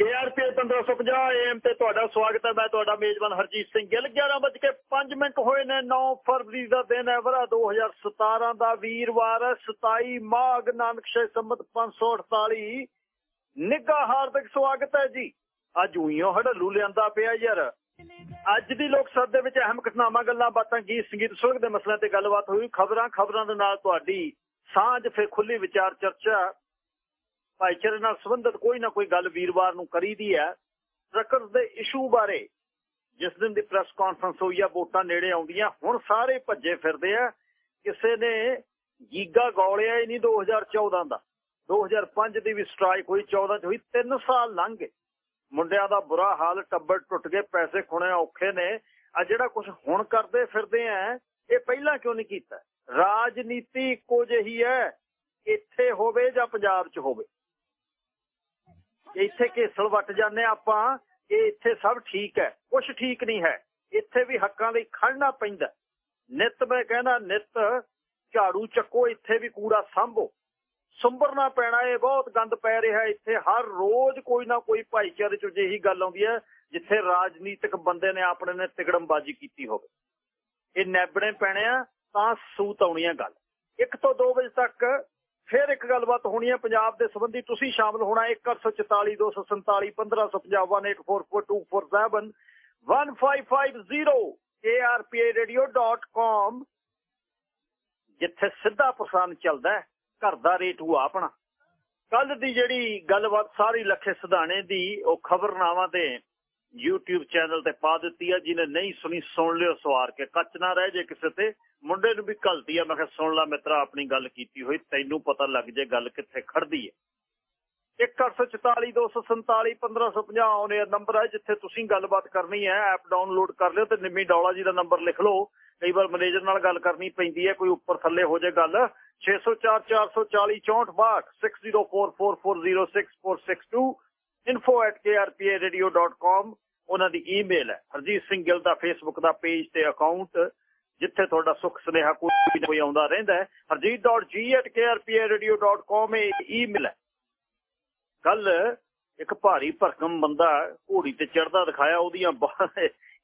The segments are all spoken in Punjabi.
KRP 1550 AM ਤੇ ਤੁਹਾਡਾ ਸਵਾਗਤ ਹੈ। ਮੈਂ ਤੁਹਾਡਾ ਮੇਜ਼ਬਾਨ ਹਰਜੀਤ ਸਿੰਘ ਗਿੱਲ। 11:05 ਮਿੰਟ ਹੋਏ ਨੇ 9 ਫਰਵਰੀ ਦਾ ਦਿਨ ਹੈ। ਵਰਾ 2017 ਦਾ ਵੀਰਵਾਰ 27 ਮਾਘ ਨਾਨਕ ਸ਼ੇ ਸੰਮਤ 548 ਨਿੱਘਾ ਹਾਰਦਿਕ ਸਵਾਗਤ ਹੈ ਜੀ। ਅੱਜ ਉਈਓ ਹੜਲੂ ਲਿਆਂਦਾ ਪਿਆ ਯਾਰ। ਅੱਜ ਦੀ ਲੋਕ ਸਭਾ ਦੇ ਵਿੱਚ ਅਹਿਮ ਘਟਨਾਵਾਂ, ਗੱਲਾਂ, ਬਾਤਾਂ, ਗੀਤ, ਸੰਗੀਤ ਸੁਲਗ ਦੇ ਮਸਲਿਆਂ ਤੇ ਗੱਲਬਾਤ ਹੋਈ। ਖਬਰਾਂ ਖਬਰਾਂ ਦੇ ਨਾਲ ਤੁਹਾਡੀ ਸਾਂਝ ਫਿਰ ਖੁੱਲੀ ਵਿਚਾਰ ਚਰਚਾ ਭਾਈਚਾਰੇ ਨਾਲ ਸੰਬੰਧਿਤ ਕੋਈ ਨਾ ਕੋਈ ਗੱਲ ਵੀਰਵਾਰ ਨੂੰ ਕਰੀਦੀ ਹੈ। ਟਰੱਕਰਸ ਦੇ ਇਸ਼ੂ ਬਾਰੇ ਜਿਸ ਦਿਨ ਦੀ ਪ੍ਰੈਸ ਕਾਨਫਰੰਸ ਹੋਈ ਆ, ਵੋਟਾਂ ਨੇੜੇ ਆਉਂਦੀਆਂ, ਹੁਣ ਸਾਰੇ ਭੱਜੇ ਫਿਰਦੇ ਆ। ਕਿਸੇ ਨੇ ਗੀਗਾ ਗੌਲਿਆ ਹੀ ਨਹੀਂ 2014 ਦਾ। 2005 ਦੀ ਵੀ ਸਟ੍ਰਾਈਕ ਹੋਈ 14 ਚ ਹੋਈ 3 ਸਾਲ ਲੰਘ ਗਏ। ਮੁੰਡਿਆਂ ਦਾ ਬੁਰਾ ਹਾਲ, ਟੱਬਰ ਟੁੱਟ ਗਏ, ਪੈਸੇ ਖੁਣੇ ਔਖੇ ਨੇ। ਆ ਜਿਹੜਾ ਕੁਝ ਹੁਣ ਕਰਦੇ ਫਿਰਦੇ ਆ, ਇਹ ਪਹਿਲਾਂ ਕਿਉਂ ਨਹੀਂ ਕੀਤਾ? ਰਾਜਨੀਤੀ ਇੱਕੋ ਜਿਹੀ ਹੈ, ਇੱਥੇ ਹੋਵੇ ਜਾਂ ਪੰਜਾਬ 'ਚ ਹੋਵੇ। ਇੱਥੇ ਘੇਸਲ ਵੱਟ ਜਾਂਦੇ ਆਪਾਂ ਇਹ ਇੱਥੇ ਸਭ ਠੀਕ ਹੈ ਕੁਝ ਠੀਕ ਨਹੀਂ ਹੈ। ਇੱਥੇ ਵੀ ਹੱਕਾਂ ਲਈ ਖੜਨਾ ਪੈਂਦਾ ਨਿਤ ਮੈਂ ਕਹਿੰਦਾ, ਨਿਤ ਝਾੜੂ ਚੱਕੋ, ਇੱਥੇ ਵੀ ਕੂੜਾ ਸੰਭੋ। ਸੁੰਬਰਨਾ ਪੈਣਾ, ਇਹ ਬਹੁਤ ਗੰਦ ਪੈ ਰਿਹਾ ਇੱਥੇ। ਹਰ ਰੋਜ਼ ਕੋਈ ਨਾ ਕੋਈ ਭਾਈਚਾਰੇ ਚ ਜਿਹੀ ਗੱਲ ਆਉਂਦੀ ਹੈ, ਜਿੱਥੇ ਰਾਜਨੀਤਿਕ ਬੰਦੇ ਨੇ ਆਪਣੇ ਨੇ ਤਿਗੜਮਬਾਜ਼ੀ ਕੀਤੀ ਹੋਵੇ। ਇਹ ਨੈਬੜੇ ਪੈਣੇ ਆ, ਤਾਂ ਸੂਤ ਆਉਣੀ ਆ ਗੱਲ। 1 ਤੋਂ 2 ਵਜੇ ਤੱਕ ਫਿਰ ਇੱਕ ਗੱਲਬਾਤ ਹੋਣੀ ਹੈ ਪੰਜਾਬ ਦੇ ਸੰਬੰਧੀ। ਤੁਸੀਂ ਸ਼ਾਮਲ ਹੋਣਾ 1842 247 1550 1550 krparadio.com ਜਿੱਥੇ ਸਿੱਧਾ ਪ੍ਰਸਾਰਣ ਚੱਲਦਾ ਹੈ। ਘਰ ਦਾ ਰੇਟ ਹੁਆ ਆਪਣਾ। ਕੱਲ ਦੀ ਜਿਹੜੀ ਗੱਲਬਾਤ ਸਾਰੀ ਲੱਖੇ ਸਿਧਾਣੇ ਦੀ, ਉਹ ਖਬਰਨਾਮਾ ਤੇ YouTube ਚੈਨਲ ਤੇ ਪਾ ਦਿੱਤੀ ਆ, ਜਿਹਨੇ ਨਹੀਂ ਸੁਣੀ, ਸੁਣ ਲਿਓ ਸਵਾਰ ਕੇ। ਕੱਚ ਨਾ ਰਹਿ ਜੇ ਕਿਸੇ ਤੇ। ਮੁੰਡੇ ਨੂੰ ਵੀ ਘਲਤੀ ਆ। ਮੈਂ ਕਿਹਾ, ਸੁਣ ਲੈ ਮਿੱਤਰਾ, ਆਪਣੀ ਗੱਲ ਕੀਤੀ ਹੋਈ, ਤੈਨੂੰ ਪਤਾ ਲੱਗ ਜੇ ਗੱਲ ਕਿੱਥੇ ਖੜਦੀ ਹੈ 1842 247 1550 ਆਉਣੇ ਨੰਬਰ ਹੈ ਜਿੱਥੇ ਤੁਸੀਂ ਗੱਲਬਾਤ ਕਰਨੀ ਹੈ ਐਪ ਡਾਊਨਲੋਡ ਕਰ ਲਿਓ ਤੇ ਨਿੰਮੀ ਡੌਲਾ ਜੀ ਦਾ ਨੰਬਰ ਲਿਖ ਲਓ। ਕਈ ਵਾਰ ਮੈਨੇਜਰ ਨਾਲ ਗੱਲ ਕਰਨੀ ਪੈਂਦੀ ਹੈ ਕੋਈ ਉੱਪਰ ਥੱਲੇ ਹੋ ਜੇ ਗੱਲ। 604 440 6462 6044406462 info@krparadio.com ਉਹਨਾਂ ਦੀ ਈਮੇਲ ਹੈ। ਹਰਜੀਤ ਸਿੰਘ ਗਿੱਲ ਦਾ ਫੇਸਬੁੱਕ ਦਾ ਪੇਜ ਤੇ ਅਕਾਊਂਟ ਜਿੱਥੇ ਤੁਹਾਡਾ ਸੁੱਖ ਸੁਨੇਹਾ ਕੋਈ ਕੋਈ ਆਉਂਦਾ ਰਹਿੰਦਾ ਹੈ। harjeet.g@krparadio.com ਇਹ ਈਮੇਲ ਹੈ। ਕੱਲ ਇੱਕ ਭਾਰੀ ਭਰਕਮ ਬੰਦਾ ਘੋੜੀ ਤੇ ਚੜਦਾ ਦਿਖਾਇਆ, ਉਹਦੀਆਂ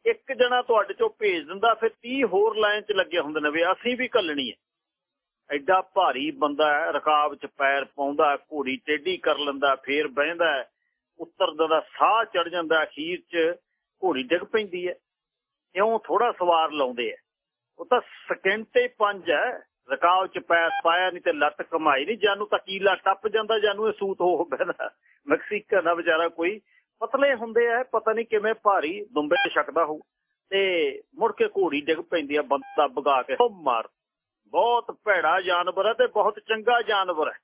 ਇੱਕ ਜਣਾ ਤੁਹਾਡੇ ਚੋਂ ਭੇਜ ਦਿੰਦਾ, ਫਿਰ 30 ਹੋਰ ਲਾਈਨ 'ਚ ਲੱਗੇ ਹੁੰਦੇ ਨੇ ਵੀ ਅਸੀਂ ਵੀ ਕੱਲਣੀ ਹੈ। ਐਡਾ ਭਾਰੀ ਬੰਦਾ ਰਕਾਬ 'ਚ ਪੈਰ ਪਾਉਂਦਾ, ਘੋੜੀ ਟੇਢੀ ਕਰ ਲੈਂਦਾ, ਫੇਰ ਬਹਿੰਦਾ ਉੱਤਰਦਾ ਦਾ ਸਾਹ ਚੜ ਜਾਂਦਾ, ਅਖੀਰ 'ਚ ਘੋੜੀ ਡਿੱਗ ਪੈਂਦੀ ਹੈ। ਇਉਂ ਥੋੜਾ ਸਵਾਰ ਲਾਉਂਦੇ ਆ ਉਹ ਤਾਂ ਸਕਿੰਟੇ ਪੰਜ ਹੈ। ਰਕਾਬ 'ਚ ਪੈਰ ਪਾਇਆ ਨਹੀਂ ਤੇ ਲੱਤ ਕਮਾਈ ਨਹੀਂ। ਜਾਨੂੰ ਤਾਂ ਕੀਲਾ ਟੱਪ ਜਾਂਦਾ, ਜਾਨੂੰ ਇਹ ਸੂਤ ਹੋ ਬੈਦਾ ਮੈਕਸੀਕਨ ਦਾ ਵਿਚਾਰਾ ਕੋਈ ਪਤਲੇ ਹੁੰਦੇ ਆ, ਪਤਾ ਨਹੀਂ ਕਿਵੇਂ ਭਾਰੀ ਦੁੰਬੇ ਚ ਛਕਦਾ ਹੋ ਤੇ ਮੁੜ ਕੇ ਘੋੜੀ ਡਿੱਗ ਪੈਂਦੀ ਆ, ਬੰਦਾ ਭਗਾ ਕੇ ਉਹ ਮਾਰ। ਬਹੁਤ ਭੈੜਾ ਜਾਨਵਰ ਹੈ ਤੇ ਬਹੁਤ ਚੰਗਾ ਜਾਨਵਰ ਹੈ।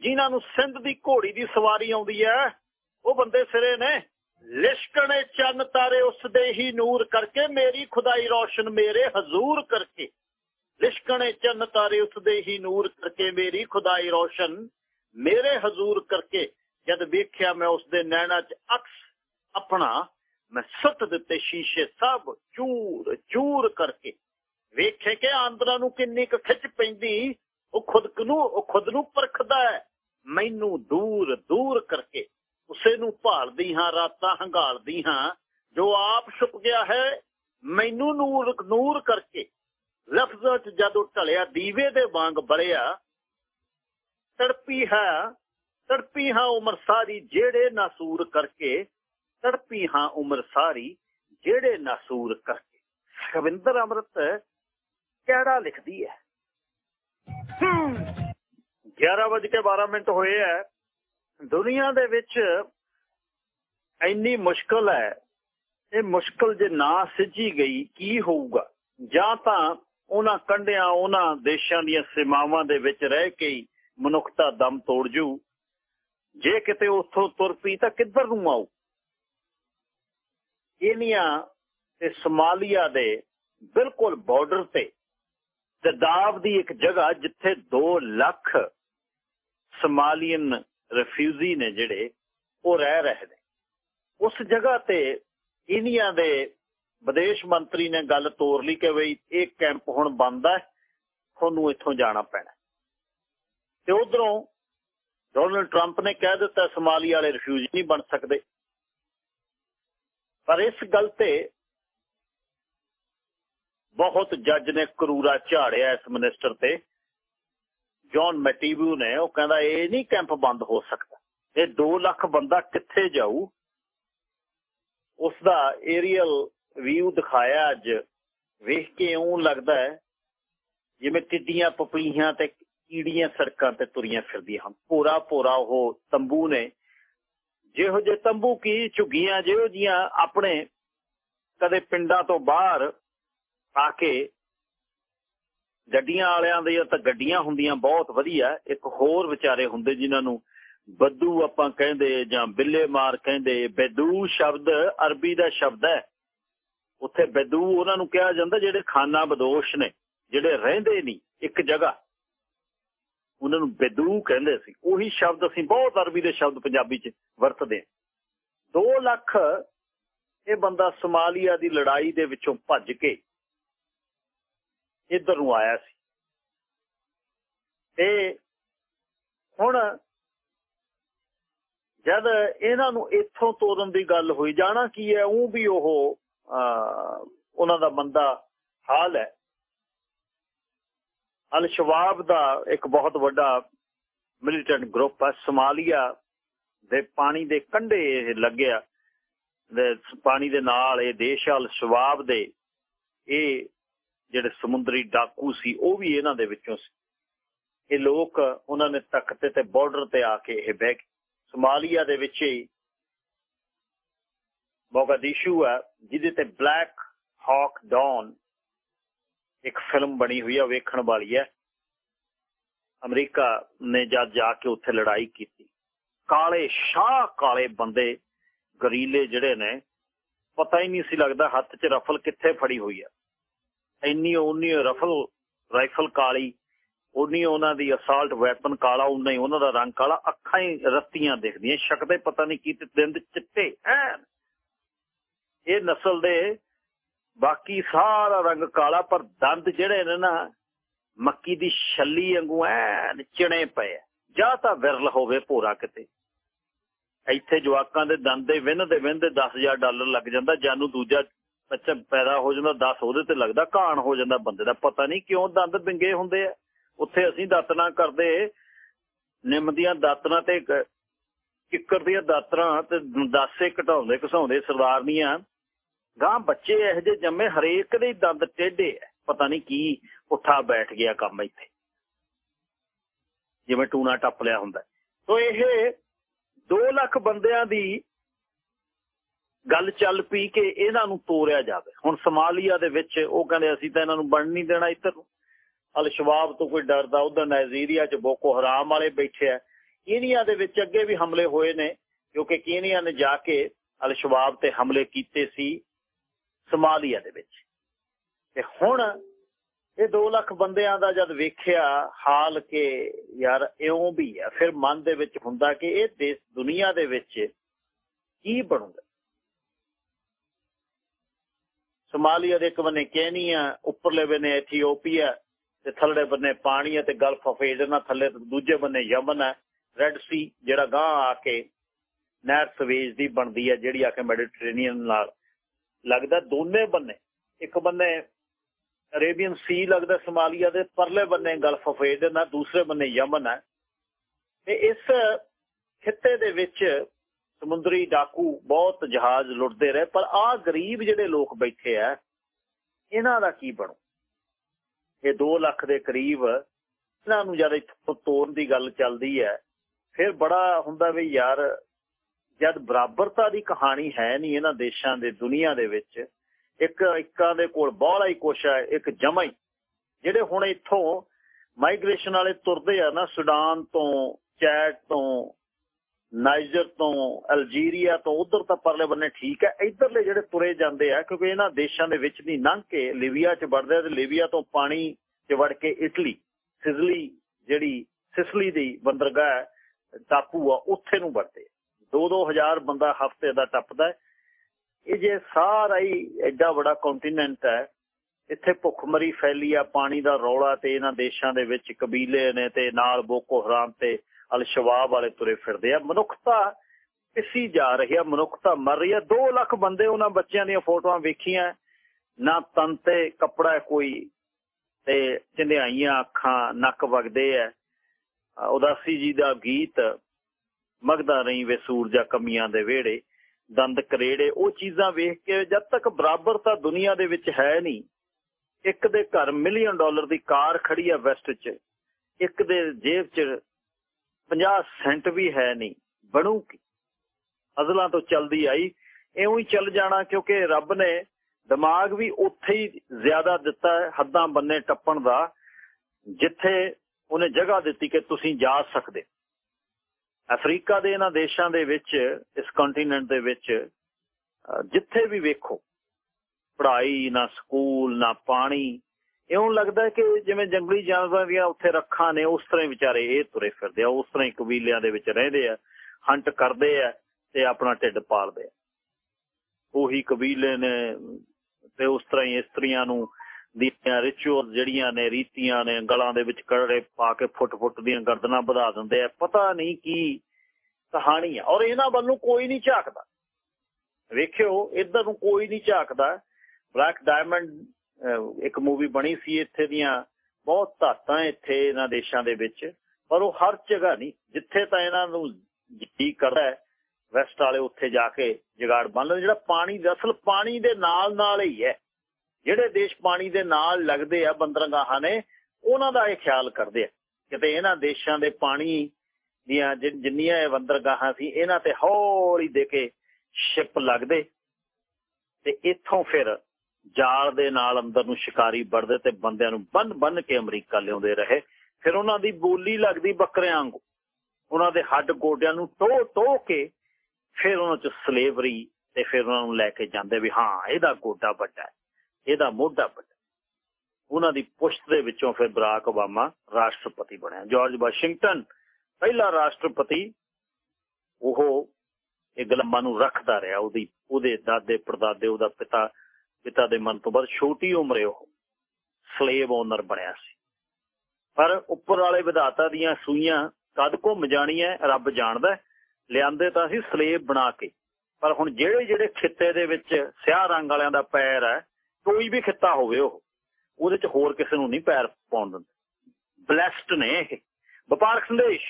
ਜਿਨ੍ਹਾਂ ਨੂੰ ਸਿੰਧ ਦੀ ਘੋੜੀ ਦੀ ਸਵਾਰੀ ਆਉਂਦੀ ਹੈ ਉਹ ਬੰਦੇ ਸਿਰੇ ਨੇ। ਲਿਸ਼ਕਣੇ ਚੰਨ ਤਾਰੇ ਉਸ ਦੇ ਹੀ ਨੂਰ ਕਰਕੇ, ਮੇਰੀ ਖੁਦਾਈ ਰੋਸ਼ਨ ਮੇਰੇ ਹਜ਼ੂਰ ਕਰਕੇ। ਲਿਸ਼ਕਣੇ ਚੰਨ ਤਾਰੇ ਉਸ ਦੇ ਹੀ ਨੂਰ ਕਰਕੇ, ਮੇਰੀ ਖੁਦਾਈ ਰੋਸ਼ਨ ਮੇਰੇ ਹਜ਼ੂਰ ਕਰਕੇ। ਜਦ ਵੇਖਿਆ ਮੈਂ ਉਸ ਦੇ ਨੈਣਾ 'ਚ ਅਕਸ ਆਪਣਾ, ਮੈਂ ਸੁੱਟ ਦਿੱਤੇ ਸ਼ੀਸ਼ੇ ਸਭ ਚੂਰ ਚੂਰ ਕਰਕੇ। ਵੇਖੇ ਕਿ ਆਂਦਰਾਂ ਨੂੰ ਕਿੰਨੀ ਕੁ ਖਿੱਚ ਪੈਂਦੀ, ਉਹ ਖੁਦ ਨੂੰ, ਉਹ ਖੁਦ ਨੂੰ ਪਰਖਦਾ ਹੈ। ਮੈਨੂੰ ਦੂਰ ਦੂਰ ਕਰਕੇ। ਉਸੇ ਨੂੰ ਭਾਲਦੀ ਹਾਂ ਰਾਤਾਂ ਹੰਗਾਲਦੀ ਹਾਂ ਜੋ ਆਪ ਛੁਪ ਗਿਆ ਹੈ ਮੈਨੂੰ ਨੂਰ ਨੂਰ ਕਰਕੇ। ਲਫ਼ਜ਼ਾਂ 'ਚ ਜਦੋਂ ਢਲਿਆ ਦੀਵੇ ਦੇ ਵਾਂਗ ਬਲਿਆ ਤੜਪੀ ਹੈ ਤੜਪੀ ਹਾਂ ਉਮਰ ਸਾਰੀ ਜਿਹੜੇ ਨਾਸੂਰ ਕਰਕੇ ਤੜਪੀ ਹਾਂ ਉਮਰ ਸਾਰੀ ਜਿਹੜੇ ਨਾਸੂਰ ਕਰਕੇ। ਖਵਿੰਦਰ ਅਮਰਤ ਕਿਹੜਾ ਲਿਖਦੀ ਹੈ? 11:12 ਮਿੰਟ ਹੋਏ ਹੈ। ਦੁਨੀਆ ਦੇ ਵਿੱਚ ਇੰਨੀ ਮੁਸ਼ਕਲ ਹੈ, ਇਹ ਮੁਸ਼ਕਲ ਜੇ ਨਾ ਸਿੱਝੀ ਗਈ, ਕੀ ਹੋਊਗਾ? ਜਾਂ ਤਾਂ ਉਹਨਾਂ ਕੰਡਿਆਂ ਉਹਨਾਂ ਦੇਸ਼ਾਂ ਦੀਆਂ ਸੀਮਾਵਾਂ ਦੇ ਵਿੱਚ ਰਹਿ ਕੇ ਮਨੁੱਖਤਾ ਦਮ ਤੋੜ ਜੂ। ਜੇ ਕਿਤੇ ਉੱਥੋਂ ਤੁਰ ਪਈ ਤਾਂ ਕਿੱਧਰ ਨੂੰ ਆਊ? ਕੇਨੀਆ ਤੇ ਸੋਮਾਲੀਆ ਦੇ ਬਿਲਕੁਲ ਬਾਰਡਰ ਤੇ ਦਦਾਬ ਦੀ ਇੱਕ ਜਗ੍ਹਾ ਜਿੱਥੇ 2 ਲੱਖ ਸਮਾਲੀਅਨ ਰਿਫਿਊਜੀ ਨੇ ਜਿਹੜੇ, ਉਹ ਰਹਿ ਰਹੇ ਨੇ। ਉਸ ਜਗ੍ਹਾ ਤੇ ਕੇਨੀਆ ਦੇ ਵਿਦੇਸ਼ ਮੰਤਰੀ ਨੇ ਗੱਲ ਤੋਰ ਲਈ ਕਿ ਬਈ ਇਹ ਕੈਂਪ ਹੁਣ ਬੰਦ ਹੈ ਤੁਹਾਨੂੰ ਇੱਥੋਂ ਜਾਣਾ ਪੈਣਾ। ਤੇ ਉਧਰੋਂ ਡੋਨਲਡ ਟਰੰਪ ਨੇ ਕਹਿ ਦਿੱਤਾ, ਸਮਾਲੀ ਵਾਲੇ ਰਿਫਿਊਜੀ ਨਹੀਂ ਬਣ ਸਕਦੇ। ਪਰ ਇਸ ਗੱਲ ਤੇ ਬਹੁਤ ਜੱਜ ਨੇ ਕਰੂਰਾ ਝਾੜਿਆ ਇਸ ਮਿਨਿਸਟਰ ਤੇ। ਜੌਨ ਮੈਟੀਬੂ ਨੇ, ਉਹ ਕਹਿੰਦਾ ਇਹ ਨਹੀਂ ਕੈਂਪ ਬੰਦ ਹੋ ਸਕਦਾ। ਇਹ 2 ਲੱਖ ਬੰਦਾ ਕਿੱਥੇ ਜਾਊ? ਉਸ ਦਾ ਏਰੀਅਲ ਵਿਊ ਦਿਖਾਇਆ ਅੱਜ। ਵੇਖ ਕੇ ਇਉਂ ਲੱਗਦਾ ਹੈ, ਜਿਵੇਂ ਟਿੱਡੀਆਂ ਪਪਲੀਆਂ ਤੇ ਕੀੜੀਆਂ ਸੜਕਾਂ ਤੇ ਤੁਰੀਆਂ ਫਿਰਦੀਆਂ ਹਨ। ਪੂਰਾ ਪੂਰਾ ਉਹ ਤੰਬੂ ਨੇ। ਜਿਹੋ ਜੇ ਤੰਬੂ ਕੀ ਝੁੱਗੀਆਂ, ਜਿਹੋ ਜੀਆਂ ਆਪਣੇ ਕਦੇ ਪਿੰਡਾਂ ਤੋਂ ਬਾਹਰ ਆ ਕੇ ਗੱਡੀਆਂ ਵਾਲਿਆਂ ਦੇ ਤਾਂ ਗੱਡੀਆਂ ਹੁੰਦੀਆਂ ਬਹੁਤ ਵਧੀਆ। ਇੱਕ ਹੋਰ ਵਿਚਾਰੇ ਹੁੰਦੇ ਜਿਨ੍ਹਾਂ ਨੂੰ ਬੱਦੂ ਆਪਾਂ ਕਹਿੰਦੇ ਜਾਂ ਬਿੱਲੇ ਮਾਰ ਕਹਿੰਦੇ, ਬੈਦੂ ਸ਼ਬਦ ਅਰਬੀ ਦਾ ਸ਼ਬਦ ਹੈ। ਉੱਥੇ ਬੈਦੂ ਉਹਨਾਂ ਨੂੰ ਕਿਹਾ ਜਾਂਦਾ ਜਿਹੜੇ ਖਾਨਾ ਬਦੋਸ਼ ਨੇ, ਜਿਹੜੇ ਰਹਿੰਦੇ ਨਹੀਂ ਇੱਕ ਜਗ੍ਹਾ। ਉਹਨਾਂ ਨੂੰ ਬੈਦੂ ਕਹਿੰਦੇ ਸੀ। ਉਹੀ ਸ਼ਬਦ ਅਸੀਂ ਬਹੁਤ ਅਰਬੀ ਦੇ ਸ਼ਬਦ ਪੰਜਾਬੀ 'ਚ ਵਰਤਦੇ 2 ਲੱਖ ਇਹ ਬੰਦਾ ਸੋਮਾਲੀਆ ਦੀ ਲੜਾਈ ਦੇ ਵਿੱਚੋਂ ਭੱਜ ਕੇ ਇੱਧਰ ਨੂੰ ਆਇਆ ਸੀ। ਤੇ ਹੁਣ ਜਦ ਇਹਨਾਂ ਨੂੰ ਇੱਥੋਂ ਤੋਰਨ ਦੀ ਗੱਲ ਹੋਈ, ਜਾਣਾ ਕੀ ਹੈ? ਉਹ ਵੀ ਉਹ ਉਹਨਾਂ ਦਾ ਬੰਦਾ ਹਾਲ ਹੈ। ਅਲ ਸ਼ਵਾਬ ਦਾ ਇੱਕ ਬਹੁਤ ਵੱਡਾ ਮਿਲੀਟੈਂਟ ਗਰੁੱਪ ਹੈ। ਸੋਮਾਲੀਆ ਦੇ ਪਾਣੀ ਦੇ ਕੰਢੇ ਇਹ ਲੱਗਿਆ। ਪਾਣੀ ਦੇ ਨਾਲ ਇਹ ਦੇਸ਼ ਅਲ ਸ਼ਵਾਬ ਦੇ ਇਹ ਜਿਹੜੇ ਸਮੁੰਦਰੀ ਡਾਕੂ ਸੀ, ਉਹ ਵੀ ਇਹਨਾਂ ਦੇ ਵਿੱਚੋਂ ਸੀ। ਇਹ ਲੋਕ ਉਹਨਾਂ ਨੇ ਤਖਤੇ ਤੇ ਬਾਰਡਰ ਤੇ ਆ ਕੇ ਇਹ ਬਹਿ ਸੋਮਾਲੀਆ ਦੇ ਵਿੱਚ ਹੀ ਮੋਗਾਦੀਸ਼ੂ ਹੈ, ਜਿਹਦੇ ਤੇ ਬਲੈਕ ਹਾਕ ਡੌਨ ਇੱਕ ਫਿਲਮ ਬਣੀ ਹੋਈ ਹੈ ਵੇਖਣ ਵਾਲੀ ਹੈ। ਅਮਰੀਕਾ ਨੇ ਜਦ ਜਾ ਕੇ ਉੱਥੇ ਲੜਾਈ ਕੀਤੀ। ਕਾਲੇ ਸ਼ਾਹ, ਕਾਲੇ ਬੰਦੇ, ਗਰੀਲੇ ਜਿਹੜੇ ਨੇ, ਪਤਾ ਹੀ ਨਹੀਂ ਸੀ ਲੱਗਦਾ ਹੱਥ 'ਚ ਰਫਲ ਕਿੱਥੇ ਫੜੀ ਹੋਈ ਹੈ। ਇੰਨੀ ਉਨੀ ਰਫਲ, ਰਾਈਫਲ ਕਾਲੀ ਉਨੀ ਉਹਨਾਂ ਦੀ ਅਸਾਲਟ ਵੈਪਨ ਕਾਲਾ ਉਨਾ ਹੀ ਉਹਨਾਂ ਦਾ ਰੰਗ ਕਾਲਾ, ਅੱਖਾਂ ਹੀ ਰਸਤੀਆਂ ਦਿਖਦੀਆਂ ਸ਼ਕਦੇ ਪਤਾ ਨਹੀਂ ਕੀ ਦਿਨ ਚਿੱਟੇ ਐ ਇਹ ਨਸਲ ਦੇ ਬਾਕੀ ਸਾਰਾ ਰੰਗ ਕਾਲਾ, ਪਰ ਦੰਦ ਜਿਹੜੇ ਨੇ ਨਾ, ਮੱਕੀ ਦੀ ਛੱਲੀ ਵਾਂਗੂ ਐ ਚਿਣੇ ਪਏ ਜਾਂ ਤਾਂ ਵਿਰਲ ਹੋਵੇ ਭੋਰਾ ਕਿਤੇ। ਇੱਥੇ ਜਵਾਕਾਂ ਦੇ ਦੰਦ ਦੇ ਵਿੰਨ ਦੇ ਵਿੰਨ ਦੇ 10000 ਡਾਲਰ ਲੱਗ ਜਾਂਦਾ ਜਾਨੂੰ ਦੂਜਾ ਬੱਚਾ ਪੈਦਾ ਹੋ ਜਾਂਦਾ 10 ਉਹਦੇ ਤੇ ਲੱਗਦਾ, ਘਾਣ ਹੋ ਜਾਂਦਾ ਬੰਦੇ ਦਾ। ਪਤਾ ਨਹੀਂ ਕਿਉਂ ਦੰਦ ਵਿੰਗੇ ਹੁੰਦੇ ਆ। ਉੱਥੇ ਅਸੀਂ ਦਾਤਨਾ ਕਰਦੇ। ਨਿੰਮ ਦੀਆਂ ਦਾਤਨਾ ਤੇ ਕਿੱਕਰ ਦੀਆਂ ਦਾਤਰਾਂ ਤੇ ਦਾਸੇ ਘਟਾਉਂਦੇ, ਘਸਾਉਂਦੇ ਸਰਦਾਰਨੀਆਂ ਗਾਂ ਬੱਚੇ ਇਹੋ ਜਿਹੇ ਜੰਮੇ, ਹਰੇਕ ਦੇ ਦੰਦ ਟੇਢੇ ਆ। ਪਤਾ ਨਹੀਂ ਕੀ ਉੱਠਾ ਬੈਠ ਗਿਆ ਕੰਮ ਇੱਥੇ। ਜਿਵੇਂ ਟੂਣਾ ਟੱਪ ਲਿਆ ਹੁੰਦਾ। ਸੋ ਇਹ 2 ਲੱਖ ਬੰਦਿਆਂ ਦੀ ਗੱਲ ਚੱਲ ਪਈ ਕਿ ਇਹਨਾਂ ਨੂੰ ਤੋੜਿਆ ਜਾਵੇ। ਹੁਣ ਸਮਾਲੀਆ ਦੇ ਵਿੱਚ ਉਹ ਕਹਿੰਦੇ, ਅਸੀਂ ਤਾਂ ਇਹਨਾਂ ਨੂੰ ਬਣ ਨਹੀਂ ਦੇਣਾ ਇੱਧਰ ਨੂੰ। ਅਲ ਸ਼ਵਾਬ ਤੋਂ ਕੋਈ ਡਰਦਾ ਉਧਰ ਨਾਈਜੀਰੀਆ 'ਚ ਬੋਕੋ ਹਰਾਮ ਵਾਲੇ ਬੈਠੇ ਆ। ਕੀਨੀਆ ਦੇ ਵਿੱਚ ਅੱਗੇ ਵੀ ਹਮਲੇ ਹੋਏ ਨੇ, ਕਿਉਂਕਿ ਕੀਨੀਆ ਨੇ ਜਾ ਕੇ ਅਲ ਸ਼ਵਾਬ ਤੇ ਹਮਲੇ ਕੀਤੇ ਸੀ ਸਮਾਲੀਆ ਦੇ ਵਿੱਚ। ਤੇ ਹੁਣ ਇਹ 2 ਲੱਖ ਬੰਦਿਆਂ ਦਾ ਜਦ ਵੇਖਿਆ ਹਾਲ ਕਿ ਯਾਰ ਇਉਂ ਵੀ ਆ, ਫਿਰ ਮਨ ਦੇ ਵਿੱਚ ਹੁੰਦਾ ਕਿ ਇਹ ਦੇਸ਼ ਦੁਨੀਆ ਦੇ ਵਿੱਚ ਕੀ ਬਣੂਗਾ? ਸਮਾਲੀਆ ਦੇ ਇੱਕ ਬੰਨੇ ਕੈਨੀਆ ਉੱਪਰਲੇ ਬੰਨੇ ਐਥੀਓਪੀਆ ਤੇ ਥੱਲੇ ਬੰਨੇ ਪਾਣੀ ਹੈ ਤੇ ਗਲਫ ਆਫ ਏਡਨ ਥੱਲੇ ਦੂਜੇ ਬੰਨੇ ਯਮਨ ਹੈ ਰੈੱਡ ਸੀ, ਜਿਹੜਾ ਗਾਂ ਆ ਕੇ ਨਹਿਰ ਸਵੇਜ ਦੀ ਬਣਦੀ ਹੈ ਜਿਹੜੀ ਆ ਕੇ ਮੈਡੀਟਰੇਨੀਅਨ ਨਾਲ ਲੱਗਦਾ ਦੋਨੇ ਬੰਨੇ। ਇੱਕ ਬੰਨੇ ਅਰੇਬੀਅਨ ਸੀ ਲੱਗਦਾ ਸਮਾਲੀਆ ਦੇ, ਪਰਲੇ ਬੰਨੇ ਗਲਫ ਆਫ ਏਡਨ ਹੈ ਦੂਸਰੇ ਬੰਨੇ ਯਮਨ ਹੈ ਤੇ ਇਸ ਖਿੱਤੇ ਦੇ ਵਿੱਚ ਸਮੁੰਦਰੀ ਡਾਕੂ ਬਹੁਤ ਜਹਾਜ਼ ਲੁੱਟਦੇ ਰਹੇ, ਪਰ ਆ ਗਰੀਬ ਜਿਹੜੇ ਲੋਕ ਬੈਠੇ ਆ, ਇਹਨਾਂ ਦਾ ਕੀ ਬਣੂ? ਇਹ 2 ਲੱਖ ਦੇ ਕਰੀਬ ਇਹਨਾਂ ਨੂੰ ਜਦ ਇੱਥੋਂ ਤੋੜਨ ਦੀ ਗੱਲ ਚੱਲਦੀ ਹੈ, ਫਿਰ ਬੜਾ ਹੁੰਦਾ ਵੀ ਯਾਰ, ਜਦ ਬਰਾਬਰਤਾ ਦੀ ਕਹਾਣੀ ਹੈ ਨਹੀਂ ਇਹਨਾਂ ਦੇਸ਼ਾਂ ਦੇ, ਦੁਨੀਆ ਦੇ ਵਿੱਚ, ਇੱਕ ਇੱਕਾਂ ਦੇ ਕੋਲ ਬਾਹਲਾ ਹੀ ਕੁਛ ਹੈ, ਇੱਕ ਜਮਾ ਹੀ। ਜਿਹੜੇ ਹੁਣ ਇੱਥੋਂ ਮਾਈਗ੍ਰੇਸ਼ਨ ਵਾਲੇ ਤੁਰਦੇ ਆ ਨਾ, ਸੁਡਾਨ ਤੋਂ, ਚੈਟ ਤੋਂ ਨਾਈਜਰ ਤੋਂ, ਅਲਜੀਰੀਆ ਤੋਂ ਉਧਰ ਤਾਂ ਪਰਲੇ ਬੰਨੇ ਠੀਕ ਹੈ, ਇਧਰਲੇ ਜਿਹੜੇ ਤੁਰੇ ਜਾਂਦੇ ਆ, ਕਿਉਂਕਿ ਇਹਨਾਂ ਦੇਸ਼ਾਂ ਦੇ ਵਿੱਚ ਦੀ ਲੰਘ ਕੇ ਲਿਬੀਆ 'ਚ ਵੜਦੇ ਤੇ ਲਿਬੀਆ ਤੋਂ ਪਾਣੀ 'ਚ ਵੜ ਕੇ ਇਟਲੀ, ਸਿਜ਼ਲੀ ਜਿਹੜੀ ਸਿਸਲੀ ਦੀ ਬੰਦਰਗਾਹ ਟਾਪੂ ਆ, ਉੱਥੇ ਨੂੰ ਵੜਦੇ 2-2000 ਬੰਦਾ ਹਫ਼ਤੇ ਦਾ ਟੱਪਦਾ ਇਹ ਜੇ ਸਾਰਾ ਹੀ ਐਡਾ ਵੱਡਾ ਕੰਟੀਨੈਂਟ ਹੈ, ਇੱਥੇ ਭੁੱਖਮਰੀ ਫੈਲੀ ਆ, ਪਾਣੀ ਦਾ ਰੌਲਾ ਤੇ ਇਹਨਾਂ ਦੇਸ਼ਾਂ ਦੇ ਵਿੱਚ ਕਬੀਲੇ ਨੇ ਤੇ ਨਾਲ ਬੋਕੋ ਹਰਾਮ ਤੇ ਅਲ ਸ਼ਵਾਬ ਵਾਲੇ ਤੁਰੇ ਫਿਰਦੇ ਆ। ਮਨੁੱਖਤਾ ਇਸੀ ਜਾ ਰਹੀ ਹੈ ਮਨੁੱਖਤਾ ਮਰ ਰਹੀ ਆ। 2 ਲੱਖ ਬੰਦੇ ਉਹਨਾਂ ਬੱਚਿਆਂ ਦੀਆਂ ਫੋਟੋਆਂ ਵੇਖੀਆਂ। ਨਾ ਤਨ ਤੇ ਕੱਪੜਾ ਕੋਈ ਤੇ ਚੰਦਿਆਈਆਂ ਅੱਖਾਂ ਨੱਕ ਵਗਦੇ ਐ ਉਦਾਸੀ ਜੀ ਦਾ ਗੀਤ ਮਗਦਾ ਰਹੀ ਵੇ ਸੂਰਜਾ ਕਮੀਆਂ ਦੇ ਵੇੜੇ ਦੰਦ ਕਰੇੜੇ। ਉਹ ਚੀਜ਼ਾਂ ਵੇਖ ਕੇ ਜਦ ਤੱਕ ਬਰਾਬਰਤਾ ਦੁਨੀਆ ਦੇ ਵਿੱਚ ਹੈ ਨਹੀਂ, ਇੱਕ ਦੇ ਘਰ ਮਿਲੀਅਨ ਡਾਲਰ ਦੀ ਕਾਰ ਖੜੀ ਆ ਵੈਸਟ 'ਚ, ਇੱਕ ਦੇ ਜੇਬ 'ਚ 50 ਸੈਂਟ ਵੀ ਹੈ ਨਹੀਂ ਬਣੂਗੀ ਅਜ਼ਲਾਂ ਤੋਂ ਚਲਦੀ ਆਈ, ਇਉਂ ਹੀ ਚੱਲ ਜਾਣਾ ਕਿਉਂਕਿ ਰੱਬ ਨੇ ਦਿਮਾਗ ਵੀ ਉੱਥੇ ਹੀ ਜ਼ਿਆਦਾ ਦਿੱਤਾ ਹੈ, ਹੱਦਾਂ ਬੰਨੇ ਟੱਪਣ ਦਾ, ਜਿੱਥੇ ਉਹਨੇ ਜਗ੍ਹਾ ਦਿੱਤੀ ਕਿ ਤੁਸੀਂ ਜਾ ਸਕਦੇ ਅਫਰੀਕਾ ਦੇ ਇਹਨਾਂ ਦੇਸ਼ਾਂ ਦੇ ਵਿੱਚ, ਇਸ ਕੰਟੀਨੈਂਟ ਦੇ ਵਿੱਚ ਜਿੱਥੇ ਵੀ ਵੇਖੋ, ਪੜ੍ਹਾਈ, ਨਾ ਸਕੂਲ, ਨਾ ਪਾਣੀ ਇਉਂ ਲੱਗਦਾ ਕਿ ਜਿਵੇਂ ਜੰਗਲੀ ਜਾਨਵਰਾਂ ਦੀਆਂ ਉੱਥੇ ਰੱਖਾਂ ਨੇ, ਉਸ ਤਰ੍ਹਾਂ ਵਿਚਾਰੇ ਇਹ ਤੁਰੇ ਫਿਰਦੇ ਆ, ਉਸ ਤਰ੍ਹਾਂ ਹੀ ਕਬੀਲਿਆਂ ਦੇ ਵਿੱਚ ਰਹਿੰਦੇ ਆ ਹੰਟ ਕਰਦੇ ਆ ਤੇ ਆਪਣਾ ਢਿੱਡ ਪਾਲਦੇ ਆ। ਉਹੀ ਕਬੀਲੇ ਨੇ ਤੇ ਉਸ ਤਰ੍ਹਾਂ ਹੀ ਇਸਤਰੀਆਂ ਨੂੰ ਦੀਆਂ ਰਿਚੁਅਲ ਜਿਹੜੀਆਂ ਨੇ, ਰੀਤੀਆਂ ਨੇ, ਗਲਾਂ ਦੇ ਵਿੱਚ ਕੜੇ ਪਾ ਕੇ ਫੁੱਟ ਫੁੱਟ ਦੀਆਂ ਗਰਦਨਾਂ ਵਧਾ ਦਿੰਦੇ ਆ। ਪਤਾ ਨਹੀਂ ਕੀ ਕਹਾਣੀ ਆ। ਔਰ ਇਹਨਾਂ ਵੱਲ ਨੂੰ ਕੋਈ ਨਹੀਂ ਝਾਕਦਾ। ਵੇਖਿਓ, ਇੱਧਰ ਨੂੰ ਕੋਈ ਨਹੀਂ ਝਾਕਦਾ। ਬਲੈਕ ਡਾਇਮੰਡ ਇੱਕ ਮੂਵੀ ਬਣੀ ਸੀ ਇੱਥੇ ਦੀਆਂ, ਬਹੁਤ ਧਾਤਾਂ ਇੱਥੇ ਇਹਨਾਂ ਦੇਸ਼ਾਂ ਦੇ ਵਿੱਚ, ਪਰ ਉਹ ਹਰ ਜਗ੍ਹਾ ਨਹੀਂ, ਜਿੱਥੇ ਤਾਂ ਇਹਨਾਂ ਨੂੰ ਜੀ ਕਰਦਾ ਹੈ, ਵੈਸਟ ਵਾਲੇ ਉੱਥੇ ਜਾ ਕੇ ਜਗਾੜ ਬੰਨ ਲਓ ਜਿਹੜਾ ਪਾਣੀ ਦਾ ਪਾਣੀ ਦੇ ਨਾਲ ਨਾਲ ਹੀ ਹੈ। ਜਿਹੜੇ ਦੇਸ਼ ਪਾਣੀ ਦੇ ਨਾਲ ਲੱਗਦੇ ਆ, ਬੰਦਰਗਾਹਾਂ ਨੇ, ਉਹਨਾਂ ਦਾ ਇਹ ਖਿਆਲ ਕਰਦੇ ਆ, ਕਿਤੇ ਇਹਨਾਂ ਦੇਸ਼ਾਂ ਦੇ ਪਾਣੀ ਦੀਆਂ ਜਿੰਨੀਆਂ ਇਹ ਬੰਦਰਗਾਹਾਂ ਸੀ, ਇਹਨਾਂ ਤੇ ਹੌਲੀ ਦੇ ਕੇ ਸ਼ਿਪ ਲੱਗਦੇ, ਤੇ ਇੱਥੋਂ ਫਿਰ ਜਾਲ ਦੇ ਨਾਲ ਅੰਦਰ ਨੂੰ ਸ਼ਿਕਾਰੀ ਵੜਦੇ ਤੇ ਬੰਦਿਆਂ ਨੂੰ ਬੰਨ ਬੰਨ ਕੇ ਅਮਰੀਕਾ ਲਿਆਉਂਦੇ ਰਹੇ। ਫਿਰ ਉਹਨਾਂ ਦੀ ਬੋਲੀ ਲੱਗਦੀ ਬੱਕਰਿਆਂ ਵਾਂਗੂ। ਉਹਨਾਂ ਦੇ ਹੱਡ ਗੋਡਿਆਂ ਨੂੰ ਟੋ ਟੋ ਕੇ ਫਿਰ ਉਹਨਾਂ ਚ ਸਲੇਵਰੀ ਤੇ ਫਿਰ ਉਹਨਾਂ ਨੂੰ ਲੈ ਕੇ ਜਾਂਦੇ ਵੀ ਹਾਂ, ਇਹਦਾ ਗੋਡਾ ਵੱਡਾ ਹੈ, ਇਹਦਾ ਮੋਢਾ ਵੱਡਾ ਉਹਨਾਂ ਦੀ ਪੁਸ਼ਤ ਦੇ ਵਿੱਚੋਂ ਫਿਰ ਬਰਾਕ ਓਬਾਮਾ ਰਾਸ਼ਟਰਪਤੀ ਬਣਿਆ। ਜਾਰਜ ਵਾਸ਼ਿੰਗਟਨ, ਪਹਿਲਾ ਰਾਸ਼ਟਰਪਤੀ, ਉਹ ਇਹ ਗਲਮਾਂ ਨੂੰ ਰੱਖਦਾ ਰਿਹਾ। ਉਹਦੀ, ਉਹਦੇ ਦਾਦੇ ਪੜਦਾਦੇ ਉਹਦਾ ਪਿਤਾ ਪਿਤਾ ਦੇ ਮਨ ਤੋਂ ਬਾਅਦ ਛੋਟੀ ਉਮਰੇ ਉਹ ਸਲੇਵ ਓਨਰ ਬਣਿਆ ਸੀ। ਪਰ ਉੱਪਰ ਵਾਲੇ ਵਿਧਾਤਾ ਦੀਆਂ ਸੂਈਆਂ ਕਦ ਘੁੰਮ ਜਾਣੀਆਂ, ਰੱਬ ਜਾਣਦਾ ਲਿਆਂਦੇ ਤਾਂ ਸੀ ਸਲੇਵ ਬਣਾ ਕੇ। ਪਰ ਹੁਣ ਜਿਹੜੇ ਜਿਹੜੇ ਖਿੱਤੇ ਦੇ ਵਿੱਚ ਸਿਆਹ ਰੰਗ ਵਾਲਿਆਂ ਦਾ ਪੈਰ ਹੈ, ਕੋਈ ਵੀ ਖਿੱਤਾ ਹੋਵੇ ਉਹ, ਉਹਦੇ ਚ ਹੋਰ ਕਿਸੇ ਨੂੰ ਨਹੀਂ ਪੈਰ ਪਾਉਣ ਦਿੰਦੇ। ਬਲੈਸਡ ਨੇ ਇਹ। ਵਪਾਰਕ ਸੰਦੇਸ਼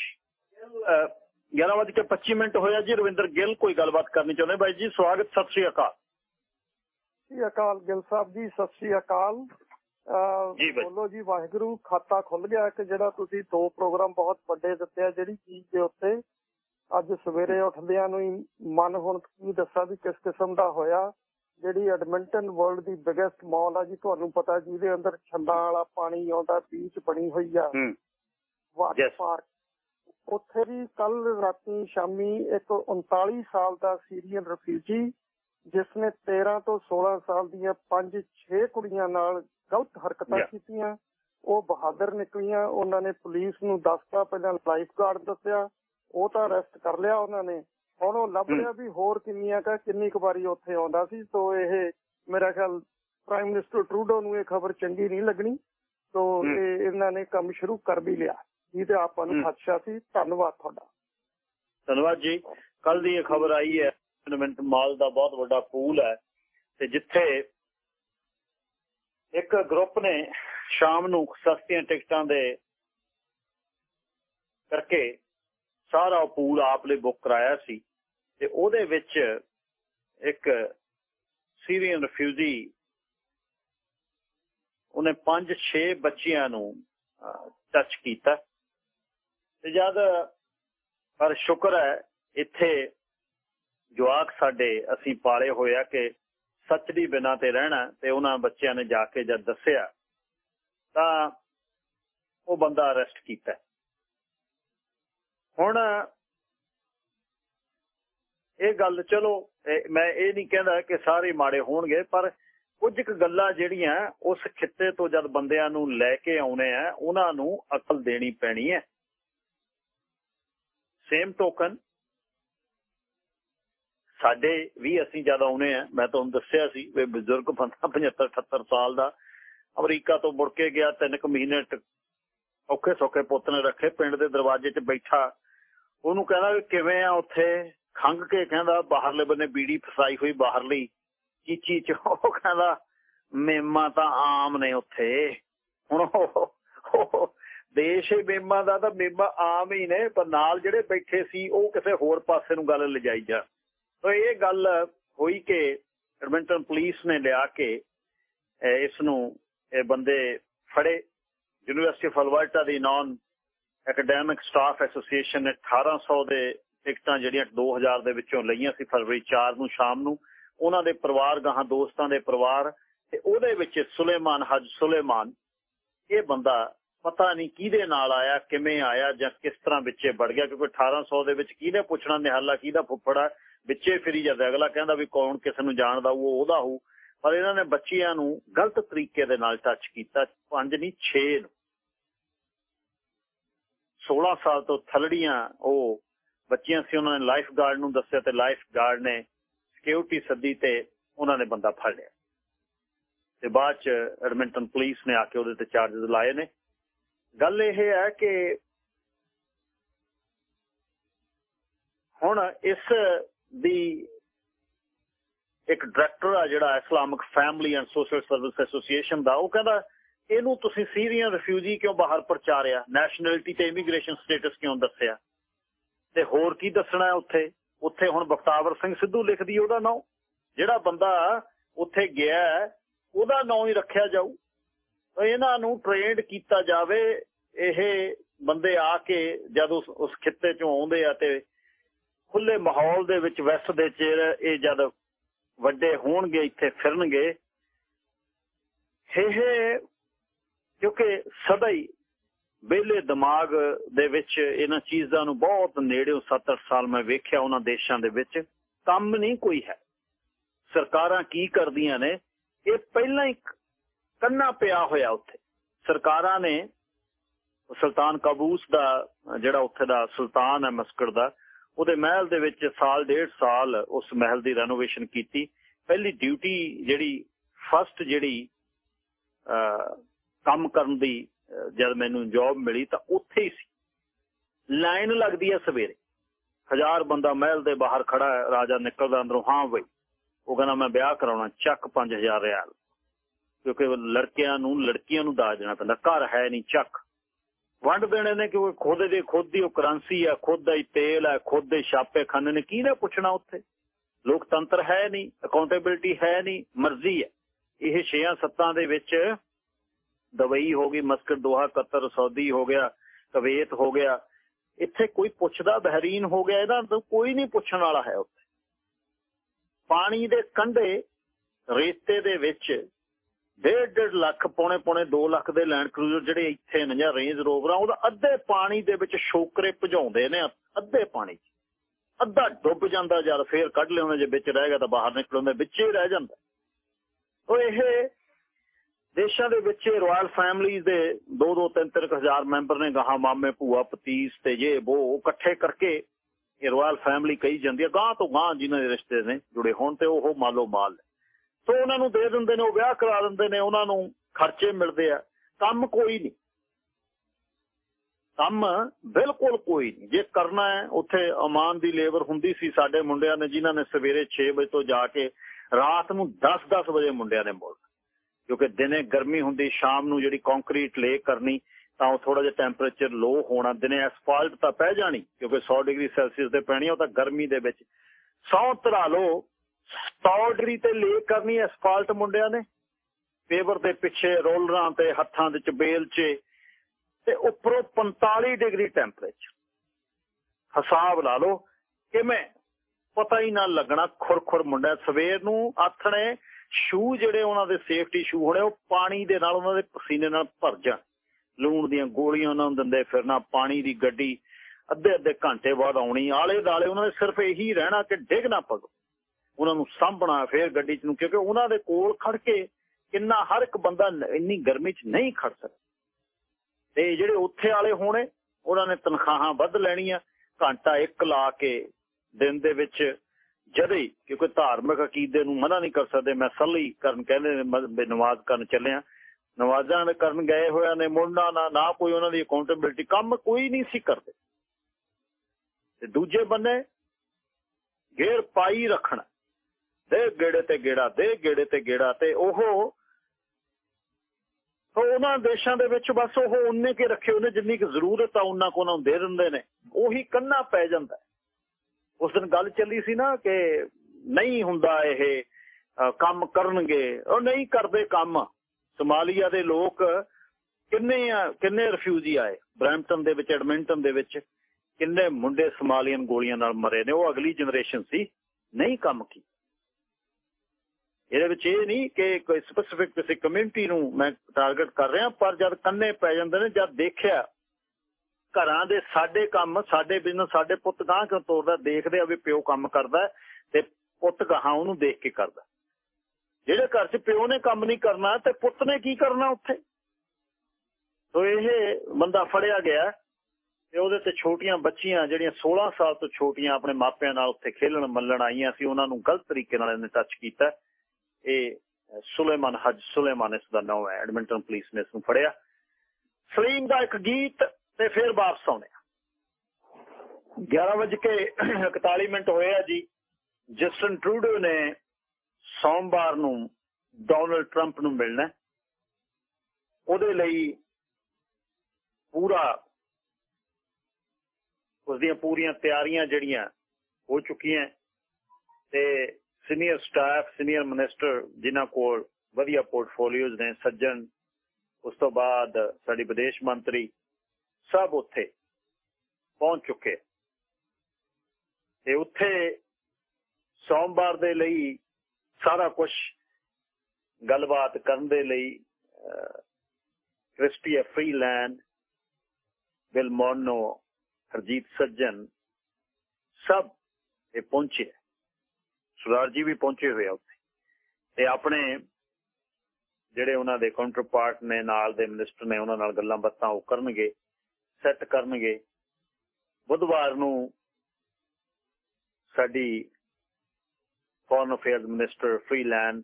11:25 ਮਿੰਟ ਹੋਇਆ ਜੀ। ਰਵਿੰਦਰ ਗਿੱਲ, ਕੋਈ ਗੱਲਬਾਤ ਕਰਨੀ ਚਾਹੁੰਦੇ ਬਾਈ ਜੀ? ਸਵਾਗਤ, ਸਤਿ ਸ੍ਰੀ ਅਕਾਲ। ਸ੍ਰੀ ਅਕਾਲ ਗਿੱਲ ਸਾਹਿਬ ਜੀ ਸਤਿ ਸ੍ਰੀ ਅਕਾਲ। ਬੋਲੋ ਜੀ ਵਾਹਿਗੁਰੂ ਖਾਤਾ ਖੁੱਲ ਗਿਆ ਕਿ ਜਿਹੜਾ ਤੁਸੀਂ ਦੋ ਪ੍ਰੋਗਰਾਮ ਬਹੁਤ ਵੱਡੇ ਦਿੱਤੇ ਆ ਜਿਹੜੀ ਚੀਜ਼ ਦੇ ਉੱਤੇ ਅੱਜ ਸਵੇਰੇ ਉੱਠਦਿਆਂ ਨੂੰ ਹੀ ਮਨ ਹੁਣ ਕੀ ਦੱਸਾਂ ਵੀ ਕਿਸ ਕਿਸਮ ਦਾ ਹੋਇਆ। ਜਿਹੜੀ ਐਡਮਿੰਟਨ ਵਰਲਡ ਦੀ ਬਿਗੇਸਟ ਮਾਲ ਆ ਜੀ ਤੁਹਾਨੂੰ ਪਤਾ ਜਿਹਦੇ ਅੰਦਰ ਛੰਦਾਂ ਵਾਲਾ ਪਾਣੀ ਆਉਂਦਾ ਬੀਚ ਬਣੀ ਹੋਈ ਆ। ਹੂੰ। ਵਾਟਰ. ਪਾਰਕ ਉੱਥੇ ਵੀ ਕੱਲ ਰਾਤੀ ਸ਼ਾਮੀ ਇੱਕ 39 ਸਾਲ ਦਾ ਸੀਰੀਅਨ ਰਿਫਿਊਜੀ ਜਿਸ ਨੇ 13 ਤੋਂ 16 ਸਾਲ ਦੀਆਂ 5-6 ਕੁੜੀਆਂ ਨਾਲ ਗਲਤ ਹਰਕਤਾਂ. ਕੀਤੀਆਂ ਉਹ ਬਹਾਦਰ ਨਿਕਲੀਆਂ ਉਹਨਾਂ ਨੇ ਪੁਲਿਸ ਨੂੰ ਦੱਸਤਾ ਪਹਿਲਾਂ ਲਾਈਫ ਗਾਰਡ ਦੱਸਿਆ ਉਹ ਤਾਂ ਅਰੈਸਟ ਕਰ ਲਿਆ ਉਹਨਾਂ ਨੇ ਹੁਣ ਉਹ ਲੱਭ। ਰਿਹਾ ਵੀ ਹੋਰ ਕਿੰਨੀਆਂ ਕਾ ਕਿੰਨੀ ਕੁ ਵਾਰੀ ਉੱਥੇ ਆਉਂਦਾ ਸੀ ਸੋ ਇਹ ਮੇਰਾ ਖਿਆਲ ਪ੍ਰਾਈਮ ਮਿਨਿਸਟਰ ਟਰੂਡੋ ਨੂੰ ਇਹ ਖਬਰ ਚੰਗੀ ਨਹੀਂ ਲੱਗਣੀ ਸੋ ਹਮ। ਇਹ ਇਹਨਾਂ ਨੇ ਕੰਮ ਸ਼ੁਰੂ ਕਰ ਵੀ ਲਿਆ ਜਿਹਦੇ ਆਪਾਂ ਨੂੰ ਹਮ। ਖਦਸ਼ਾ ਸੀ ਧੰਨਵਾਦ ਤੁਹਾਡਾ ਧੰਨਵਾਦ ਜੀ ਕੱਲ ਦੀ ਇਹ ਖਬਰ ਆਈ ਹੈ ਇਨਵੈਂਟ ਮਾਲ ਦਾ ਬਹੁਤ ਵੱਡਾ ਪੂਲ ਹੈ ਤੇ ਜਿੱਥੇ ਇੱਕ ਗਰੁੱਪ ਨੇ ਸ਼ਾਮ ਨੂੰ ਸਸਤੀਆਂ ਟਿਕਟਾਂ ਦੇ ਕਰਕੇ ਸਾਰਾ ਪੂਲ ਆਪ ਲਈ ਬੁੱਕ ਕਰਾਇਆ ਸੀ ਤੇ ਉਹਦੇ ਵਿੱਚ ਇੱਕ ਸੀਰੀਅਨ ਰਿਫਿਊਜੀ ਉਹਨੇ 5-6 ਬੱਚਿਆਂ ਨੂੰ ਟੱਚ ਕੀਤਾ। ਤੇ ਜਦ ਪਰ ਸ਼ੁਕਰ ਹੈ ਇੱਥੇ ਜਵਾਕ ਸਾਡੇ ਅਸੀਂ ਪਾਲੇ ਹੋਇਆ ਕਿ ਸੱਚ ਦੀ ਬਿਨਾ ਤੇ ਰਹਿਣਾ ਤੇ ਉਹਨਾਂ ਬੱਚਿਆਂ ਨੇ ਜਾ ਕੇ ਜਦ ਦੱਸਿਆ ਤਾਂ ਉਹ ਬੰਦਾ ਅਰੈਸਟ ਕੀਤਾ। ਹੁਣ ਇਹ ਗੱਲ ਚਲੋ ਮੈਂ ਇਹ ਨਹੀਂ ਕਹਿੰਦਾ ਕਿ ਸਾਰੇ ਮਾੜੇ ਹੋਣਗੇ, ਪਰ ਕੁਝ ਕੁ ਗੱਲਾਂ ਜਿਹੜੀਆਂ ਉਸ ਖਿੱਤੇ ਤੋਂ ਜਦ ਬੰਦਿਆਂ ਨੂੰ ਲੈ ਕੇ ਆਉਣੇ ਆ, ਉਹਨਾਂ ਨੂੰ ਅਕਲ ਦੇਣੀ ਪੈਣੀ ਹੈ। ਸੇਮ ਟੋਕਨ ਸਾਡੇ ਵੀ ਅਸੀਂ ਜਦ ਆਉਨੇ ਆ, ਮੈਂ ਤੁਹਾਨੂੰ ਦੱਸਿਆ ਸੀ ਵੀ ਬਜ਼ੁਰਗ ਬੰਦਾ 75 78 ਸਾਲ ਦਾ, ਅਮਰੀਕਾ ਤੋਂ ਮੁੜ ਕੇ ਗਿਆ, ਤਿੰਨ ਕੁ ਮਹੀਨੇ ਔਖੇ ਸੌਖੇ ਪੁੱਤ ਨੇ ਰੱਖੇ, ਪਿੰਡ ਦੇ ਦਰਵਾਜ਼ੇ 'ਚ ਬੈਠਾ। ਉਹਨੂੰ ਕਹਿੰਦਾ ਵੀ ਕਿਵੇਂ ਆ ਉੱਥੇ? ਖੰਗ ਕੇ ਕਹਿੰਦਾ ਬਾਹਰਲੇ ਬੰਨੇ ਬੀੜੀ ਫਸਾਈ ਹੋਈ ਬਾਹਰਲੀ। ਚੀਚੀ ਚ ਉਹ ਕਹਿੰਦਾ, ਮੇਮਾ ਤਾਂ ਆਮ ਨੇ ਉੱਥੇ। ਹੁਣ ਉਹ ਦੇਸ਼ ਮੇਮਾ ਦਾ ਤਾਂ ਮੇਮਾ ਆਮ ਹੀ ਨੇ, ਪਰ ਨਾਲ ਜਿਹੜੇ ਬੈਠੇ ਸੀ, ਉਹ ਕਿਸੇ ਹੋਰ ਪਾਸੇ ਨੂੰ ਗੱਲ ਲਿਜਾਈ ਜਾ। ਤੋ ਇਹ ਗੱਲ ਹੋਈ ਕਿ ਐਡਮਿੰਟਨ ਪੁਲਿਸ ਨੇ ਲਿਆ ਕੇ ਇਸ ਨੂੰ ਇਹ ਬੰਦੇ ਫੜੇ। ਯੂਨੀਵਰਸਿਟੀ ਆਫ ਅਲਬਰਟਾ ਦੀ ਨਾਨ ਐਕੈਡੈਮਿਕ ਸਟਾਫ ਐਸੋਸੀਏਸ਼ਨ ਨੇ 1800 ਦੇ ਟਿਕਟਾਂ ਜਿਹੜੀਆਂ 2000 ਦੇ ਵਿੱਚੋਂ ਲਈਆਂ ਸੀ ਫਰਵਰੀ 4 ਨੂੰ ਸ਼ਾਮ ਨੂੰ। ਉਹਨਾਂ ਦੇ ਪਰਿਵਾਰ ਗਾਹਾਂ ਦੋਸਤਾਂ ਦੇ ਪਰਿਵਾਰ ਤੇ ਉਹਦੇ ਵਿੱਚ ਸੁਲੇਮਾਨ, ਹਜ ਸੁਲੇਮਾਨ। ਇਹ ਬੰਦਾ ਪਤਾ ਨਹੀਂ ਕਿਹਦੇ ਨਾਲ ਆਇਆ, ਕਿਵੇਂ ਆਇਆ ਜਾਂ ਕਿਸ ਤਰ੍ਹਾਂ ਵਿੱਚੇ ਵੜ ਗਿਆ, ਕਿਉਂਕਿ 1800 ਦੇ ਵਿੱਚ ਕਿਹਨੇ ਪੁੱਛਣਾ, ਨਿਹਾਲਾ ਕਿਹਦਾ ਫੁੱਫੜਾ ਵਿੱਚੇ ਫਿਰੀ ਜਾਂਦਾ, ਅਗਲਾ ਕਹਿੰਦਾ ਵੀ ਕੌਣ ਕਿਸੇ ਨੂੰ ਜਾਣਦਾ ਉਹ ਉਹਦਾ ਹੋਊ। ਪਰ ਇਹਨਾਂ ਨੇ ਬੱਚਿਆਂ ਨੂੰ ਗਲਤ ਤਰੀਕੇ ਦੇ ਨਾਲ ਟੱਚ ਕੀਤਾ, ਪੰਜ ਨਹੀਂ 6 ਨੂੰ। 16 ਸਾਲ ਤੋਂ ਥਲੜੀਆਂ ਉਹ ਬੱਚੀਆਂ ਸੀ, ਉਹਨਾਂ ਨੇ ਲਾਈਫ ਗਾਰਡ ਨੂੰ ਦੱਸਿਆ ਤੇ ਲਾਈਫ ਗਾਰਡ ਨੇ ਸਿਕਿਉਰਿਟੀ ਸੱਦੀ ਤੇ ਉਹਨਾਂ ਨੇ ਬੰਦਾ ਫੜ ਲਿਆ। ਤੇ ਬਾਅਦ ਚ ਐਡਮਿੰਟਨ ਪੁਲਿਸ ਨੇ ਆ ਕੇ ਉਹਦੇ ਤੇ ਚਾਰजेस ਲਾਏ ਨੇ। ਗੱਲ ਇਹ ਹੈ ਕਿ ਹੁਣ ਇਸ ਦੀ ਇੱਕ ਡਾਇਰੈਕਟਰ ਆ ਜਿਹੜਾ Islamic Family and Social Service Association ਦਾ, ਉਹ ਕਹਿੰਦਾ, ਇਹਨੂੰ ਤੁਸੀਂ ਸੀਰੀਅਨ ਰਿਫਿਊਜੀ ਕਿਉਂ ਬਾਹਰ ਪ੍ਰਚਾਰਿਆ? ਨੈਸ਼ਨੈਲਿਟੀ ਤੇ ਇਮੀਗ੍ਰੇਸ਼ਨ ਸਟੇਟਸ ਕਿਉਂ ਦੱਸਿਆ? ਤੇ ਹੋਰ ਕੀ ਦੱਸਣਾ ਹੈ ਉੱਥੇ? ਉੱਥੇ ਹੁਣ ਬਖਤਾਵਰ ਸਿੰਘ ਸਿੱਧੂ ਲਿਖਦੀ ਉਹਦਾ ਨਾਮ ਜਿਹੜਾ ਬੰਦਾ ਉੱਥੇ ਗਿਆ ਉਹਦਾ ਨਾਮ ਹੀ ਰੱਖਿਆ ਜਾਊ। ਇਹਨਾਂ ਨੂੰ ਟ੍ਰੇਨਡ ਕੀਤਾ ਜਾਵੇ। ਇਹ ਬੰਦੇ ਆ ਕੇ ਜਦ ਉਸ ਉਸ ਖਿੱਤੇ ਚੋਂ ਆਉਂਦੇ ਆ ਤੇ ਖੁੱਲੇ ਮਾਹੌਲ ਦੇ ਵਿੱਚ ਵਸਦੇ ਚਿਰ ਇਹ ਜਦ ਵੱਡੇ ਹੋਣਗੇ, ਇੱਥੇ ਫਿਰਨਗੇ ਇਹ ਕਿਉਂਕਿ ਸਦਾ ਹੀ ਵੇਲੇ ਦਿਮਾਗ ਦੇ ਵਿੱਚ ਇਹਨਾਂ ਚੀਜ਼ਾਂ ਨੂੰ ਬਹੁਤ ਨੇੜਿਓਂ 7-8 ਸਾਲ ਮੈਂ ਵੇਖਿਆ ਉਹਨਾਂ ਦੇਸ਼ਾਂ ਦੇ ਵਿੱਚ, ਕੰਮ ਨਹੀਂ ਕੋਈ ਹੈ। ਸਰਕਾਰਾਂ ਕੀ ਕਰਦੀਆਂ ਨੇ, ਇਹ ਪਹਿਲਾਂ ਹੀ ਕੰਨਾ ਪਿਆ ਹੋਇਆ ਉੱਥੇ। ਸਰਕਾਰਾਂ ਨੇ, ਸੁਲਤਾਨ ਕਾਬੂਸ ਦਾ ਜਿਹੜਾ ਉੱਥੇ ਦਾ ਸੁਲਤਾਨ ਹੈ, ਮਸਕਟ ਦਾ ਉਹਦੇ ਮਹਿਲ ਦੇ ਵਿੱਚ ਸਾਲ, ਡੇਢ ਸਾਲ ਉਸ ਮਹਿਲ ਦੀ ਰੈਨੋਵੇਸ਼ਨ ਕੀਤੀ। ਪਹਿਲੀ ਡਿਊਟੀ ਜਿਹੜੀ ਫਸਟ ਜਿਹੜੀ ਕੰਮ ਕਰਨ ਦੀ ਜਦ ਮੈਨੂੰ ਜੌਬ ਮਿਲੀ ਤਾਂ ਉੱਥੇ ਹੀ ਸੀ। ਲਾਈਨ ਲੱਗਦੀ ਹੈ ਸਵੇਰੇ। ਹਜ਼ਾਰ ਬੰਦਾ ਮਹਿਲ ਦੇ ਬਾਹਰ ਖੜਾ ਹੈ, ਰਾਜਾ ਨਿਕਲਦਾ ਅੰਦਰੋਂ, ਹਾਂ ਬਈ। ਉਹ ਕਹਿੰਦਾ, ਮੈਂ ਵਿਆਹ ਕਰਾਉਣਾ, ਚੱਕ 5000 ਰਿਆਲ। ਕਿਉਂਕਿ ਲੜਕਿਆਂ ਨੂੰ, ਲੜਕੀਆਂ ਨੂੰ ਦਾਜ ਦੇਣਾ ਪੈਂਦਾ। ਘਰ ਹੈ ਨਹੀਂ, ਚੱਕ। ਵੰਡ ਦੇਣੇ ਨੇ ਕਿਉਂਕਿ ਖੁਦ ਦੇ, ਖੁਦ ਦੀ ਉਹ ਕਰੰਸੀ ਆ, ਖੁਦ ਦਾ ਹੀ ਤੇਲ ਹੈ ਖੁਦ ਦੇ ਛਾਪੇ ਖਾਨੇ ਨੇ ਕਿਹਨੇ ਪੁੱਛਣਾ ਉੱਥੇ? ਲੋਕਤੰਤਰ ਹੈ ਨਹੀਂ ਅਕਾਊਂਟੇਬਿਲਟੀ ਹੈ ਨਹੀਂ, ਮਰਜ਼ੀ ਹੈ। ਇਹ 6-7 ਦੇ ਵਿੱਚ ਦਵਈ ਹੋ ਗਈ, ਮਸਕਟ ਦੋਹਾ, ਕਤਰ, ਸਾਊਦੀ ਹੋ ਗਿਆ, ਕਵੇਤ ਹੋ ਗਿਆ। ਇੱਥੇ ਕੋਈ ਪੁੱਛਦਾ ਬਹਿਰੀਨ ਹੋ ਗਿਆ, ਇਹਦਾ ਕੋਈ ਨਹੀਂ ਪੁੱਛਣ ਵਾਲਾ ਹੈ ਉੱਥੇ। ਪਾਣੀ ਦੇ ਕੰਢੇ ਰੇਤੇ ਦੇ ਵਿੱਚ ਡੇਢ ਡੇਢ ਲੱਖ ਪੌਣੇ ਪੌਣੇ 2 ਲੱਖ ਦੇ ਲੈਂਡ ਕਰੂਜ਼ਰ ਜਿਹੜੇ ਇੱਥੇ ਨੇ ਜਾਂ ਰੇਂਜ ਰੋਵਰ ਉਹਦਾ ਅੱਧੇ ਪਾਣੀ ਦੇ ਵਿੱਚ ਸ਼ੋਕਰੇ ਭਜਾਉਂਦੇ ਨੇ ਅੱਧੇ ਪਾਣੀ 'ਚ। ਅੱਧਾ ਡੁੱਬ ਜਾਂਦਾ ਜਦ ਫੇਰ ਕੱਢ ਲਿਆਉਂਦੇ, ਜੇ ਵਿੱਚ ਰਹਿ ਗਿਆ ਤਾਂ ਬਾਹਰ ਨਿਕਲਉਂਦੇ ਵਿੱਚ ਹੀ ਰਹਿ ਜਾਂਦਾ। ਉਹ ਇਹ ਦੇਸ਼ਾਂ ਦੇ ਵਿੱਚ ਰਾਇਲ ਫੈਮਲੀਜ਼ ਦੇ 2-2 3-3 ਹਜ਼ਾਰ ਮੈਂਬਰ ਨੇ, ਗਾਹਾਂ ਮਾਮੇ, ਭੂਆ, ਪਤੀਸ ਤੇ ਜੇ ਉਹ ਇਕੱਠੇ ਕਰਕੇ ਇਹ ਰਾਇਲ ਫੈਮਲੀ ਕਹੀ ਜਾਂਦੀ ਹੈ ਗਾਂ ਤੋਂ ਗਾਂ ਜਿਨ੍ਹਾਂ ਦੇ ਰਿਸ਼ਤੇ ਨੇ ਜੁੜੇ ਹੋਣ ਤੇ ਉਹ ਮਾਲੋ ਮਾਲ ਸੋ ਉਹਨਾਂ ਨੂੰ ਦੇ ਦਿੰਦੇ ਨੇ, ਉਹ ਵਿਆਹ ਕਰਾ ਦਿੰਦੇ ਨੇ, ਉਹਨਾਂ ਨੂੰ ਖਰਚੇ ਮਿਲਦੇ ਆ। ਕੰਮ ਕੋਈ ਨਹੀਂ। ਕੰਮ ਬਿਲਕੁਲ ਕੋਈ ਨਹੀਂ। ਜੇ ਕਰਨਾ ਹੈ, ਉੱਥੇ ਅਮਾਨ ਦੀ ਲੇਬਰ ਹੁੰਦੀ ਸੀ ਸਾਡੇ ਮੁੰਡਿਆਂ ਨੇ, ਜਿਨ੍ਹਾਂ ਨੇ ਸਵੇਰੇ 6 ਵਜੇ ਤੋਂ ਜਾ ਕੇ ਰਾਤ ਨੂੰ 10-10 ਵਜੇ ਮੁੰਡਿਆਂ ਨੇ ਮੋੜਨਾ। ਕਿਉਂਕਿ ਦਿਨੇ ਗਰਮੀ ਹੁੰਦੀ, ਸ਼ਾਮ ਨੂੰ ਜਿਹੜੀ ਕੰਕਰੀਟ ਲੇ ਕਰਨੀ, ਤਾਂ ਉਹ ਥੋੜਾ ਜਿਹਾ ਟੈਂਪਰੇਚਰ ਲੋ ਹੋਣਾ। ਦਿਨੇ ਐਸਫਾਲਟ ਤਾਂ ਪੈ ਜਾਣੀ, ਕਿਉਂਕਿ 100 ਡਿਗਰੀ ਸੈਲਸੀਅਸ ਦੇ ਪੈਣੀ ਉਹ ਤਾਂ ਗਰਮੀ ਦੇ ਵਿੱਚ। ਸੌ ਤਰਾ ਲੋ 100 ਤੇ ਲੇ ਕਰਨੀ ਐਸਫਾਲਟ ਮੁੰਡਿਆਂ ਨੇ। ਪੇਵਰ ਦੇ ਪਿੱਛੇ ਰੋਲਰਾਂ ਤੇ ਹੱਥਾਂ ਦੇ ਚਬੇਲ 'ਚ ਤੇ ਉੱਪਰੋਂ 45 ਡਿਗਰੀ ਟੈਂਪਰੇਚਰ। ਹਿਸਾਬ ਲਾ ਲਓ, ਕਿਵੇਂ? ਪਤਾ ਹੀ ਨਾ ਲੱਗਣਾ ਖੁਰਖੁਰ ਮੁੰਡਾ ਸਵੇਰ ਨੂੰ ਆਥਣੇ ਸ਼ੂ ਜਿਹੜੇ ਉਹਨਾਂ ਦੇ ਸੇਫਟੀ ਸ਼ੂ ਹੋਣੇ, ਉਹ ਪਾਣੀ ਦੇ ਨਾਲ ਉਹਨਾਂ ਦੇ ਪਸੀਨੇ ਨਾਲ ਭਰ ਜਾਣ। ਲੂਣ ਦੀਆਂ ਗੋਲੀਆਂ ਉਹਨਾਂ ਨੂੰ ਦਿੰਦੇ ਫਿਰਨਾ, ਪਾਣੀ ਦੀ ਗੱਡੀ ਅੱਧੇ ਅੱਧੇ ਘੰਟੇ ਬਾਅਦ ਆਉਣੀ। ਆਲੇ ਦਾਲੇ ਉਹਨਾਂ ਦੇ ਸਿਰਫ ਇਹੀ ਰਹਿਣਾ ਕਿ ਡਿੱਗ ਨਾ ਪਗੋ ਉਹਨਾਂ ਨੂੰ ਸਾਂਭਣਾ ਫੇਰ ਗੱਡੀ 'ਚ ਨੂੰ, ਕਿਉਂਕਿ ਉਹਨਾਂ ਦੇ ਕੋਲ ਖੜ ਕੇ ਕਿੰਨਾ ਹਰ ਇੱਕ ਬੰਦਾ ਇੰਨੀ ਗਰਮੀ 'ਚ ਨਹੀਂ ਖੜ ਸਕਦਾ। ਤੇ ਜਿਹੜੇ ਉੱਥੇ ਵਾਲੇ ਹੋਣੇ, ਉਹਨਾਂ ਨੇ ਤਨਖਾਹਾਂ ਵੱਧ ਲੈਣੀਆਂ, ਘੰਟਾ ਇੱਕ ਲਾ ਕੇ ਦਿਨ ਦੇ ਵਿੱਚ ਜਦੇ ਕਿਉਂਕਿ ਧਾਰਮਿਕ ਅਕੀਦੇ ਨੂੰ ਮਨਾ ਨਹੀਂ ਕਰ ਸਕਦੇ, ਮੈਂ ਸੱਲੀ ਕਰਨ ਕਹਿੰਦੇ ਨੇ ਨਮਾਜ਼ ਕਰਨ ਚੱਲਿਆ। ਨਵਾਜ਼ਾਂ ਕਰਨ ਗਏ ਹੋਇਆ ਨੇ, ਮੁੰਡਾ ਨਾ ਨਾ ਕੋਈ ਉਹਨਾਂ ਦੀ ਅਕਾਊਂਟੇਬਿਲਟੀ ਕੰਮ ਕੋਈ ਨਹੀਂ ਸੀ ਕਰਦੇ। ਤੇ ਦੂਜੇ ਬੰਨੇ, ਗੇਰ ਪਾਈ ਰੱਖਣਾ। ਦੇ ਗੇੜੇ ਤੇ ਗੇੜਾ, ਦੇ ਗੇੜੇ ਤੇ ਗੇੜਾ ਤੇ ਉਹ ਉਹਨਾਂ ਦੇਸ਼ਾਂ ਦੇ ਵਿੱਚ ਬਸ ਉਹ ਉਨੇ ਕੇ ਰੱਖੇ ਉਹਨੇ ਜਿੰਨੀ ਕਿ ਜ਼ਰੂਰਤ ਆ ਉਹਨਾਂ ਕੋ ਉਹਨਾਂ ਦੇ ਦਿੰਦੇ ਨੇ। ਉਹੀ ਕੰਨਾ ਪੈ ਜਾਂਦਾ ਉਸ ਦਿਨ ਗੱਲ ਚੱਲੀ ਸੀ ਨਾ ਕਿ ਨਹੀਂ ਹੁੰਦਾ ਇਹ ਕੰਮ ਕਰਨਗੇ। ਉਹ ਨਹੀਂ ਕਰਦੇ ਕੰਮ। ਸਮਾਲੀਆ ਦੇ ਲੋਕ ਕਿੰਨੇ ਆ ਕਿੰਨੇ ਰਿਫਿਊਜੀ ਆਏ? ਬ੍ਰੈਂਟਨ ਦੇ ਵਿੱਚ, ਐਡਮਿੰਟਨ ਦੇ ਵਿੱਚ ਕਿੰਨੇ ਮੁੰਡੇ ਸਮਾਲੀਅਨ ਗੋਲੀਆਂ ਨਾਲ ਮਰੇ ਨੇ? ਉਹ ਅਗਲੀ ਜਨਰੇਸ਼ਨ ਸੀ। ਨਹੀਂ ਕੰਮ ਕੀ ਇਹਦੇ ਵਿੱਚ ਇਹ ਨਹੀਂ ਕਿ ਕੋਈ ਸਪੈਸਿਫਿਕ ਕਿਸੇ ਕਮਿਊਨਿਟੀ ਨੂੰ ਮੈਂ ਟਾਰਗੇਟ ਕਰ ਰਿਹਾ, ਪਰ ਜਦ ਕੰਨੇ ਪੈ ਜਾਂਦੇ ਨੇ, ਜਦ ਦੇਖਿਆ ਘਰਾਂ ਦੇ ਸਾਡੇ ਕੰਮ, ਸਾਡੇ ਬਿਜ਼ਨਸ ਸਾਡੇ ਪੁੱਤ ਗਾਂ ਕਿਉਂ ਤੋੜਦਾ ਦੇਖਦੇ ਆ ਵੀ ਪਿਓ ਕੰਮ ਕਰਦਾ ਤੇ ਪੁੱਤ ਗਾਂ ਉਹਨੂੰ ਦੇਖ ਕੇ ਕਰਦਾ। ਜਿਹੜੇ ਘਰ 'ਚ ਪਿਓ ਨੇ ਕੰਮ ਨਹੀਂ ਕਰਨਾ ਤੇ ਪੁੱਤ ਨੇ ਕੀ ਕਰਨਾ ਉੱਥੇ? ਸੋ ਇਹ ਬੰਦਾ ਫੜਿਆ ਗਿਆ ਤੇ ਉਹਦੇ ਤੇ ਛੋਟੀਆਂ ਬੱਚੀਆਂ ਜਿਹੜੀਆਂ 16 ਸਾਲ ਤੋਂ ਛੋਟੀਆਂ ਆਪਣੇ ਮਾਪਿਆਂ ਨਾਲ ਉੱਥੇ ਖੇਲਣ ਮੱਲਣ ਆਈਆਂ ਸੀ, ਉਹਨਾਂ ਨੂੰ ਗਲਤ ਤਰੀਕੇ ਨਾਲ ਇਹਨੇ ਟੱਚ ਕੀਤਾ। ਇਹ ਸੁਲੇਮਾਨ, ਹਜ ਸੁਲੇਮਾਨ ਇਸ ਦਾ ਨਾਮ ਹੈ, ਐਡਮਿੰਟਨ ਪੁਲਿਸ ਨੇ ਇਸ ਨੂੰ ਫੜਿਆ। ਸਲੀਮ ਦਾ ਇੱਕ ਗੀਤ ਤੇ ਫਿਰ ਵਾਪਸ ਆਉਣੇ 11 ਵਜੇ ਕੇ 41 ਮਿੰਟ ਹੋਏ ਆ ਜੀ। ਜਸਟਨ ਟਰੂਡੋ ਨੇ ਸੋਮਵਾਰ ਨੂੰ ਡੋਨਲਡ ਟਰੰਪ ਨੂੰ ਮਿਲਣਾ ਉਹਦੇ ਲਈ ਪੂਰਾ ਉਸ ਦੀਆਂ ਪੂਰੀਆਂ ਤਿਆਰੀਆਂ ਜਿਹੜੀਆਂ ਹੋ ਚੁੱਕੀਆਂ ਤੇ ਸੀਨੀਅਰ ਸਟਾਫ ਸੀਨੀਅਰ ਮਿਨਿਸਟਰ ਜਿਨ੍ਹਾਂ ਕੋਲ ਵਧੀਆ ਪੋਰਟਫੋਲੀਓਜ਼ ਨੇ, ਸੱਜਣ, ਉਸ ਤੋਂ ਬਾਅਦ ਸਾਡੀ ਵਿਦੇਸ਼ ਮੰਤਰੀ, ਸਭ ਉੱਥੇ ਪਹੁੰਚ ਚੁੱਕੇ ਤੇ ਉੱਥੇ ਸੋਮਵਾਰ ਦੇ ਲਈ ਸਾਰਾ ਕੁਝ ਗੱਲਬਾਤ ਕਰਨ ਦੇ ਲਈ ਕ੍ਰਿਸਪੀਆ ਫ੍ਰੀਲੈਂਡ ਬਿਲ ਮੋਨੋ ਹਰਜੀਤ ਸੱਜਣ, ਸਭ ਇਹ ਪਹੁੰਚੇ ਸੁਰਾਰ ਜੀ ਵੀ ਪਹੁੰਚੇ ਹੋਏ ਆ ਉੱਥੇ। ਤੇ ਆਪਣੇ ਜਿਹੜੇ ਉਹਨਾਂ ਦੇ ਕਾਉਂਟਰਪਾਰਟ ਨੇ, ਨਾਲ ਦੇ ਮਿਨਿਸਟਰ ਨੇ, ਉਹਨਾਂ ਨਾਲ ਗੱਲਾਂ ਬਾਤਾਂ ਉਹ ਕਰਨਗੇ ਸੈੱਟ ਕਰਨਗੇ। ਬੁੱਧਵਾਰ ਨੂੰ ਸਾਡੀ ਫੋਰਨ ਅਫੇਅਰਸ ਮਿਨਿਸਟਰ ਫ੍ਰੀਲੈਂਡ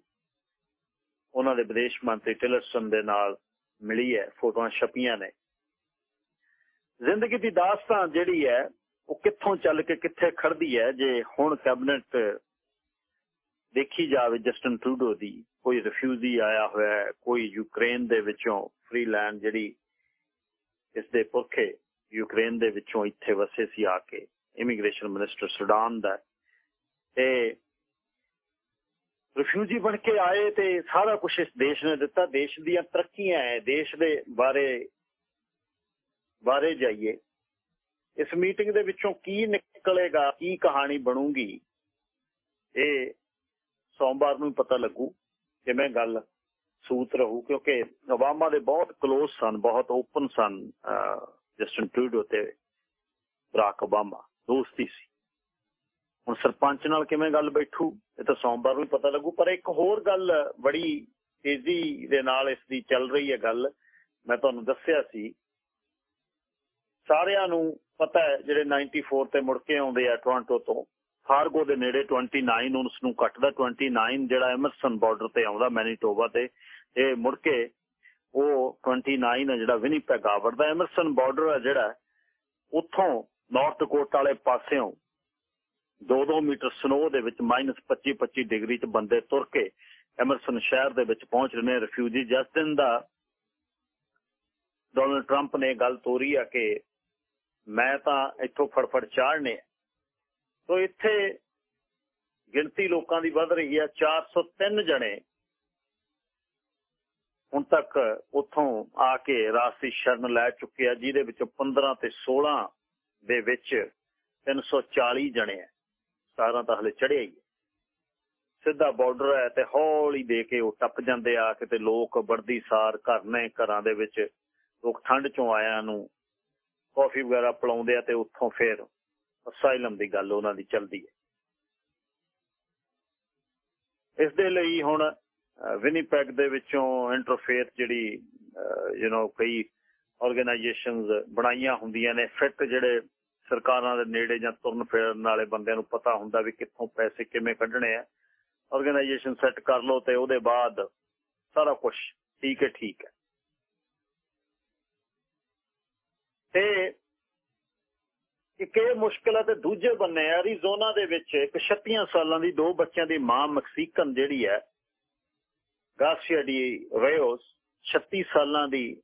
ਉਹਨਾਂ ਦੇ ਵਿਦੇਸ਼ ਮੰਤਰੀ ਟਿਲਰਸਨ ਦੇ ਨਾਲ ਮਿਲੀ ਹੈ, ਫੋਟੋਆਂ ਛਪੀਆਂ ਨੇ। ਜ਼ਿੰਦਗੀ ਦੀ ਦਾਸਤਾਨ ਜਿਹੜੀ ਹੈ, ਉਹ ਕਿੱਥੋਂ ਚੱਲ ਕੇ ਕਿੱਥੇ ਖੜਦੀ ਹੈ, ਜੇ ਹੁਣ ਕੈਬਨਿਟ ਦੇਖੀ ਜਾਵੇ ਜਸਟਨ ਟਰੂਡੋ ਦੀ, ਕੋਈ ਰਿਫਿਊਜੀ ਆਇਆ ਹੋਇਆ ਕੋਈ ਯੂਕਰੇਨ ਦੇ ਵਿੱਚੋਂ ਫ੍ਰੀਲੈਂਡ ਜਿਹੜੀ ਇਸ ਦੇ ਪੁਰਖੇ ਯੂਕਰੇਨ ਦੇ ਵਿੱਚੋਂ ਇੱਥੇ ਵਸੇ ਸੀ ਆ ਕੇ ਇਮੀਗ੍ਰੇਸ਼ਨ ਮਿਨਿਸਟਰ ਸੁਡਾਨ ਦਾ ਤੇ ਰਿਫਿਊਜੀ ਬਣ ਕੇ ਆਏ ਤੇ ਸਾਰਾ ਕੁਝ ਇਸ ਦੇਸ਼ ਨੇ ਦਿੱਤਾ, ਦੇਸ਼ ਦੀਆਂ ਤਰੱਕੀਆਂ ਹੈ, ਦੇਸ਼ ਦੇ ਬਾਰੇ ਬਾਰੇ ਜਾਈਏ। ਇਸ ਮੀਟਿੰਗ ਦੇ ਵਿੱਚੋਂ ਕੀ ਨਿਕਲੇਗਾ, ਕੀ ਕਹਾਣੀ ਬਣੂਗੀ, ਇਹ ਸੋਮਵਾਰ ਨੂੰ ਪਤਾ ਲੱਗੂ ਕਿਵੇਂ ਗੱਲ ਸੂਤ ਰਹੂ, ਕਿਉਂਕਿ ਓਬਾਮਾ ਦੇ ਬਹੁਤ ক্লোਜ਼ ਸਨ, ਬਹੁਤ ਓਪਨ ਸਨ ਜਸਟਨ ਟਰੂਡੋ ਤੇ ਬਰਾਕ ਓਬਾਮਾ, ਦੋਸਤੀ ਸੀ। ਹੁਣ ਸਰਪੰਚ ਨਾਲ ਕਿਵੇਂ ਗੱਲ ਬੈਠੂ, ਇਹ ਤਾਂ ਸੋਮਵਾਰ ਨੂੰ ਪਤਾ ਲੱਗੂ, ਪਰ ਇੱਕ ਹੋਰ ਗੱਲ ਬੜੀ ਤੇਜ਼ੀ ਦੇ ਨਾਲ ਇਸ ਦੀ ਚੱਲ ਰਹੀ ਹੈ ਗੱਲ, ਮੈਂ ਤੁਹਾਨੂੰ ਦੱਸਿਆ ਸੀ। ਸਾਰਿਆਂ ਨੂੰ ਪਤਾ ਹੈ, ਜਿਹੜੇ 94 ਤੇ ਮੁੜ ਕੇ ਆਉਂਦੇ ਆ ਟੋਰਾਂਟੋ ਤੋਂ ਫਾਰਗੋ ਦੇ ਨੇੜੇ 29 ਨੂੰ ਉਸ ਨੂੰ ਕੱਟਦਾ 29 ਜਿਹੜਾ ਐਮਰਸਨ ਬਾਰਡਰ ਤੇ ਆਉਂਦਾ ਮੈਨੀਟੋਬਾ ਤੇ। ਇਹ ਮੁੜ ਕੇ ਉਹ 29 ਹੈ ਜਿਹੜਾ ਵਿਨੀਪੈਗ ਆਵਰਦਾ। ਐਮਰਸਨ ਬਾਰਡਰ ਹੈ ਜਿਹੜਾ, ਉੱਥੋਂ ਨਾਰਥ ਕੋਟ ਵਾਲੇ ਪਾਸਿਓਂ 2-2 ਮੀਟਰ ਸਨੋ ਦੇ ਵਿੱਚ -25-25 ਡਿਗਰੀ 'ਚ ਬੰਦੇ ਤੁਰ ਕੇ ਐਮਰਸਨ ਸ਼ਹਿਰ ਦੇ ਵਿੱਚ ਪਹੁੰਚ ਰਹੇ ਨੇ ਰਿਫਿਊਜੀ ਦਿਨ ਦਾ ਡੋਨਲਡ ਟਰੰਪ ਨੇ ਗੱਲ ਤੋਰੀ ਆ ਕਿ ਮੈਂ ਤਾਂ ਇੱਥੋਂ ਫੜਫੜ ਚਾੜਨੇ ਸੋ ਇੱਥੇ ਗਿਣਤੀ ਲੋਕਾਂ ਦੀ ਵੱਧ ਰਹੀ ਹੈ। 403 ਜਣੇ ਹੁਣ ਤੱਕ ਉਥੋਂ ਆ ਕੇ ਰਾਸੀ ਸ਼ਰਨ ਲੈ ਚੁੱਕੇ ਆ, ਜਿਹਦੇ ਵਿੱਚੋਂ 15 ਤੇ 16 ਦੇ ਵਿੱਚ 340 ਜਣੇ ਆ। 17 ਤਾਂ ਹਲੇ ਚੜਿਆ ਹੀ ਸਿੱਧਾ ਬਾਰਡਰ ਹੈ ਤੇ ਹੌਲੀ ਦੇ ਕੇ ਉਹ ਟੱਪ ਜਾਂਦੇ ਆ ਕਿਤੇ ਲੋਕ ਵਰਦੀ ਸਾਰ ਘਰ ਨੇ ਘਰਾਂ ਦੇ ਵਿੱਚ, ਲੋਕ ਠੰਡ ਚੋਂ ਆਇਆਂ ਨੂੰ ਕਾਫੀ ਵਗੈਰਾ ਪਲਾਉਂਦੇ ਆ ਤੇ ਉੱਥੋਂ ਫੇਰ ਅਸਾਈਲਮ ਦੀ ਗੱਲ ਉਹਨਾਂ ਦੀ ਚੱਲਦੀ ਹੈ। ਇਸ ਦੇ ਲਈ ਹੁਣ ਵਿਨੀਪੈਗ ਦੇ ਵਿੱਚੋਂ ਇੰਟਰਫੇਸ ਜਿਹੜੀ ਯੂ نو ਕਈ ਆਰਗੇਨਾਈਜੇਸ਼ਨਸ ਬਣਾਈਆਂ ਹੁੰਦੀਆਂ ਨੇ। ਫਿੱਟ ਜਿਹੜੇ ਸਰਕਾਰਾਂ ਦੇ ਨੇੜੇ ਜਾਂ ਤੁਰਨ ਫਿਰਨ ਵਾਲੇ ਬੰਦਿਆਂ ਨੂੰ ਪਤਾ ਹੁੰਦਾ ਵੀ ਕਿੱਥੋਂ ਪੈਸੇ ਕਿਵੇਂ ਕੱਢਣੇ ਆ। ਆਰਗੇਨਾਈਜੇਸ਼ਨ ਸੈੱਟ ਕਰ ਲਓ ਤੇ ਉਹਦੇ ਬਾਅਦ ਸਾਰਾ ਕੁਝ ਠੀਕ ਹੈ ਠੀਕ ਹੈ। ਤੇ ਇੱਕ ਇਹ ਮੁਸ਼ਕਲ ਹੈ ਤੇ ਦੂਜੇ ਬੰਨੇ ਐਰੀਜ਼ੋਨਾ ਦੇ ਵਿੱਚ ਇੱਕ 36 ਸਾਲਾਂ ਦੀ ਦੋ ਬੱਚਿਆਂ ਦੀ ਮਾਂ ਮੈਕਸੀਕਨ ਜਿਹੜੀ ਹੈ ਗਾਸੀਆ ਡੀ ਰੇਓਸ 36 ਸਾਲਾਂ ਦੀ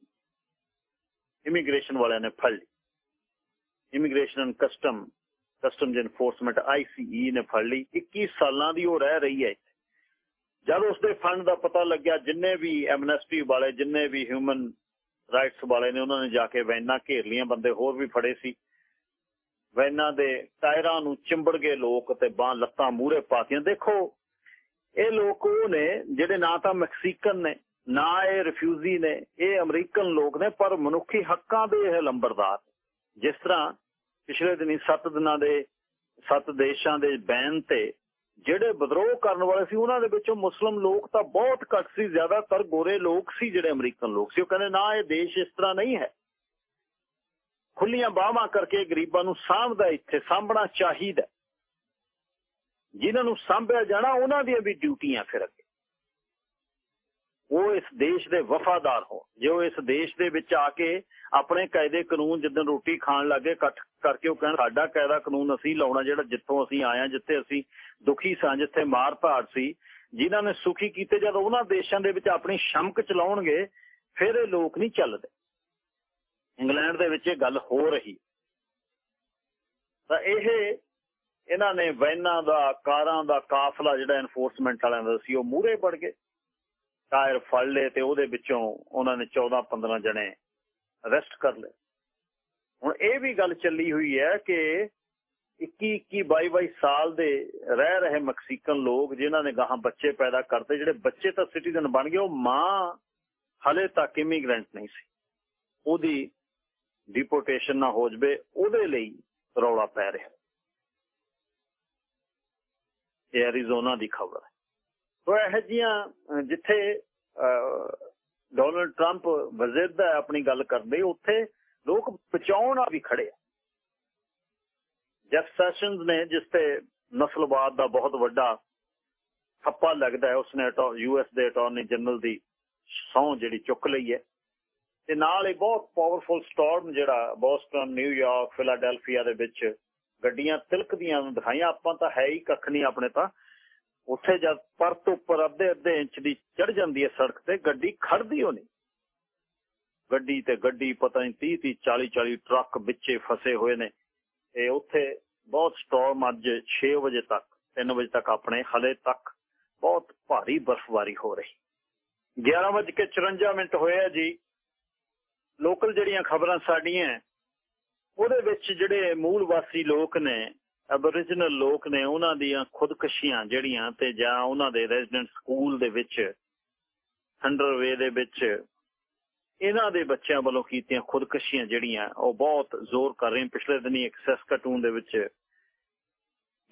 ਇਮੀਗ੍ਰੇਸ਼ਨ ਵਾਲਿਆਂ ਨੇ ਫੜ ਲਈ। Immigration and custom customs enforcement ICE ਨੇ ਫੜ ਲਈ। 21 ਸਾਲਾਂ ਦੀ ਉਹ ਰਹਿ ਰਹੀ ਹੈ ਜਦ ਉਸ ਦੇ ਫੰਡ ਦਾ ਪਤਾ ਲੱਗਿਆ, ਜਿੰਨੇ ਵੀ ਐਮਨੈਸਟੀ ਵਾਲੇ, ਜਿੰਨੇ ਵੀ ਹਿਊਮਨ ਰਾਈਟਸ ਵਾਲੇ ਨੇ, ਉਹਨਾਂ ਨੇ ਜਾ ਕੇ ਵੈਨਾਂ ਘੇਰ ਲੀਆਂ ਬੰਦੇ ਹੋਰ ਵੀ ਫੜੇ ਸੀ। ਵੈਨਾਂ ਦੇ ਟਾਇਰਾਂ ਨੂੰ ਚਿੰਬੜ ਗਏ ਲੋਕ ਤੇ ਬਾਹ ਲੱਤਾਂ ਮੂਹਰੇ ਪਾਤੀਆਂ ਦੇਖੋ, ਇਹ ਲੋਕ ਉਹ ਨੇ ਜਿਹੜੇ ਨਾ ਤਾਂ ਮੈਕਸੀਕਨ ਨੇ, ਨਾ ਇਹ ਰਿਫਿਊਜੀ ਨੇ, ਇਹ ਅਮਰੀਕਨ ਲੋਕ ਨੇ, ਪਰ ਮਨੁੱਖੀ ਹੱਕਾਂ ਦੇ ਇਹ ਲੰਬਰਦਾਰ ਜਿਸ ਤਰ੍ਹਾਂ ਪਿਛਲੇ ਦਿਨੀ 7 ਦਿਨਾਂ ਦੇ 7 ਦੇਸ਼ਾਂ ਦੇ ਬੈਨ ਤੇ ਜਿਹੜੇ ਵਿਦਰੋਹ ਕਰਨ ਵਾਲੇ ਸੀ, ਉਹਨਾਂ ਦੇ ਵਿੱਚੋਂ ਮੁਸਲਮ ਲੋਕ ਤਾਂ ਬਹੁਤ ਘੱਟ ਸੀ, ਜ਼ਿਆਦਾਤਰ ਗੋਰੇ ਲੋਕ ਸੀ ਜਿਹੜੇ ਅਮਰੀਕਨ ਲੋਕ ਸੀ। ਉਹ ਕਹਿੰਦੇ, ਨਾ ਇਹ ਦੇਸ਼ ਇਸ ਤਰ੍ਹਾਂ ਨਹੀਂ ਹੈ। ਖੁੱਲੀਆਂ ਬਾਹਾਂ ਕਰਕੇ ਗਰੀਬਾਂ ਨੂੰ ਸਾਂਭਦਾ ਇੱਥੇ, ਸਾਂਭਣਾ ਚਾਹੀਦਾ ਜਿਨ੍ਹਾਂ ਨੂੰ ਸਾਂਭਿਆ ਜਾਣਾ, ਉਹਨਾਂ ਦੀਆਂ ਵੀ ਡਿਊਟੀਆਂ ਫਿਰ ਅੱਗੇ। ਉਹ ਇਸ ਦੇਸ਼ ਦੇ ਵਫਾਦਾਰ ਹੋ ਜੇ ਇਸ ਦੇਸ਼ ਦੇ ਵਿੱਚ ਆ ਕੇ ਆਪਣੇ ਕਾਇਦੇ ਕਾਨੂੰਨ ਜਿੱਦਣ ਰੋਟੀ ਖਾਣ ਲੱਗੇ ਇਕੱਠ ਕਰਕੇ ਉਹ ਕਹਿਣ, ਸਾਡਾ ਕਾਇਦਾ ਕਾਨੂੰਨ ਅਸੀਂ ਲਾਉਣਾ, ਜਿਹੜਾ ਜਿੱਥੋਂ ਅਸੀਂ ਆਏ ਆ ਜਿੱਥੇ ਅਸੀਂ ਦੁਖੀ ਸਾਂ, ਜਿੱਥੇ ਮਾਰ ਧਾੜ ਸੀ, ਜਿਨ੍ਹਾਂ ਨੇ ਸੁਖੀ ਕੀਤੇ, ਜਦ ਉਹਨਾਂ ਦੇਸ਼ਾਂ ਦੇ ਵਿੱਚ ਆਪਣੀ ਸ਼ਮਕ ਚਲਾਉਣਗੇ, ਫਿਰ ਇਹ ਲੋਕ ਨਹੀਂ ਚੱਲਦੇ। ਇੰਗਲੈਂਡ ਦੇ ਵਿੱਚ ਇਹ ਗੱਲ ਹੋ ਰਹੀ। ਤਾਂ ਇਹ ਇਹਨਾਂ ਨੇ ਵੈਨਾਂ ਦਾ, ਕਾਰਾਂ ਦਾ ਕਾਫਲਾ ਜਿਹੜਾ ਐਨਫੋਰਸਮੈਂਟ ਵਾਲਿਆਂ ਦਾ ਸੀ, ਉਹ ਮੂਹਰੇ ਵੜ ਗਏ। ਟਾਇਰ ਫੜ ਲਏ ਤੇ ਉਹਦੇ ਵਿੱਚੋਂ ਉਹਨਾਂ ਨੇ 14 15 ਜਣੇ ਅਰੈਸਟ ਕਰ ਲਏ। ਹੁਣ ਇਹ ਵੀ ਗੱਲ ਚੱਲੀ ਹੋਈ ਹੈ ਕਿ 21 21 22 22 ਸਾਲ ਦੇ ਰਹਿ ਰਹੇ ਮੈਕਸੀਕਨ ਲੋਕ ਜਿਨ੍ਹਾਂ ਨੇ ਗਾਹਾਂ ਬੱਚੇ ਪੈਦਾ ਕਰਤੇ, ਜਿਹੜੇ ਬੱਚੇ ਤਾਂ ਸਿਟੀਜ਼ਨ ਬਣ ਗਏ, ਉਹ ਮਾਂ ਹਲੇ ਤੱਕ ਇਮੀਗ੍ਰੈਂਟ ਨਹੀਂ ਸੀ। ਉਹਦੀ ਡਿਪੋਰਟੇਸ਼ਨ ਨਾ ਹੋ ਜਵੇ, ਉਹਦੇ ਲਈ ਰੌਲਾ ਪੈ ਰਿਹਾ। ਇਹ ਐਰੀਜ਼ੋਨਾ ਦੀ ਖਬਰ ਹੈ। ਸੋ ਇਹ ਜੀਆਂ ਜਿੱਥੇ ਡੋਨਲਡ ਟਰੰਪ ਵਜ਼ੀਰਦਾ ਆਪਣੀ ਗੱਲ ਕਰਦੇ, ਉੱਥੇ ਲੋਕ ਬਚਾਉਣ ਆ ਵੀ ਖੜੇ ਆ। ਜੈਫ ਸੈਸ਼ਨਸ ਨੇ ਜਿਸ ਤੇ ਨਸਲਵਾਦ ਦਾ ਬਹੁਤ ਵੱਡਾ ਥੱਪਾ ਲੱਗਦਾ ਹੈ, ਉਸਨੇ ਯੂਐਸ ਦੇ ਅਟਾਰਨੀ ਜਨਰਲ ਦੀ ਸੌ ਜਿਹੜੀ ਚੁੱਕ ਲਈ ਹੈ। ਤੇ ਨਾਲ ਹੀ ਬਹੁਤ ਪਾਵਰਫੁਲ ਸਟਾਰਮ ਜਿਹੜਾ ਬੋਸਟਨ ਨਿਊਯਾਰਕ ਫਿਲਾਡੈਲਫੀਆ ਦੇ ਵਿੱਚ ਗੱਡੀਆਂ ਤਿਲਕਦੀਆਂ ਨੂੰ ਦਿਖਾਈਆਂ। ਆਪਾਂ ਤਾਂ ਹੈ ਹੀ ਕੱਖ ਨਹੀਂ ਆਪਣੇ ਤਾਂ। ਉੱਥੇ ਜਦ ਪਰਤ ਉੱਪਰ ਅੱਧੇ ਅੱਧੇ ਇੰਚ ਦੀ ਚੜ ਜਾਂਦੀ ਹੈ ਸੜਕ ਤੇ, ਗੱਡੀ ਖੜਦੀ ਹੋ ਨਹੀਂ ਗੱਡੀ ਤੇ ਗੱਡੀ ਪਤਾ ਨਹੀਂ 30 30 40 40 ਟਰੱਕ ਵਿੱਚੇ ਫਸੇ ਹੋਏ ਨੇ। ਤੇ ਉੱਥੇ ਬਹੁਤ ਸਟਾਰਮ ਅੱਜ 6 ਵਜੇ ਤੱਕ 3 ਵਜੇ ਤੱਕ ਆਪਣੇ ਹਲੇ ਤੱਕ ਬਹੁਤ ਭਾਰੀ ਬਰਫ਼ਬਾਰੀ ਹੋ ਰਹੀ। 11:54 ਮਿੰਟ ਹੋਇਆ ਜੀ। ਲੋਕਲ ਜਿਹੜੀਆਂ ਖਬਰਾਂ ਸਾਡੀਆਂ ਉਹਦੇ ਵਿੱਚ ਜਿਹੜੇ ਮੂਲ ਵਾਸੀ ਲੋਕ ਨੇ ਐਬੋਰੀਜਨਲ ਲੋਕ ਨੇ, ਉਹਨਾਂ ਦੀਆਂ ਖੁਦਕਸ਼ੀਆਂ ਜਿਹੜੀਆਂ ਤੇ ਜਾਂ ਉਹਨਾਂ ਦੇ ਰੈਜ਼ੀਡੈਂਟ ਸਕੂਲ ਦੇ ਵਿੱਚ ਹੰਡਰਵੇ ਦੇ ਵਿੱਚ, ਇਹਨਾਂ ਦੇ ਬੱਚਿਆਂ ਵੱਲੋਂ ਕੀਤੀਆਂ ਖੁਦਕਸ਼ੀਆਂ ਜਿਹੜੀਆਂ, ਉਹ ਬਹੁਤ ਜ਼ੋਰ ਕਰ ਰਹੀਆਂ। ਪਿਛਲੇ ਦਿਨੀ ਇੱਕ ਸੈਸਕਟੂਨ ਦੇ ਵਿੱਚ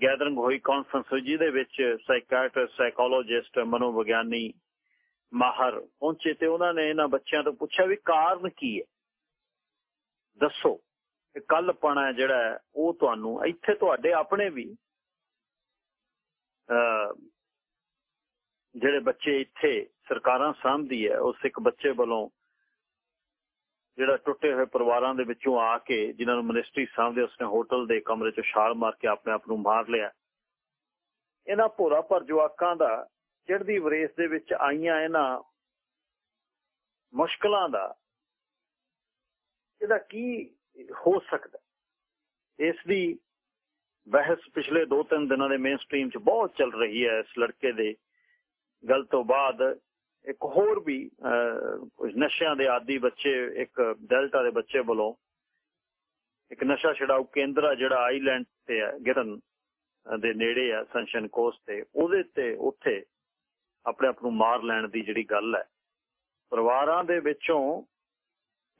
ਗੈਦਰਿੰਗ ਹੋਈ ਕਾਨਫਰੰਸ ਜਿਹਦੇ ਵਿੱਚ ਸਾਈਕੈਟ੍ਰਿਸਟ ਸਾਈਕੋਲੋਜਿਸਟ ਮਨੋਵਿਗਿਆਨੀ ਮਾਹਰ ਪਹੁੰਚੇ ਤੇ ਉਹਨਾਂ ਨੇ ਇਹਨਾਂ ਬੱਚਿਆਂ ਤੋਂ ਪੁੱਛਿਆ ਵੀ ਕਾਰਨ ਕੀ ਹੈ? ਦੱਸੋ ਕੱਲ ਪਣਾ ਜਿਹੜਾ ਉਹ ਤੁਹਾਨੂੰ, ਇੱਥੇ ਤੁਹਾਡੇ ਆਪਣੇ ਵੀ ਜਿਹੜੇ ਬੱਚੇ ਇੱਥੇ ਸਰਕਾਰਾਂ ਸਾਂਭਦੀ ਹੈ ਉਸ ਇੱਕ ਬੱਚੇ ਵੱਲੋਂ ਜਿਹੜਾ ਟੁੱਟੇ ਹੋਏ ਪਰਿਵਾਰਾਂ ਦੇ ਵਿੱਚੋਂ ਆ ਕੇ ਜਿਨ੍ਹਾਂ ਨੂੰ ਮਿਨਿਸਟਰੀ ਸਾਹਮਣੇ ਉਸਨੇ ਹੋਟਲ ਦੇ ਕਮਰੇ 'ਚ ਛਾਲ ਮਾਰ ਕੇ ਆਪਣੇ ਆਪ ਨੂੰ ਮਾਰ ਲਿਆ। ਇਹਨਾਂ ਭੋਰਾ ਪਰ ਜਵਾਕਾਂ ਦਾ ਚੜ੍ਹਦੀ ਵਰੇਸ ਦੇ ਵਿੱਚ ਆਈਆਂ ਇਹਨਾਂ ਮੁਸ਼ਕਲਾਂ ਦਾ, ਇਹਦਾ ਕੀ ਹੋ ਸਕਦਾ? ਇਸ ਦੀ ਬਹਿਸ ਪਿਛਲੇ 2-3 ਦਿਨਾਂ ਦੇ ਮੇਨ ਸਟ੍ਰੀਮ 'ਚ ਬਹੁਤ ਚੱਲ ਰਹੀ ਹੈ, ਇਸ ਲੜਕੇ ਦੇ ਗੱਲ ਤੋਂ ਬਾਅਦ ਇੱਕ ਹੋਰ ਵੀ ਨਸ਼ਿਆਂ ਦੇ ਆਦੀ ਬੱਚੇ, ਇੱਕ ਡੈਲਟਾ ਦੇ ਬੱਚੇ ਵੱਲੋਂ ਇੱਕ ਨਸ਼ਾ ਛਡਾਊ ਕੇਂਦਰ ਆ ਜਿਹੜਾ ਆਈਲੈਂਡ ਤੇ ਹੈ ਗਿਰਨ ਦੇ ਨੇੜੇ ਆ ਸੰਸ਼ਨ ਕੋਸਟ ਤੇ, ਉਹਦੇ ਤੇ ਉੱਥੇ ਆਪਣੇ ਆਪ ਨੂੰ ਮਾਰ ਲੈਣ ਦੀ ਜਿਹੜੀ ਗੱਲ ਹੈ। ਪਰਿਵਾਰਾਂ ਦੇ ਵਿੱਚੋਂ,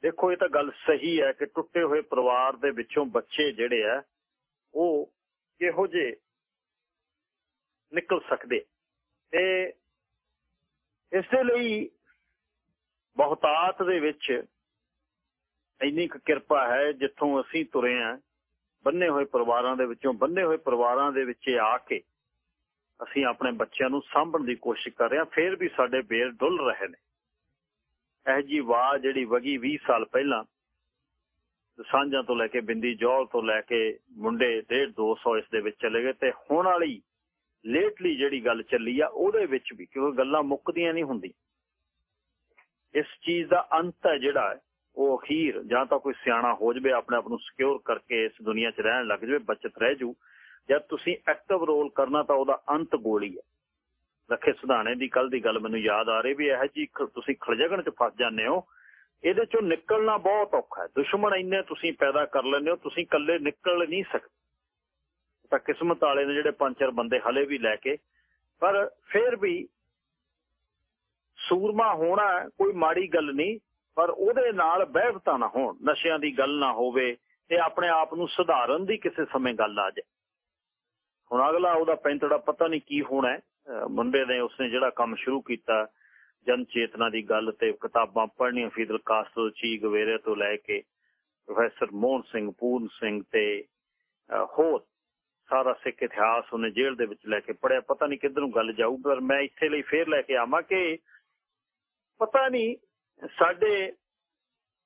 ਦੇਖੋ ਇਹ ਤਾਂ ਗੱਲ ਸਹੀ ਹੈ ਕਿ ਟੁੱਟੇ ਹੋਏ ਪਰਿਵਾਰ ਦੇ ਵਿੱਚੋਂ ਬੱਚੇ ਜਿਹੜੇ ਆ, ਉਹ ਕਿਹੋ ਜੇ ਨਿਕਲ ਸਕਦੇ ਤੇ ਇਸ ਦੇ ਲਈ ਬਹੁਤਾਤ ਦੇ ਵਿੱਚ ਇੰਨੀ ਕੁ ਕਿਰਪਾ ਹੈ ਜਿੱਥੋਂ ਅਸੀਂ ਤੁਰੇ ਆ, ਬੰਨੇ ਹੋਏ ਪਰਿਵਾਰਾਂ ਦੇ ਵਿੱਚੋਂ, ਬੰਨੇ ਹੋਏ ਪਰਿਵਾਰਾਂ ਦੇ ਵਿੱਚ ਆ ਕੇ ਅਸੀਂ ਆਪਣੇ ਬੱਚਿਆਂ ਨੂੰ ਸਾਂਭਣ ਦੀ ਕੋਸ਼ਿਸ਼ ਕਰ ਰਹੇ ਹਾਂ, ਫੇਰ ਵੀ ਸਾਡੇ ਬੇਰ ਡੁੱਲ ਰਹੇ ਨੇ। ਇਹ ਜੀ ਵਾਹ ਜਿਹੜੀ ਵਗੀ 20 ਸਾਲ ਪਹਿਲਾਂ, ਸਾਂਝਾਂ ਤੋਂ ਲੈ ਕੇ ਬਿੰਦੀ ਜੌਲ ਤੋਂ ਲੈ ਕੇ ਮੁੰਡੇ 1.5 200 ਇਸ ਦੇ ਵਿੱਚ ਚਲੇ ਗਏ ਤੇ ਹੁਣ ਵਾਲੀ ਲੇਟਲੀ ਜਿਹੜੀ ਗੱਲ ਚੱਲੀ ਆ, ਉਹਦੇ ਵਿੱਚ ਵੀ, ਕਿਉਂਕਿ ਗੱਲਾਂ ਮੁੱਕਦੀਆਂ ਨਹੀਂ ਹੁੰਦੀ ਇਸ ਚੀਜ਼ ਦਾ ਅੰਤ ਹੈ ਜਿਹੜਾ, ਉਹ ਅਖੀਰ ਜਾਂ ਤਾਂ ਕੋਈ ਸਿਆਣਾ ਹੋ ਜਵੇ, ਆਪਣੇ ਆਪ ਨੂੰ ਸਿਕਿਉਰ ਕਰਕੇ ਇਸ ਦੁਨੀਆ 'ਚ ਰਹਿਣ ਲੱਗ ਜਵੇ, ਬਚਤ ਰਹਿ ਜੂ। ਜਦ ਤੁਸੀਂ ਐਕਟਿਵ ਰੋਲ ਕਰਨਾ ਤਾਂ ਉਹਦਾ ਅੰਤ ਗੋਲੀ ਹੈ। ਰੱਖੇ ਸੁਧਾਣੇ ਦੀ ਕੱਲ ਦੀ ਗੱਲ ਮੈਨੂੰ ਯਾਦ ਆ ਰਹੀ ਵੀ ਇਹ ਜੀ ਤੁਸੀਂ ਖਲਜਗਣ 'ਚ ਫਸ ਜਾਂਦੇ ਹੋ। ਇਹਦੇ 'ਚੋਂ ਨਿਕਲਣਾ ਬਹੁਤ ਔਖਾ ਹੈ। ਦੁਸ਼ਮਣ ਇੰਨੇ ਤੁਸੀਂ ਪੈਦਾ ਕਰ ਲੈਂਦੇ ਹੋ, ਤੁਸੀਂ ਇਕੱਲੇ ਨਿਕਲ ਨਹੀਂ ਸਕਦੇ। ਤਾਂ ਕਿਸਮਤ ਵਾਲੇ ਨੇ ਜਿਹੜੇ ਪੰਜ ਚਾਰ ਬੰਦੇ ਹਲੇ ਵੀ ਲੈ ਕੇ, ਪਰ ਫਿਰ ਵੀ ਸੂਰਮਾ ਹੋਣਾ ਕੋਈ ਮਾੜੀ ਗੱਲ ਨਹੀਂ, ਪਰ ਉਹਦੇ ਨਾਲ ਬਹਿਬਤਾ ਨਾ ਹੋਣ। ਨਸ਼ਿਆਂ ਦੀ ਗੱਲ ਨਾ ਹੋਵੇ ਤੇ ਆਪਣੇ ਆਪ ਨੂੰ ਸੁਧਾਰਨ ਦੀ ਕਿਸੇ ਸਮੇਂ ਗੱਲ ਆ ਜਾਏ। ਹੁਣ ਅਗਲਾ ਉਹਦਾ ਪੈਂਤੜਾ ਪਤਾ ਨਹੀਂ ਕੀ ਹੋਣਾ ਮੁੰਡੇ ਨੇ ਉਸਨੇ ਜਿਹੜਾ ਕੰਮ ਸ਼ੁਰੂ ਕੀਤਾ ਜਨ ਚੇਤਨਾ ਦੀ ਗੱਲ ਤੇ ਕਿਤਾਬਾਂ ਪੜ੍ਹਨੀਆਂ, ਫੀਦਲ ਕਾਸਟੋ ਚੀ ਗਵੇਰੇ ਤੋਂ ਲੈ ਕੇ ਪ੍ਰੋਫੈਸਰ ਮੋਹਨ ਸਿੰਘ, ਪੂਰਨ ਸਿੰਘ ਤੇ ਹੋਰ ਸਾਰਾ ਸਿੱਖ ਇਤਿਹਾਸ ਉਹਨੇ ਜੇਲ੍ਹ ਦੇ ਵਿੱਚ ਲੈ ਕੇ ਪੜਿਆ ਪਤਾ ਨਹੀਂ ਕਿੱਧਰ ਨੂੰ ਗੱਲ ਜਾਊ ਪਰ ਮੈਂ ਇੱਥੇ ਲਈ ਫੇਰ ਲੈ ਕੇ ਆਵਾਂ ਕਿ ਪਤਾ ਨਹੀਂ ਸਾਡੇ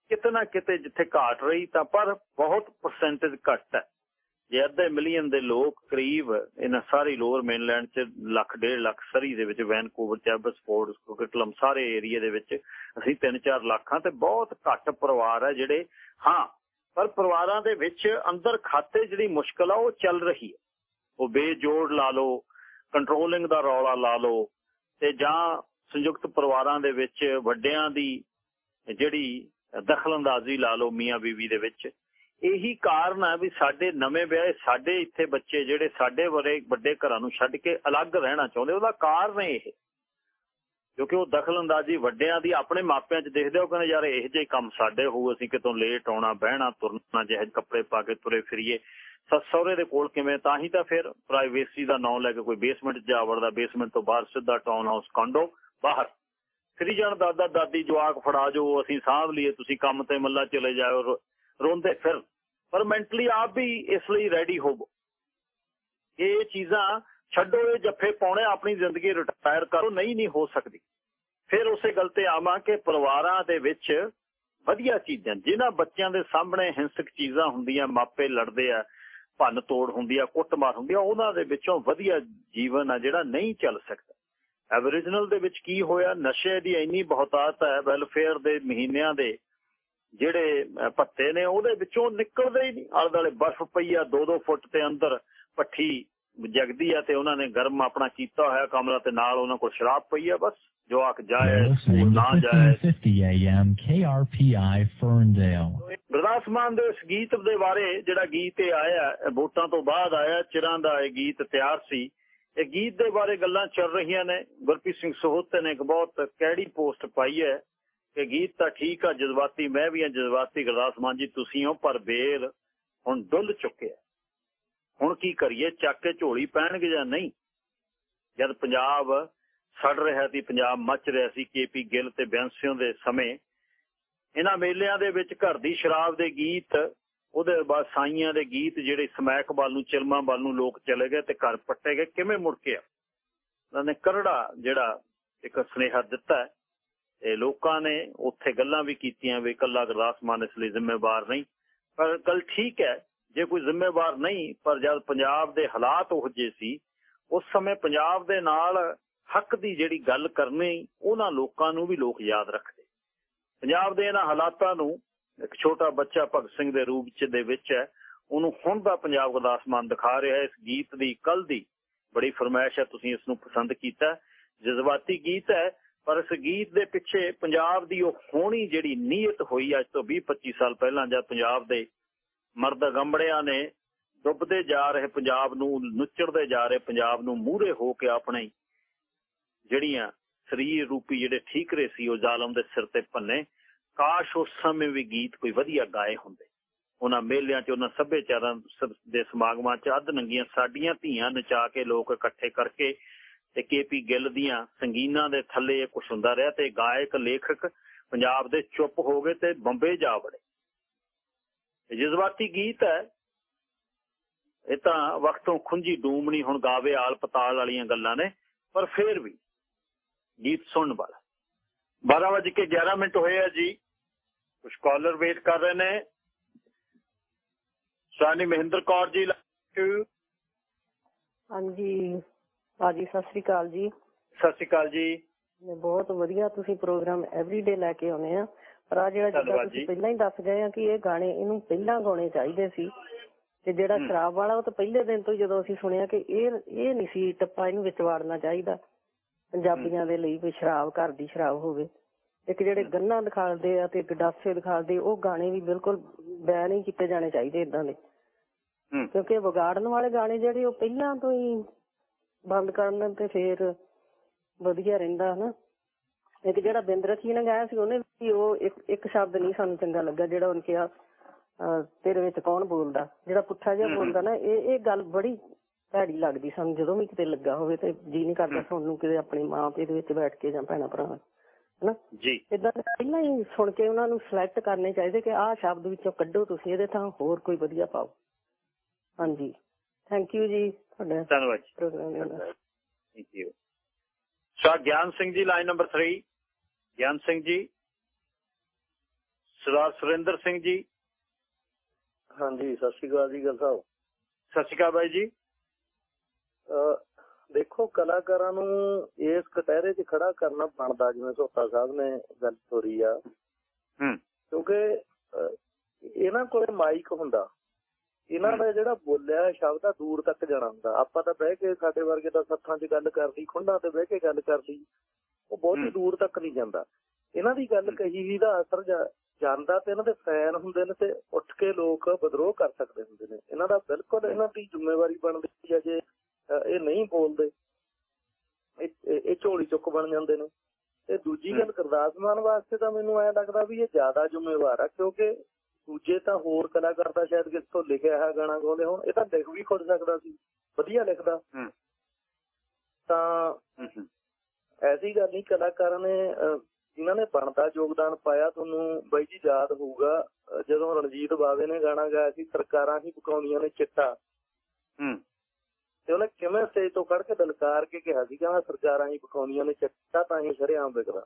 ਕਿਤਨਾ ਕਿਤੇ ਜਿੱਥੇ ਘਾਟ ਰਹੀ ਤਾਂ ਪਰ ਬਹੁਤ ਪਰਸੈਂਟੇਜ ਘੱਟ ਹੈ। ਜੇ ਅੱਧੇ ਮਿਲੀਅਨ ਦੇ ਲੋਕ ਕਰੀਬ ਇਹਨਾਂ ਸਾਰੇ ਲੋਅਰ ਮੇਨਲੈਂਡ 'ਚ ਲੱਖ, ਡੇਢ ਲੱਖ ਸਰੀ ਦੇ ਵਿੱਚ ਵੈਨਕੂਵਰ ਚੈਬਸਫੋਰਡ ਕੋਕਟਲਮ ਸਾਰੇ ਏਰੀਆ ਦੇ ਵਿੱਚ ਅਸੀਂ 3-4 ਲੱਖਾਂ ਤੇ ਬਹੁਤ ਘੱਟ ਪਰਿਵਾਰ ਆ ਜਿਹੜੇ, ਹਾਂ, ਪਰ ਪਰਿਵਾਰਾਂ ਦੇ ਵਿੱਚ ਅੰਦਰ ਖਾਤੇ ਜਿਹੜੀ ਮੁਸ਼ਕਲ ਆ ਉਹ ਚੱਲ ਰਹੀ ਹੈ। ਉਹ ਬੇਜੋੜ ਲਾ ਲਓ ਕੰਟਰੋਲਿੰਗ ਦਾ ਰੌਲਾ ਲਾ ਲਓ ਤੇ ਜਾਂ ਸੰਯੁਕਤ ਪਰਿਵਾਰਾਂ ਦੇ ਵਿੱਚ ਵੱਡਿਆਂ ਦੀ ਜਿਹੜੀ ਦਖਲਅੰਦਾਜ਼ੀ ਲਾ ਲਓ ਮੀਆਂ ਬੀਵੀ ਦੇ ਵਿੱਚ ਇਹੀ ਕਾਰਨ ਹੈ ਵੀ ਸਾਡੇ ਨਵੇਂ ਵਿਆਹੇ, ਸਾਡੇ ਇੱਥੇ ਬੱਚੇ ਜਿਹੜੇ ਸਾਡੇ ਵਰੇ ਵੱਡੇ ਘਰਾਂ ਨੂੰ ਛੱਡ ਕੇ ਅਲੱਗ ਰਹਿਣਾ ਚਾਹੁੰਦੇ, ਉਹਦਾ ਕਾਰਨ ਇਹ ਕਿਉਂਕਿ ਉਹ ਦਖਲਅੰਦਾਜ਼ੀ ਵੱਡਿਆਂ ਦੀ ਆਪਣੇ ਮਾਪਿਆਂ 'ਚ ਦੇਖਦੇ ਹੋ ਕਹਿੰਦੇ ਯਾਰ ਇਹ ਜਿਹੇ ਕੰਮ ਸਾਡੇ ਹੋਊ, ਅਸੀਂ ਕਿਤੋਂ ਲੇਟ ਆਉਣਾ, ਬਹਿਣਾ, ਤੁਰਨਾ, ਜਿਹੇ ਕੱਪੜੇ ਪਾ ਕੇ ਤੁਰੇ ਫਿਰੀਏ। ਸੱਸ ਸਹੁਰੇ ਦੇ ਕੋਲ ਕਿਵੇਂ, ਤਾਂ ਹੀ ਤਾਂ ਫਿਰ ਪ੍ਰਾਈਵੇਸੀ ਦਾ ਨਾਂ ਲੈ ਕੇ ਕੋਈ ਬੇਸਮੈਂਟ 'ਚ ਜਾ ਵੜਦਾ ਬੇਸਮੈਂਟ ਤੋਂ ਬਾਹਰ ਸਿੱਧਾ ਟਾਊਨ ਹਾਊਸ ਕੰਡੋ ਬਾਹਰ। ਫਰੀ ਜਾਣ ਦਾਦਾ, ਦਾਦੀ, ਜਵਾਕ ਫੜਾ ਜੋ, ਅਸੀਂ ਸਾਂਭ ਲਈਏ, ਤੁਸੀਂ ਕੰਮ ਤੇ ਮੱਲਾ ਚਲੇ ਜਾਓ ਰੋਂਦੇ ਫਿਰ ਪਰ ਮੈਂਟਲੀ ਆਪ ਵੀ ਇਸ ਲਈ ਰੈਡੀ ਹੋਵੋ ਇਹ ਚੀਜ਼ਾਂ ਛੱਡੋ, ਇਹ ਜੱਫੇ ਪਾਉਣੇ, ਆਪਣੀ ਜ਼ਿੰਦਗੀ ਰਿਟਾਇਰ ਕਰੋ, ਨਹੀਂ ਨਹੀਂ ਹੋ ਸਕਦੀ। ਫਿਰ ਉਸੇ ਗੱਲ ਤੇ ਆਵਾਂ ਕਿ ਪਰਿਵਾਰਾਂ ਦੇ ਵਿੱਚ ਵਧੀਆ ਚੀਜ਼ਾਂ, ਜਿਨ੍ਹਾਂ ਬੱਚਿਆਂ ਦੇ ਸਾਹਮਣੇ ਹਿੰਸਕ ਚੀਜ਼ਾਂ ਹੁੰਦੀਆਂ, ਮਾਪੇ ਲੜਦੇ ਆ, ਭੰਨ ਤੋੜ ਹੁੰਦੀ ਆ ਕੁੱਟਮਾਰ ਹੁੰਦੀ ਆ, ਉਹਨਾਂ ਦੇ ਵਿੱਚੋਂ ਵਧੀਆ ਜੀਵਨ ਆ ਜਿਹੜਾ ਨਹੀਂ ਚੱਲ ਸਕਦਾ। ਐਬਰੀਜਨਲ ਦੇ ਵਿੱਚ ਕੀ ਹੋਇਆ? ਨਸ਼ੇ ਦੀ ਇੰਨੀ ਬਹੁਤਾਤ ਹੈ ਵੈਲਫੇਅਰ ਦੇ ਮਹੀਨਿਆਂ ਦੇ ਜਿਹੜੇ ਪੱਤੇ ਨੇ ਉਹਦੇ ਵਿੱਚੋਂ ਨਿਕਲਦੇ ਹੀ ਨਹੀਂ। ਆਲੇ ਦਾਲੇ ਬਰਫ਼ ਪਈ ਆ 2-2 ਫੁੱਟ ਤੇ ਅੰਦਰ ਪੱਠੀ ਜਗਦੀ ਆ ਤੇ ਉਹਨਾਂ ਨੇ ਗਰਮ ਆਪਣਾ ਕੀਤਾ ਹੋਇਆ ਕਮਰਾ ਤੇ ਨਾਲ ਉਹਨਾਂ ਕੋਲ ਸ਼ਰਾਬ ਪਈ ਆ ਬਸ। ਜੋ ਆਕ ਜਾਏ ਨਾ ਜਾਏ। 50 AM KRPI Ferndale. Gurdas Maan ਦੇ ਇਸ ਗੀਤ ਦੇ ਬਾਰੇ ਜਿਹੜਾ ਗੀਤ ਇਹ ਆਇਆ ਵੋਟਾਂ ਤੋਂ ਬਾਅਦ ਆਇਆ ਚਿਰਾਂ ਦਾ ਇਹ ਗੀਤ ਤਿਆਰ ਸੀ। ਇਹ ਗੀਤ ਦੇ ਬਾਰੇ ਗੱਲਾਂ ਚੱਲ ਰਹੀਆਂ ਨੇ। ਗੁਰਪ੍ਰੀਤ ਸਿੰਘ ਸੋਹਤੇ ਨੇ ਇੱਕ ਬਹੁਤ ਕੈੜੀ ਪੋਸਟ ਪਾਈ ਹੈ। ਕਿ ਗੀਤ ਤਾਂ ਠੀਕ ਆ, ਜਜ਼ਬਾਤੀ, ਮੈਂ ਵੀ ਆ ਜਜ਼ਬਾਤੀ ਗੁਰਦਾਸ ਮਾਨ ਜੀ, ਤੁਸੀਂ ਹੋ, ਪਰ ਬੇਲ ਹੁਣ ਡੁੱਲ ਚੁੱਕਿਆ। ਹੁਣ ਕੀ ਕਰੀਏ, ਚੱਕ ਕੇ ਝੋਲੀ ਪੈਣਗੇ ਜਾਂ ਨਹੀਂ? ਜਦ ਪੰਜਾਬ ਸੜ ਰਿਹਾ ਸੀ, ਪੰਜਾਬ ਮੱਚ ਰਿਹਾ ਸੀ ਕੇਪੀ ਗਿੱਲ ਤੇ ਬੈਂਸਿਓ ਦੇ ਸਮੇਂ, ਇਹਨਾਂ ਮੇਲਿਆਂ ਦੇ ਵਿੱਚ ਘਰ ਦੀ ਸ਼ਰਾਬ ਦੇ ਗੀਤ, ਉਹਦੇ ਬਾਅਦ ਸਾਈਆਂ ਦੇ ਗੀਤ ਜਿਹੜੇ ਸਮੈਕ ਵੱਲ ਨੂੰ, ਚਿਲਮਾਂ ਵੱਲ ਨੂੰ ਲੋਕ ਚਲੇ ਗਏ ਤੇ ਘਰ ਪੱਟੇ ਗਏ। ਕਿਵੇਂ ਮੁੜ ਕੇ ਆ? ਉਹਨਾਂ ਨੇ ਕਰੜਾ ਜਿਹੜਾ ਇੱਕ ਸਨੇਹਾ ਦਿੱਤਾ ਲੋਕਾਂ ਨੇ ਉੱਥੇ ਗੱਲਾਂ ਵੀ ਕੀਤੀਆਂ ਵੀ ਕੱਲਾ ਗਰਦਾਸ ਮਾਨ ਇਸ ਲਈ ਜ਼ਿੰਮੇਵਾਰ ਨਹੀਂ। ਪਰ ਗੱਲ ਠੀਕ ਹੈ, ਜੇ ਕੋਈ ਜ਼ਿੰਮੇਵਾਰ ਨਹੀਂ, ਪਰ ਜਦ ਪੰਜਾਬ ਦੇ ਹਾਲਾਤ ਉਹ ਜੇ ਸੀ, ਉਸ ਸਮੇਂ ਪੰਜਾਬ ਦੇ ਨਾਲ ਹੱਕ ਦੀ ਜਿਹੜੀ ਗੱਲ ਕਰਨੀ, ਉਹਨਾਂ ਲੋਕਾਂ ਨੂੰ ਵੀ ਲੋਕ ਯਾਦ ਰੱਖਦੇ। ਪੰਜਾਬ ਦੇ ਇਹਨਾਂ ਹਾਲਾਤਾਂ ਨੂੰ ਇੱਕ ਛੋਟਾ ਬੱਚਾ ਭਗਤ ਸਿੰਘ ਦੇ ਰੂਪ ਚ ਦੇ ਵਿੱਚ ਹੈ, ਉਹਨੂੰ ਹੁਣ ਦਾ ਪੰਜਾਬ ਗੁਰਦਾਸ ਮਾਨ ਦਿਖਾ ਰਿਹਾ ਇਸ ਗੀਤ ਦੀ ਕੱਲ ਦੀ ਬੜੀ ਫਰਮਾਇਸ਼ ਹੈ, ਤੁਸੀਂ ਇਸ ਨੂੰ ਪਸੰਦ ਕੀਤਾ ਜਜ਼ਬਾਤੀ ਗੀਤ ਹੈ ਪਰ ਇਸ ਗੀਤ ਦੇ ਪਿੱਛੇ ਪੰਜਾਬ ਦੀ ਉਹ ਹੋਣੀ ਜਿਹੜੀ ਨੀਅਤ ਹੋਈ ਅੱਜ ਤੋਂ 20 25 ਸਾਲ ਪਹਿਲਾਂ ਜਦ ਪੰਜਾਬ ਦੇ ਮਰਦ ਗੰਬੜਿਆਂ ਨੇ ਡੁੱਬਦੇ ਜਾ ਰਹੇ, ਪੰਜਾਬ ਨੂੰ ਨੁੱਚੜਦੇ ਜਾ ਰਹੇ, ਪੰਜਾਬ ਨੂੰ ਮੂਹਰੇ ਹੋ ਕੇ ਆਪਣੇ ਜਿਹੜੀਆਂ ਸਰੀਰ ਰੂਪੀ ਜਿਹੜੇ ਠੀਕਰੇ ਸੀ, ਉਹ ਜ਼ਾਲਮ ਦੇ ਸਿਰ ਤੇ ਭੰਨੇ। ਕਾਸ਼ ਉਸ ਸਮੇਂ ਵੀ ਗੀਤ ਕੋਈ ਵਧੀਆ ਗਾਏ ਹੁੰਦੇ। ਉਹਨਾਂ ਮੇਲਿਆਂ 'ਚ, ਉਹਨਾਂ ਸੱਭਿਆਚਾਰਾਂ ਦੇ ਸਮਾਗਮਾਂ 'ਚ ਅੱਧ ਨੰਗੀਆਂ ਸਾਡੀਆਂ ਧੀਆਂ ਨਚਾ ਕੇ ਲੋਕ ਇਕੱਠੇ ਕਰਕੇ ਤੇ ਕੇਪੀ ਗਿੱਲ ਦੀਆਂ ਸੰਗੀਨਾਂ ਦੇ ਥੱਲੇ ਇਹ ਕੁਝ ਹੁੰਦਾ ਰਿਹਾ ਤੇ ਗਾਇਕ, ਲੇਖਕ ਪੰਜਾਬ ਦੇ ਚੁੱਪ ਹੋ ਗਏ ਤੇ ਬੰਬੇ ਜਾ ਵੜੇ। ਜਜ਼ਬਾਤੀ ਗੀਤ ਹੈ। ਇਹ ਤਾਂ ਵਕਤੋਂ ਖੁੰਝੀ ਡੂਮਣੀ ਹੁਣ ਗਾਵੇ ਆਲ ਪਤਾਲ ਵਾਲੀਆਂ ਗੱਲਾਂ ਨੇ, ਪਰ ਫੇਰ ਵੀ ਗੀਤ ਸੁਣਨ ਵਾਲਾ। 12 ਵਜੇ ਕੇ 11 ਮਿੰਟ ਹੋਏ ਆ ਜੀ। ਕੁਝ ਕਾਲਰ ਵੇਟ ਕਰ ਰਹੇ ਨੇ। ਸਾਨੀ ਮਹਿੰਦਰ ਕੌਰ ਜੀ line ਹਾਂਜੀ ਸਤਿ ਸ੍ਰੀ ਅਕਾਲ ਜੀ। ਸਤਿ ਸ਼੍ਰੀ ਅਕਾਲ ਜੀ। ਬਹੁਤ ਵਧੀਆ ਤੁਸੀਂ ਪ੍ਰੋਗਰਾਮ ਐਵਰੀਡੇ ਲੈ ਕੇ ਆਉਨੇ ਆ। ਪਰ ਆ ਜਿਹੜਾ ਜਿੱਦਾਂ। ਤੁਸੀਂ ਪਹਿਲਾਂ ਹੀ ਦੱਸ ਗਏ ਆ ਕਿ ਇਹ ਗਾਣੇ ਇਹਨੂੰ ਪਹਿਲਾਂ ਗਾਉਣੇ ਚਾਹੀਦੇ ਸੀ। ਤੇ ਜਿਹੜਾ। ਸ਼ਰਾਬ ਵਾਲਾ ਉਹ ਤਾਂ ਪਹਿਲੇ ਦਿਨ ਤੋਂ ਜਦੋਂ ਅਸੀਂ ਸੁਣਿਆ ਕਿ ਇਹ ਇਹ ਨਹੀਂ ਸੀ ਟੱਪਾ ਇਹਨੂੰ ਵਿੱਚ ਵਾੜਨਾ ਚਾਹੀਦਾ। ਪੰਜਾਬੀਆਂ ਦੇ ਲਈ ਵੀ ਸ਼ਰਾਬ ਘਰ ਦੀ ਸ਼ਰਾਬ ਹੋਵੇ। ਇੱਕ ਜਿਹੜੇ ਗੰਨਾ ਦਿਖਾਉਂਦੇ ਆ ਤੇ ਗਡਾਸੇ ਦਿਖਾਉਂਦੇ ਉਹ ਗਾਣੇ ਵੀ ਬਿਲਕੁਲ ਬੈਨ ਹੀ ਕੀਤੇ ਜਾਣੇ ਚਾਹੀਦੇ ਇਦਾਂ ਦੇ। ਕਿਉਂਕਿ ਵਿਗਾੜਨ ਵਾਲੇ ਗਾਣੇ ਜਿਹੜੇ ਉਹ ਪਹਿਲਾਂ ਤੋਂ ਹੀ ਬੰਦ ਕਰਨ ਤੇ ਫੇਰ ਵਧੀਆ ਰਹਿੰਦਾ ਹਨਾ? ਇੱਕ ਜਿਹੜਾ ਬਿੰਦਰਖੀ ਨੇ ਗਾਇਆ ਸੀ ਉਹਨੇ ਵੀ ਉਹ ਇੱਕ ਇੱਕ ਸ਼ਬਦ ਨਹੀਂ ਸਾਨੂੰ ਚੰਗਾ ਲੱਗਾ ਜਿਹੜਾ ਉਹਨੇ ਕਿਹਾ ਅਹ, ਤੇਰੇ ਵਿੱਚ ਕੌਣ ਬੋਲਦਾ? ਜਿਹੜਾ ਪੁੱਠਾ ਜਿਹਾ। ਬੋਲਦਾ ਨਾ ਇਹ ਇਹ ਗੱਲ ਬੜੀ ਭੈੜੀ ਲੱਗਦੀ ਸਾਨੂੰ ਜਦੋਂ ਵੀ ਕਿਤੇ ਲੱਗਾ ਹੋਵੇ ਤੇ ਜੀ ਨਹੀਂ ਕਰਦਾ। ਸੁਣਨ ਨੂੰ ਕਿਤੇ ਆਪਣੀ ਮਾਂ ਪਿਓ ਦੇ ਵਿੱਚ ਬੈਠ ਕੇ ਜਾਂ ਭੈਣਾ ਭਰਾ ਹਨਾ? ਜੀ। ਇਦਾਂ ਪਹਿਲਾਂ ਹੀ ਸੁਣ ਕੇ ਉਹਨਾਂ ਨੂੰ ਸਿਲੈਕਟ ਕਰਨੇ ਚਾਹੀਦੇ ਕਿ ਆਹ ਸ਼ਬਦ ਵਿੱਚੋਂ ਕੱਢੋ ਤੁਸੀਂ ਇਹਦੇ ਥਾਂ ਹੋਰ ਕੋਈ ਵਧੀਆ ਪਾਓ। ਹਾਂਜੀ। ਥੈਂਕ ਯੂ ਜੀ ਤੁਹਾਡਾ ਧੰਨਵਾਦ ਥੈਂਕ ਯੂ ਸਰ ਗਿਆਨ ਸਿੰਘ ਜੀ ਲਾਈਨ ਨੰਬਰ 3 ਗਿਆਨ ਸਿੰਘ ਜੀ। ਸਰਦਾਰ ਸੁਰਿੰਦਰ ਸਿੰਘ ਜੀ। ਹਾਂਜੀ ਸਤਿ ਸ਼੍ਰੀ ਅਕਾਲ ਜੀ ਗੱਲ ਸਾਹਿਬ। ਸਤਿ ਸ਼੍ਰੀ ਅਕਾਲ ਬਾਈ ਜੀ। ਦੇਖੋ ਕਲਾਕਾਰਾਂ ਨੂੰ ਇਸ ਕਟਹਿਰੇ 'ਚ ਖੜਾ ਕਰਨਾ ਬਣਦਾ ਜਿਵੇਂ ਸੋਤਾ ਸਾਹਿਬ ਨੇ ਗੱਲ ਤੋਰੀ ਆ। ਹੂੰ। ਕਿਉਂਕਿ ਇਹਨਾਂ ਕੋਲੇ ਮਾਈਕ ਹੁੰਦਾ। ਇਹਨਾਂ ਦਾ ਜਿਹੜਾ ਬੋਲਿਆ ਸ਼ਬਦ ਆ ਦੂਰ ਤੱਕ ਜਾਣਾ ਹੁੰਦਾ। ਆਪਾਂ ਤਾਂ ਬਹਿ ਕੇ ਸਾਡੇ ਵਰਗੇ ਤਾਂ ਸੱਥਾਂ 'ਚ ਗੱਲ ਕਰਦੀ ਖੁੰਡਾਂ ਤੇ ਬਹਿ ਕੇ ਗੱਲ ਕਰਦੀ ਉਹ ਬਹੁਤੀ ਹੂੰ। ਦੂਰ ਤੱਕ ਨਹੀਂ ਜਾਂਦਾ। ਇਹਨਾਂ ਦੀ ਗੱਲ ਕਹੀ ਵੀ ਦਾ ਅਸਰ ਜਾਂਦਾ ਤੇ ਇਹਨਾਂ ਦੇ ਫੈਨ ਹੁੰਦੇ ਨੇ ਤੇ ਉੱਠ ਕੇ ਲੋਕ ਵਿਦਰੋਹ ਕਰ ਸਕਦੇ ਹੁੰਦੇ ਨੇ। ਇਹਨਾਂ ਦਾ ਬਿਲਕੁਲ ਇਹਨਾਂ ਦੀ ਜ਼ਿੰਮੇਵਾਰੀ ਬਣਦੀ ਹੈ ਜੇ ਇਹ ਨਹੀਂ ਬੋਲਦੇ। ਇਹ ਝੋਲੀ ਚੁੱਕ ਬਣ ਜਾਂਦੇ ਨੇ। ਤੇ ਦੂਜੀ ਗੱਲ ਗੁਰਦਾਸ ਮਾਨ ਵਾਸਤੇ ਤਾਂ ਮੈਨੂੰ ਐ ਲੱਗਦਾ ਵੀ ਇਹ ਜ਼ਿਆਦਾ ਜ਼ਿੰਮੇਵਾਰ ਆ ਕਿਉਂਕਿ ਦੂਜੇ ਤਾਂ ਹੋਰ ਕਲਾਕਾਰ ਦਾ ਸ਼ਾਇਦ ਕਿਸ ਤੋਂ ਲਿਖਿਆ ਹੈ ਗਾਣਾ ਗਾਉਂਦੇ ਹੋਣ ਇਹ ਤਾਂ ਲਿਖ ਵੀ ਖੁਦ ਸਕਦਾ ਸੀ ਵਧੀਆ ਲਿਖਦਾ। ਤਾਂ ਐਸੀ ਗੱਲ ਨਹੀਂ ਕਲਾਕਾਰਾਂ ਨੇ ਜਿਨ੍ਹਾਂ ਨੇ ਬਣਦਾ ਯੋਗਦਾਨ ਪਾਇਆ ਤੁਹਾਨੂੰ ਬਾਈ ਜੀ ਯਾਦ ਹੋਊਗਾ ਜਦੋਂ ਰਣਜੀਤ ਬਾਵੇ ਨੇ ਗਾਣਾ ਗਾਇਆ ਸੀ ਸਰਕਾਰਾਂ ਹੀ ਪਕਾਉਂਦੀਆਂ ਨੇ ਚਿੱਟਾ। ਹੂੰ। ਤੇ ਉਹਨੇ ਕਿਵੇਂ ਸਟੇਜ ਤੋਂ ਕੱਢ ਕੇ ਦਲਕਾਰ ਕੇ ਕਿਹਾ ਸੀ ਕਹਿੰਦਾ ਸਰਕਾਰਾਂ ਹੀ ਪਕਾਉਂਦੀਆਂ ਨੇ ਚਿੱਟਾ ਤਾਂ ਹੀ ਸ਼ਰੇਆਮ ਵਿਕਦਾ।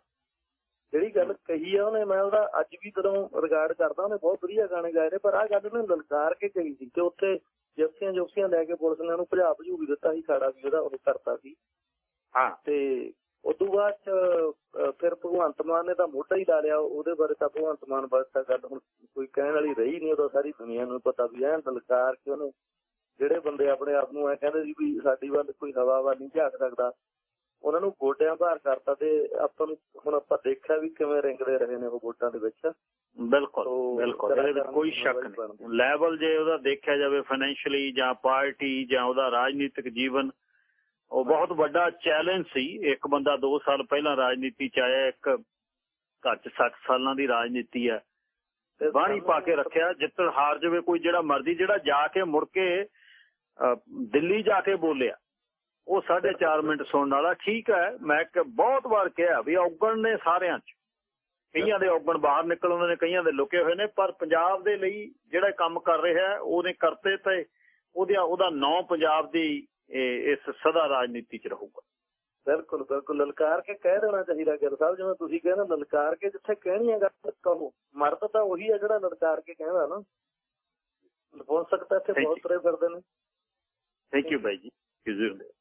ਜਿਹੜੀ ਗੱਲ ਕਹੀ ਆ ਉਹਨੇ ਮੈਂ ਉਹਦਾ ਅੱਜ ਵੀ ਕਦੋਂ ਰਿਗਾਰਡ ਕਰਦਾ ਉਹਨੇ ਬਹੁਤ ਵਧੀਆ ਗਾਣੇ ਗਾਏ ਨੇ ਪਰ ਆਹ ਗੱਲ ਉਹਨੇ ਲਲਕਾਰ ਕੇ ਕਹੀ ਸੀ ਤੇ ਉੱਥੇ ਜਿਪਸੀਆਂ ਜੁਪਸੀਆਂ ਲੈ ਕੇ ਪੁਲਿਸ ਨੇ ਉਹਨੂੰ ਭਜਾ ਭਜੂ ਵੀ ਦਿੱਤਾ ਸੀ ਖਾੜਾ ਵੀ ਉਹਦਾ ਉਹ ਕਰਤਾ ਸੀ। ਹਾਂ। ਤੇ ਉਦੋਂ ਬਾਅਦ ਚ ਅਹ, ਫਿਰ ਭਗਵੰਤ ਮਾਨ ਨੇ ਤਾਂ ਮੋਢਾ ਹੀ ਲਾ ਲਿਆ ਉਹਦੇ ਬਾਰੇ ਤਾਂ ਭਗਵੰਤ ਮਾਨ ਬਾਰੇ ਤਾਂ ਗੱਲ ਹੁਣ ਕੋਈ ਕਹਿਣ ਵਾਲੀ ਰਹੀ ਨਹੀਂ ਉਹਦਾ ਸਾਰੀ ਦੁਨੀਆ ਨੂੰ ਪਤਾ ਵੀ ਐਨ ਦਲਕਾਰ ਕਿ ਉਹਨੇ ਜਿਹੜੇ ਬੰਦੇ ਆਪਣੇ ਆਪ ਨੂੰ ਐ ਕਹਿੰਦੇ ਸੀ ਵੀ ਸਾਡੀ ਵੱਲ ਕੋਈ ਹਵਾ ਵੱਲ ਨਹੀਂ ਝਾਕ ਸਕਦਾ ਉਹਨਾਂ ਨੂੰ ਗੋਡਿਆਂ ਭਾਰ ਕਰਤਾ ਤੇ ਆਪਾਂ ਨੂੰ ਹੁਣ ਆਪਾਂ ਦੇਖਿਆ ਵੀ ਕਿਵੇਂ ਰਿੰਗਦੇ ਰਹੇ ਨੇ ਉਹ ਵੋਟਾਂ ਦੇ ਵਿੱਚ। ਬਿਲਕੁਲ ਬਿਲਕੁਲ ਇਹਦੇ ਵਿੱਚ ਕੋਈ ਸ਼ੱਕ। ਨਹੀਂ। ਲੈਵਲ ਜੇ ਉਹਦਾ ਦੇਖਿਆ ਜਾਵੇ ਫਾਈਨੈਂਸ਼ੀਅਲੀ ਜਾਂ ਪਾਰਟੀ ਜਾਂ ਉਹਦਾ ਰਾਜਨੀਤਿਕ ਜੀਵਨ ਉਹ ਬਹੁਤ ਵੱਡਾ ਚੈਲੰਜ ਸੀ। ਇੱਕ ਬੰਦਾ 2 ਸਾਲ ਪਹਿਲਾਂ ਰਾਜਨੀਤੀ ਚ ਆਇਆ ਇੱਕ ਚ 60 ਸਾਲਾਂ ਦੀ ਰਾਜਨੀਤੀ ਹੈ। ਬਾਣੀ ਪਾ ਕੇ ਰੱਖਿਆ ਜਿੱਤਣ ਹਾਰ ਜਾਵੇ ਕੋਈ ਜਿਹੜਾ ਮਰਜ਼ੀ ਜਿਹੜਾ ਜਾ ਕੇ ਮੁੜ ਕੇ ਦਿੱਲੀ ਜਾ ਕੇ ਬੋਲਿਆ। ਉਹ 4.5 ਮਿੰਟ ਸੁਣਨ ਵਾਲਾ ਠੀਕ ਹੈ। ਮੈਂ ਬਹੁਤ ਵਾਰ ਕਿਹਾ ਵੀ ਔਗਣ ਨੇ ਸਾਰਿਆਂ 'ਚ। ਕਈਆਂ ਦੇ ਔਗਣ ਬਾਹਰ ਨਿਕਲ ਆਉਂਦੇ ਨੇ ਕਈਆਂ ਦੇ ਲੁਕੇ ਹੋਏ ਨੇ ਪਰ ਪੰਜਾਬ ਦੇ ਲਈ ਜਿਹੜਾ ਕੰਮ ਕਰ ਰਿਹਾ ਉਹਨੇ ਕਰਤੇ ਤੇ ਉਹਦਾ ਉਹਦਾ ਨਾਂ ਪੰਜਾਬ ਦੀ ਇਸ ਸਦਾ ਰਾਜਨੀਤੀ 'ਚ ਰਹੂਗਾ। ਬਿਲਕੁਲ ਬਿਲਕੁਲ। ਲਲਕਾਰ ਕੇ ਕਹਿ ਦੇਣਾ ਚਾਹੀਦਾ ਗਿਰ ਸਾਹਿਬ ਜਿਵੇਂ ਤੁਸੀਂ ਕਹਿੰਦੇ ਲਲਕਾਰ ਕੇ ਜਿੱਥੇ ਕਹਿਣੀ ਹੈ ਗੱਲ ਕਹੋ। ਮਰਦ ਤਾਂ ਉਹੀ ਹੈ ਜਿਹੜਾ ਲਲਕਾਰ ਕੇ ਕਹਿੰਦਾ ਨਾ। ਹੋ ਸਕਦਾ ਇੱਥੇ ਬਹੁਤ. ਤੁਰੇ ਫਿਰਦੇ ਨੇ। ਥੈਂਕ ਯੂ ਬਾਈ ਜੀ। ਜ਼ਰੂਰ।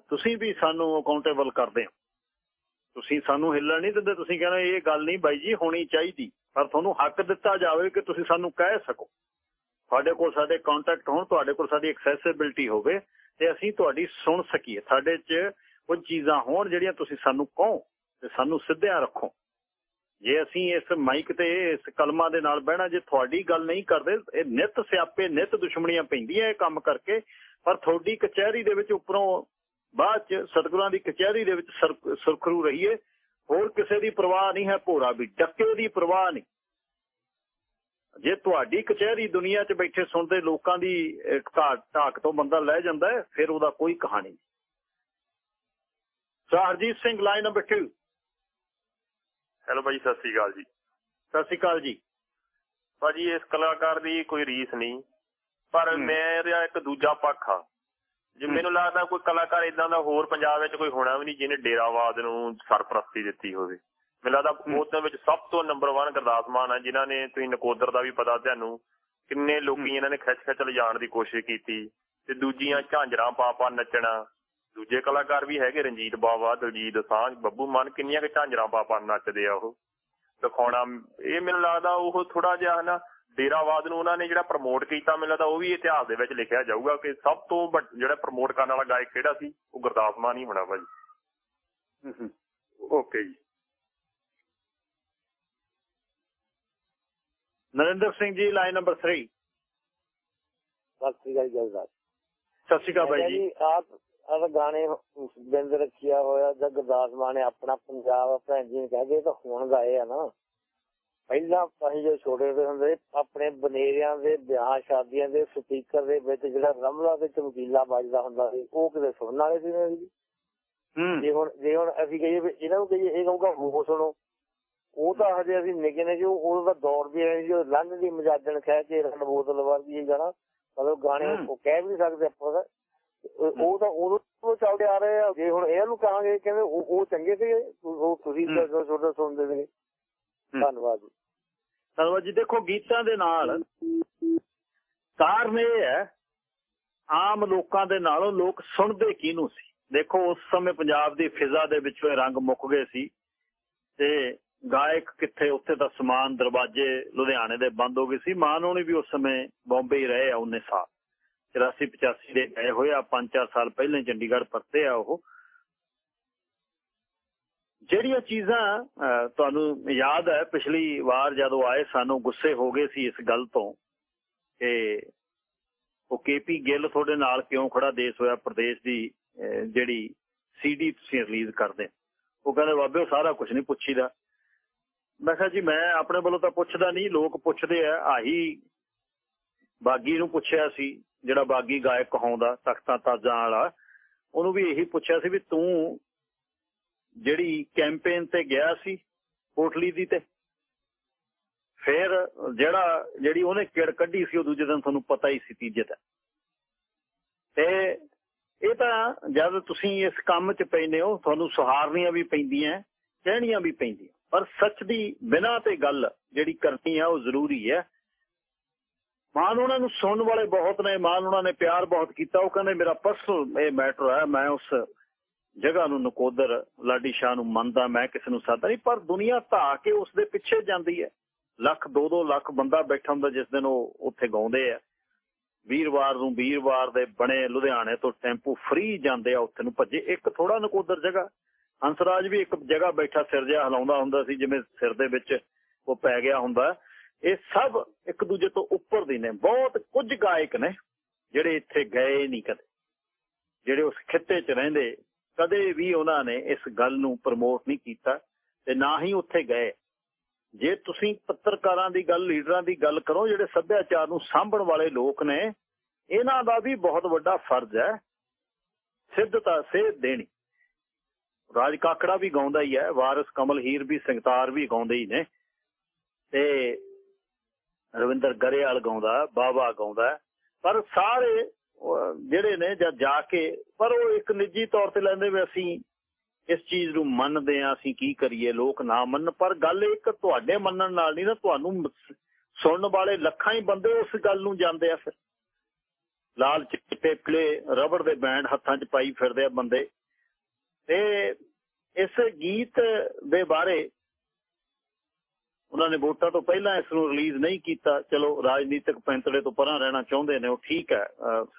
ਤੁਸੀਂ ਵੀ ਸਾਨੂੰ ਅਕਾਊਂਟੇਬਲ ਕਰਦੇ ਹੋ। ਤੁਸੀਂ ਸਾਨੂੰ ਹਿੱਲਣ ਨਹੀਂ ਦਿੰਦੇ, ਤੁਸੀਂ ਕਹਿੰਦੇ ਇਹ ਗੱਲ ਨਹੀਂ ਬਾਈ ਜੀ, ਹੋਣੀ ਚਾਹੀਦੀ। ਪਰ ਤੁਹਾਨੂੰ ਹੱਕ ਦਿੱਤਾ ਜਾਵੇ ਕਿ ਤੁਸੀਂ ਸਾਨੂੰ ਕਹਿ ਸਕੋ। ਤੁਹਾਡੇ ਕੋਲ ਸਾਡੇ ਕੰਟੈਕਟ ਹੋਣ, ਤੁਹਾਡੇ ਕੋਲ ਸਾਡੀ ਐਕਸੈਸਿਬਿਲਟੀ ਹੋਵੇ ਤੇ ਅਸੀਂ ਤੁਹਾਡੀ ਸੁਣ ਸਕੀਏ। ਸਾਡੇ 'ਚ ਕੁਝ ਚੀਜ਼ਾਂ ਹੋਣ ਜਿਹੜੀਆਂ ਤੁਸੀਂ ਸਾਨੂੰ ਕਹੋ ਤੇ ਸਾਨੂੰ ਸਿੱਧਿਆਂ ਰੱਖੋ। ਜੇ ਅਸੀਂ ਇਸ ਮਾਈਕ ਤੇ, ਇਸ ਕਲਮਾ ਦੇ ਨਾਲ ਬਹਿਣਾ, ਜੇ ਤੁਹਾਡੀ ਗੱਲ ਨਹੀਂ ਕਰਦੇ, ਇਹ ਨਿਤ ਸਿਆਪੇ, ਨਿਤ ਦੁਸ਼ਮਣੀਆਂ ਪੈਂਦੀਆਂ ਇਹ ਕੰਮ ਕਰਕੇ, ਪਰ ਤੁਹਾਡੀ ਕਚਹਿਰੀ ਦੇ ਵਿੱਚ ਉੱਪਰੋਂ ਬਾਅਦ ਚ ਸਤਿਗੁਰਾਂ ਦੀ ਕਚਹਿਰੀ ਦੇ ਵਿੱਚ ਸੁਰ- ਸੁਰਖਰੂ ਰਹੀਏ ਹੋਰ ਕਿਸੇ ਦੀ ਪਰਵਾਹ ਨਹੀਂ ਹੈ ਭੋਰਾ ਵੀ ਡੱਕੇ ਦੀ ਪਰਵਾਹ ਨਹੀਂ। ਜੇ ਤੁਹਾਡੀ ਕਚਹਿਰੀ ਦੁਨੀਆ 'ਚ ਬੈਠੇ ਸੁਣਦੇ ਲੋਕਾਂ ਦੀ ਢਾਕ ਤੋਂ ਬੰਦਾ ਲੈ ਜਾਂਦਾ ਫਿਰ ਉਹਦਾ ਕੋਈ ਕਹਾਣੀ ਨਹੀਂ। Sir Harjit Singh line number 2 hello ਭਾਜੀ ਸਤਿ ਸ੍ਰੀ ਅਕਾਲ ਜੀ। ਸਤਿ ਸ਼੍ਰੀ ਅਕਾਲ ਜੀ। ਭਾਜੀ ਇਸ ਕਲਾਕਾਰ ਦੀ ਕੋਈ ਰੀਸ ਨਹੀਂ ਪਰ। ਮੇਰਾ ਇੱਕ ਦੂਜਾ ਪੱਖ ਆ। ਜੇ। ਮੈਨੂੰ ਲੱਗਦਾ ਕੋਈ ਕਲਾਕਾਰ ਇਦਾਂ ਦਾ ਹੋਰ ਪੰਜਾਬ ਵਿੱਚ ਕੋਈ ਹੋਣਾ ਵੀ ਨਹੀਂ ਜਿਹਨੇ ਡੇਰਾਵਾਦ ਨੂੰ ਸਰਪ੍ਰਸਤੀ ਦਿੱਤੀ ਹੋਵੇ। ਮੈਨੂੰ ਲੱਗਦਾ ਹੂੰ। ਉਹਦੇ ਵਿੱਚ ਸਭ ਤੋਂ ਨੰਬਰ 1 ਗੁਰਦਾਸ ਮਾਨ ਆ ਜਿਨ੍ਹਾਂ ਨੇ ਤੁਸੀਂ ਨਕੋਦਰ ਦਾ ਵੀ ਪਤਾ ਤੁਹਾਨੂੰ ਕਿੰਨੇ ਲੋਕੀ ਇਹਨਾਂ ਨੇ ਖਿੱਚ ਖਿੱਚ ਲਿਜਾਣ ਦੀ ਕੋਸ਼ਿਸ਼ ਕੀਤੀ ਤੇ ਦੂਜੀਆਂ ਝਾਂਜਰਾਂ ਪਾ ਪਾ ਨੱਚਣਾ। ਦੂਜੇ ਕਲਾਕਾਰ ਵੀ ਹੈਗੇ ਰਣਜੀਤ ਬਾਵਾ ਦਲਜੀਤ ਦੋਸਾਂਝ ਬੱਬੂ ਮਾਨ ਕਿੰਨੀਆਂ ਕਿ ਝਾਂਜਰਾਂ ਪਾ ਪਾ ਨੱਚਦੇ ਆ ਉਹ। ਦਿਖਾਉਣਾ ਇਹ ਮੈਨੂੰ ਲੱਗਦਾ ਉਹ ਥੋੜਾ ਜਿਹਾ ਹਨਾ ਡੇਰਾਵਾਦ ਨੂੰ ਉਹਨਾਂ ਨੇ ਜਿਹੜਾ ਪ੍ਰਮੋਟ ਕੀਤਾ ਮੈਨੂੰ ਲੱਗਦਾ ਉਹ ਵੀ ਇਤਿਹਾਸ ਦੇ ਵਿੱਚ ਲਿਖਿਆ ਜਾਊਗਾ ਕਿ ਸਭ ਤੋਂ ਜਿਹੜਾ ਪ੍ਰਮੋਟ ਕਰਨ ਵਾਲਾ ਗਾਇਕ ਕਿਹੜਾ ਸੀ? ਉਹ ਗੁਰਦਾਸ ਮਾਨ ਹੀ ਹੋਣਾ ਭਾਜੀ। ਓਕੇ ਜੀ। ਨਰਿੰਦਰ ਸਿੰਘ ਜੀ ਲਾਈਨ ਨੰਬਰ 3 ਸਤਿ ਸ੍ਰੀ ਅਕਾਲ ਜਗਦਾਰ ਸਤਿ ਸ਼੍ਰੀ ਅਕਾਲ ਬਾਈ ਜੀ। ਆਪ ਆਹ ਗਾਣੇ ਬਿੰਦ ਰੱਖਿਆ ਹੋਇਆ ਜਦ ਗੁਰਦਾਸ ਮਾਨ ਨੇ ਆਪਣਾ ਪੰਜਾਬ ਭੈਣ ਜੀ ਨੇ ਕਹਿੰਦੇ ਤਾਂ ਹੁਣ ਗਾਏ ਆ ਨਾ। ਪਹਿਲਾਂ ਅਸੀਂ ਜੋ ਛੋਟੇ ਹੁੰਦੇ ਹੁੰਦੇ ਆਪਣੇ ਬਨੇਰਿਆਂ ਦੇ ਵਿਆਹ ਸ਼ਾਦੀਆਂ ਦੇ ਸਪੀਕਰ ਦੇ ਵਿੱਚ ਜਿਹੜਾ ਰਮਲਾ ਤੇ ਚਮਕੀਲਾ ਵੱਜਦਾ ਹੁੰਦਾ ਸੀ ਉਹ ਕਿਤੇ ਸੁਣਨ ਵਾਲੇ ਸੀ ਨਾ ਜੀ? ਹੂੰ। ਜੇ ਹੁਣ ਜੇ ਹੁਣ ਅਸੀਂ ਕਹੀਏ ਵੀ ਇਹਨਾਂ ਨੂੰ ਕਹੀਏ ਇਹ ਕਹੂਗਾ ਉਹ ਸੁਣੋ। ਉਹ ਤਾਂ ਹਜੇ ਅਸੀਂ ਨਿੱਕੇ ਨੇ ਜੋ ਉਹਦਾ ਦੌਰ ਵੀ ਹੈ ਜੋ ਲੰਘ ਦੀ ਮਜਾਜਣ ਕਹਿ ਕੇ ਰਣ ਬੋਤਲ ਵਰਗੀ ਇਹ ਗਾਣਾ ਮਤਲਬ ਗਾਣੇ। ਉਹ ਕਹਿ ਵੀ ਨਹੀਂ ਸਕਦੇ ਆਪਾਂ। ਉਹ ਤਾਂ ਉਦੋਂ ਤੋਂ ਚੱਲਦੇ ਆ ਰਹੇ ਆ। ਜੇ ਹੁਣ ਇਹਨੂੰ ਕਹਾਂਗੇ ਕਹਿੰਦੇ ਉਹ ਚੰਗੇ ਸੀਗੇ। ਉਹ ਤੁਸੀਂ ਛੋਟੇ ਸੁਣਦੇ ਸੀਗੇ। ਧੰਨਵਾਦ ਜੀ। ਧੰਨਵਾਦ ਜੀ, ਦੇਖੋ ਗੀਤਾਂ ਦੇ ਨਾਲ ਕਾਰਨ ਇਹ ਹੈ, ਆਮ ਲੋਕਾਂ ਦੇ ਨਾਲੋਂ ਲੋਕ ਸੁਣਦੇ ਕਿਹਨੂੰ ਸੀ? ਦੇਖੋ, ਉਸ ਸਮੇਂ ਪੰਜਾਬ ਦੀ ਫਿਜ਼ਾ ਦੇ ਵਿੱਚੋਂ ਰੰਗ ਮੁੱਕ ਗਏ ਸੀ ਤੇ ਗਾਇਕ ਕਿੱਥੇ, ਉੱਥੇ ਤਾਂ ਸਮਾਨ ਦਰਵਾਜ਼ੇ ਲੁਧਿਆਣੇ ਦੇ ਬੰਦ ਹੋ ਗਏ ਸੀ। ਮਾਨ ਹੋਣੀ ਵੀ ਉਸ ਸਮੇਂ ਬੰਬੇ ਹੀ ਰਹੇ ਆ 19 ਸਾਲ। 84 85 ਦੇ ਗਏ ਹੋਏ ਆ 5-4 ਸਾਲ ਪਹਿਲਾਂ ਚੰਡੀਗੜ੍ਹ ਪਰਤੇ ਆ ਉਹ। ਜਿਹੜੀਆਂ ਚੀਜ਼ਾਂ ਤੁਹਾਨੂੰ ਯਾਦ ਹੈ, ਪਿਛਲੀ ਵਾਰ ਜਦੋਂ ਆਏ, ਸਾਨੂੰ ਗੁੱਸੇ ਹੋ ਗਏ ਸੀ ਇਸ ਗੱਲ ਤੋਂ ਕਿ ਉਹ ਕੇਪੀ ਗਿੱਲ ਤੁਹਾਡੇ ਨਾਲ ਕਿਉਂ ਖੜਾ ਦੇਸ਼ ਹੋਇਆ, ਪ੍ਰਦੇਸ਼ ਦੀ ਜਿਹੜੀ ਸੀਡੀ ਤੁਸੀਂ ਰਿਲੀਜ਼ ਕਰਦੇ। ਉਹ ਕਹਿੰਦੇ, ਬਾਬੇ, ਉਹ ਸਾਰਾ ਕੁਝ ਨਹੀਂ ਪੁੱਛੀਦਾ। ਮੈਂ ਕਿਹਾ, ਜੀ, ਮੈਂ ਆਪਣੇ ਵੱਲੋਂ ਤਾਂ ਪੁੱਛਦਾ ਨਹੀਂ, ਲੋਕ ਪੁੱਛਦੇ ਆ। ਆਹੀ ਬਾਗੀ ਨੂੰ ਪੁੱਛਿਆ ਸੀ, ਜਿਹੜਾ ਬਾਗੀ ਗਾਇਕ ਕਹਾਉਂਦਾ ਤਖਤਾਂ ਤਾਜਾਂ ਵਾਲਾ। ਉਹਨੂੰ ਵੀ ਇਹੀ ਪੁੱਛਿਆ ਸੀ ਵੀ ਤੂੰ ਜਿਹੜੀ ਕੈਂਪੇਨ ਤੇ ਗਿਆ ਸੀ, ਕੋਟਲੀ ਦੀ ਤੇ। ਫਿਰ ਜਿਹੜਾ, ਜਿਹੜੀ ਉਹਨੇ ਕਿੜ ਕੱਢੀ ਸੀ, ਉਹ ਦੂਜੇ ਦਿਨ ਤੁਹਾਨੂੰ ਪਤਾ ਹੀ ਸੀ ਤੀਜੇ ਦਿਨ। ਤੇ ਇਹ ਤਾਂ ਜਦ ਤੁਸੀਂ ਇਸ ਕੰਮ 'ਚ ਪੈਨੇ ਹੋ, ਤੁਹਾਨੂੰ ਸੁਹਾਰਨੀਆਂ ਵੀ ਪੈਂਦੀਆਂ, ਕਹਿਣੀਆਂ ਵੀ ਪੈਂਦੀਆਂ। ਪਰ ਸੱਚ ਦੀ ਬਿਨਾ ਤੇ ਗੱਲ ਜਿਹੜੀ ਕਰਨੀ ਆ, ਉਹ ਜ਼ਰੂਰੀ ਹੈ ਮਾਨ ਉਹਨਾਂ ਨੂੰ ਸੁਣਨ ਵਾਲੇ ਬਹੁਤ ਨੇ, ਮਾਨ ਉਹਨਾਂ ਨੇ ਪਿਆਰ ਬਹੁਤ ਕੀਤਾ। ਉਹ ਕਹਿੰਦੇ, ਮੇਰਾ ਪਰਸਨਲ ਇਹ ਮੈਟਰ ਹੈ ਮੈਂ ਉਸ ਜਗ੍ਹਾ ਨੂੰ ਨਕੋਦਰ, ਲਾਡੀ ਸ਼ਾਹ ਨੂੰ ਮੰਨਦਾ ਮੈਂ, ਕਿਸੇ ਨੂੰ ਸਾਦਾ ਨਹੀਂ, ਪਰ ਦੁਨੀਆ ਧਾ ਕੇ ਉਸ ਦੇ ਪਿੱਛੇ ਜਾਂਦੀ ਹੈ। ਲੱਖ 2-2 ਲੱਖ ਬੰਦਾ ਬੈਠਾ ਹੁੰਦਾ ਜਿਸ ਦਿਨ ਉਹ ਉੱਥੇ ਗਾਉਂਦੇ ਆ। ਵੀਰਵਾਰ ਨੂੰ ਵੀਰਵਾਰ ਦੇ ਬਣੇ ਲੁਧਿਆਣੇ ਤੋਂ ਟੈਂਪੂ ਫ੍ਰੀ ਜਾਂਦੇ ਆ, ਉੱਥੇ ਨੂੰ ਭੱਜੇ। ਇੱਕ ਥੋੜਾ ਨਕੋਦਰ ਜਗ੍ਹਾ। ਹੰਸਰਾਜ ਵੀ ਇੱਕ ਜਗ੍ਹਾ ਬੈਠਾ, ਸਿਰ ਜਿਹਾ ਹਿਲਾਉਂਦਾ ਹੁੰਦਾ ਸੀ, ਜਿਵੇਂ ਸਿਰ ਦੇ ਵਿੱਚ ਉਹ ਪੈ ਗਿਆ ਹੁੰਦਾ। ਇਹ ਸਭ ਇੱਕ ਦੂਜੇ ਤੋਂ ਉੱਪਰ ਦੀ ਨੇ। ਬਹੁਤ ਕੁਝ ਗਾਇਕ ਨੇ, ਜਿਹੜੇ ਇੱਥੇ ਗਏ ਨਹੀਂ ਕਦੇ। ਜਿਹੜੇ ਉਸ ਖਿੱਤੇ 'ਚ ਰਹਿੰਦੇ ਕਦੇ ਵੀ ਉਹਨਾਂ ਨੇ ਇਸ ਗੱਲ ਨੂੰ ਪ੍ਰਮੋਟ ਨਹੀਂ ਕੀਤਾ ਤੇ ਨਾ ਹੀ ਉੱਥੇ ਗਏ। ਜੇ ਤੁਸੀਂ ਪੱਤਰਕਾਰਾਂ ਦੀ ਗੱਲ, ਲੀਡਰਾਂ ਦੀ ਗੱਲ ਕਰੋ, ਜਿਹੜੇ ਸੱਭਿਆਚਾਰ ਨੂੰ ਸਾਂਭਣ ਵਾਲੇ ਲੋਕ ਨੇ, ਇਹਨਾਂ ਦਾ ਵੀ ਬਹੁਤ ਵੱਡਾ ਫਰਜ਼ ਹੈ ਸਿੱਧਤਾ, ਸੇਧ ਦੇਣੀ। ਰਾਜ ਕਾਕੜਾ ਵੀ ਗਾਉਂਦਾ ਹੀ ਹੈ, ਵਾਰਿਸ ਕਮਲ ਹੀਰ ਵੀ, ਸੰਗਤਾਰ ਵੀ ਗਾਉਂਦੇ ਹੀ ਨੇ। ਤੇ ਰਵਿੰਦਰ ਗਰੇਵਾਲ ਗਾਉਂਦਾ, ਬਾਵਾ ਗਾਉਂਦਾ ਪਰ ਸਾਰੇ ਜਿਹੜੇ ਨੇ ਜਦ ਜਾ ਕੇ, ਪਰ ਉਹ ਇੱਕ ਨਿੱਜੀ ਤੌਰ ਤੇ ਲੈਂਦੇ ਵੀ ਅਸੀਂ ਇਸ ਚੀਜ਼ ਨੂੰ ਮੰਨਦੇ ਆ ਅਸੀਂ ਕੀ ਕਰੀਏ, ਲੋਕ ਨਾ ਮੰਨ ਪਰ ਗੱਲ ਇੱਕ ਤੁਹਾਡੇ ਮੰਨਣ ਨਾਲ ਨਹੀਂ ਨਾ, ਤੁਹਾਨੂੰ ਸੁਣਨ ਵਾਲੇ ਲੱਖਾਂ ਹੀ ਬੰਦੇ ਉਸ ਗੱਲ ਨੂੰ ਜਾਂਦੇ ਆ ਫਿਰ। ਲਾਲ ਚਿੱਟੇ ਪਲੇ, ਰਬੜ ਦੇ ਬੈਂਡ ਹੱਥਾਂ 'ਚ ਪਾਈ ਫਿਰਦੇ ਆ ਬੰਦੇ। ਤੇ ਇਸ ਗੀਤ ਦੇ ਬਾਰੇ ਉਹਨਾਂ ਨੇ ਵੋਟਾਂ ਤੋਂ ਪਹਿਲਾਂ ਇਸ ਨੂੰ ਰਿਲੀਜ਼ ਨਹੀਂ ਕੀਤਾ। ਚਲੋ, ਰਾਜਨੀਤਿਕ ਪੈਂਤੜੇ ਤੋਂ ਪਰਾਂ ਰਹਿਣਾ ਚਾਹੁੰਦੇ ਨੇ, ਉਹ ਠੀਕ ਹੈ।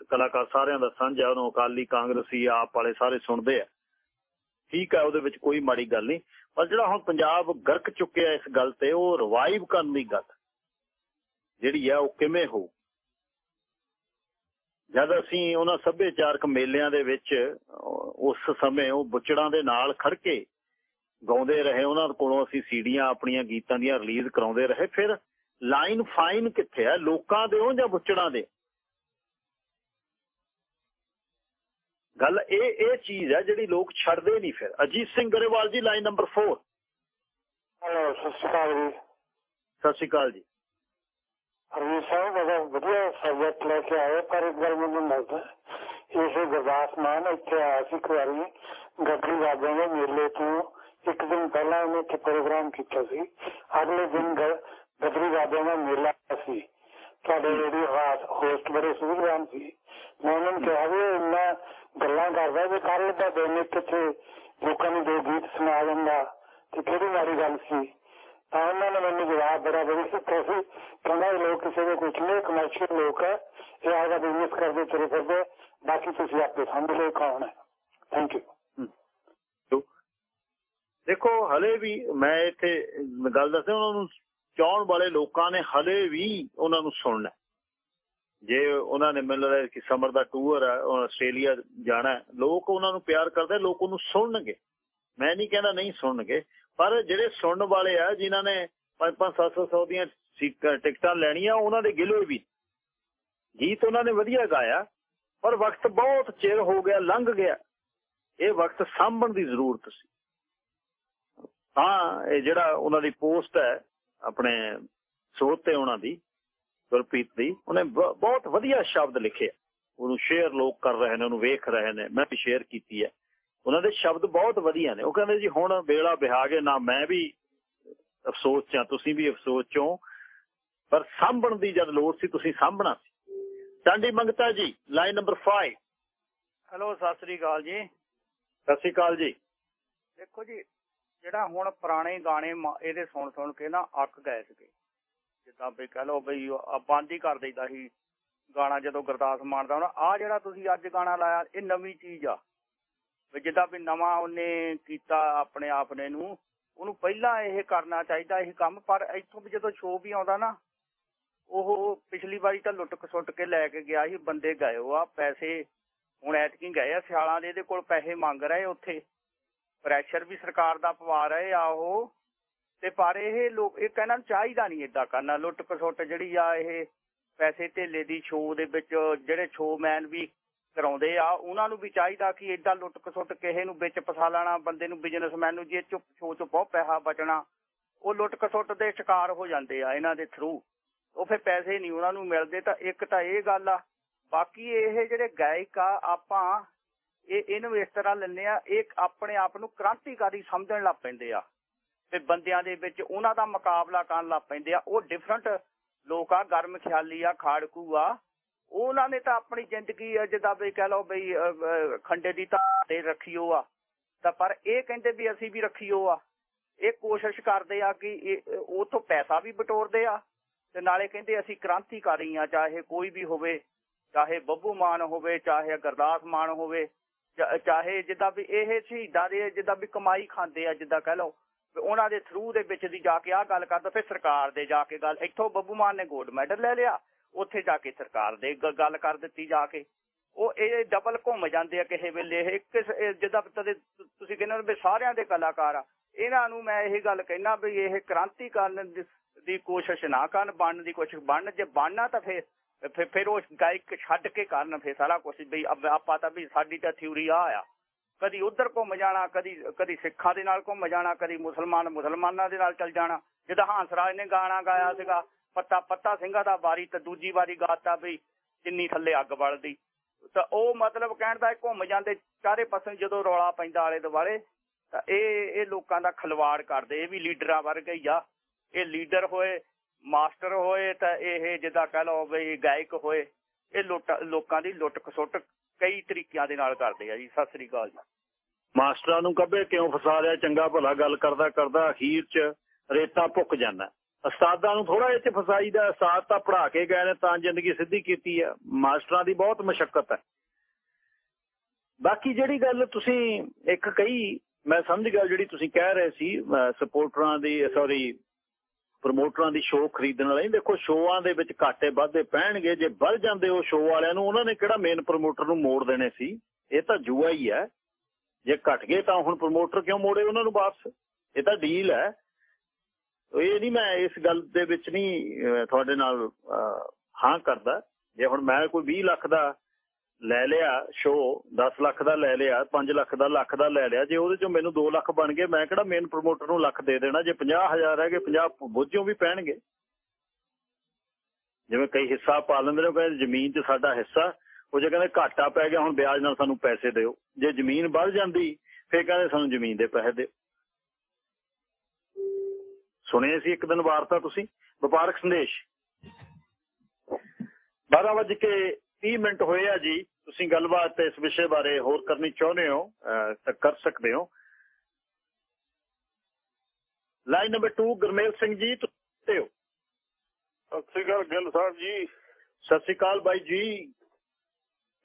ਕਲਾਕਾਰ ਸਾਰਿਆਂ ਦਾ ਸਾਂਝਾ ਉਹਨੂੰ ਅਕਾਲੀ ਕਾਂਗਰਸੀ, ਆਪ ਵਾਲੇ ਸਾਰੇ ਸੁਣਦੇ ਆ। ਠੀਕ ਹੈ, ਉਹਦੇ ਵਿੱਚ ਕੋਈ ਮਾੜੀ ਗੱਲ ਨਹੀਂ। ਪਰ ਜਿਹੜਾ ਹੁਣ ਪੰਜਾਬ ਗਰਕ ਚੁੱਕਿਆ ਇਸ ਗੱਲ ਤੇ, ਉਹ ਰਿਵਾਈਵ ਕਰਨ ਦੀ ਗੱਲ। ਜਿਹੜੀ ਆ ਉਹ ਕਿਵੇਂ ਹੋ ਜਦ ਅਸੀਂ ਉਹਨਾਂ ਸੱਭਿਆਚਾਰਕ ਮੇਲਿਆਂ ਦੇ ਵਿੱਚ ਉਸ ਸਮੇਂ ਉਹ ਬੁੱਚੜਾਂ ਦੇ ਨਾਲ ਖੜ ਕੇ ਗਾਉਂਦੇ ਰਹੇ ਉਹਨਾਂ ਕੋਲੋਂ ਅਸੀਂ ਸੀਡੀਆਂ ਆਪਣੀਆਂ ਗੀਤਾਂ ਦੀਆਂ ਰਿਲੀਜ਼ ਕਰਾਉਂਦੇ ਰਹੇ। ਫਿਰ ਲਾਈਨ ਫਾਈਨ ਕਿੱਥੇ ਹੈ ਲੋਕਾਂ ਦੇ ਉਹ ਜਾਂ ਬੁੱਚੜਾਂ ਦੇ? ਗੱਲ ਇਹ ਇਹ ਚੀਜ਼ ਹੈ ਜਿਹੜੀ ਲੋਕ ਛੱਡਦੇ ਨਹੀਂ ਫਿਰ। ਅਜੀਤ ਸਿੰਘ ਗਰੇਵਾਲ ਜੀ ਲਾਈਨ ਨੰਬਰ 4 ਹਲੋ ਸਤਿ ਸ਼੍ਰੀ ਅਕਾਲ ਜੀ। ਸਤਿ ਸ਼੍ਰੀ ਅਕਾਲ ਜੀ। ਹਰਵੀਰ ਸਾਹਿਬ ਬੜਾ ਵਧੀਆ ਸਬਜੈਕਟ ਲੈ ਕੇ ਆਏ ਪਰ ਇੱਕ ਗੱਲ ਮੈਨੂੰ ਲੱਗਦਾ ਇਸੇ ਗੁਰਦਾਸ ਮਾਨ ਇੱਥੇ ਆਇਆ ਸੀ ਇੱਕ ਵਾਰੀ ਗੱਡੀ ਰਾਜਾਂ ਦੇ ਮੇਲੇ ਤੋਂ ਇੱਕ ਦਿਨ ਪਹਿਲਾਂ ਉਹਨੇ ਇੱਥੇ ਪ੍ਰੋਗਰਾਮ ਕੀਤਾ ਸੀ। ਅਗਲੇ ਦਿਨ ਗੱਡੀ ਰਾਜਾਂ ਦਾ ਮੇਲਾ ਸੀ। ਤੁਹਾਡੇ ਜਿਹੜੀ ਹੋਸਟ ਬੜੇ ਸੂਝਵਾਨ ਸੀ। ਮੈਂ ਉਹਨਾਂ ਨੂੰ ਕਿਹਾ ਵੀ ਇੰਨਾ ਗੱਲਾਂ ਕਰਦਾ ਵੀ ਕੱਲ ਦਾ ਦਿਨ ਇੱਕ ਇੱਥੇ ਲੋਕਾਂ ਨੂੰ ਦੋ ਗੀਤ ਸੁਣਾ ਦਿੰਦਾ ਤੇ ਕਿਹੜੀ ਮਾੜੀ ਗੱਲ ਸੀ? ਤਾਂ ਉਹਨਾਂ ਨੇ ਮੈਨੂੰ ਜਵਾਬ ਬੜਾ ਵਧੀਆ ਦਿੱਤਾ ਸੀ। ਕਹਿੰਦਾ ਇਹ ਲੋਕ ਕਿਸੇ ਦੇ ਕੁਝ ਨਹੀਂ ਕਮਰਸ਼ੀਅਲ ਲੋਕ ਹੈ ਇਹ ਆਪਦਾ ਬਿਜ਼ਨਸ ਕਰਦੇ ਤੁਰੇ ਫਿਰਦੇ ਬਾਕੀ ਤੁਸੀਂ ਆਪੇ ਸਮਝ ਲਓ ਕੌਣ ਹੈ। ਥੈਂਕ ਯੂ ਦੇਖੋ, ਹਲੇ ਵੀ ਮੈਂ ਇੱਥੇ ਗੱਲ ਦੱਸਿਆ ਉਹਨਾਂ ਨੂੰ ਚਾਹਣ ਵਾਲੇ ਲੋਕਾਂ ਨੇ ਹਲੇ ਵੀ ਉਹਨਾਂ ਨੂੰ ਸੁਣਨਾ ਜੇ ਉਹਨਾਂ ਨੇ ਮੈਨੂੰ ਲੱਗਦਾ ਕਿ ਸਮਰ ਦਾ ਟੂਰ ਹੈ ਆਸਟ੍ਰੇਲੀਆ ਜਾਣਾ ਲੋਕ ਉਹਨਾਂ ਨੂੰ ਪਿਆਰ ਕਰਦੇ ਲੋਕ ਉਹਨੂੰ ਸੁਣਨਗੇ। ਮੈਂ ਨਹੀਂ ਕਹਿੰਦਾ ਨਹੀਂ ਸੁਣਨਗੇ, ਪਰ ਜਿਹੜੇ ਸੁਣਨ ਵਾਲੇ ਆ, ਜਿਨ੍ਹਾਂ ਨੇ 5-5 700 ਦੀਆਂ ਸੀਟ- ਟਿਕਟਾਂ ਲੈਣੀਆਂ, ਉਹਨਾਂ ਦੇ ਗਿਲੇ ਵੀ। ਗੀਤ ਉਹਨਾਂ ਨੇ ਵਧੀਆ ਗਾਇਆ, ਪਰ ਵਕਤ ਬਹੁਤ ਚਿਰ ਹੋ ਗਿਆ, ਲੰਘ ਗਿਆ। ਇਹ ਵਕਤ ਸਾਂਭਣ ਦੀ ਜ਼ਰੂਰਤ ਸੀ। ਹਾਂ ਇਹ ਜਿਹੜਾ ਉਹਨਾਂ ਦੀ ਪੋਸਟ ਹੈ ਆਪਣੇ ਸੋਧ ਤੇ ਉਹਨਾਂ ਦੀ ਗੁਰਪ੍ਰੀਤ ਦੀ ਉਹਨੇ ਬਹੁਤ ਵਧੀਆ ਸ਼ਬਦ ਲਿਖੇ ਆ। ਉਹਨੂੰ ਸ਼ੇਅਰ ਲੋਕ ਕਰ ਰਹੇ ਨੇ ਉਹਨੂੰ ਵੇਖ ਰਹੇ ਨੇ ਮੈਂ ਵੀ ਸ਼ੇਅਰ ਕੀਤੀ ਹੈ। ਉਹਨਾਂ ਦੇ ਸ਼ਬਦ ਬਹੁਤ ਵਧੀਆ ਨੇ। ਉਹ ਕਹਿੰਦੇ ਜੀ ਹੁਣ ਵੇਲਾ ਬਿਹਾਗੇ ਨਾ ਮੈਂ ਵੀ ਅਫਸੋਸ ਚ ਹਾਂ ਤੁਸੀਂ ਵੀ ਅਫਸੋਸ ਚ ਪਰ ਸਾਂਭਣ ਦੀ ਜਦ ਲੋੜ ਸੀ ਤੁਸੀਂ ਸਾਂਭਣਾ ਸੀ। ਟਾਂਡੀ ਮੰਗਤਾ ਜੀ line number 5 hello Sat Sri ਅਕਾਲ ਜੀ। ਸਤਿ ਸ਼੍ਰੀ ਅਕਾਲ ਜੀ। ਦੇਖੋ ਜੀ ਜਿਹੜਾ ਹੁਣ ਪੁਰਾਣੇ ਗਾਣੇ ਇਹਦੇ ਸੁਣ ਸੁਣ ਕੇ ਨਾ ਅੱਕ ਗਏ ਸੀਗੇ। ਜਿੱਦਾਂ ਵੀ ਕਹ ਲਓ ਬਈ ਬੰਦ ਹੀ ਕਰ ਦਈਦਾ ਸੀ ਗਾਣਾ ਜਦੋਂ ਗੁਰਦਾਸ ਮਾਨ ਦਾ, ਹੁਣ ਆ ਜਿਹੜਾ ਤੁਸੀਂ ਅੱਜ ਗਾਣਾ ਲਾਇਆ, ਇਹ ਨਵੀਂ ਚੀਜ਼ ਆ। ਵੀ ਜਿੱਦਾਂ ਵੀ ਨਵਾਂ ਉਹਨੇ ਕੀਤਾ ਆਪਣੇ ਆਪ ਨੇ ਨੂੰ, ਉਹਨੂੰ ਪਹਿਲਾਂ ਇਹ ਕਰਨਾ ਚਾਹੀਦਾ ਇਹ ਕੰਮ, ਪਰ ਇੱਥੋਂ ਵੀ ਜਦੋਂ ਸ਼ੋਅ ਵੀ ਆਉਂਦਾ ਨਾ, ਉਹ ਪਿਛਲੀ ਵਾਰੀ ਤਾਂ ਲੁੱਟ ਖਸੁੱਟ ਕੇ ਲੈ ਕੇ ਗਿਆ ਸੀ, ਬੰਦੇ ਗਏ ਉਹ ਆ, ਪੈਸੇ ਹੁਣ ਐਤਕੀ ਗਏ ਆ, ਸਿਆਲਾਂ ਦੇ, ਇਹਦੇ ਕੋਲ ਪੈਸੇ ਮੰਗ ਰਹੇ ਉੱਥੇ। ਪ੍ਰੈਸ਼ਰ ਵੀ ਸਰਕਾਰ ਦਾ ਪਵਾ ਰਹੇ ਆ ਉਹ। ਤੇ ਪਰ ਇਹ ਲੋਕ, ਇਹ ਕਹਿਣਾ ਚਾਹੀਦਾ ਨਹੀਂ ਏਦਾਂ ਕਰਨਾ। ਲੁੱਟ ਖਸੁੱਟ ਜਿਹੜੀ ਆ, ਇਹ ਪੈਸੇ ਧੇਲੇ ਦੀ ਸ਼ੋਅ ਦੇ ਵਿੱਚ ਜਿਹੜੇ ਸ਼ੋਅਮੈਨ ਵੀ ਕਰਾਉਂਦੇ ਆ, ਉਹਨਾਂ ਨੂੰ ਵੀ ਚਾਹੀਦਾ ਕਿ ਏਦਾਂ ਲੁੱਟ ਖਸੁੱਟ ਕਿਸੇ ਨੂੰ ਵਿੱਚ ਫਸਾ ਲੈਣਾ, ਬੰਦੇ ਨੂੰ ਬਿਜ਼ਨਸਮੈਨ ਨੂੰ ਜੇ ਚੁੱਪ ਸ਼ੋਅ ਚ ਬਹੁਤ ਪੈਸਾ ਬਚਣਾ, ਉਹ ਲੁੱਟ ਖਸੁੱਟ ਦੇ ਸ਼ਿਕਾਰ ਹੋ ਜਾਂਦੇ ਆ ਇਹਨਾਂ ਦੇ ਥਰੂ ਉਹ ਫਿਰ ਪੈਸੇ ਨਹੀਂ ਉਹਨਾਂ ਨੂੰ ਮਿਲਦੇ ਤਾਂ ਇੱਕ ਤਾਂ ਇਹ ਗੱਲ ਆ, ਬਾਕੀ ਇਹ ਜਿਹੜੇ ਗਾਇਕ ਆ, ਆਪਾਂ ਇਹ ਇਹਨੂੰ ਇਸ ਤਰ੍ਹਾਂ ਲੈਂਦੇ ਆ, ਇਹ ਆਪਣੇ ਆਪ ਨੂੰ ਕ੍ਰਾਂਤੀਕਾਰੀ ਸਮਝਣ ਲੱਗ ਪੈਂਦੇ ਆ। ਤੇ ਬੰਦਿਆਂ ਦੇ ਵਿੱਚ ਉਹਨਾਂ ਦਾ ਮੁਕਾਬਲਾ ਕਰਨ ਲੱਗ ਪੈਂਦੇ ਆ। ਉਹ ਡਿਫਰੈਂਟ ਲੋਕ ਆ, ਗਰਮ ਖਿਆਲੀ ਆ, ਖਾੜਕੂ ਆ। ਉਹਨਾਂ ਨੇ ਤਾਂ ਆਪਣੀ ਜ਼ਿੰਦਗੀ ਜਿੱਦਾਂ ਵੀ ਕਹਿ ਲਓ ਬਈ ਖੰਡੇ ਦੀ ਧਾਰ ਤੇ ਰੱਖੀਓ ਆ। ਤਾਂ ਪਰ ਇਹ ਕਹਿੰਦੇ ਵੀ ਅਸੀਂ ਵੀ ਰੱਖੀਓ ਆ। ਇਹ ਕੋਸ਼ਿਸ਼ ਕਰਦੇ ਆ ਕਿ ਇਹ ਉਹ ਤੋਂ ਪੈਸਾ ਵੀ ਬਟੋਰਦੇ ਆ ਤੇ ਨਾਲੇ ਕਹਿੰਦੇ ਅਸੀਂ ਕ੍ਰਾਂਤੀਕਾਰੀ ਆ, ਚਾਹੇ ਕੋਈ ਵੀ ਹੋਵੇ, ਚਾਹੇ ਬੱਬੂ ਮਾਨ ਹੋਵੇ, ਚਾਹੇ ਗੁਰਦਾਸ ਮਾਨ ਹੋਵੇ। ਚਾ- ਚਾਹੇ ਜਿੱਦਾਂ ਵੀ ਇਹ ਸ਼ਹੀਦਾਂ ਦੇ, ਜਿੱਦਾਂ ਵੀ ਕਮਾਈ ਖਾਂਦੇ ਆ, ਜਿੱਦਾਂ ਕਹਿ ਲਓ, ਵੀ ਉਹਨਾਂ ਦੇ ਥਰੂ ਦੇ ਵਿੱਚ ਦੀ ਜਾ ਕੇ ਆਹ ਗੱਲ ਕਰਦਾ ਫਿਰ ਸਰਕਾਰ ਦੇ ਜਾ ਕੇ ਗੱਲ, ਇੱਥੋਂ ਬੱਬੂ ਮਾਨ ਨੇ ਗੋਲਡ ਮੈਡਲ ਲੈ ਲਿਆ, ਉੱਥੇ ਜਾ ਕੇ ਸਰਕਾਰ ਦੇ ਗ- ਗੱਲ ਕਰ ਦਿੱਤੀ ਜਾ ਕੇ। ਉਹ ਇਹ ਡਬਲ ਘੁੰਮ ਜਾਂਦੇ ਆ ਕਿਸੇ ਵੇਲੇ, ਇਹ ਕਿਸ ਇਹ ਜਿੱਦਾਂ ਵੀ ਤਦੇ ਤੁ- ਤੁਸੀਂ ਕਹਿੰਦੇ ਹੋ ਵੀ ਸਾਰਿਆਂ ਦੇ ਕਲਾਕਾਰ ਆ, ਇਹਨਾਂ ਨੂੰ ਮੈਂ ਇਹ ਗੱਲ ਕਹਿਣਾ ਵੀ ਇਹ ਕ੍ਰਾਂਤੀ ਕਰਨ ਦੀ- ਦੀ ਕੋਸ਼ਿਸ਼ ਨਾ ਕਰਨ, ਬਣਨ ਦੀ ਕੋਸ਼ਿਸ਼, ਬਣਨ, ਜੇ ਬਣਨਾ ਤਾਂ ਫਿਰ ਫਿਰ ਫਿਰ ਉਹ ਗਾਇਕ ਛੱਡ ਕੇ ਕਰਨ ਫਿਰ ਸਾਰਾ ਕੁਝ ਵੀ ਆਪਾਂ ਤਾਂ ਵੀ ਸਾਡੀ ਤਾਂ ਥਿਊਰੀ ਆ ਆ। ਕਦੀ ਉਧਰ ਘੁੰਮ ਜਾਣਾ, ਕਦੀ ਕਦੀ ਸਿੱਖਾਂ ਦੇ ਨਾਲ ਘੁੰਮ ਜਾਣਾ, ਕਦੀ ਮੁਸਲਮਾਨ ਮੁਸਲਮਾਨਾਂ ਦੇ ਨਾਲ ਚੱਲ ਜਾਣਾ। ਜਿੱਦਾਂ ਹੰਸਰਾਜ ਨੇ ਗਾਣਾ ਗਾਇਆ ਸੀਗਾ, ਪੱਤਾ ਪੱਤਾ ਸਿੰਘਾਂ ਦਾ ਵਾਰੀ ਤੇ ਦੂਜੀ ਵਾਰੀ ਗਾਤਾ ਵੀ ਜਿੰਨੀ ਥੱਲੇ ਅੱਗ ਬਲਦੀ। ਤਾਂ ਉਹ ਮਤਲਬ ਕਹਿਣ ਦਾ ਘੁੰਮ ਜਾਂਦੇ, ਚਾਰੇ ਪਾਸੇ ਜਦੋਂ ਰੌਲਾ ਪੈਂਦਾ ਆਲੇ ਦੁਆਲੇ, ਤਾਂ ਇਹ ਇਹ ਲੋਕਾਂ ਦਾ ਖਲਵਾੜ ਕਰਦੇ, ਇਹ ਵੀ ਲੀਡਰਾਂ ਵਰਗੇ ਹੀ ਆ। ਇਹ ਲੀਡਰ ਹੋਏ ਮਾਸਟਰ ਹੋਏ ਤਾਂ ਇਹ ਜਿੱਦਾਂ ਕਹਿ ਲਓ ਵੀ ਗਾਇਕ ਹੋਏ, ਇਹ ਲੁੱਟ, ਲੋਕਾਂ ਦੀ ਲੁੱਟ ਖਸੁੱਟ ਕਈ ਤਰੀਕਿਆਂ ਦੇ ਨਾਲ ਕਰਦੇ ਆ ਜੀ, ਸਤਿ ਸ੍ਰੀ ਅਕਾਲ ਜੀ। ਮਾਸਟਰਾਂ ਨੂੰ ਕੱਬੇ ਕਿਉਂ ਫਸਾ ਰਿਹਾ ਚੰਗਾ ਭਲਾ ਗੱਲ ਕਰਦਾ ਕਰਦਾ ਅਖੀਰ 'ਚ ਰੇਤਾ ਭੁੱਕ ਜਾਂਦਾ। ਉਸਤਾਦਾਂ ਨੂੰ ਥੋੜਾ ਇੱਥੇ ਫਸਾਈਦਾ, ਉਸਤਾਦ ਤਾਂ ਪੜ੍ਹਾ ਕੇ ਗਏ ਨੇ, ਤਾਂ ਜ਼ਿੰਦਗੀ ਸਿੱਧੀ ਕੀਤੀ ਆ। ਮਾਸਟਰਾਂ ਦੀ ਬਹੁਤ ਮਸ਼ੱਕਤ ਹੈ। ਬਾਕੀ ਜਿਹੜੀ ਗੱਲ ਤੁਸੀਂ ਇੱਕ ਕਹੀ, ਮੈਂ ਸਮਝ ਗਿਆ ਜਿਹੜੀ ਤੁਸੀਂ ਕਹਿ ਰਹੇ ਸੀ ਸਪੋਰਟਰਾਂ ਦੀ ਸੌਰੀ ਪ੍ਰਮੋਟਰਾਂ ਦੀ ਸ਼ੋਅ ਖਰੀਦਣ ਵਾਲੇ, ਦੇਖੋ ਸ਼ੋਆਂ ਦੇ ਵਿੱਚ ਘਾਟੇ ਵਾਧੇ ਪੈਣਗੇ, ਜੇ ਵੱਧ ਜਾਂਦੇ ਉਹ ਸ਼ੋਅ ਵਾਲਿਆਂ ਨੂੰ, ਉਹਨਾਂ ਨੇ ਕਿਹੜਾ ਮੇਨ ਪ੍ਰਮੋਟਰ ਨੂੰ ਮੋੜ ਦੇਣੇ ਸੀ? ਇਹ ਤਾਂ ਜੂਆ ਹੀ ਹੈ। ਜੇ ਘਟ ਗਏ ਤਾਂ ਹੁਣ ਪ੍ਰਮੋਟਰ ਕਿਉਂ ਮੋੜੇ ਉਹਨਾਂ ਨੂੰ ਵਾਪਸ? ਇਹ ਤਾਂ ਡੀਲ ਹੈ। ਇਹ ਨਹੀਂ ਮੈਂ ਇਸ ਗੱਲ ਦੇ ਵਿੱਚ ਨਹੀਂ ਤੁਹਾਡੇ ਨਾਲ ਹਾਂ ਕਰਦਾ। ਜੇ ਹੁਣ ਮੈਂ ਕੋਈ 20 ਲੱਖ ਦਾ ਲੈ ਲਿਆ ਸ਼ੋ 10 ਲੱਖ ਦਾ ਲੈ ਲਿਆ 5 ਲੱਖ ਦਾ ਲੱਖ ਦਾ ਲੈ ਲਿਆ, ਜੇ ਉਹਦੇ ਚੋਂ ਮੈਨੂੰ 2 ਲੱਖ ਬਣ ਗਏ, ਮੈਂ ਕਿਹੜਾ ਮੇਨ ਪ੍ਰਮੋਟਰ ਨੂੰ ਲੱਖ ਦੇ ਦੇਣਾ? ਜੇ 50000 ਹੈਗੇ 50 ਬੋਝੋਂ ਵੀ ਪੈਣਗੇ। ਜਿਵੇਂ ਕਈ ਹਿੱਸਾ ਪਾ ਲੈਂਦੇ ਨੇ ਕਹਿੰਦੇ ਜ਼ਮੀਨ 'ਚ ਸਾਡਾ ਹਿੱਸਾ, ਉਹ ਜੇ ਕਹਿੰਦੇ ਘਾਟਾ ਪੈ ਗਿਆ, ਹੁਣ ਵਿਆਜ ਨਾਲ ਸਾਨੂੰ ਪੈਸੇ ਦਿਓ। ਜੇ ਜ਼ਮੀਨ ਵੱਧ ਜਾਂਦੀ, ਫੇਰ ਕਹਿੰਦੇ ਸਾਨੂੰ ਜ਼ਮੀਨ ਦੇ ਪੈਸੇ ਦਿਓ। ਸੁਣੇ ਸੀ ਇੱਕ ਦਿਨ ਵਾਰਤਾ ਤੁਸੀਂ? ਵਪਾਰਕ ਸੰਦੇਸ਼? ਬਾਰਾਂ ਵਜੇ ਕੇ 30 ਮਿੰਟ ਹੋਏ ਆ ਜੀ। ਤੁਸੀਂ ਗੱਲਬਾਤ ਇਸ ਵਿਸ਼ੇ ਬਾਰੇ ਹੋਰ ਕਰਨੀ ਚਾਹੁੰਦੇ ਹੋ ਤਾਂ ਕਰ ਸਕਦੇ ਹੋ। ਲਾਈਨ ਨੰਬਰ 2 ਗੁਰਮੇਲ ਸਿੰਘ ਜੀ ਤੁਸੀਂ ਹੋ। ਸਤਿ ਸ੍ਰੀ ਅਕਾਲ ਗਿੱਲ ਸਾਹਿਬ ਜੀ। ਸਤਿ ਸ਼੍ਰੀ ਅਕਾਲ ਬਾਈ ਜੀ।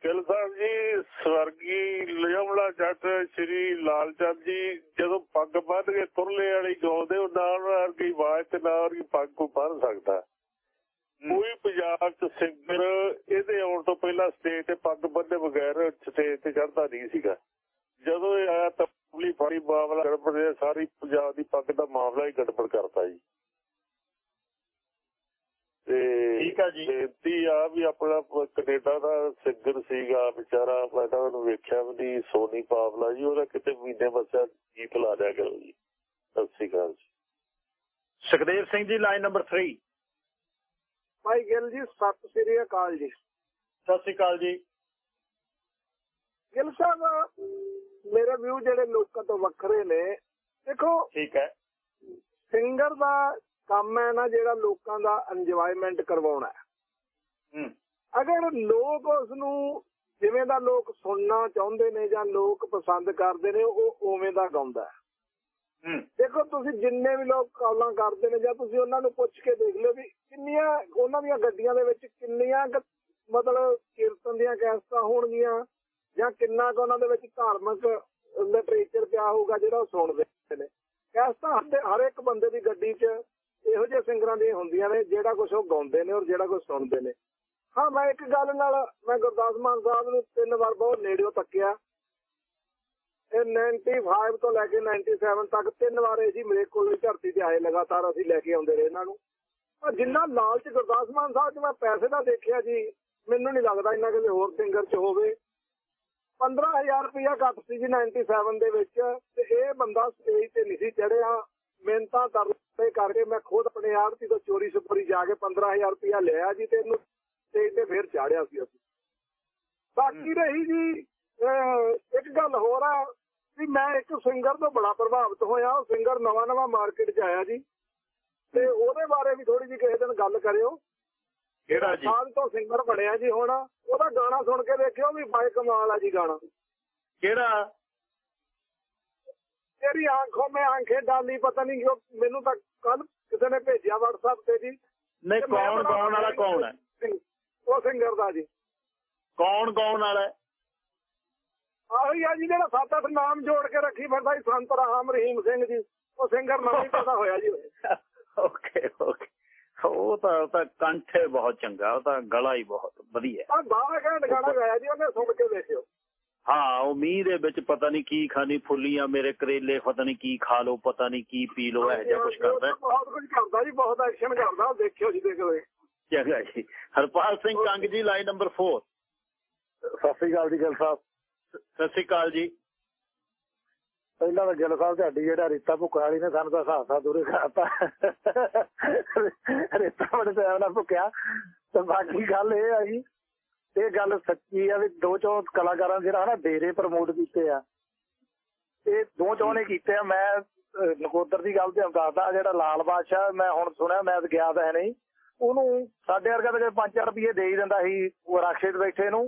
ਗਿੱਲ ਸਾਹਿਬ ਜੀ ਸਵਰਗੀ ਲਿਜਮਲਾ ਜੱਟ ਸ਼੍ਰੀ ਲਾਲ ਚੰਦ ਜੀ ਜਦੋਂ ਪੱਗ ਬੰਨ ਕੇ ਤੁਰਲੇ ਵਾਲੀ ਗਾਉਂਦੇ ਉਹ ਨਾਲ ਵਰਗੀ ਆਵਾਜ਼ ਤੇ ਨਾਲ ਵਰਗੀ ਪੱਗ ਕੋ ਬੰਨ ਸਕਦਾ। ਕੋਈ ਪੰਜਾਬ ਚ ਸਿੰਗਰ ਇਹਦੇ ਆਉਣ ਤੋਂ ਪਹਿਲਾਂ ਸਟੇਜ ਤੇ ਪੱਗ ਬੰਨੇ ਬਗੈਰ ਸਟੇਜ ਤੇ ਚੜਦਾ ਨਹੀਂ ਸੀਗਾ। ਜਦੋਂ ਇਹ ਆਇਆ ਤਬਲੀ ਫੜੀ ਮਾਮਲਾ ਗੜਬੜ ਸਾਰੀ ਪੰਜਾਬ ਦੀ ਪੱਗ ਦਾ ਮਾਮਲਾ ਹੀ ਗੜਬੜ ਕਰਤਾ ਜੀ। ਤੇ ਠੀਕ ਆ ਜੀ। ਬੇਨਤੀ ਆ ਵੀ ਆਪਣਾ ਕੈਨੇਡਾ ਦਾ ਸਿੰਗਰ ਸੀਗਾ ਵਿਚਾਰਾ ਮੈਂ ਉਹਨੂੰ ਵੇਖਿਆ ਵੀ ਨਹੀਂ ਸੋਨੀ ਪਾਵਲਾ ਜੀ ਉਹਦਾ ਕਿਤੇ ਮਹੀਨੇ ਬਸਿਆ ਗੀਤ ਲਾ ਦਿਆ ਕਰੋ ਜੀ। ਸਤਿ ਸ੍ਰੀ ਅਕਾਲ ਜੀ। ਸੁਖਦੇਵ ਸਿੰਘ ਜੀ ਲਾਈਨ ਨੰਬਰ 3 ਭਾਈ ਗਿੱਲ ਜੀ ਸਤਿ ਸ੍ਰੀ ਅਕਾਲ ਜੀ। ਸਤਿ ਸ਼੍ਰੀ ਅਕਾਲ ਜੀ। ਗਿੱਲ ਸਾਹਿਬ ਮੇਰੇ ਵਿਊ ਜਿਹੜੇ ਲੋਕਾਂ ਤੋਂ ਵੱਖਰੇ ਨੇ ਦੇਖੋ ਠੀਕ ਹੈ। ਸਿੰਗਰ ਦਾ ਕੰਮ ਹੈ ਨਾ ਜਿਹੜਾ ਲੋਕਾਂ ਦਾ ਇੰਜੋਇਮੈਂਟ ਕਰਵਾਉਣਾ ਹੈ। ਅਗਰ ਲੋਕ ਉਸ ਨੂੰ ਜਿਵੇਂ ਦਾ ਲੋਕ ਸੁਣਨਾ ਚਾਹੁੰਦੇ ਨੇ ਜਾਂ ਲੋਕ ਪਸੰਦ ਕਰਦੇ ਨੇ ਉਹ ਉਵੇਂ ਦਾ ਗਾਉਂਦਾ ਹੂੰ। ਦੇਖੋ ਤੁਸੀਂ ਜਿੰਨੇ ਵੀ ਲੋਕ ਕਾਲਾਂ ਕਰਦੇ ਨੇ ਜਾਂ ਤੁਸੀਂ ਉਹਨਾਂ ਨੂੰ ਪੁੱਛ ਕੇ ਦੇਖ ਲਿਓ ਵੀ ਕਿੰਨੀਆਂ ਉਹਨਾਂ ਦੀਆਂ ਗੱਡੀਆਂ ਦੇ ਵਿੱਚ ਕਿੰਨੀਆਂ ਮਤਲਬ ਕੀਰਤਨ ਦੀਆਂ ਕੈਸਟਾਂ ਹੋਣਗੀਆਂ ਜਾਂ ਕਿੰਨਾ ਕੁ ਉਹਨਾਂ ਦੇ ਵਿੱਚ ਧਾਰਮਿਕ ਲਿਟਰੇਚਰ ਪਿਆ ਹੋਊਗਾ ਜਿਹੜਾ ਉਹ ਸੁਣਦੇ ਨੇ। ਕੈਸਟਾਂ ਹਰ- ਇੱਕ ਬੰਦੇ ਦੀ ਗੱਡੀ 'ਚ ਇਹੋ ਜਿਹੇ ਸਿੰਗਰਾਂ ਦੀਆਂ ਹੁੰਦੀਆਂ ਨੇ ਜਿਹੜਾ ਕੁਝ ਉਹ ਗਾਉਂਦੇ ਨੇ ਔਰ ਜਿਹੜਾ ਕੁਝ ਸੁਣਦੇ ਨੇ। ਹਾਂ, ਮੈਂ ਇੱਕ ਗੱਲ ਨਾਲ ਮੈਂ ਗੁਰਦਾਸ ਮਾਨ ਸਾਹਿਬ ਨੂੰ ਤਿੰਨ ਵਾਰ ਬਹੁਤ ਨੇੜਿਓਂ ਤੱਕਿਆ। ਇਹ 95 ਤੋਂ ਲੈ ਕੇ 97 ਤੱਕ ਤਿੰਨ ਵਾਰ ਇਹ ਜੀ ਮੇਰੇ ਕੋਲ ਧਰਤੀ ਤੇ ਆਏ ਲਗਾਤਾਰ ਅਸੀਂ ਲੈ ਕੇ ਆਉਂਦੇ ਰਹੇ ਇਹਨਾਂ ਨੂੰ। ਜਿੰਨਾ ਲਾਲਚ ਗੁਰਦਾਸ ਮਾਨ ਸਾਹਿਬ 'ਚ ਮੈਂ ਪੈਸੇ ਦਾ ਦੇਖਿਆ ਜੀ, ਮੈਨੂੰ ਨਹੀਂ ਲੱਗਦਾ ਇੰਨਾ ਕਿਸੇ ਹੋਰ ਸਿੰਗਰ 'ਚ ਹੋਵੇ। 15000 ਰੁਪਇਆ ਘੱਟ ਸੀ ਜੀ 97 ਦੇ ਵਿੱਚ ਤੇ ਇਹ ਬੰਦਾ ਸਟੇਜ ਤੇ ਨਹੀਂ ਸੀ ਚੜਿਆ। ਮਿਹਨਤਾਂ ਕਰਦੇ ਕਰਕੇ ਮੈਂ ਖੁਦ ਆਪਣੇ ਆੜਤੀ ਤੋਂ ਚੋਰੀ ਸੁਪਰੀ ਜਾ ਕੇ 15000 ਰੁਪਇਆ ਲਿਆ ਜੀ ਤੇ ਇਹਨੂੰ ਸਟੇਜ ਤੇ ਫਿਰ ਚਾੜਿਆ ਸੀ ਅਸੀਂ। ਬਾਕੀ ਰਹੀ ਜੀ, ਅਹ ਇੱਕ ਗੱਲ ਹੋਰ ਆ ਵੀ ਮੈਂ ਇੱਕ ਸਿੰਗਰ ਤੋਂ ਬੜਾ ਪ੍ਰਭਾਵਿਤ ਹੋਇਆ। ਉਹ ਸਿੰਗਰ ਨਵਾਂ ਨਵਾਂ ਮਾਰਕੀਟ 'ਚ ਆਇਆ ਜੀ। ਤੇ ਉਹਦੇ ਬਾਰੇ ਵੀ ਥੋੜੀ ਜਿਹੀ ਕਿਸੇ ਦਿਨ ਗੱਲ ਕਰਿਓ। ਕਿਹੜਾ ਜੀ? ਸਾਲ ਤੋਂ ਸਿੰਗਰ ਬਣਿਆ ਜੀ ਹੁਣ। ਉਹਦਾ ਗਾਣਾ ਸੁਣ ਕੇ ਦੇਖਿਓ ਵੀ ਬਾਈ ਕਮਾਲ ਆ ਜੀ ਗਾਣਾ। ਕਿਹੜਾ? ਤੇਰੀ ਆਂਖੋਂ ਮੈਂ ਆਂਖੇ ਡਾਲੀ ਪਤਾ ਨਹੀਂ ਕਿਉਂ ਮੈਨੂੰ ਤਾਂ ਕੱਲ ਕਿਸੇ ਨੇ ਭੇਜਿਆ WhatsApp ਤੇ ਜੀ। ਨਹੀਂ ਕੌਣ ਗਾਉਣ ਵਾਲਾ ਕੌਣ ਹੈ? ਉਹ ਸਿੰਗਰ ਦਾ ਜੀ। ਕੌਣ ਗਾਉਣ ਵਾਲਾ ਹੈ? ਆਹੋ ਆ ਜੀ ਜਿਹੜਾ ਸੱਤ ਅੱਠ ਨਾਮ ਜੋੜ ਕੇ ਰੱਖੀ ਫਿਰਦਾ ਸੰਤ ਰਾਮ ਰਹੀਮ ਸਿੰਘ ਜੀ। ਉਹ ਸਿੰਗਰ ਨਵਾਂ ਹੀ ਪੈਦਾ ਹੋਇਆ ਜੀ। ਓਕੇ ਓਕੇ ਉਹ ਤਾਂ ਉਹ ਤਾਂ ਕੰਠ ਬਹੁਤ ਚੰਗਾ ਉਹ ਤਾਂ ਗਲਾ ਹੀ ਬਹੁਤ ਵਧੀਆ ਹੈ। ਆ 12 ਘੰਟੇ ਗਾਣਾ ਗਾਇਆ ਜੀ ਉਹਨੇ ਸੁਣ ਕੇ ਦੇਖਿਓ। ਹਾਂ ਉਹ ਮੀਂਹ ਦੇ ਵਿੱਚ ਪਤਾ ਨਹੀਂ ਕੀ ਖਾਣੀ ਫੁੱਲੀਆਂ ਮੇਰੇ ਕਰੇਲੇ ਪਤਾ ਨਹੀਂ ਕੀ ਖਾ ਲਓ ਪਤਾ ਨਹੀਂ ਕੀ ਪੀ ਲਓ ਇਹ ਜਿਹਾ ਕੁਝ ਕਰਦਾ। ਬਹੁਤ ਕੁਝ ਕਰਦਾ ਜੀ ਬਹੁਤ ਐਕਸ਼ਨ ਕਰਦਾ ਦੇਖਿਓ ਜੀ ਦੇਖੋ ਚੰਗਾ ਜੀ। ਹਰਪਾਲ ਸਿੰਘ ਕੰਗ ਜੀ ਲਾਈਨ ਨੰਬਰ 4 ਸਤਿ ਸ੍ਰੀ ਅਕਾਲ ਜੀ ਗਿੱਲ ਸਾਹਿਬ। ਸਤਿ ਸ਼੍ਰੀ ਅਕਾਲ ਜੀ। ਪਹਿਲਾਂ ਤਾਂ ਗਿੱਲ ਸਾਹਿਬ ਤੁਹਾਡੀ ਜਿਹੜਾ ਰੇਤਾ ਭੁੱਕਾ ਵਾਲੀ ਨੇ ਸਾਨੂੰ ਤਾਂ ਹਾਸਾ ਦੂਰੇ ਕਰਤਾ। ਰੀਤਾ ਬੜੇ ਟਾਈਮ ਨਾਲ ਭੁੱਕਿਆ। ਤੇ ਬਾਕੀ ਗੱਲ ਇਹ ਆ ਜੀ, ਇਹ ਗੱਲ ਸੱਚੀ ਆ ਵੀ ਦੋ ਚੋਂ ਕਲਾਕਾਰਾਂ ਜਿਹੜਾ ਨਾ ਡੇਰੇ ਪ੍ਰਮੋਟ ਕੀਤੇ ਆ। ਇਹ ਦੋ ਚੋਂ ਨੇ ਕੀਤੇ ਆ। ਮੈਂ ਨਕੋਦਰ ਦੀ ਗੱਲ ਤੇ ਦੱਸਦਾ, ਜਿਹੜਾ ਲਾਲ ਬਾਦਸ਼ਾਹ ਮੈਂ ਹੁਣ ਸੁਣਿਆ, ਮੈਂ ਗਿਆ ਤਾਂ ਹੈ ਨਹੀਂ। ਉਹਨੂੰ ਸਾਡੇ ਵਰਗਾ ਤਾਂ 5 ਰੁਪਏ ਦੇ ਹੀ ਦਿੰਦਾ ਸੀ, ਉਹ ਰਾਖੇ ਤੇ ਬੈਠੇ ਨੂੰ।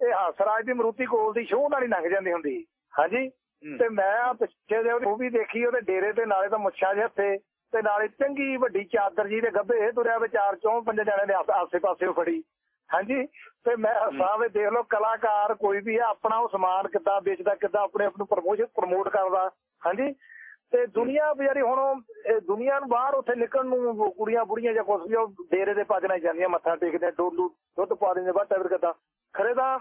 ਇਹ ਹਸਰਾਜ ਦੀ ਮਰੂਤੀ ਕੋਲ ਦੀ ਸ਼ੋਅ ਨਾਲ ਹੀ ਲੰਘ ਜਾਂਦੀ ਹੁੰਦੀ ਸੀ। ਹਾਂਜੀ? ਤੇ ਮੈਂ ਪਿੱਛੇ ਦੇ ਉਹ ਵੀ ਦੇਖੀ ਉਹਦੇ ਡੇਰੇ ਤੇ ਨਾਲੇ ਤਾਂ ਮੁੱਛਾਂ ਜਿਹੇ ਹੱਥੇ। ਤੇ ਨਾਲੇ ਚੰਗੀ ਵੱਡੀ ਚਾਦਰ ਜੀ ਦੇ ਗੱਭੇ ਇਹ ਤੁਰਿਆ ਵਿੱਚ ਚਾਰ ਚੋਂ ਪੰਜ ਜਣੇ ਨੇ ਆਸ- ਪਾਸੇ ਫੜੀ ਹਾਂਜੀ? ਤੇ ਮੈਂ ਸਾਹਵੇ ਦੇਖ ਲਓ ਕਲਾਕਾਰ ਕੋਈ ਵੀ ਆ ਆਪਣਾ ਉਹ ਸਮਾਨ ਕਿੱਦਾਂ ਵੇਚਦਾ ਕਿੱਦਾਂ ਆਪਣੇ ਆਪ ਨੂੰ ਪ੍ਰਮੋਸ਼ਨ ਪ੍ਰਮੋਟ ਕਰਦਾ। ਹਾਂਜੀ? ਤੇ ਦੁਨੀਆ ਵਿਚਾਰੀ ਹੁਣ ਦੁਨੀਆ ਨੂੰ ਬਾਹਰ ਉੱਥੇ ਨਿਕਲਣ ਨੂੰ ਕੁੜੀਆਂ ਬੁੜੀਆਂ ਜਾਂ ਕੁਛ ਵੀ ਉਹ ਡੇਰੇ ਦੇ ਭਜਣਾ ਜਾਂਦੀਆਂ ਮੱਥਾ ਟੇਕਦੇ ਡੋਲੂ ਦੁੱਧ ਪਾ ਦਿੰਦੇ ਬਾਅਦ ਟੈਬਰ ਕਿੱਦਾਂ ਖਰੇ ਤਾਂ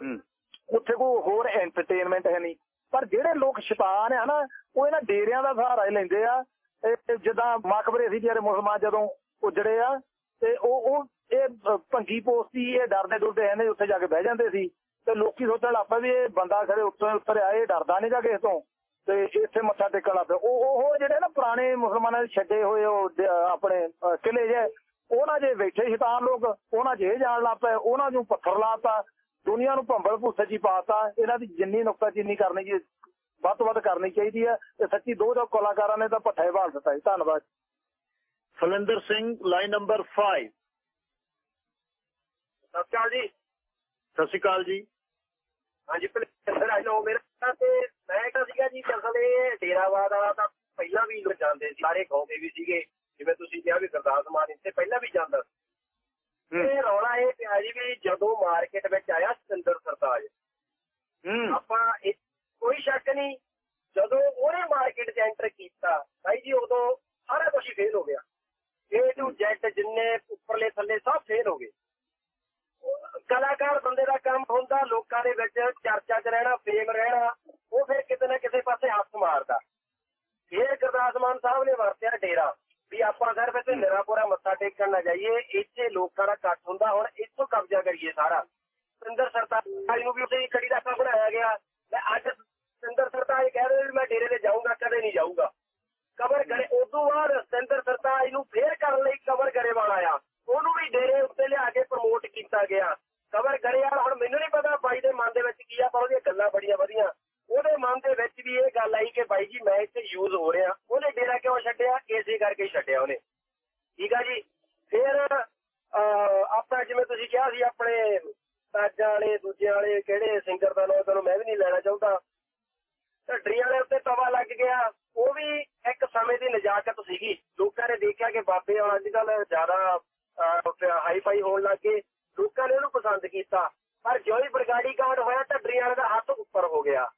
ਉੱਥੇ ਕੋਈ ਹੋਰ ਐਂਟਰਟੇਨਮੈਂਟ ਹੈ ਨਹੀਂ। ਪਰ ਜਿਹੜੇ ਲੋਕ ਸ਼ੈਤਾਨ ਆ ਨਾ, ਉਹ ਇਹਨਾਂ ਡੇਰਿਆਂ ਦਾ ਸਹਾਰਾ ਹੀ ਲੈਂਦੇ ਆ। ਇਹ ਜਿੱਦਾਂ ਮਕਬਰੇ ਸੀ ਜਿਹੜੇ ਮੁਸਲਮਾਨ ਜਦੋਂ ਉਜੜੇ ਆ, ਤੇ ਉਹ ਉਹ ਇਹ ਭੰਗੀ ਪੋਸਤੀ ਇਹ ਡਰਦੇ ਡੁਰਦੇ ਐ ਉੱਥੇ ਜਾ ਕੇ ਬਹਿ ਜਾਂਦੇ ਸੀ। ਤੇ ਲੋਕੀ ਸੋਚਣ ਲੱਗ ਪਏ ਵੀ ਇਹ ਬੰਦਾ ਖਰੇ ਉੱਤੋਂ ਉੱਤਰ ਆਇਆ ਡਰਦਾ ਡਰਦਾ ਨਹੀਂਗਾ ਕਿਸੇ ਤੋਂ। ਤੇ ਇੱਥੇ ਮੱਥਾ ਟੇਕਣ ਲੱਗ ਪਿਆ। ਉਹ ਉਹ ਜਿਹੜੇ ਨਾ ਪੁਰਾਣੇ ਮੁਸਲਮਾਨਾਂ ਦੇ ਛੱਡੇ ਹੋਏ ਉਹ ਆਪਣੇ ਕਿਲੇ ਜੇ ਉਹਨਾਂ ਜੇ ਬੈਠੇ ਸ਼ੈਤਾਨ ਲੋਕ, ਉਹਨਾਂ ਜੇ ਜਾਣ ਲੱਗ ਪਏ, ਉਹਨਾਂ ਨੂੰ ਪੱਥਰ ਲਾਤਾ ਦੁਨੀਆ ਨੂੰ ਭੰਬਲ ਭੁੱਸੇ ਚ ਹੀ ਪਾਤਾ ਇਹਨਾਂ ਦੀ ਜਿੰਨੀ ਨੁਕਤਾਚੀਨੀ ਕਰਨੀ ਜੀ ਵੱਧ ਤੋਂ ਵੱਧ ਕਰਨੀ ਚਾਹੀਦੀ ਹੈ ਤੇ ਸੱਚੀ ਦੋ ਦੋ ਕਲਾਕਾਰਾਂ ਨੇ ਤਾਂ ਪੱਠੇ ਭਾਲ ਦਿੱਤਾ ਜੀ ਧੰਨਵਾਦ। ਫਲਿੰਦਰ ਸਿੰਘ ਲਾਈਨ ਨੰਬਰ 5 ਸਤਿਕਾਰ ਜੀ। ਸਤਿ ਸ਼੍ਰੀ ਅਕਾਲ ਜੀ। ਹਾਂਜੀ ਭਲੇਖਰ ਆਈ ਲੋ ਮੇਰਾ ਤੇ ਮੈਂ ਕਿਹਾ ਸੀਗਾ ਜੀ ਅਸਲ ਇਹ ਡੇਰਾਵਾਦ ਵਾਲਾ ਤਾਂ ਪਹਿਲਾਂ ਵੀ ਜਾਂਦੇ ਸੀ ਸਾਰੇ ਗਾਉਂਦੇ ਵੀ ਸੀਗੇ ਜਿਵੇਂ ਤੁਸੀਂ ਕਿਹਾ ਵੀ ਗੁਰਦਾਸ ਮਾਨ ਇੱਥੇ ਪਹਿਲਾਂ ਵੀ ਜਾਂਦਾ ਇਹ ਰੌਲਾ ਇਹ ਪਿਆ ਜੀ ਵੀ ਜਦੋਂ ਮਾਰਕੀਟ ਵਿੱਚ ਆਇਆ ਸਤਿੰਦਰ ਸਰਤਾਜ ਹੂੰ। ਆਪਾਂ ਕੋਈ ਸ਼ੱਕ ਨਹੀਂ ਜਦੋਂ ਉਹਨੇ ਮਾਰਕੀਟ 'ਚ ਐਂਟਰ ਕੀਤਾ ਭਾਈ ਜੀ ਉਦੋਂ ਸਾਰਾ ਕੁਝ ਫੇਲ ਹੋ ਗਿਆ। ਏ ਟੂ ਜ਼ੈਡ ਜਿੰਨੇ ਉੱਪਰਲੇ ਥੱਲੇ ਸਭ ਫੇਲ ਹੋ ਗਏ। ਕਲਾਕਾਰ ਬੰਦੇ ਦਾ ਕੰਮ ਹੁੰਦਾ ਲੋਕਾਂ ਦੇ ਵਿੱਚ ਚਰਚਾ 'ਚ ਰਹਿਣਾ ਫੇਮ ਰਹਿਣਾ ਉਹ ਫਿਰ ਕਿਤੇ ਨਾ ਕਿਸੇ ਪਾਸੇ ਹੱਥ ਮਾਰਦਾ। ਫਿਰ ਗੁਰਦਾਸ ਮਾਨ ਸਾਹਿਬ ਨੇ ਵਰਤਿਆ ਡੇਰਾ। ਵੀ ਆਪਾਂ ਸਿਰਫ ਇੱਥੇ ਨਿਰਾਪੁਰਾ ਮੱਥਾ ਟੇਕਣ ਨਾ ਜਾਈਏ, ਇੱਥੇ ਲੋਕਾਂ ਦਾ ਇਕੱਠ ਹੁੰਦਾ, ਹੁਣ ਇੱਥੋਂ ਕਬਜ਼ਾ ਕਰੀਏ ਸਾਰਾ। ਸਿੰਦਰ ਸਰਤਾਜ ਨੂੰ ਵੀ ਉਸੇ ਕੜੀ ਦਾ ਬਣਾਇਆ ਗਿਆ। ਮੈਂ ਅੱਜ ਸਿੰਦਰ ਸਰਤਾਜ ਕਹਿ ਰਹੇ ਵੀ ਮੈਂ ਡੇਰੇ ਤੇ ਜਾਊਂਗਾ, ਕਦੇ ਨਹੀਂ ਜਾਊਂਗਾ। ਕਬਰ ਗਰੇ ਉਦੋਂ ਬਾਅਦ ਸਿੰਦਰ ਸਰਤਾਜ ਨੂੰ ਫੇਰ ਕਰਨ ਲਈ ਕਬਰ ਗਰੇਵਾਲ ਆਇਆ। ਉਹਨੂੰ ਵੀ ਡੇਰੇ ਉੱਤੇ ਲਿਆ ਕੇ ਪ੍ਰਮੋਟ ਕੀਤਾ ਗਿਆ। ਕਬਰ ਗਰੇਵਾਲ ਹੁਣ ਮੈਨੂੰ ਨਹੀਂ ਪਤਾ ਬਾਈ ਦੇ ਮਨ ਦੇ ਵਿੱਚ ਕੀ ਆ, ਪਰ ਉਹਦੀਆਂ ਗੱਲਾਂ ਬੜੀਆਂ ਵਧੀਆ। ਉਹਦੇ ਮਨ ਦੇ ਵਿੱਚ ਵੀ ਇਹ ਗੱਲ ਆਈ ਕਿ ਬਾਈ ਜੀ ਮੈਂ ਇੱਥੇ ਯੂਜ਼ ਹੋ ਰਿਹਾ। ਉਹਨੇ ਡੇਰਾ ਕਿਉਂ ਛੱਡਿਆ? ਇਸੇ ਕਰਕੇ ਛੱਡਿਆ ਉਹਨੇ। ਠੀਕ ਆ ਜੀ? ਫਿਰ ਅਹ, ਜਿਵੇਂ ਤੁਸੀਂ ਕਿਹਾ ਸੀ ਆਪਣੇ ਤਾਜਾਂ ਵਾਲੇ ਦੂਜੇ ਵਾਲੇ ਕਿਹੜੇ ਸਿੰਗਰ ਦਾ ਨਾਮ ਤੁਹਾਨੂੰ ਮੈਂ ਵੀ ਨਹੀਂ ਲੈਣਾ ਚਾਹੁੰਦਾ। ਢੱਡਰੀ ਵਾਲੇ ਉੱਤੇ ਤਵਾ ਲੱਗ ਗਿਆ। ਉਹ ਵੀ ਇੱਕ ਸਮੇਂ ਦੀ ਨਜਾਕਤ ਸੀਗੀ। ਲੋਕਾਂ ਨੇ ਦੇਖਿਆ ਕਿ ਬਾਬੇ ਹੁਣ ਅੱਜ ਕੱਲ ਜ਼ਿਆਦਾ ਹਾਈ ਫਾਈ ਹੋਣ ਲੱਗ ਗਏ। ਲੋਕਾਂ ਨੇ ਉਹਨੂੰ ਪਸੰਦ ਕੀਤਾ। ਪਰ ਜਿਉਂ ਹੀ ਬਰਗਾੜੀ ਕਾਂਡ ਹੋਇਆ ਢੱਡਰੀ ਵਾਲੇ ਦਾ ਹੱਥ ਉੱਪਰ ਹੋ ਗਿਆ।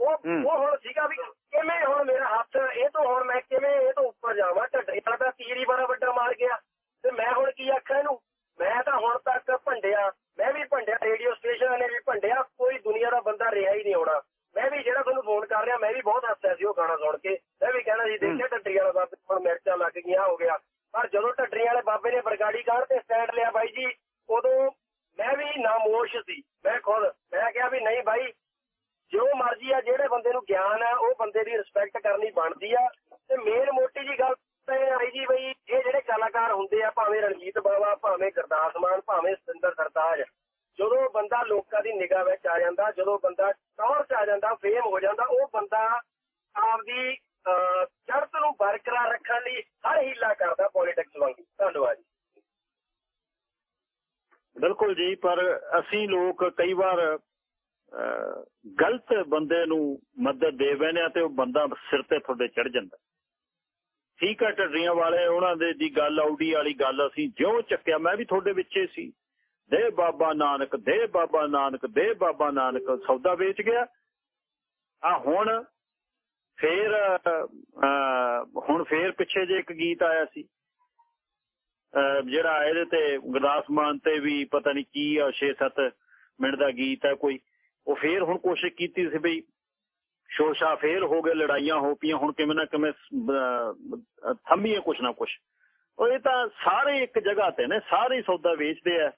ਉਹ ਉਹ ਹੁਣ ਸੀਗਾ ਵੀ ਕਿਵੇਂ ਹੁਣ ਮੇਰਾ ਹੱਥ ਇਹ ਤੋਂ ਹੁਣ ਮੈਂ ਕਿਵੇਂ ਇਹ ਤੋਂ ਉੱਪਰ ਜਾਵਾਂ? ਢੱਡਰੀ ਵਾਲਾ ਤਾਂ ਤੀਰ ਹੀ ਬੜਾ ਵੱਡਾ ਮਾਰ ਗਿਆ। ਤੇ ਮੈਂ ਹੁਣ ਕੀ ਆਖਾਂ ਇਹਨੂੰ? ਮੈਂ ਤਾਂ ਹੁਣ ਤੱਕ ਭੰਡਿਆ। ਮੈਂ ਵੀ ਭੰਡਿਆ ਰੇਡੀਓ ਸਟੇਸ਼ਨ ਨੇ ਵੀ ਭੰਡਿਆ। ਕੋਈ ਦੁਨੀਆ ਦਾ ਬੰਦਾ ਰਿਹਾ ਹੀ ਨਹੀਂ ਹੋਣਾ ਮੈਂ ਵੀ ਜਿਹੜਾ ਤੁਹਾਨੂੰ ਫੋਨ ਕਰ ਰਿਹਾ ਮੈਂ ਵੀ ਬਹੁਤ ਹੱਸਿਆ ਸੀ ਉਹ ਗਾਣਾ ਸੁਣ ਕੇ। ਮੈਂ ਵੀ ਕਹਿਣਾ ਸੀ ਦੇਖਿਆ ਢੱਡਰੀ ਵਾਲਾ ਬਾਬੇ ਹੁਣ ਮਿਰਚਾਂ ਲੱਗ ਗਈਆਂ ਹੋ ਗਿਆ। ਪਰ ਜਦੋਂ ਢੱਡਰੀ ਵਾਲੇ ਬਾਬੇ ਨੇ ਬਰਗਾੜੀ ਕਾਂਡ ਤੇ ਸਟੈਂਡ ਲਿਆ ਬਾਈ ਜੀ ਉਦੋਂ ਮੈਂ ਵੀ ਨਾਮੋਸ਼ ਸੀ। ਮੈਂ ਖੁਦ ਮੈਂ ਕਿਹਾ ਵੀ ਨਹੀਂ ਬਾਈ ਜੋ ਮਰਜ਼ੀ ਆ ਜਿਹੜੇ ਬੰਦੇ ਨੂੰ ਗਿਆਨ ਆ ਉਹ ਬੰਦੇ ਦੀ ਰਿਸਪੈਕਟ ਕਰਨੀ ਬਣਦੀ ਆ। ਤੇ ਮੇਨ ਮੋਟੀ ਜੀ ਗੱਲ ਤਾਂ ਇਹ ਆਈ ਜੀ ਬਈ ਇਹ ਜਿਹੜੇ ਕਲਾਕਾਰ ਹੁੰਦੇ ਆ ਭਾਵੇਂ ਰਣਜੀਤ ਬਾਵਾ ਭਾਵੇਂ ਗੁਰਦਾਸ ਮਾਨ ਭਾਵੇਂ ਸਤਿੰਦਰ ਸਰਤਾਜ ਜਦੋਂ ਬੰਦਾ ਲੋਕਾਂ ਦੀ ਨਿਗਾਹ ਵਿੱਚ ਆ ਜਾਂਦਾ ਜਦੋਂ ਬੰਦਾ ਟੌਰ 'ਚ ਆ ਜਾਂਦਾ ਫੇਮ ਹੋ ਜਾਂਦਾ ਉਹ ਬੰਦਾ ਆਪਦੀ ਅਹ, ਨੂੰ ਬਰਕਰਾਰ ਰੱਖਣ ਲਈ ਹਰ ਹੀਲਾ ਕਰਦਾ ਪੋਲਿਟਿਕਸ ਵਾਂਗ। ਧੰਨਵਾਦ ਜੀ। ਬਿਲਕੁਲ ਜੀ ਪਰ ਅਸੀਂ ਲੋਕ ਕਈ ਵਾਰ ਗਲਤ ਬੰਦੇ ਨੂੰ ਮਦਦ ਦੇ ਬੈਨੇ ਤੇ ਉਹ ਬੰਦਾ ਸਿਰ ਤੇ ਤੁਹਾਡੇ ਚੜ ਜਾਂਦਾ। ਠੀਕ ਹੈ ਢੱਡਰੀਆਂ ਵਾਲੇ ਉਹਨਾਂ ਦੇ ਦੀ ਗੱਲ ਆਉਡੀ ਵਾਲੀ ਗੱਲ ਅਸੀਂ ਜਿਉਂ ਚੱਕਿਆ ਮੈਂ ਵੀ ਤੁਹਾਡੇ ਵਿੱਚੇ ਸੀ। ਦੇ ਬਾਬਾ ਨਾਨਕ ਦੇ ਬਾਬਾ ਨਾਨਕ ਦੇ ਬਾਬਾ ਨਾਨਕ ਸੌਦਾ ਵੇਚ ਗਿਆ। ਆ ਹੁਣ ਫੇਰ ਹੁਣ ਫੇਰ ਪਿੱਛੇ ਜੇ ਇੱਕ ਗੀਤ ਆਇਆ ਸੀ। ਅਹ, ਜਿਹੜਾ ਇਹਦੇ ਤੇ ਗੁਰਦਾਸ ਮਾਨ ਤੇ ਵੀ ਪਤਾ ਨਹੀਂ ਕੀ ਆ 6-7 ਮਿੰਟ ਦਾ ਗੀਤ ਹੈ ਕੋਈ। ਉਹ ਫੇਰ ਹੁਣ ਕੋਸ਼ਿਸ਼ ਕੀਤੀ ਸੀ ਬਈ ਸ਼ੋਸ਼ਾ ਫੇਰ ਹੋ ਗਏ ਲੜਾਈਆਂ ਹੋ ਪਈਆਂ ਹੁਣ ਕਿਵੇਂ ਨਾ ਕਿਵੇਂ ਥੰਮੀਏ ਕੁਛ ਨਾ ਕੁਛ। ਉਹ ਇਹ ਤਾਂ ਸਾਰੇ ਇੱਕ ਜਗ੍ਹਾ ਤੇ ਨੇ ਸਾਰੇ ਸੌਦਾ ਵੇਚਦੇ ਆ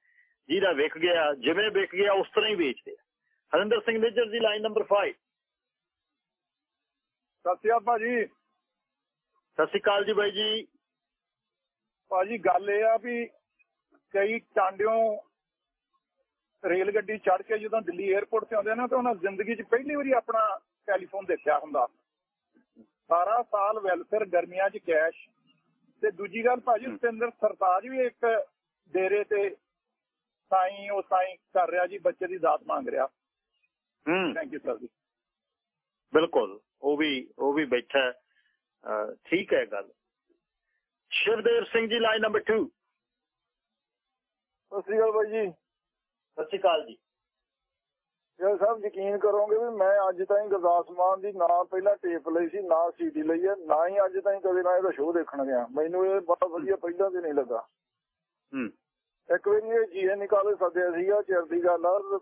ਜਿਹਦਾ ਵਿਕ ਗਿਆ ਜਿਵੇਂ ਵਿਕ ਗਿਆ ਉਸ ਤਰ੍ਹਾਂ ਹੀ ਵੇਚਦੇ ਆ। ਹਰਿੰਦਰ ਸਿੰਘ ਮੇਜਰ ਦੀ ਲਾਈਨ ਨੰਬਰ 5 ਸਤਿ ਸ਼੍ਰੀ ਅਕਾਲ ਭਾਜੀ। ਸਤਿ ਸ਼੍ਰੀ ਅਕਾਲ ਜੀ ਬਾਈ ਜੀ। ਭਾਜੀ ਗੱਲ ਇਹ ਆ ਵੀ ਕਈ ਟਾਂਡਿਓ ਰੇਲ ਗੱਡੀ ਚੜ ਕੇ ਜਦੋਂ ਦਿੱਲੀ 에ਅਰਪੋਰਟ ਤੇ ਆਉਂਦੇ ਆ ਨਾ ਤਾਂ ਉਹਨਾਂ ਜ਼ਿੰਦਗੀ 'ਚ ਪਹਿਲੀ ਵਾਰੀ ਆਪਣਾ ਟੈਲੀਫੋਨ ਦੇਖਿਆ ਹੁੰਦਾ। ਸਾਰਾ ਸਾਲ ਵੈਲਫੇਅਰ ਗਰਮੀਆਂ 'ਚ ਕੈਸ਼ ਤੇ ਦੂਜੀ ਗੱਲ ਭਾਜੀ ਸਤਿੰਦਰ ਸਰਤਾਜ ਵੀ ਇੱਕ ਡੇਰੇ ਤੇ ਸਾਈ ਉਹ ਸਾਈ ਕਰ ਰਿਹਾ ਜੀ ਬੱਚੇ ਦੀ ਦਾਤ ਮੰਗ ਰਿਹਾ। ਹੂੰ। ਥੈਂਕ ਯੂ ਸਰ ਜੀ। ਬਿਲਕੁਲ ਉਹ ਵੀ ਉਹ ਵੀ ਬੈਠਾ ਠੀਕ ਹੈ ਗੱਲ। ਸ਼ਿਵਦੇਵ ਸਿੰਘ ਜੀ ਲਾਈਨ ਨੰਬਰ 2 ਸਤਿ ਸ਼੍ਰੀ ਅਕਾਲ ਬਾਈ ਜੀ। ਸਤਿ ਸ਼੍ਰੀ ਅਕਾਲ ਜੀ। ਯਾਰ ਸਾਹਿਬ ਯਕੀਨ ਕਰੋਗੇ ਵੀ ਮੈਂ ਅੱਜ ਤਾਈਂ ਗੁਰਦਾਸ ਮਾਨ ਦੀ ਨਾ ਪਹਿਲਾਂ ਟੇਪ ਲਈ ਸੀ ਨਾ ਸੀਡੀ ਲਈ ਹੈ ਨਾ ਹੀ ਅੱਜ ਤਾਈਂ ਕਦੇ ਨਾ ਇਹਦਾ ਸ਼ੋਅ ਦੇਖਣ ਗਿਆ। ਮੈਨੂੰ ਇਹ ਬਹੁਤ ਵਧੀਆ ਪਹਿਲਾਂ ਤੇ ਨਹੀਂ ਲੱਗਾ। ਹੂੰ। ਇੱਕ ਵਾਰੀ ਇਹ ਜੀਏ ਨਿਕਾਲੇ ਸੱਦਿਆ ਸੀਗਾ ਚਿਰ ਦੀ ਗੱਲ ਆ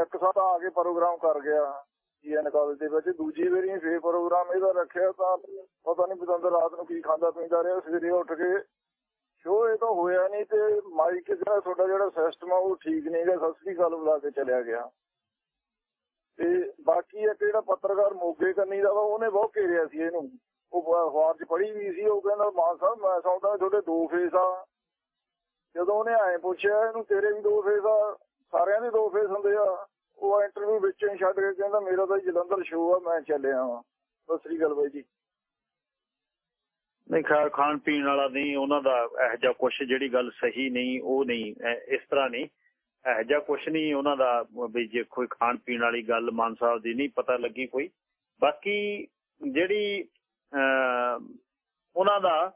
ਇੱਕ ਸਾਲ ਆ ਕੇ ਪ੍ਰੋਗਰਾਮ ਕਰ ਗਿਆ ਜੀਐਨ ਕਾਲਜ ਦੇ ਵਿੱਚ। ਦੂਜੀ ਵਾਰੀ ਫੇਰ ਪ੍ਰੋਗਰਾਮ ਇਹਦਾ ਰੱਖਿਆ ਤਾਂ ਪਤਾ ਨਹੀਂ ਬਦੰਦਰ ਰਾਤ ਨੂੰ ਕੀ ਖਾਂਦਾ ਪੀਂਦਾ ਰਿਹਾ ਸਵੇਰੇ ਉੱਠ ਕੇ ਸ਼ੋ ਇਹ ਤਾਂ ਹੋਇਆ ਨਹੀਂ ਤੇ ਮਾਈਕ ਜਿਹੜਾ ਤੁਹਾਡਾ ਜਿਹੜਾ ਸਿਸਟਮ ਆ, ਉਹ ਠੀਕ ਨਹੀਂ ਗਾ ਸਤਿ ਸ੍ਰੀ ਅਕਾਲ ਬੁਲਾ ਕੇ ਚਲਿਆ ਗਿਆ। ਤੇ ਬਾਕੀ ਇੱਕ ਜਿਹੜਾ ਪੱਤਰਕਾਰ ਮੋਗੇ ਕੰਨੀ ਦਾ ਵਾ, ਉਹਨੇ ਬਹੁਤ ਘੇਰਿਆ ਸੀ ਇਹਨੂੰ। ਉਹ ਅਖਬਾਰ 'ਚ ਪੜ੍ਹੀ ਵੀ ਸੀ, ਉਹ ਕਹਿੰਦਾ, ਮਾਨ ਸਾਹਿਬ, ਮੈਂ ਸਮਝਦਾ ਤੁਹਾਡੇ ਦੋ ਫੇਸ ਆ। ਜਦੋਂ ਉਹਨੇ ਐਂ ਪੁੱਛਿਆ, ਇਹਨੂੰ ਤੇਰੇ ਵੀ ਦੋ ਫੇਸ ਆ? ਸਾਰਿਆਂ ਦੇ ਦੋ ਫੇਸ ਹੁੰਦੇ ਆ? ਉਹ ਇੰਟਰਵਿਊ ਵਿੱਚੋਂ ਹੀ ਛੱਡ ਕੇ ਕਹਿੰਦਾ, ਮੇਰਾ ਤਾਂ ਜਲੰਧਰ ਸ਼ੋਅ ਆ, ਮੈਂ ਚੱਲਿਆ ਵਾਂ। ਸਤਿ ਸ੍ਰੀ ਅਕਾਲ ਬਾਈ ਜੀ। ਨਹੀਂ ਖੈਰ ਖਾਣ ਪੀਣ ਵਾਲਾ ਨਹੀਂ ਉਹਨਾਂ ਦਾ ਇਹ ਜਿਹਾ ਕੁਛ ਜਿਹੜੀ ਗੱਲ ਸਹੀ ਨਹੀਂ ਉਹ ਨਹੀਂ ਇਸ ਤਰ੍ਹਾਂ ਨਹੀਂ। ਇਹੋ ਜਿਹਾ ਕੁਛ ਨਹੀਂ ਉਹਨਾਂ ਦਾ ਵੀ ਜੇ ਕੋਈ ਖਾਣ ਪੀਣ ਵਾਲੀ ਗੱਲ ਮਾਨ ਸਾਹਿਬ ਦੀ ਨਹੀਂ ਪਤਾ ਲੱਗੀ ਕੋਈ। ਬਾਕੀ ਜਿਹੜੀ ਅਹ, ਉਹਨਾਂ ਦਾ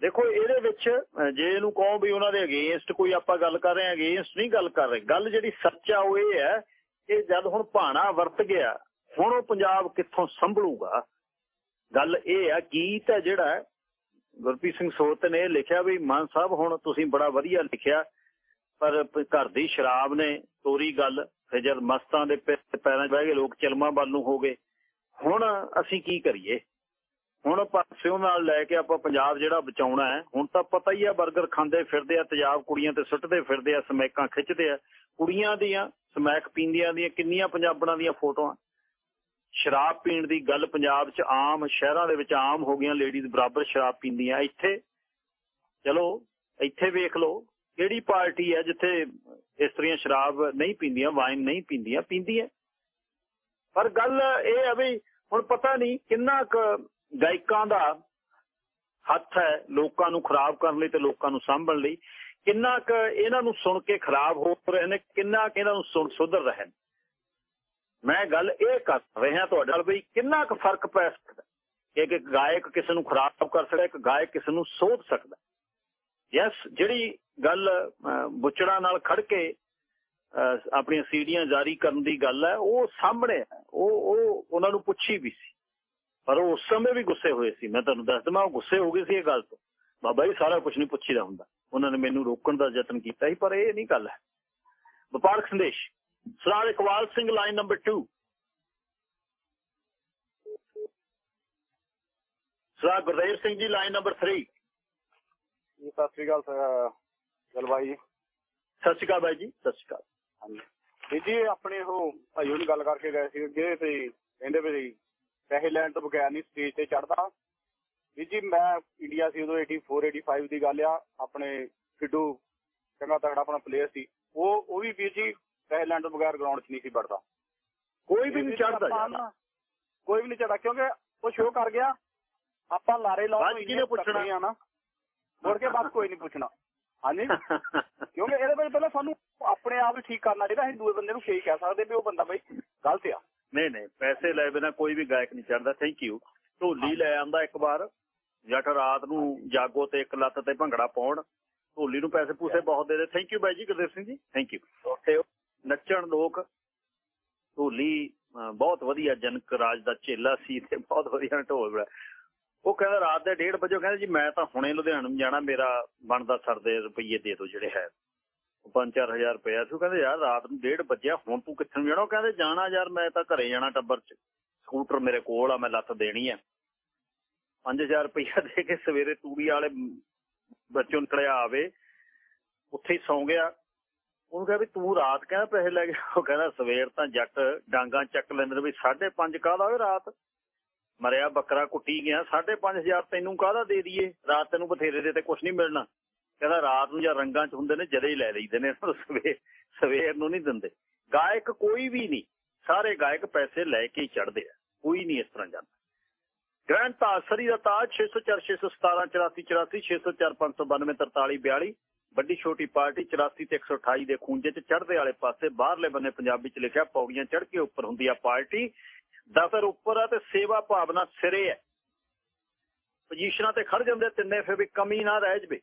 ਦੇਖੋ ਇਹਦੇ ਵਿੱਚ ਅਹ, ਜੇ ਇਹਨੂੰ ਕਹੋ ਵੀ ਉਹਨਾਂ ਦੇ ਅਗੇਂਸਟ ਕੋਈ ਆਪਾਂ ਗੱਲ ਕਰ ਰਹੇ ਹਾਂ ਅਗੇਂਸਟ ਨਹੀਂ ਗੱਲ ਕਰ ਰਹੇ। ਗੱਲ ਜਿਹੜੀ ਸੱਚ ਆ ਉਹ ਇਹ ਹੈ ਕਿ ਜਦ ਹੁਣ ਭਾਣਾ ਵਰਤ ਗਿਆ ਹੁਣ ਉਹ ਪੰਜਾਬ ਕਿੱਥੋਂ ਸੰਭਲੂਗਾ? ਗੱਲ ਇਹ ਆ, ਗੀਤ ਹੈ ਜਿਹੜਾ ਗੁਰਪ੍ਰੀਤ ਸਿੰਘ ਸੋਤ ਨੇ ਲਿਖਿਆ ਵੀ, ਮਾਨ ਸਾਹਿਬ, ਹੁਣ ਤੁਸੀਂ ਬੜਾ ਵਧੀਆ ਲਿਖਿਆ, ਪਰ ਘਰ ਦੀ ਸ਼ਰਾਬ ਨੇ ਤੋਰੀ ਗੱਲ, ਫਿਰ ਜਦ ਮਸਤਾਂ ਦੇ ਪੈਰਾਂ 'ਚ ਬਹਿ ਗਏ, ਲੋਕ ਚਲਮਾਂ ਵੱਲ ਨੂੰ ਹੋ ਗਏ। ਹੁਣ ਅਸੀਂ ਕੀ ਕਰੀਏ? ਹੁਣ ਪਾਸਿਓਂ ਨਾਲ ਲੈ ਕੇ ਆਪਾਂ ਪੰਜਾਬ ਜਿਹੜਾ ਬਚਾਉਣਾ ਹੈ, ਹੁਣ ਤਾਂ ਪਤਾ ਹੀ ਆ 버ਗਰ ਖਾਂਦੇ ਫਿਰਦੇ ਆ, ਤੇਜ਼ਾਬ ਕੁੜੀਆਂ ਤੇ ਸੁੱਟਦੇ ਫਿਰਦੇ ਆ, ਸਮੈਕਾਂ ਖਿੱਚਦੇ ਆ। ਕੁੜੀਆਂ ਦੀਆਂ, ਸਮੈਕ ਪੀਂਦੀਆਂ ਦੀਆਂ, ਕਿੰਨੀਆਂ ਪੰਜਾਬਣਾਂ ਦੀਆਂ ਫੋਟੋਆਂ। ਸ਼ਰਾਬ ਪੀਣ ਦੀ ਗੱਲ ਪੰਜਾਬ 'ਚ ਆਮ, ਸ਼ਹਿਰਾਂ ਦੇ ਵਿੱਚ ਆਮ ਹੋ ਗਈਆਂ ਲੇਡੀਜ਼ ਬਰਾਬਰ ਸ਼ਰਾਬ ਪੀਂਦੀਆਂ। ਇੱਥੇ, ਚਲੋ, ਇੱਥੇ ਵੇਖ ਲਓ, ਕਿਹੜੀ ਪਾਰਟੀ ਹੈ ਜਿੱਥੇ ਇਸਤਰੀਆਂ ਸ਼ਰਾਬ ਨਹੀਂ ਪੀਂਦੀਆਂ ਵਾਈਨ ਨਹੀਂ ਪੀਂਦੀਆਂ ਪੀਂਦੀਆਂ ਪਰ ਗੱਲ ਇਹ ਹੈ ਵੀ ਹੁਣ ਪਤਾ ਨਹੀਂ ਕਿੰਨਾ ਕੁ ਗਾਇਕਾਂ ਦਾ ਹੱਥ ਹੈ ਲੋਕਾਂ ਨੂੰ ਖਰਾਬ ਕਰਨ ਲਈ ਤੇ ਲੋਕਾਂ ਨੂੰ ਸਾਂਭਣ ਲਈ। ਕਿੰਨਾ ਕੁ ਇਹਨਾਂ ਨੂੰ ਸੁਣ ਕੇ ਖਰਾਬ ਹੋ ਰਹੇ ਨੇ, ਕਿੰਨਾ ਕੁ ਇਹਨਾਂ ਨੂੰ ਸੁਣ ਸੁਧਰ ਰਹੇ ਨੇ। ਮੈਂ ਗੱਲ ਇਹ ਕਰ ਰਿਹਾ ਤੁਹਾਡੇ ਨਾਲ ਵੀ ਕਿੰਨਾ ਕੁ ਫ਼ਰਕ ਪੈ ਸਕਦਾ? ਕਿ ਇੱਕ ਗਾਇਕ ਕਿਸੇ ਨੂੰ ਖਰਾਬ ਕਰ ਸਕਦਾ ਇੱਕ ਗਾਇਕ ਕਿਸੇ ਨੂੰ ਸੋਧ ਸਕਦਾ। ਯੈਸ ਜਿਹੜੀ ਗੱਲ ਅਹ, ਨਾਲ ਖੜ ਕੇ ਆਪਣੀਆਂ ਸੀਡੀਆਂ ਜਾਰੀ ਕਰਨ ਦੀ ਗੱਲ ਹੈ ਉਹ ਸਾਹਮਣੇ ਹੈ। ਉਹ ਉਹ ਉਹਨਾਂ ਨੂੰ ਪੁੱਛੀ ਵੀ ਸੀ। ਪਰ ਉਹ ਉਸ ਸਮੇਂ ਵੀ ਗੁੱਸੇ ਹੋਏ ਸੀ। ਮੈਂ ਤੁਹਾਨੂੰ ਦੱਸ ਦਵਾਂ ਉਹ ਗੁੱਸੇ ਹੋ ਗਏ ਸੀ ਇਹ ਗੱਲ ਤੋਂ। ਬਾਬਾ ਜੀ ਸਾਰਾ ਕੁਝ ਨਹੀਂ ਪੁੱਛੀਦਾ ਹੁੰਦਾ। ਉਹਨਾਂ ਨੇ ਮੈਨੂੰ ਰੋਕਣ ਦਾ ਯਤਨ ਕੀਤਾ ਸੀ ਪਰ ਇਹ ਨਹੀਂ ਗੱਲ ਹੈ। ਵਪਾਰਕ ਸੰਦੇਸ਼। Sarar Iqbal Singh line number 2 Sarar Gurdev Singh ji line number 3 ਜੀ ਸਤਿ ਸ੍ਰੀ ਅਕਾਲ ਜਲਵਾਈ ਜੀ। ਸਤਿ ਸ਼੍ਰੀ ਅਕਾਲ ਬਾਈ ਜੀ ਸਤਿ ਸ਼੍ਰੀ ਅਕਾਲ। ਹਾਂਜੀ। ਜੀ ਆਪਣੇ ਉਹ ਭਾਈ ਨੂੰ ਗੱਲ ਕਰਕੇ ਗਏ ਸੀ ਅੱਗੇ ਤੇ ਕਹਿੰਦੇ ਵੀ ਪੈਸੇ ਲੈਣ ਤੋਂ ਬਗੈਰ ਨਹੀਂ ਸਟੇਜ ਤੇ ਚੜਦਾ ਜੀ ਮੈਂ ਇੰਡੀਆ ਸੀ ਉਦੋਂ 84 85 ਦੀ ਗੱਲ ਆ ਆਪਣੇ ਫਿੱਡੂ ਚੰਗਾ ਤਗੜਾ ਆਪਣਾ ਪਲੇਅਰ ਸੀ। ਉਹ ਉਹ ਵੀ ਵੀਰ ਜੀ ਲੈਣ ਤੋਂ ਬਗੈਰ ਗਰਾਊਂਡ 'ਚ ਨਹੀਂ ਸੀ ਵੜਦਾ। ਕੋਈ ਵੀ ਨਹੀਂ ਚੜਦਾ ਨਾ- ਕੋਈ ਵੀ ਨਹੀਂ ਚੜਾ ਕਿਉਂਕਿ ਉਹ ਸ਼ੋਅ ਕਰ ਗਿਆ। ਆਪਾਂ ਲਾਰੇ ਲਾਉਣ 'ਚ ਕਿਹਨੇ ਪੁੱਛਣਾ? ਨਾ। ਮੁੜ ਕੇ ਬਸ ਕੋਈ ਨਹੀਂ ਪੁੱਛਣਾ। ਹਾਂਜੀ? ਕਿਉਂਕਿ ਇਹਦੇ ਵਿੱਚ ਪਹਿਲਾਂ ਸਾਨੂੰ ਆਪਣੇ ਆਪ ਹੀ ਠੀਕ ਕਰਨਾ ਚਾਹੀਦਾ ਅਸੀਂ ਦੂਏ ਬੰਦੇ ਨੂੰ ਫੇਕ ਕਹਿ ਸਕਦੇ ਵੀ ਉਹ ਬੰਦਾ ਬਈ ਗਲਤ ਆ। ਨਹੀਂ ਨਹੀਂ ਪੈਸੇ ਲੈ ਬਿਨਾ ਕੋਈ ਵੀ ਗਾਇਕ ਨਹੀਂ ਚੜਦਾ ਥੈਂਕ ਯੂ ਢੋਲੀ ਲੈ ਆਂਦਾ ਇੱਕ ਵਾਰ ਜੱਟ ਰਾਤ ਨੂੰ ਜਾਗੋ ਤੇ ਇੱਕ ਲੱਤ ਤੇ ਭੰਗੜਾ ਪਾਉਣ। ਢੋਲੀ ਨੂੰ ਪੈਸੇ ਪੂਸੇ ਬਹੁਤ ਦੇ ਦੇ। ਥੈਂਕ ਯੂ ਬਾਈ ਜੀ ਗੁਰਦੇਵ ਸਿੰਘ ਜੀ। ਥੈਂਕ ਯੂ ਉਹ ਨੱਚਣ ਲੋਕ, ਢੋਲੀ ਬਹੁਤ ਵਧੀਆ ਜਨਕ ਰਾਜ ਦਾ ਚੇਲਾ ਸੀ ਤੇ ਬਹੁਤ ਵਧੀਆ ਢੋਲ ਬੜਾ ਉਹ ਕਹਿੰਦਾ ਰਾਤ ਦੇ 1:30 ਵਜੇ ਕਹਿੰਦਾ ਜੀ, ਮੈਂ ਤਾਂ ਹੁਣੇ ਲੁਧਿਆਣੇ ਨੂੰ ਜਾਣਾ, ਮੇਰਾ ਬਣਦਾ ਸਰਦੇ ਰੁਪਈਏ ਦੇ ਦਿਓ ਜਿਹੜੇ ਹੈ। 5-4000 ਰੁਪਇਆ ਸੀ ਕਹਿੰਦੇ ਯਾਰ ਰਾਤ ਨੂੰ 1:30 ਵਜੇ ਹੁਣ ਤੂੰ ਕਿੱਥੇ ਨੂੰ ਜਾਣਾ? ਉਹ ਕਹਿੰਦੇ ਜਾਣਾ ਯਾਰ, ਮੈਂ ਤਾਂ ਘਰੇ ਜਾਣਾ ਟੱਬਰ ਚ। ਸਕੂਟਰ ਮੇਰੇ ਕੋਲ ਆ, ਮੈਂ ਲੱਤ ਦੇਣੀ ਆ 5000 ਰੁਪਇਆ ਦੇ ਕੇ ਸਵੇਰੇ ਤੂੜੀ ਵਾਲੇ ਬੱਚੋਂ ਨਿਕਲਿਆ ਆਵੇ, ਉੱਥੇ ਹੀ ਸੌਂ ਗਿਆ। ਉਹਨੂੰ ਕਿਹਾ ਵੀ ਤੂੰ ਰਾਤ ਕਹਿੰਦਾ ਪੈਸੇ ਲੈ ਗਿਆ ਉਹ ਕਹਿੰਦਾ ਸਵੇਰ ਤਾਂ ਜੱਟ ਡਾਂਗਾ ਚੱਕ ਲੈਂਦੇ ਵੀ 5.5 ਕਾਹਦਾ ਓਏ ਰਾਤ? ਮਰਿਆ ਬੱਕਰਾ ਕੁੱਟੀ ਗਿਆ 5.5000 ਤੈਨੂੰ ਕਾਹਦਾ ਦੇ ਦਈਏ? ਰਾਤ ਤੈਨੂੰ ਬਥੇਰੇ ਦੇ ਤੇ ਕੁਝ ਨਹੀਂ ਮਿਲਣਾ। ਕਹਿੰਦਾ ਰਾਤ ਨੂੰ ਜਾਂ ਰੰਗਾਂ 'ਚ ਹੁੰਦੇ ਨੇ, ਜਦੇ ਹੀ ਲੈ ਲਈਦੇ ਨੇ। ਸਵੇਰ ਸਵੇਰ ਨੂੰ ਨਹੀਂ ਦਿੰਦੇ। ਗਾਇਕ ਕੋਈ ਵੀ ਨਹੀਂ, ਸਾਰੇ ਗਾਇਕ ਪੈਸੇ ਲੈ ਕੇ ਹੀ ਚੜਦੇ ਆ। ਕੋਈ ਨਹੀਂ ਇਸ ਤਰ੍ਹਾਂ ਜਾਂਦਾ। ਗ੍ਰੈਂਡ ਤਾਜ ਸਰੀ ਦਾ ਤਾਜ 604 617 84 84 604 592 43 42 ਵੱਡੀ ਛੋਟੀ ਪਾਰਟੀ 84 ਤੇ 128 ਦੇ ਖੂੰਜੇ 'ਚ ਚੜ੍ਹਦੇ ਵਾਲੇ ਪਾਸੇ ਬਾਹਰਲੇ ਬੰਨੇ ਪੰਜਾਬੀ 'ਚ ਲਿਖਿਆ, ਪੌੜੀਆਂ ਚੜ੍ਹ ਕੇ ਉੱਪਰ ਹੁੰਦੀ ਆ ਪਾਰਟੀ। ਦਫ਼ਤਰ ਉੱਪਰ ਆ ਤੇ ਸੇਵਾ ਭਾਵਨਾ ਸਿਰੇ ਹੈ ਪੋਜੀਸ਼ਨਾਂ ਤੇ ਖੜ ਜਾਂਦੇ ਤਿੰਨੇ, ਫਿਰ ਵੀ ਕਮੀ ਨਾ ਰਹਿ ਜਵੇ।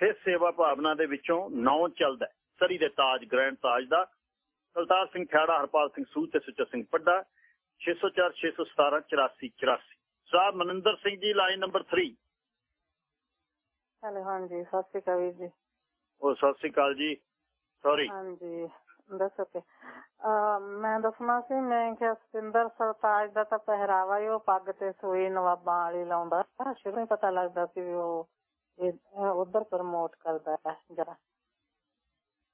ਫਿਰ ਸੇਵਾ ਭਾਵਨਾ ਦੇ ਵਿੱਚੋਂ ਨੌ ਚੱਲਦਾ ਸਰੀ ਦੇ ਤਾਜ ਗ੍ਰੈਂਡ ਤਾਜ ਦਾ। ਕਲਤਾਰ ਸਿੰਘ ਖਿਆੜਾ ਹਰਪਾਲ ਸਿੰਘ ਸੂਝ ਤੇ ਸੁੱਚਾ ਸਿੰਘ ਪੱਡਾ 604 617 84 84 ਸਾਹਿਬ Maninder Singh ji, line number 3 hello, ਹਾਂਜੀ, ਸਤਿ ਸ਼੍ਰੀ ਅਕਾਲ ਜੀ। ਉਹ ਸਤਿ ਸ੍ਰੀ ਅਕਾਲ ਜੀ। ਸੌਰੀ ਹਾਂਜੀ ਦੱਸੋ ਕਿ ਮੈਂ ਦੱਸਣਾ ਸੀ ਮੈਂ ਕਿਹਾ ਸਤਿੰਦਰ ਸਰਤਾਜ ਦਾ ਤਾਂ ਪਹਿਰਾਵਾ ਹੀ ਉਹ ਪੱਗ ਤੇ ਸੂਈ ਨਵਾਬਾਂ ਵਾਲੀ ਲਾਉਂਦਾ। ਸ਼ੁਰੂ ਹੀ ਪਤਾ ਲੱਗਦਾ ਸੀ ਵੀ ਉਹ ਉਧਰ ਪ੍ਰਮੋਟ ਕਰਦਾ ਹੈ ਜਰਾ।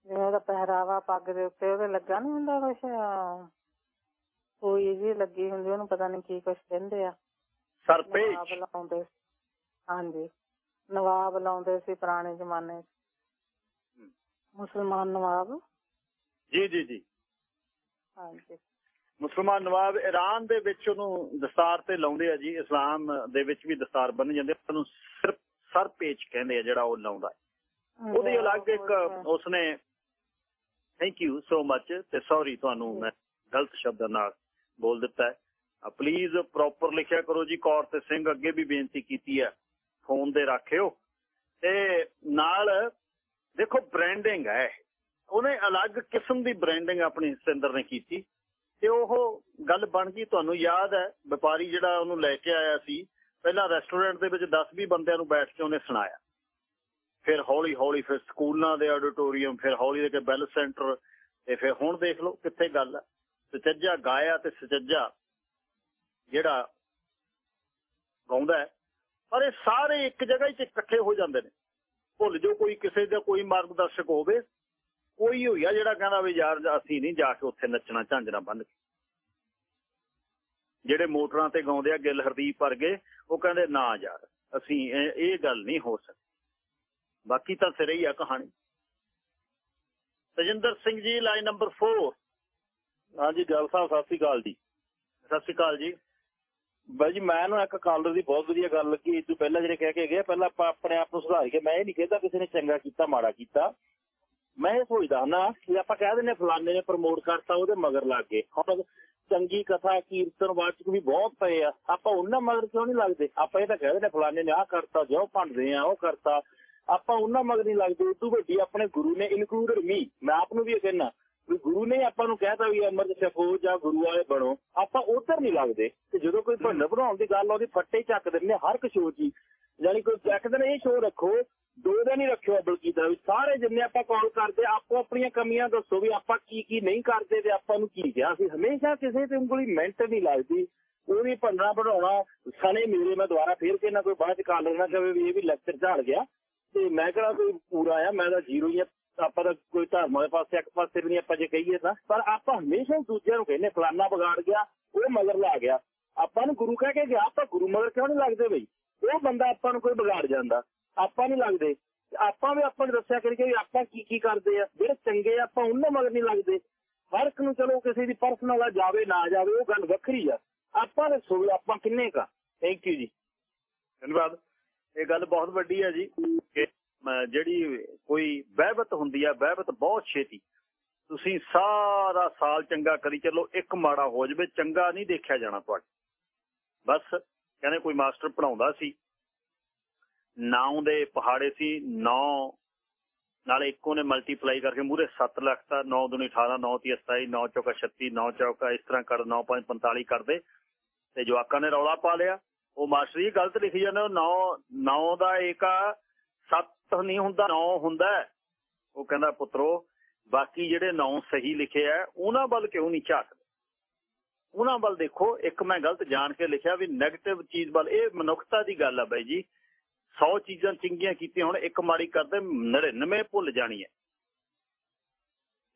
ਜਿਵੇਂ ਉਹਦਾ ਪਹਿਰਾਵਾ ਪੱਗ ਦੇ ਉੱਤੇ ਉਹਦੇ ਲੱਗਾ ਨਹੀਂ ਹੁੰਦਾ ਕੁਛ? ਸੂਈ ਜੀ ਲੱਗੀ ਹੁੰਦੀ ਉਹਨੂੰ ਪਤਾ ਨਹੀਂ ਕੀ ਕੁਛ ਕਹਿੰਦੇ ਆ। ਨਵਾਬ ਲਾਉਂਦੇ ਹਾਂਜੀ। ਨਵਾਬ ਲਾਉਂਦੇ ਸੀ ਪੁਰਾਣੇ ਜ਼ਮਾਨੇ 'ਚ। ਮੁਸਲਮਾਨ ਨਵਾਬ? ਜੀ ਜੀ ਜੀ। ਹਾਂਜੀ। ਮੁਸਲਮਾਨ ਨਵਾਬ ਈਰਾਨ ਦੇ ਵਿੱਚ ਉਹਨੂੰ ਦਸਤਾਰ ਤੇ ਲਾਉਂਦੇ ਆ ਜੀ ਇਸਲਾਮ ਦੇ ਵਿੱਚ ਵੀ ਦਸਤਾਰ ਬੰਨ ਜਾਂਦੇ ਆ। ਉਹਨੂੰ ਸਿਰ ਸਰ ਪੇਚ ਕਹਿੰਦੇ ਆ ਜਿਹੜਾ ਉਹ ਲਾਉਂਦਾ। ਉਹਦੀ ਅਲੱਗ ਇੱਕ ਉਸਨੇ ਥੈਂਕ ਯੂ ਸੋ ਮੱਚ ਤੇ ਸੌਰੀ ਤੁਹਾਨੂੰ ਮੈਂ ਗਲਤ ਸ਼ਬਦਾਂ ਨਾਲ ਬੋਲ ਦਿੱਤਾ ਪਲੀਜ਼ ਪ੍ਰੋਪਰ ਲਿਖਿਆ ਕਰੋ ਜੀ ਕੌਰ ਤੇ ਸਿੰਘ ਅੱਗੇ ਵੀ ਬੇਨਤੀ ਕੀਤੀ ਹੈ। ਫੋਨ ਦੇ ਰੱਖਿਓ। ਤੇ ਨਾਲ ਦੇਖੋ ਬ੍ਰਾਂਡਿੰਗ ਹੈ। ਉਹਨੇ ਅਲੱਗ ਕਿਸਮ ਦੀ ਬ੍ਰਾਂਡਿੰਗ ਆਪਣੀ ਸਿੰਦਰ ਨੇ ਕੀਤੀ। ਤੇ ਉਹ ਗੱਲ ਬਣ ਗਈ, ਤੁਹਾਨੂੰ ਯਾਦ ਹੈ, ਵਪਾਰੀ ਜਿਹੜਾ ਉਹਨੂੰ ਲੈ ਕੇ ਆਇਆ ਸੀ, ਪਹਿਲਾਂ ਰੈਸਟੋਰੈਂਟ ਦੇ ਵਿੱਚ 10-20 ਬੰਦਿਆਂ ਨੂੰ ਬੈਠ ਕੇ ਉਹਨੇ ਸੁਣਾਇਆ। ਫਿਰ ਹੌਲੀ ਹੌਲੀ ਫਿਰ ਸਕੂਲਾਂ ਦੇ ਆਡੀਟੋਰੀਅਮ ਫਿਰ ਹੌਲੀ ਦੇ ਕੇ ਬੈਲ ਸੈਂਟਰ ਤੇ ਫਿਰ ਹੁਣ ਦੇਖ ਲਓ ਕਿੱਥੇ ਗੱਲ ਹੈ। ਸਚੱਜਾ ਗਾਇਆ ਤੇ ਸਚੱਜਾ ਜਿਹੜਾ ਗਾਉਂਦਾ ਪਰ ਇਹ ਸਾਰੇ ਇੱਕ ਜਗ੍ਹਾ 'ਚ ਇਕੱਠੇ ਹੋ ਜਾਂਦੇ ਨੇ। ਭੁੱਲ ਜੋ ਕੋਈ ਕਿਸੇ ਦਾ ਕੋਈ ਮਾਰਗਦਰਸ਼ਕ ਹੋਵੇ ਕੋਈ ਹੋਈਆ ਜਿਹੜਾ ਕਹਿੰਦਾ ਵੀ ਯਾਰ ਅਸੀਂ ਨਹੀਂ ਜਾ ਕੇ ਉੱਥੇ ਨੱਚਣਾ ਝਾਂਜਰਾ ਬੰਨ ਕੇ। ਜਿਹੜੇ ਮੋਟਰਾਂ ਤੇ ਗਾਉਂਦੇ ਆ ਗਿੱਲ ਹਰਦੀਪ ਵਰਗੇ ਉਹ ਕਹਿੰਦੇ ਨਾ ਯਾਰ ਅਸੀਂ ਇਹ ਇਹ ਗੱਲ ਨਹੀਂ ਹੋ ਸਕਦੀ। ਬਾਕੀ ਤਾਂ ਸਿਰੇ ਹੀ ਆ ਕਹਾਣੀ। ਤਜਿੰਦਰ ਸਿੰਘ ਜੀ ਲਾਈਨ ਨੰਬਰ 4 ਹਾਂਜੀ ਗੱਲ ਸਾਹਿਬ ਸਤਿ ਸ੍ਰੀ ਅਕਾਲ ਜੀ। ਸਤਿ ਸ੍ਰੀ ਅਕਾਲ ਜੀ। ਬਾਈ ਜੀ, ਮੈਂ ਨਾ ਇੱਕ ਕਾਲਰ ਦੀ ਬਹੁਤ ਵਧੀਆ ਗੱਲ ਲੱਗੀ ਇਹ ਤੋਂ ਪਹਿਲਾਂ ਜਿਹੜੇ ਕਹਿ ਕੇ ਗਏ, ਪਹਿਲਾਂ ਆਪਾਂ ਆਪਣੇ ਆਪ ਨੂੰ ਸੁਧਾਰ ਕੇ, ਮੈਂ ਇਹ ਨਹੀਂ ਕਹਿੰਦਾ ਕਿਸੇ ਨੇ ਚੰਗਾ ਕੀਤਾ, ਮਾੜਾ ਕੀਤਾ। ਮੈਂ ਇਹ ਸੋਚਦਾ ਨਾ ਕਿ ਆਪਾਂ ਕਹਿ ਦਿੰਦੇ ਫਲਾਣੇ ਨੇ ਪ੍ਰਮੋਟ ਕਰਤਾ ਉਹਦੇ ਮਗਰ ਲੱਗ ਗਏ। ਹੁਣ ਚੰਗੀ ਕਥਾ, ਕੀਰਤਨ, ਵਾਚਕ ਵੀ ਬਹੁਤ ਪਏ ਆ, ਆਪਾਂ ਉਹਨਾਂ ਮਗਰ ਕਿਉਂ ਨਹੀਂ ਲੱਗਦੇ? ਆਪਾਂ ਇਹ ਤਾਂ ਕਹਿ ਦਿੰਦੇ ਫਲਾਣੇ ਨੇ ਆਹ ਕਰਤਾ, ਜੋ ਭੰਡਦੇ ਆ, ਉਹ ਕਰਤਾ। ਆਪਾਂ ਉਹਨਾਂ ਮਗਰ ਨਹੀਂ ਲੱਗਦੇ, ਉਦੋਂ ਵੱਡੀ ਆਪਣੇ ਗੁਰੂ ਨੇ ਇਨਕਲੂਡਡ ਮੀ ਮੈਂ ਆਪ ਨੂੰ ਵੀ ਇਹ ਕਹਿਣਾ ਵੀ ਗੁਰੂ ਨੇ ਆਪਾਂ ਨੂੰ ਕਹਿਤਾ ਵੀ ਅੰਮ੍ਰਿਤ ਛਕੋ ਜਾਂ ਗੁਰੂ ਵਾਲੇ ਬਣੋ, ਆਪਾਂ ਉਧਰ ਨਹੀਂ ਲੱਗਦੇ। ਤੇ ਜਦੋਂ ਕੋਈ ਭੰਡ ਬਣਾਉਣ ਦੀ ਗੱਲ ਆਉਂਦੀ, ਫੱਟੇ ਚੱਕ ਦਿੰਦੇ ਹਰ ਇੱਕ ਸ਼ੋਅ 'ਚ ਯਾਨੀ ਕੋਈ ਇੱਕ ਦਿਨ ਇਹ ਸ਼ੋਅ ਰੱਖੋ, ਦੋ ਦਿਨ ਹੀ ਰੱਖਿਓ ਬਲਕੀ ਦਾ ਵੀ ਸਾਰੇ ਜਿੰਨੇ ਆਪਾਂ ਕਾਲ ਕਰਦੇ, ਆਪੋ ਆਪਣੀਆਂ ਕਮੀਆਂ ਦੱਸੋ ਵੀ ਆਪਾਂ ਕੀ ਕੀ ਨਹੀਂ ਕਰਦੇ ਤੇ ਆਪਾਂ ਨੂੰ ਕੀ ਕਿਹਾ ਸੀ। ਹਮੇਸ਼ਾ ਕਿਸੇ ਤੇ ਉਂਗਲੀ ਮਿੰਟ ਨਹੀਂ ਲੱਗਦੀ। ਉਹਦੀ ਭੰਡਣਾ ਬਣਾਉਣਾ, ਸਣੇ ਮੇਰੇ ਮੈਂ ਦੁਬਾਰਾ ਫੇਰ ਕੇ ਨਾ ਕੋਈ ਬਾਅਦ ਚ ਕਾਲ ਲੈਣਾ ਕਹੇ ਵੀ ਇਹ ਵੀ ਲੈਕਚਰ ਝਾੜ ਗਿਆ। ਤੇ ਮੈਂ ਕਿਹੜਾ ਕੋਈ ਪੂਰਾ ਆ ਮੈਂ ਤਾਂ ਜ਼ੀਰੋ ਹੀ ਆ। ਆਪਾਂ ਤਾਂ ਕੋਈ ਧਰਮ ਦੇ ਪਾਸੇ, ਇੱਕ ਪਾਸੇ ਵੀ ਨਹੀਂ ਆਪਾਂ ਜੇ ਕਹੀਏ ਤਾਂ। ਪਰ ਆਪਾਂ ਹਮੇਸ਼ਾ ਦੂਜਿਆਂ ਨੂੰ ਕਹਿੰਦੇ ਫਲਾਨਾ ਵਿਗਾੜ ਗਿਆ, ਉਹ ਮਗਰ ਲਾ ਗਿਆ। ਆਪਾਂ ਨੂੰ ਗੁਰੂ ਕਹਿ ਕੇ ਗਿਆ, ਆਪਾਂ ਗੁਰੂ ਮਗਰ ਕਿਉਂ ਨਹੀਂ ਲੱਗਦੇ ਬਈ? ਉਹ ਬੰਦਾ ਆਪਾਂ ਨੂੰ ਕੋਈ ਵਿਗਾੜ ਜਾਂਦਾ। ਆਪਾਂ ਨਹੀਂ ਲੱਗਦੇ। ਆਪਾਂ ਵੀ ਆਪਾਂ ਨੂੰ ਦੱਸਿਆ ਕਰੀਏ ਵੀ ਆਪਾਂ ਕੀ ਕੀ ਕਰਦੇ ਆ। ਜਿਹੜੇ ਚੰਗੇ ਆਪਾਂ ਉਹਨਾਂ ਮਗਰ ਨਹੀਂ ਲੱਗਦੇ। ਹਰ ਇੱਕ ਨੂੰ ਚਲੋ ਕਿਸੇ ਦੀ ਪਰਸਨਲ ਆ, ਜਾਵੇ, ਨਾ ਜਾਵੇ, ਉਹ ਗੱਲ ਵੱਖਰੀ ਆ। ਆਪਾਂ ਦੱਸੋ ਵੀ ਆਪਾਂ ਕਿੰਨੇ ਕਾ ਥੈਂਕ ਯੂ ਜੀ। ਧੰਨਵਾਦ। ਇਹ ਗੱਲ ਬਹੁਤ ਵੱਡੀ ਹੈ ਜੀ ਜਿਹੜੀ ਕੋਈ ਬਹਿਬਤ ਹੁੰਦੀ ਆ, ਬਹਿਬਤ ਬਹੁਤ ਛੇਤੀ। ਤੁਸੀਂ ਸਾਰਾ ਸਾਲ ਚੰਗਾ ਕਰੀ ਚੱਲੋ, ਇੱਕ ਮਾੜਾ ਹੋ ਜਵੇ, ਚੰਗਾ ਨਹੀਂ ਦੇਖਿਆ ਜਾਣਾ ਤੁਹਾਡਾ। ਬਸ, ਕਹਿੰਦੇ ਕੋਈ ਮਾਸਟਰ ਪੜਾਉਂਦਾ ਸੀ। ਨਾਉ ਦੇ ਪਹਾੜੇ ਸੀ 9 ਨਾਲੇ ਇੱਕੋ ਨੇ ਮਲਟੀਪਲਾਈ ਕਰਕੇ ਮੂਰੇ 7 ਲੱਖ ਦਾ 9 ਦੁਨੀ 18 9 30 27 9 ਚੌਕਾ 36 9 ਚੌਕਾ ਇਸ ਤਰ੍ਹਾਂ ਕਰ 9 5 45 ਕਰਦੇ। ਤੇ ਜਵਾਕਾਂ ਨੇ ਰੌਲਾ ਪਾ ਲਿਆ। ਉਹ ਮਾਸਟਰ ਜੀ ਗਲਤ ਲਿਖੀ ਜਾਂਦੇ 9 9 ਦਾ ਏਕਾ ਨਹੀਂ ਹੁੰਦਾ, ਨੌ ਹੁੰਦਾ ਉਹ ਕਹਿੰਦਾ, ਪੁੱਤਰੋ, ਬਾਕੀ ਜਿਹੜੇ 9 ਸਹੀ ਲਿਖੇ ਆ, ਉਹਨਾਂ ਵੱਲ ਕਿਉਂ ਨਹੀਂ ਝਾਕਦੇ? ਉਹਨਾਂ ਵੱਲ ਦੇਖੋ, ਇੱਕ ਮੈਂ ਗਲਤ ਜਾਣ ਕੇ ਲਿਖਿਆ ਵੀ 네ਗੇਟਿਵ ਚੀਜ਼ ਵੱਲ, ਇਹ ਮਨੁੱਖਤਾ ਦੀ ਗੱਲ ਆ ਬਾਈ ਜੀ। 100 ਚੀਜ਼ਾਂ ਚੰਗੀਆਂ ਕੀਤੀਆਂ ਹੁਣ, ਇੱਕ ਮਾੜੀ ਕਰਦੇ 99 ਭੁੱਲ ਜਾਣੀ ਹੈ।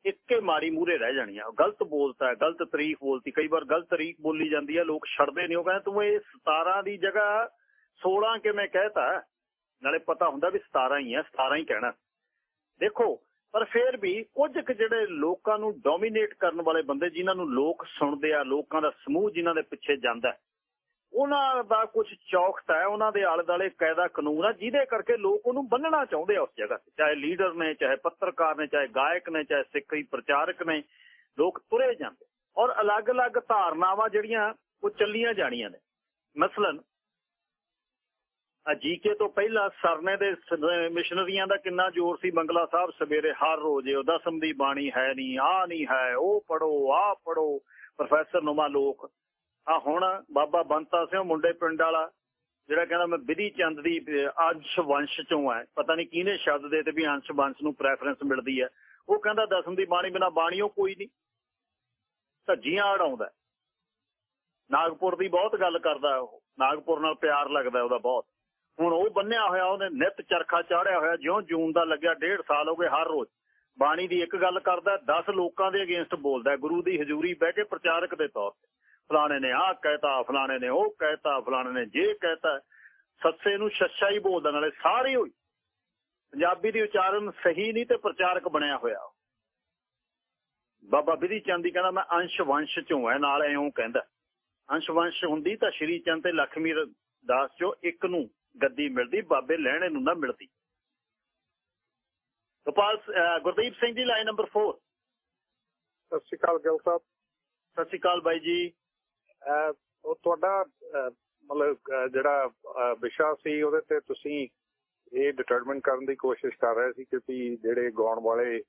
ਇੱਕੇ ਮਾੜੀ ਮੂਰੇ ਰਹਿ ਜਾਣੀ ਆ। ਗਲਤ ਬੋਲਤਾ ਗਲਤ ਤਾਰੀਖ ਬੋਲਤੀ। ਕਈ ਵਾਰ ਗਲਤ ਤਾਰੀਖ ਬੋਲੀ ਜਾਂਦੀ ਆ, ਲੋਕ ਛੱਡਦੇ ਨਹੀਂ। ਉਹ ਕਹਿੰਦੇ, ਤੂੰ ਇਹ 17 ਦੀ ਜਗ੍ਹਾ 16 ਕਿਵੇਂ ਕਹਿਤਾ? ਨਾਲੇ ਪਤਾ ਹੁੰਦਾ ਵੀ 17 ਹੀ ਹੈ 17 ਹੀ ਕਹਿਣਾ। ਦੇਖੋ, ਪਰ ਫਿਰ ਵੀ ਕੁਝ ਕੁ ਜਿਹੜੇ ਲੋਕਾਂ ਨੂੰ ਡੋਮੀਨੇਟ ਕਰਨ ਵਾਲੇ ਬੰਦੇ ਜਿਨ੍ਹਾਂ ਨੂੰ ਲੋਕ ਸੁਣਦੇ ਆ, ਲੋਕਾਂ ਦਾ ਸਮੂਹ ਜਿਨ੍ਹਾਂ ਦੇ ਪਿੱਛੇ ਜਾਂਦਾ ਉਹਨਾਂ ਦਾ ਕੁਝ ਚੌਕਤਾ ਹੈ, ਉਹਨਾਂ ਦੇ ਆਲੇ ਦਾਲੇ ਕਾਇਦਾ ਕਾਨੂੰਨ ਆ, ਜਿਹਦੇ ਕਰਕੇ ਲੋਕ ਉਹਨੂੰ ਬੰਨਣਾ ਚਾਹੁੰਦੇ ਆ ਉਸ ਜਗ੍ਹਾ ਤੇ। ਚਾਹੇ ਲੀਡਰ ਨੇ, ਚਾਹੇ ਪੱਤਰਕਾਰ ਨੇ, ਚਾਹੇ ਗਾਇਕ ਨੇ, ਚਾਹੇ ਸਿੱਖੀ ਪ੍ਰਚਾਰਕ ਨੇ, ਲੋਕ ਤੁਰੇ ਜਾਂਦੇ ਔਰ ਅਲੱਗ-ਅਲੱਗ ਧਾਰਨਾਵਾਂ ਜਿਹੜੀਆਂ ਉਹ ਚੱਲੀਆਂ ਜਾਣੀਆਂ ਨੇ। ਮਸਲਨ ਅਜੀਕੇ ਤੋਂ ਪਹਿਲਾਂ ਸਰਨੇ ਦੇ ਮਿਸ਼ਨਰੀਆਂ ਦਾ ਕਿੰਨਾ ਜ਼ੋਰ ਸੀ ਬੰਗਲਾ ਸਾਹਿਬ ਸਵੇਰੇ ਹਰ ਰੋਜ਼ ਉਹ ਦਸਮ ਦੀ ਬਾਣੀ ਹੈ ਨਹੀਂ ਆ ਨਹੀਂ ਹੈ, ਉਹ ਪੜੋ ਆ ਪੜੋ ਪ੍ਰੋਫੈਸਰ ਨੁਮਾ ਲੋਕ। ਆ ਹੁਣ ਬਾਬਾ ਬੰਤਾ ਸਿੰਘ ਮੁੰਡੇ ਪਿੰਡ ਵਾਲਾ, ਜਿਹੜਾ ਕਹਿੰਦਾ ਮੈਂ ਵਿਧੀ ਚੰਦ ਦੀ ਅੰਸ਼ ਵੰਸ਼ ਚੋਂ ਹੈ, ਪਤਾ ਨਹੀਂ ਕਿਹਨੇ ਸ਼ਬਦ ਦੇ ਤੇ ਵੀ ਅੰਸ਼ ਵੰਸ਼ ਨੂੰ ਪ੍ਰੈਫਰੈਂਸ ਮਿਲਦੀ ਹੈ। ਉਹ ਕਹਿੰਦਾ ਦਸਮ ਦੀ ਬਾਣੀ ਬਿਨਾ ਬਾਣੀਓ ਕੋਈ ਨਹੀਂ ਧੱਜੀਆਂ ਅੜਾਉਂਦਾ ਨਾਗਪੁਰ ਦੀ ਬਹੁਤ ਗੱਲ ਕਰਦਾ ਉਹ, ਨਾਗਪੁਰ ਨਾਲ ਪਿਆਰ ਲੱਗਦਾ ਉਹਦਾ ਬਹੁਤ। ਹੁਣ ਉਹ ਬੰਨਿਆ ਹੋਇਆ, ਉਹਨੇ ਨਿਤ ਚਰਖਾ ਚਾੜਿਆ ਹੋਇਆ, ਜਿਉਂ ਜੂਨ ਦਾ ਲੱਗਿਆ ਡੇਢ ਸਾਲ ਹੋ ਗਏ ਹਰ ਰੋਜ਼। ਬਾਣੀ ਦੀ ਇੱਕ ਗੱਲ ਕਰਦਾ 10 ਲੋਕਾਂ ਦੇ ਅਗੇਂਸਟ ਬੋਲਦਾ ਗੁਰੂ ਦੀ ਹਜ਼ੂਰੀ ਬਹਿ ਕੇ ਪ੍ਰਚਾਰਕ ਦੇ ਤੌਰ ਤੇ। ਫਲਾਣੇ ਨੇ ਆਹ ਕਹਿਤਾ, ਫਲਾਣੇ ਨੇ ਉਹ ਕਹਿਤਾ, ਫਲਾਣੇ ਨੇ ਜੇ ਕਹਿਤਾ। ਸੱਸੇ ਨੂੰ ਛੱਛਾ ਹੀ ਬੋਲਦਾ ਨਾਲੇ ਸਾਰੇ ਹੋਈ। ਪੰਜਾਬੀ ਦੀ ਉਚਾਰਨ ਸਹੀ ਨਹੀਂ ਤੇ ਪ੍ਰਚਾਰਕ ਬਣਿਆ ਹੋਇਆ। ਬਾਬਾ ਵਿਧੀ ਚੰਦ ਦੀ ਕਹਿੰਦਾ, ਮੈਂ ਅੰਸ਼ ਵੰਸ਼ ਚੋਂ ਹੈ ਨਾਲ ਐਉਂ ਕਹਿੰਦਾ। ਅੰਸ਼ ਵੰਸ਼ ਹੁੰਦੀ ਤਾਂ ਸ਼੍ਰੀ ਚੰਦ ਤੇ ਲਖਮੀ ਦਾਸ ਚੋਂ ਇੱਕ ਨੂੰ ਗੱਦੀ ਮਿਲਦੀ ਬਾਬੇ ਲੈਣੇ ਨੂੰ ਨਾ ਮਿਲਦੀ। ਗੋਪਾਲ ਗੁਰਦੀਪ ਸਿੰਘ ਜੀ ਲਾਈਨ ਨੰਬਰ 4 ਸਤਿ ਸ਼੍ਰੀ ਅਕਾਲ ਗਿਲ ਸਾਹਿਬ। ਸਤਿ ਸ਼੍ਰੀ ਅਕਾਲ ਬਾਈ ਜੀ। ਉਹ ਤੁਹਾਡਾ ਮਤਲਬ ਜਿਹੜਾ ਵਿਸ਼ਾ ਸੀ ਉਹਦੇ ਤੇ ਤੁਸੀਂ ਇਹ ਡਿਟਰਮਿਨ ਕਰਨ ਦੀ ਕੋਸ਼ਿਸ਼ ਕਰ ਰਹੇ ਸੀ ਕਿ ਵੀ ਜਿਹੜੇ ਗਾਉਣ ਵਾਲੇ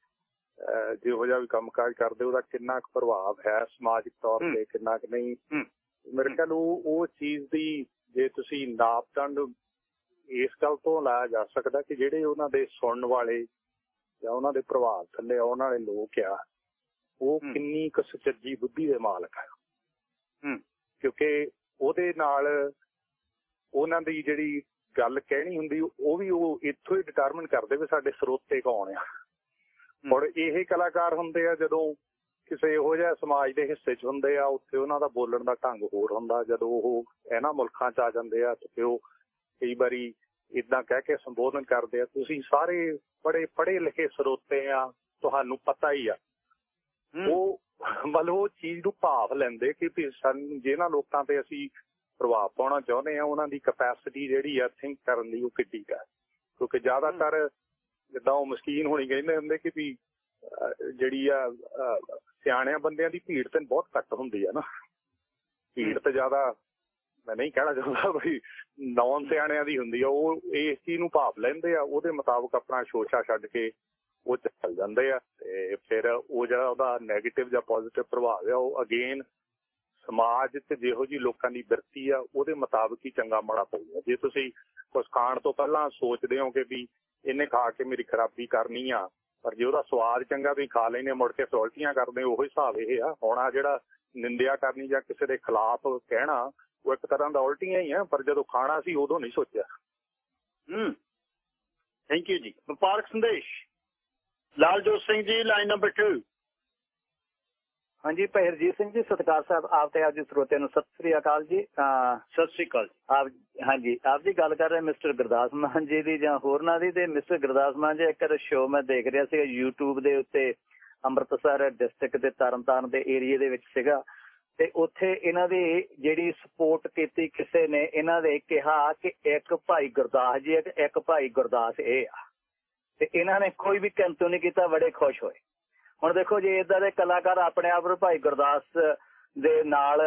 ਜਿਹੋ ਜਿਹਾ ਵੀ ਕੰਮਕਾਜ ਕਰਦੇ ਉਹਦਾ ਕਿੰਨਾ ਕੁ ਪ੍ਰਭਾਵ ਹੈ ਸਮਾਜਿਕ ਤੌਰ ਤੇ ਕਿੰਨਾ ਕੁ ਨਹੀਂ। ਮੇਰੇ ਖਿਆਲ ਉਹ ਚੀਜ਼ ਦੀ ਜੇ ਤੁਸੀਂ ਨਾਪਤੰਡ ਇਸ ਗੱਲ ਤੋਂ ਲਾਇਆ ਜਾ ਸਕਦਾ ਕਿ ਜਿਹੜੇ ਉਹਨਾਂ ਦੇ ਸੁਣਨ ਵਾਲੇ ਜਾਂ ਉਹਨਾਂ ਦੇ ਪ੍ਰਭਾਵ ਥੱਲੇ ਆਉਣ ਵਾਲੇ ਲੋਕ ਆ ਉਹ ਕਿੰਨੀ ਕੁ ਸੁਚੱਜੀ ਬੁੱਧੀ ਦੇ ਮਾਲਕ ਆ। ਕਿਉਂਕਿ ਉਹਦੇ ਨਾਲ ਉਹਨਾਂ ਦੀ ਜਿਹੜੀ ਗੱਲ ਕਹਿਣੀ ਹੁੰਦੀ ਉਹ ਵੀ ਉਹ ਇੱਥੋਂ ਹੀ ਡਿਟਰਮਿਨ ਕਰਦੇ ਵੀ ਸਾਡੇ ਸਰੋਤੇ ਕੌਣ ਆ। ਔਰ ਇਹ ਕਲਾਕਾਰ ਹੁੰਦੇ ਆ ਜਦੋਂ ਕਿਸੇ ਇਹੋ ਜਿਹਾ ਸਮਾਜ ਦੇ ਹਿੱਸੇ 'ਚ ਹੁੰਦੇ ਆ ਉੱਥੇ ਉਹਨਾਂ ਦਾ ਬੋਲਣ ਦਾ ਢੰਗ ਹੋਰ ਹੁੰਦਾ। ਜਦੋਂ ਉਹ ਇਹਨਾਂ ਮੁਲਕਾਂ 'ਚ ਆ ਜਾਂਦੇ ਆ ਤੇ ਉਹ ਕਈ ਵਾਰੀ ਇਦਾਂ ਕਹਿ ਕੇ ਸੰਬੋਧਨ ਕਰਦੇ ਆ ਤੁਸੀਂ ਸਾਰੇ ਬੜੇ ਪੜ੍ਹੇ ਲਿਖੇ ਸਰੋਤੇ ਆ ਤੁਹਾਨੂੰ ਪਤਾ ਹੀ ਆ। ਉਹ ਮਤਲਬ ਉਹ ਚੀਜ਼ ਨੂੰ ਭਾਵ ਲੈਂਦੇ ਕਿ ਜਿਹਨਾਂ ਲੋਕਾਂ ਤੇ ਅਸੀਂ ਪ੍ਰਭਾਵ ਪਾਉਣਾ ਚਾਹੁੰਦੇ ਆ ਉਹਨਾਂ ਦੀ ਕਪੈਸਿਟੀ ਜਿਹੜੀ ਆ ਥਿੰਕ ਕਰਨ ਦੀ ਉਹ ਕਿੱਡੀ ਹੈ ਕਿਉਂਕਿ ਜ਼ਿਆਦਾਤਰ ਜਿੱਦਾਂ ਉਹ ਮਸਕੀਨ ਹੋਣੀ ਕਹਿੰਦੇ ਹੁੰਦੇ ਕਿ ਵੀ ਜਿਹੜੀ ਆ ਸਿਆਣਿਆਂ ਬੰਦਿਆਂ ਦੀ ਭੀੜ ਤੇ ਬਹੁਤ ਘੱਟ ਹੁੰਦੀ ਆ ਨਾ। ਭੀੜ ਤੇ ਜ਼ਿਆਦਾ ਮੈਂ ਨਹੀਂ ਕਹਿਣਾ ਚਾਹੁੰਦਾ ਬਈ ਨੌਨ ਸਿਆਣਿਆਂ ਦੀ ਹੁੰਦੀ ਆ, ਉਹ ਇਸ ਚੀਜ਼ ਨੂੰ ਭਾਵ ਲੈਂਦੇ ਆ, ਉਹਦੇ ਮੁਤਾਬਕ ਆਪਣਾ ਸ਼ੋਸ਼ਾ ਛੱਡ ਕੇ ਉਹ ਚੱਲ ਜਾਂਦੇ ਆ ਤੇ ਫਿਰ ਉਹ ਜਿਹੜਾ ਉਹਦਾ 네ਗੇਟਿਵ ਜਾਂ ਪੋਜ਼ਿਟਿਵ ਪ੍ਰਭਾਵ ਆ, ਉਹ ਅਗੇਨ ਸਮਾਜ ਤੇ ਜਿਹੋ ਜੀ ਲੋਕਾਂ ਦੀ ਬਿਰਤੀ ਆ, ਉਹਦੇ ਮੁਤਾਬਕ ਹੀ ਚੰਗਾ ਮਾੜਾ ਪਊਗਾ ਜੇ ਤੁਸੀਂ ਕੁਝ ਖਾਣ ਤੋਂ ਪਹਿਲਾਂ ਸੋਚਦੇ ਹੋ ਕਿ ਵੀ ਇਹਨੇ ਖਾ ਕੇ ਮੇਰੀ ਖਰਾਬੀ ਕਰਨੀ ਆ, ਪਰ ਜੇ ਉਹਦਾ ਸਵਾਦ ਚੰਗਾ ਤੁਸੀਂ ਖਾ ਲੈਨੇ ਮੁੜ ਕੇ ਸੌਲਟੀਆਂ ਕਰਦੇ ਉਹੀ ਹਿਸਾਬ ਇਹ ਆ। ਹੁਣ ਆ ਜਿਹੜਾ ਨਿੰਦਿਆ ਕਰਨੀ ਜਾਂ ਕਿਸੇ ਦੇ ਖਿਲਾਫ ਕਹਿਣਾ ਉਹ ਇੱਕ ਤਰ੍ਹਾਂ ਦਾ ਉਲਟੀਆਂ ਹੀ ਆ ਪਰ ਜਦੋਂ ਖਾਣਾ ਸੀ ਉਦੋਂ ਨਹੀਂ ਸੋਚਿਆ। ਹੂੰ। ਥੈਂਕ ਯੂ ਜੀ। ਵਪਾਰਕ ਸੰਦੇਸ਼। ਲਾਲਜੋਤ ਸਿੰਘ ਜੀ ਲਾਈਨ ਨੰਬਰ 2 ਹਾਂਜੀ ਭਾਈ ਹਰਜੀਤ ਸਿੰਘ ਜੀ ਸਤਿਕਾਰ ਸਾਹਿਬ ਆਪ ਤੇ ਆਪ ਜੀ ਸਰੋਤਿਆਂ ਨੂੰ ਸਤਿ ਸ੍ਰੀ ਅਕਾਲ ਜੀ। ਸਤਿ ਸ੍ਰੀ ਅਕਾਲ ਆਪ ਹਾਂਜੀ ਆਪ ਜੀ ਗੱਲ ਕਰ ਰਹੇ ਮਿਸਟਰ ਗੁਰਦਾਸ ਮਾਨ ਜੀ ਦੀ ਜਾਂ ਹੋਰਨਾਂ ਦੀ ਤੇ ਮਿਸਟਰ ਗੁਰਦਾਸ ਮਾਨ ਜੀ ਇੱਕ ਸ਼ੋਅ ਮੈਂ ਦੇਖ ਰਿਹਾ ਸੀ YouTube ਦੇ ਉੱਤੇ ਅੰਮ੍ਰਿਤਸਰ ਡਿਸਟ੍ਰਿਕਟ ਦੇ ਤਰਨਤਾਰਨ ਦੇ ਏਰੀਆ ਦੇ ਵਿੱਚ ਸੀਗਾ। ਤੇ ਉੱਥੇ ਇਹਨਾਂ ਦੀ ਜਿਹੜੀ ਸਪੋਰਟ ਕੀਤੀ ਕਿਸੇ ਨੇ, ਇਹਨਾਂ ਦੇ ਕਿਹਾ ਕਿ ਇੱਕ ਭਾਈ ਗੁਰਦਾਸ ਜੀ ਤੇ ਇੱਕ ਭਾਈ ਗੁਰਦਾਸ ਇਹ ਆ। ਤੇ ਇਹਨਾਂ ਨੇ ਕੋਈ ਵੀ ਕੰਤੂ ਨਹੀਂ ਕੀਤਾ, ਬੜੇ ਖੁਸ਼ ਹੋਏ। ਹੁਣ ਦੇਖੋ ਜੇ ਇਦਾਂ ਦੇ ਕਲਾਕਾਰ ਆਪਣੇ ਆਪ ਨੂੰ ਭਾਈ ਗੁਰਦਾਸ ਦੇ ਨਾਲ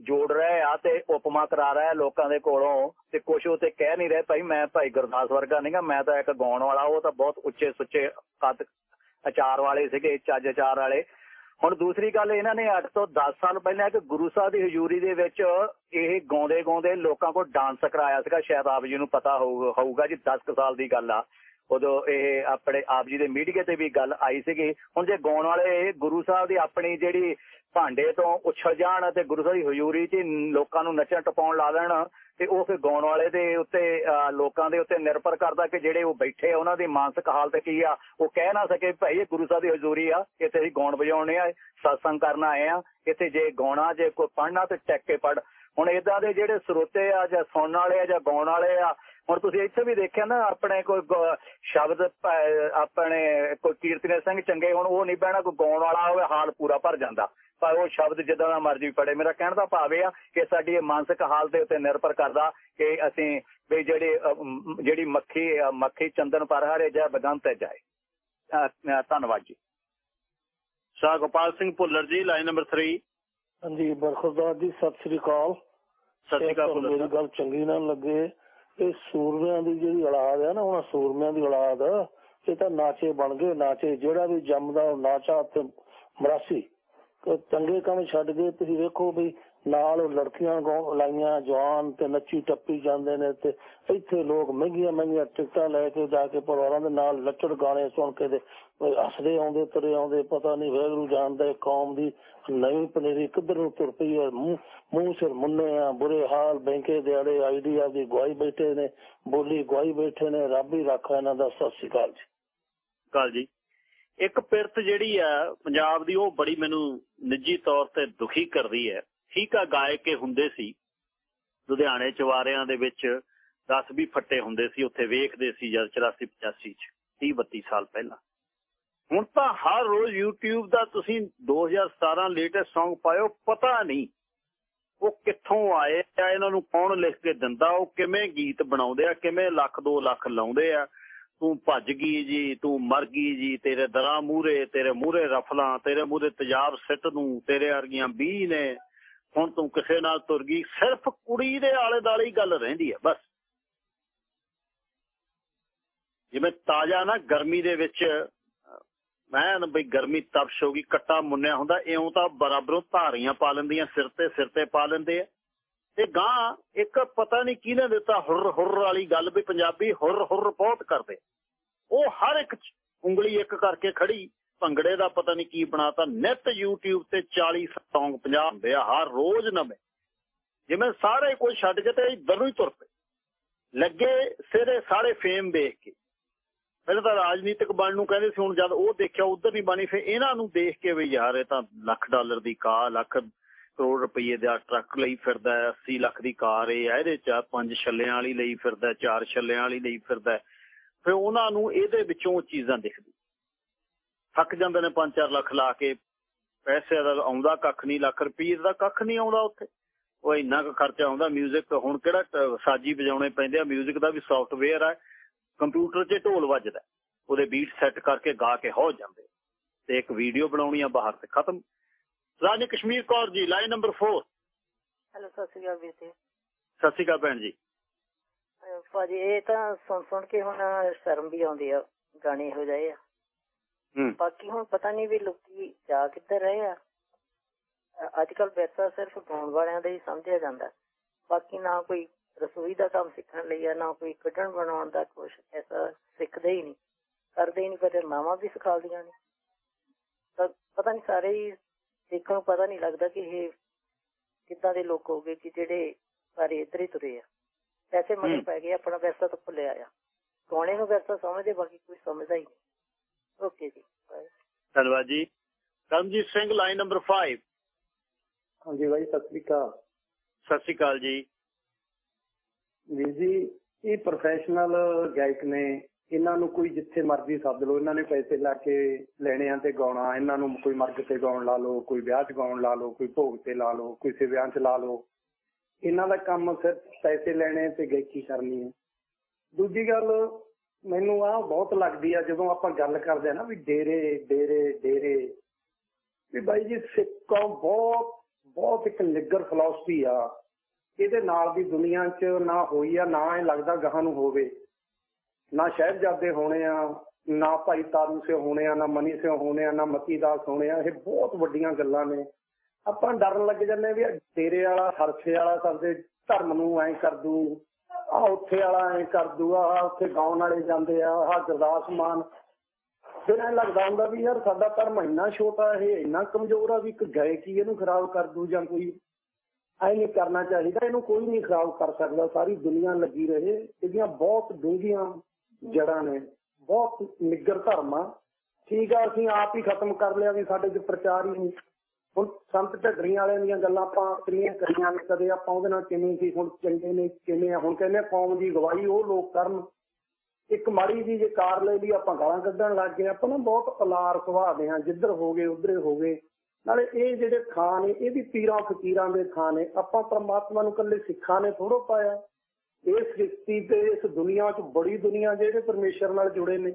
ਜੋੜ ਰਹੇ ਆ ਤੇ ਉਪਮਾ ਕਰਾ ਰਹੇ ਲੋਕਾਂ ਦੇ ਕੋਲੋਂ ਤੇ ਕੁਛ ਉਹ ਤੇ ਕਹਿ ਨਹੀਂ ਰਹੇ, ਭਾਈ ਮੈਂ ਭਾਈ ਗੁਰਦਾਸ ਵਰਗਾ ਨਹੀਂਗਾ ਮੈਂ ਤਾਂ ਇੱਕ ਗਾਉਣ ਵਾਲਾ, ਉਹ ਤਾਂ ਬਹੁਤ ਉੱਚੇ ਸੁੱਚੇ ਕੱਦ ਅਚਾਰ ਵਾਲੇ ਸੀਗੇ, ਚੱਜ ਅਚਾਰ ਵਾਲੇ। ਹੁਣ ਦੂਸਰੀ ਗੱਲ, ਇਹਨਾਂ ਨੇ 8 ਤੋਂ 10 ਸਾਲ ਪਹਿਲਾਂ ਇੱਕ ਗੁਰੂ ਸਾਹਿਬ ਦੀ ਹਜ਼ੂਰੀ ਦੇ ਵਿੱਚ ਇਹ ਗਾਉਂਦੇ ਗਾਉਂਦੇ ਲੋਕਾਂ ਕੋਲ ਡਾਂਸ ਕਰਾਇਆ ਸੀਗਾ। ਸ਼ਾਇਦ ਆਪ ਜੀ ਨੂੰ ਪਤਾ ਹੋਊਗਾ ਜੀ 10 ਸਾਲ ਦੀ ਗੱਲ ਆ। ਉਦੋਂ ਇਹ ਆਪਣੇ ਆਪ ਜੀ ਦੇ ਮੀਡੀਆ ਤੇ ਵੀ ਗੱਲ ਆਈ ਸੀਗੀ। ਹੁਣ ਜੇ ਗਾਉਣ ਵਾਲੇ ਗੁਰੂ ਸਾਹਿਬ ਦੀ ਆਪਣੀ ਜਿਹੜੀ ਭਾਂਡੇ ਤੋਂ ਉਛਲ ਜਾਣ ਤੇ ਗੁਰੂ ਸਾਹਿਬ ਦੀ ਹਜ਼ੂਰੀ 'ਚ ਲੋਕਾਂ ਨੂੰ ਨੱਚਣ ਟਪਾਉਣ ਲਾ ਦੇਣ ਤੇ ਉਹ ਫਿਰ ਗਾਉਣ ਵਾਲੇ ਦੇ ਉੱਤੇ ਲੋਕਾਂ ਦੇ ਉੱਤੇ ਨਿਰਭਰ ਕਰਦਾ ਕਿ ਜਿਹੜੇ ਉਹ ਬੈਠੇ ਆ, ਉਹਨਾਂ ਦੀ ਮਾਨਸਿਕ ਹਾਲਤ ਕੀ ਆ। ਉਹ ਕਹਿ ਨਾ ਸਕੇ ਭਾਈ ਇਹ ਗੁਰੂ ਸਾਹਿਬ ਦੀ ਹਜ਼ੂਰੀ ਆ, ਇੱਥੇ ਅਸੀਂ ਗਾਉਣ ਵਜਾਉਣੇ ਆ, ਸਤਸੰਗ ਕਰਨ ਆਏ ਆ, ਇੱਥੇ ਜੇ ਗਾਉਣਾ, ਜੇ ਕੋਈ ਪੜ੍ਹਨਾ ਤੇ ਟੈਕ ਕੇ ਪੜ ਹੁਣ ਇਦਾਂ ਦੇ ਜਿਹੜੇ ਸਰੋਤੇ ਆ ਜਾਂ ਸੁਣਨ ਵਾਲੇ ਆ ਜਾਂ ਗਾਉਣ ਵਾਲੇ ਆ, ਹੁਣ ਤੁਸੀਂ ਇੱਥੇ ਵੀ ਦੇਖਿਆ ਨਾ ਆਪਣੇ ਕੋਈ ਸ਼ਬਦ ਆਪਣੇ ਕੋਈ ਕੀਰਤਨ ਸਿੰਘ ਚੰਗੇ ਹੁਣ, ਉਹ ਨਹੀਂ ਬਹਿਣਾ, ਕੋਈ ਗਾਉਣ ਵਾਲਾ ਹੋਵੇ, ਹਾਲ ਪੂਰਾ ਭਰ ਜਾਂਦਾ। ਪਰ ਉਹ ਸ਼ਬਦ ਜਿੱਦਾਂ ਦਾ ਮਰਜ਼ੀ ਪੜੇ ਮੇਰਾ ਕਹਿਣ ਦਾ ਭਾਵ ਇਹ ਆ ਕਿ ਸਾਡੀ ਮਾਨਸਿਕ ਹਾਲਤ ਦੇ ਉੱਤੇ ਨਿਰਭਰ ਕਰਦਾ ਕਿ ਅਸੀਂ ਵੀ ਜਿਹੜੇ ਜਿਹੜੀ ਮੱਖੀ ਮੱਖੀ ਚੰਦਨ ਪਰ ਹਰੇ ਜਾ ਬਗੰਤ ਜਾਏ। ਧੰਨਵਾਦ ਜੀ। ਸ਼ਾਹ ਗੋਪਾਲ ਸਿੰਘ ਭੁੱਲਰ ਜੀ ਲਾਈਨ ਨੰਬਰ 3 ਹਾਂਜੀ ਬਰਖੁਰਦਾਰ ਜੀ ਸਤਿ ਸ੍ਰੀ ਅਕਾਲ। ਸਤਿ ਸ੍ਰੀ ਅਕਾਲ ਮੇਰੀ ਗੱਲ ਚੰਗੀ ਨਾ ਲੱਗੇ। ਇਹ ਸੂਰਮਿਆਂ ਦੀ ਜਿਹੜੀ ਔਲਾਦ ਹੈ ਨਾ ਉਹਨਾਂ ਸੂਰਮਿਆਂ ਦੀ ਔਲਾਦ ਇਹ ਤਾਂ ਨਾਚੇ ਬਣ ਗਏ। ਨਾਚੇ ਜਿਹੜਾ ਵੀ ਜੰਮਦਾ ਉਹ ਨਾਚਾ ਤੇ ਮਰਾਸੀ। ਚੰਗੇ ਕੰਮ ਛੱਡ ਕੇ ਤੁਸੀਂ ਵੇਖੋ ਵੀ ਨਾਲ ਲੜਕੀਆਂ ਲਾਈਆਂ, ਜਵਾਨ ਤੇ ਨੱਚੀ ਟੱਪੀ ਜਾਂਦੇ ਨੇ ਤੇ ਇੱਥੇ ਲੋਕ ਮਹਿੰਗੀਆਂ ਮਹਿੰਗੀਆਂ ਟਿਕਟਾਂ ਲੈ ਕੇ ਜਾ ਕੇ ਪਰਿਵਾਰਾਂ ਦੇ ਨਾਲ ਲੱਚੜ ਗਾਣੇ ਸੁਣ ਕੇ ਤੇ ਹੱਸਦੇ ਆਉਂਦੇ, ਤੁਰੇ ਆਉਂਦੇ, ਪਤਾ ਨਹੀਂ ਵੈਗਰੂ ਜਾਣਦਾ ਕੌਮ ਦੀ ਨਵੀਂ ਪਨੀਰੀ ਕਿੱਧਰ ਨੂੰ ਤੁਰ ਪਈ ਹੈ, ਮੂੰਹ ਸਿਰ ਮੁੰਨੇ ਆ, ਬੁਰੇ ਹਾਲ, ਬੈਂਕੇ ਦਿਹਾੜੇ, ਆਈਡੀਆ ਦੀ ਗਵਾਈ ਬੈਠੇ ਨੇ, ਬੋਲੀ ਗਵਾਈ ਬੈਠੇ ਨੇ, ਰੱਬ ਹੀ ਰੱਖਾ ਇਹਨਾਂ ਦਾ, ਸਤਿ ਸ੍ਰੀ ਅਕਾਲ ਜੀ। ਕਾਲ ਜੀ। ਇੱਕ ਪਿਰਤ ਜਿਹੜੀ ਆ ਪੰਜਾਬ ਦੀ, ਉਹ ਬੜੀ ਮੈਨੂੰ ਨਿੱਜੀ ਤੌਰ ਤੇ ਦੁਖੀ ਕਰਦੀ ਹੈ। ਠੀਕ ਆ, ਗਾਇਕੇ ਹੁੰਦੇ ਸੀ। ਲੁਧਿਆਣੇ ਚਵਾਰਿਆਂ ਦੇ ਵਿੱਚ 10 20 ਫੱਟੇ ਹੁੰਦੇ ਸੀ, ਉੱਥੇ ਵੇਖਦੇ ਸੀ ਜਦ 84 85 ਚ 30 32 ਸਾਲ ਪਹਿਲਾਂ। ਹੁਣ ਤਾਂ ਹਰ ਰੋਜ਼ YouTube ਦਾ ਤੁਸੀਂ 2017 ਲੇਟੈਸਟ Song ਪਾਇਓ, ਪਤਾ ਨਹੀਂ ਉਹ ਕਿੱਥੋਂ ਆਏ ਆ, ਇਹਨਾਂ ਨੂੰ ਕੌਣ ਲਿਖ ਕੇ ਦਿੰਦਾ, ਉਹ ਕਿਵੇਂ ਗੀਤ ਬਣਾਉਂਦੇ ਆ, ਕਿਵੇਂ ਲੱਖ 2 ਲੱਖ ਲਾਉਂਦੇ ਆ। ਤੂੰ ਭੱਜ ਗਈ ਜੀ, ਤੂੰ ਮਰ ਗਈ ਜੀ, ਤੇਰੇ ਦਰਾਂ ਮੂਰੇ ਤੇਰੇ ਮੂਰੇ ਰਫਲਾਂ, ਤੇਰੇ ਮੂਰੇ ਤਜਾਬ ਸਿੱਟ ਨੂੰ ਤੇਰੇ ਵਰਗੀਆਂ 20 ਨੇ। ਹੁਣ ਤੂੰ ਕਿਸੇ ਨਾਲ ਤੁਰ ਗਈ, ਸਿਰਫ ਕੁੜੀ ਦੇ ਆਲੇ ਦਾਲੇ ਹੀ ਗੱਲ ਰਹਿੰਦੀ ਹੈ, ਬਸ। ਜਿਵੇਂ ਤਾਜ਼ਾ ਨਾ ਗਰਮੀ ਦੇ ਵਿੱਚ, ਮੈਂ ਨਾ ਬਈ ਗਰਮੀ ਤਪਸ਼ ਹੋ ਗਈ, ਕੱਟਾ ਮੁੰਨਿਆ ਹੁੰਦਾ, ਇਉਂ ਤਾਂ ਬਰਾਬਰੋਂ ਧਾਰੀਆਂ ਪਾ ਲੈਂਦੀਆਂ, ਸਿਰ ਤੇ ਸਿਰ ਤੇ ਪਾ ਲੈਂਦੇ ਆ। ਤੇ ਗਾਂ ਇੱਕ ਪਤਾ ਨਹੀਂ ਕਿਹਨੇ ਦਿੱਤਾ ਹੁਰ ਹੁਰ ਵਾਲੀ ਗੱਲ ਵੀ ਪੰਜਾਬੀ ਹੁਰ ਹੁਰ ਬਹੁਤ ਕਰਦੇ। ਉਹ ਹਰ ਇੱਕ ਉਂਗਲੀ ਇੱਕ ਕਰਕੇ ਖੜੀ, ਭੰਗੜੇ ਦਾ ਪਤਾ ਨਹੀਂ ਕੀ ਬਣਾਤਾ, ਨਿਤ YouTube ਤੇ 40 Song 50 ਹੁੰਦੇ ਆ, ਹਰ ਰੋਜ਼ ਨਵੇਂ। ਜਿਵੇਂ ਸਾਰੇ ਕੋਈ ਛੱਡ ਕੇ ਤੇ ਇੱਧਰ ਨੂੰ ਹੀ ਤੁਰ ਪਏ। ਲੱਗੇ ਸਿਰੇ ਸਾਰੇ ਫੇਮ ਵੇਖ ਕੇ। ਪਹਿਲਾਂ ਤਾਂ ਰਾਜਨੀਤਿਕ ਬਣ ਨੂੰ ਕਹਿੰਦੇ ਸੀ, ਹੁਣ ਜਦ ਉਹ ਦੇਖਿਆ ਉਧਰ ਨਹੀਂ ਬਣੀ, ਫਿਰ ਇਹਨਾਂ ਨੂੰ ਦੇਖ ਕੇ ਵੀ ਯਾਰ ਇਹ ਤਾਂ ਲੱਖ ਡਾਲਰ ਦੀ ਕਾਰ ਲੱਖ ਕਰੋੜ ਰੁਪਏ ਦਾ ਟਰੱਕ ਲਈ ਫਿਰਦਾ 80 ਲੱਖ ਦੀ ਕਾਰ ਇਹ ਆ ਇਹਦੇ ਚ ਪੰਜ ਛੱਲਿਆਂ ਵਾਲੀ ਲਈ ਫਿਰਦਾ ਚਾਰ ਛੱਲਿਆਂ ਵਾਲੀ ਲਈ ਫਿਰਦਾ ਫਿਰ ਉਹਨਾਂ ਨੂੰ ਇਹਦੇ ਵਿੱਚੋਂ ਚੀਜ਼ਾਂ ਦਿਖਦੀ ਥੱਕ ਜਾਂਦੇ ਨੇ 5-4 ਲੱਖ ਲਾ ਕੇ ਪੈਸੇ ਦਾ ਆਉਂਦਾ ਕੱਖ ਨਹੀਂ ਲੱਖ ਰੁਪਏ ਦਾ ਕੱਖ ਨਹੀਂ ਆਉਂਦਾ ਉੱਥੇ ਉਹ ਇੰਨਾ ਕੁ ਖਰਚਾ ਆਉਂਦਾ 뮤직 ਹੁਣ ਕਿਹੜਾ ਸਾਜੀ ਵਜਾਉਣੇ ਪੈਂਦੇ ਆ 뮤직 ਦਾ ਵੀ ਸੌਫਟਵੇਅਰ ਆ ਕੰਪਿਊਟਰ 'ਚ ਢੋਲ ਵੱਜਦਾ ਉਹਦੇ ਬੀਟ ਸੈੱਟ ਕਰਕੇ ਗਾ ਕੇ ਹੋ ਜਾਂਦੇ ਤੇ ਇੱਕ ਵੀਡੀਓ ਬਣਾਉਣੀ ਆ ਬਾਹਰ ਤੇ ਖਤਮ ਰਾਣੀ Kashmir Kaur ji line number 4 hello ਸਤਿ ਸ਼੍ਰੀ ਅਕਾਲ ਵੀਰ ਜੀ। ਸਤਿ ਸ਼੍ਰੀ ਅਕਾਲ ਭੈਣ ਜੀ। ਭਾਜੀ ਇਹ ਤਾਂ ਸੁਣ ਸੁਣ ਕੇ ਹੁਣ ਸ਼ਰਮ ਵੀ ਆਉਂਦੀ ਆ ਗਾਣੇ ਹੋ ਜਾਏ ਆ। ਹੂੰ। ਬਾਕੀ ਹੁਣ ਪਤਾ ਨਹੀਂ ਵੀ ਲੋਕੀ ਜਾ ਕਿੱਧਰ ਰਹੇ ਆ। ਅੱਜ ਕੱਲ ਵੈਸਾ ਸਿਰਫ ਗਾਉਣ ਵਾਲਿਆਂ ਦਾ ਹੀ ਸਮਝਿਆ ਜਾਂਦਾ। ਬਾਕੀ ਨਾ ਕੋਈ ਰਸੋਈ ਦਾ ਕੰਮ ਸਿੱਖਣ ਲਈ ਆ ਨਾ ਕੋਈ ਕੱਢਣ ਬਣਾਉਣ ਦਾ ਕੁਛ ਐਸਾ ਸਿੱਖਦੇ ਹੀ ਨਹੀਂ। ਕਰਦੇ ਹੀ ਨਹੀਂ ਪਰ ਮਾਵਾਂ ਵੀ ਸਿਖਾਉਂਦੀਆਂ ਨੇ ਤਾਂ ਪਤਾ ਨਹੀਂ ਸਾਰੇ ਹੀ ਦੇਖਣ ਨੂੰ ਪਤਾ ਨਹੀਂ ਲੱਗਦਾ ਕਿ ਇਹ ਕਿੱਦਾਂ ਦੇ ਲੋਕ ਹੋਗੇ ਕਿ ਜਿਹੜੇ ਸਾਰੇ ਇੱਧਰ ਹੀ ਤੁਰੇ ਆ। ਪੈਸੇ ਮਗਰ ਪੈ ਗਏ ਆਪਣਾ ਵੈਸਾ ਤਾਂ ਭੁੱਲਿਆ ਆ। ਗਾਉਣੇ ਨੂੰ ਵੈਸਾ ਸਮਝਦੇ ਬਾਕੀ ਕੋਈ ਸਮਝਦਾ ਹੀ ਨਹੀਂ। ਓਕੇ ਜੀ ਧੰਨਵਾਦ ਜੀ। ਕਰਮਜੀਤ ਸਿੰਘ ਲਾਈਨ ਨੰਬਰ 5 ਹਾਂਜੀ ਬਾਈ ਸਤਿ ਸ੍ਰੀ ਅਕਾਲ। ਸਤਿ ਸ਼੍ਰੀ ਅਕਾਲ ਜੀ। ਵੀਰ ਜੀ ਇਹ ਪ੍ਰੋਫੈਸ਼ਨਲ ਗਾਇਕ ਨੇ ਇਹਨਾਂ ਨੂੰ ਕੋਈ ਜਿੱਥੇ ਮਰਜ਼ੀ ਸੱਦ ਲਓ, ਇਹਨਾਂ ਨੇ ਪੈਸੇ ਲਾ ਕੇ ਲੈਣੇ ਆ ਤੇ ਗਾਉਣਾ, ਇਹਨਾਂ ਨੂੰ ਕੋਈ ਮਰਗ ਤੇ ਗਾਉਣ ਲਾ ਲਓ, ਕੋਈ ਵਿਆਹ 'ਚ ਗਾਉਣ ਲਾ ਲਓ, ਕੋਈ ਭੋਗ ਤੇ ਲਾ ਲਓ ਕਿਸੇ ਵਿਆਹ 'ਚ ਲਾ ਲਓ। ਇਹਨਾਂ ਦਾ ਕੰਮ ਸਿਰਫ ਪੈਸੇ ਲੈਣੇ ਤੇ ਗਾਇਕੀ ਕਰਨੀ ਹੈ। ਦੂਜੀ ਗੱਲ, ਮੈਨੂੰ ਆ ਬਹੁਤ ਲੱਗਦੀ ਆ ਜਦੋਂ ਆਪਾਂ ਗੱਲ ਕਰਦੇ ਆ ਨਾ ਵੀ ਡੇਰੇ ਡੇਰੇ ਡੇਰੇ, ਵੀ ਬਾਈ ਜੀ ਸਿੱਖੋਂ ਬਹੁਤ ਬਹੁਤ ਇੱਕ ਨਿੱਗਰ ਫਿਲਾਸਫੀ ਆ। ਇਹਦੇ ਨਾਲ ਦੀ ਦੁਨੀਆ 'ਚ ਨਾ ਹੋਈ ਆ, ਨਾ ਇਹ ਲੱਗਦਾ ਗਾਹਾਂ ਨੂੰ ਹੋਵੇ। ਨਾ ਸ਼ਹਿਬਜ਼ਾਦੇ ਹੋਣੇ ਆ, ਨਾ ਭਾਈ ਤਾਰੂ ਸੇ ਹੋਣੇ ਆ, ਨਾ ਮਨੀ ਸੇ ਹੋਣੇ ਆ, ਨਾ ਮਤੀ ਦਾਸ ਹੋਣੇ ਆ, ਇਹ ਬਹੁਤ ਵੱਡੀਆਂ ਗੱਲਾਂ ਨੇ। ਆਪਾਂ ਡਰਨ ਲੱਗ ਜਾਂਦੇ ਵੀ ਆਹ ਵਾਲਾ, ਹਰਫੇ ਵਾਲਾ ਸਾਡੇ ਧਰਮ ਨੂੰ ਐਂ ਕਰ ਦੂ ਆ ਉੱਥੇ ਵਾਲਾ ਐਂ ਕਰ ਦੂ ਆ ਉੱਥੇ ਗਾਉਣ ਵਾਲੇ ਜਾਂਦੇ ਆ, ਆਹ ਗੁਰਦਾਸ ਮਾਨ। ਫਿਰ ਐਂ ਲੱਗਦਾ ਹੁੰਦਾ ਵੀ ਯਾਰ ਸਾਡਾ ਧਰਮ ਇੰਨਾ ਛੋਟਾ, ਇਹ ਇੰਨਾ ਕਮਜ਼ੋਰ ਆ ਵੀ ਇੱਕ ਗਾਇਕੀ ਇਹਨੂੰ ਖਰਾਬ ਕਰ ਦੂ ਜਾਂ ਕੋਈ ਐ ਨਹੀਂ ਕਰਨਾ ਚਾਹੀਦਾ, ਇਹਨੂੰ ਕੋਈ ਨਹੀਂ ਖਰਾਬ ਕਰ ਸਕਦਾ, ਸਾਰੀ ਦੁਨੀਆ ਲੱਗੀ ਰਹੇ, ਇਹਦੀਆਂ ਬਹੁਤ ਡੂੰਘੀਆਂ ਜੜਾਂ ਨੇ। ਬਹੁਤ ਨਿੱਗਰ ਧਰਮ ਆ। ਠੀਕ ਆ, ਅਸੀਂ ਆਪ ਹੀ ਖਤਮ ਕਰ ਲਿਆ ਵੀ ਸਾਡੇ 'ਚ ਪ੍ਰਚਾਰ ਹੀ ਨਹੀਂ। ਹੁਣ ਸੰਤ ਢੱਡਰੀਆਂ ਵਾਲਿਆਂ ਦੀਆਂ ਗੱਲਾਂ ਆਪਾਂ ਕਿੰਨੀਆਂ ਕਰੀਆਂ ਨੇ, ਕਦੇ ਆਪਾਂ ਉਹਦੇ ਨਾਲ ਕਿਵੇਂ ਸੀ, ਹੁਣ ਚੰਗੇ ਨੇ, ਕਿਵੇਂ ਆ। ਹੁਣ ਕਹਿੰਦੇ ਕੌਮ ਦੀ ਗਵਾਹੀ, ਉਹ ਲੋਕ ਕਰਨ। ਇੱਕ ਮਾੜੀ ਜੀ ਜੇ ਕਾਰ ਲੈ ਲਈ, ਆਪਾਂ ਗਾਲਾਂ ਕੱਢਣ ਲੱਗ ਗਏ। ਆਪਾਂ ਨਾ ਬਹੁਤ ਅਲਾਰ ਸੁਭਾਅ ਦੇ ਹਾਂ, ਜਿੱਧਰ ਹੋ ਗਏ, ਉਧਰੇ ਹੋ ਗਏ। ਨਾਲੇ ਇਹ ਜਿਹੜੇ ਥਾਂ ਨੇ, ਇਹ ਵੀ ਪੀਰਾਂ ਫਕੀਰਾਂ ਦੇ ਥਾਂ ਨੇ। ਆਪਾਂ ਪਰਮਾਤਮਾ ਨੂੰ ਕੱਲੇ ਸਿੱਖਾਂ ਨੇ ਥੋੜੋ ਪਾਇਆ। ਇਸ ਸ੍ਰਿਸ਼ਟੀ ਤੇ ਇਸ ਦੁਨੀਆ 'ਚ ਬੜੀ ਦੁਨੀਆ ਜਿਹੜੇ ਪਰਮੇਸ਼ਰ ਨਾਲ ਜੁੜੇ ਨੇ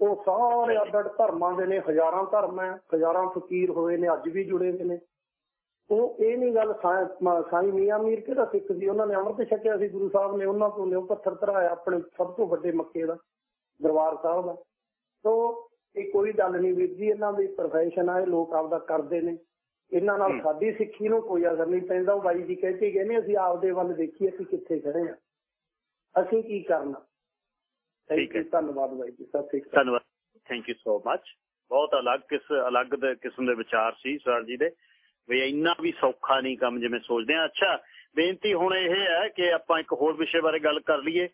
ਉਹ ਸਾਰੇ ਅੱਡ-ਅੱਡ ਧਰਮਾਂ ਦੇ ਨੇ ਹਜ਼ਾਰਾਂ ਧਰਮ ਹੈ ਹਜ਼ਾਰਾਂ ਫਕੀਰ ਹੋਏ ਨੇ ਅੱਜ ਵੀ ਜੁੜੇ ਹੋਏ ਨੇ। ਉਹ ਇਹ ਨਹੀਂ ਗੱਲ ਸਾਈਂ ਮੀਆਂ ਮੀਰ ਕਿਹੜਾ ਸਿੱਖ ਸੀ? ਉਹਨਾਂ ਨੇ ਅੰਮ੍ਰਿਤ ਛਕਿਆ ਸੀ ਗੁਰੂ ਸਾਹਿਬ ਨੇ ਉਹਨਾਂ ਤੋਂ ਨਿਉ ਪੱਥਰ ਧਰਾਇਆ ਆਪਣੇ ਸਭ ਤੋਂ ਵੱਡੇ ਮੱਕੇ ਦਾ ਦਰਬਾਰ ਸਾਹਿਬ ਦਾ। ਸੋ ਇਹ ਕੋਈ ਗੱਲ ਨਹੀਂ ਵੀਰ ਜੀ ਇਹਨਾਂ ਦੀ ਪ੍ਰੋਫੈਸ਼ਨ ਆ ਇਹ ਲੋਕ ਆਪਦਾ ਕਰਦੇ ਨੇ। ਇਹਨਾਂ ਨਾਲ ਸਾਡੀ ਸਿੱਖੀ ਨੂੰ ਕੋਈ ਅਸਰ ਨਹੀਂ ਪੈਂਦਾ। ਉਹ ਬਾਈ ਜੀ ਕਹਿ ਕੇ ਗਏ ਨੇ ਅਸੀਂ ਆਪਦੇ ਵੱਲ ਦੇਖੀਏ ਅਸੀਂ ਕਿੱਥੇ ਖੜੇ ਆ। ਅਸੀਂ ਕੀ ਕਰਨਾ? ਠੀਕ ਹੈ। ਧੰਨਵਾਦ ਬਾਈ ਜੀ। ਸਤਿ ਸ੍ਰੀ ਅਕਾਲ। ਧੰਨਵਾਦ। ਥੈਂਕ ਯੂ ਸੋ ਮੱਚ ਬਹੁਤ ਅਲੱਗ ਕਿਸ ਅਲੱਗ ਦੇ ਕਿਸਮ ਦੇ ਵਿਚਾਰ ਸੀ ਸਰ ਜੀ ਦੇ। ਵੀ ਇੰਨਾ ਵੀ ਸੌਖਾ ਨਹੀਂ ਕੰਮ ਜਿਵੇਂ ਸੋਚਦੇ ਆ ਅੱਛਾ ਬੇਨਤੀ ਹੁਣ ਇਹ ਹੈ ਕਿ ਆਪਾਂ ਇੱਕ ਹੋਰ ਵਿਸ਼ੇ ਬਾਰੇ ਗੱਲ ਕਰ ਲਈਏ।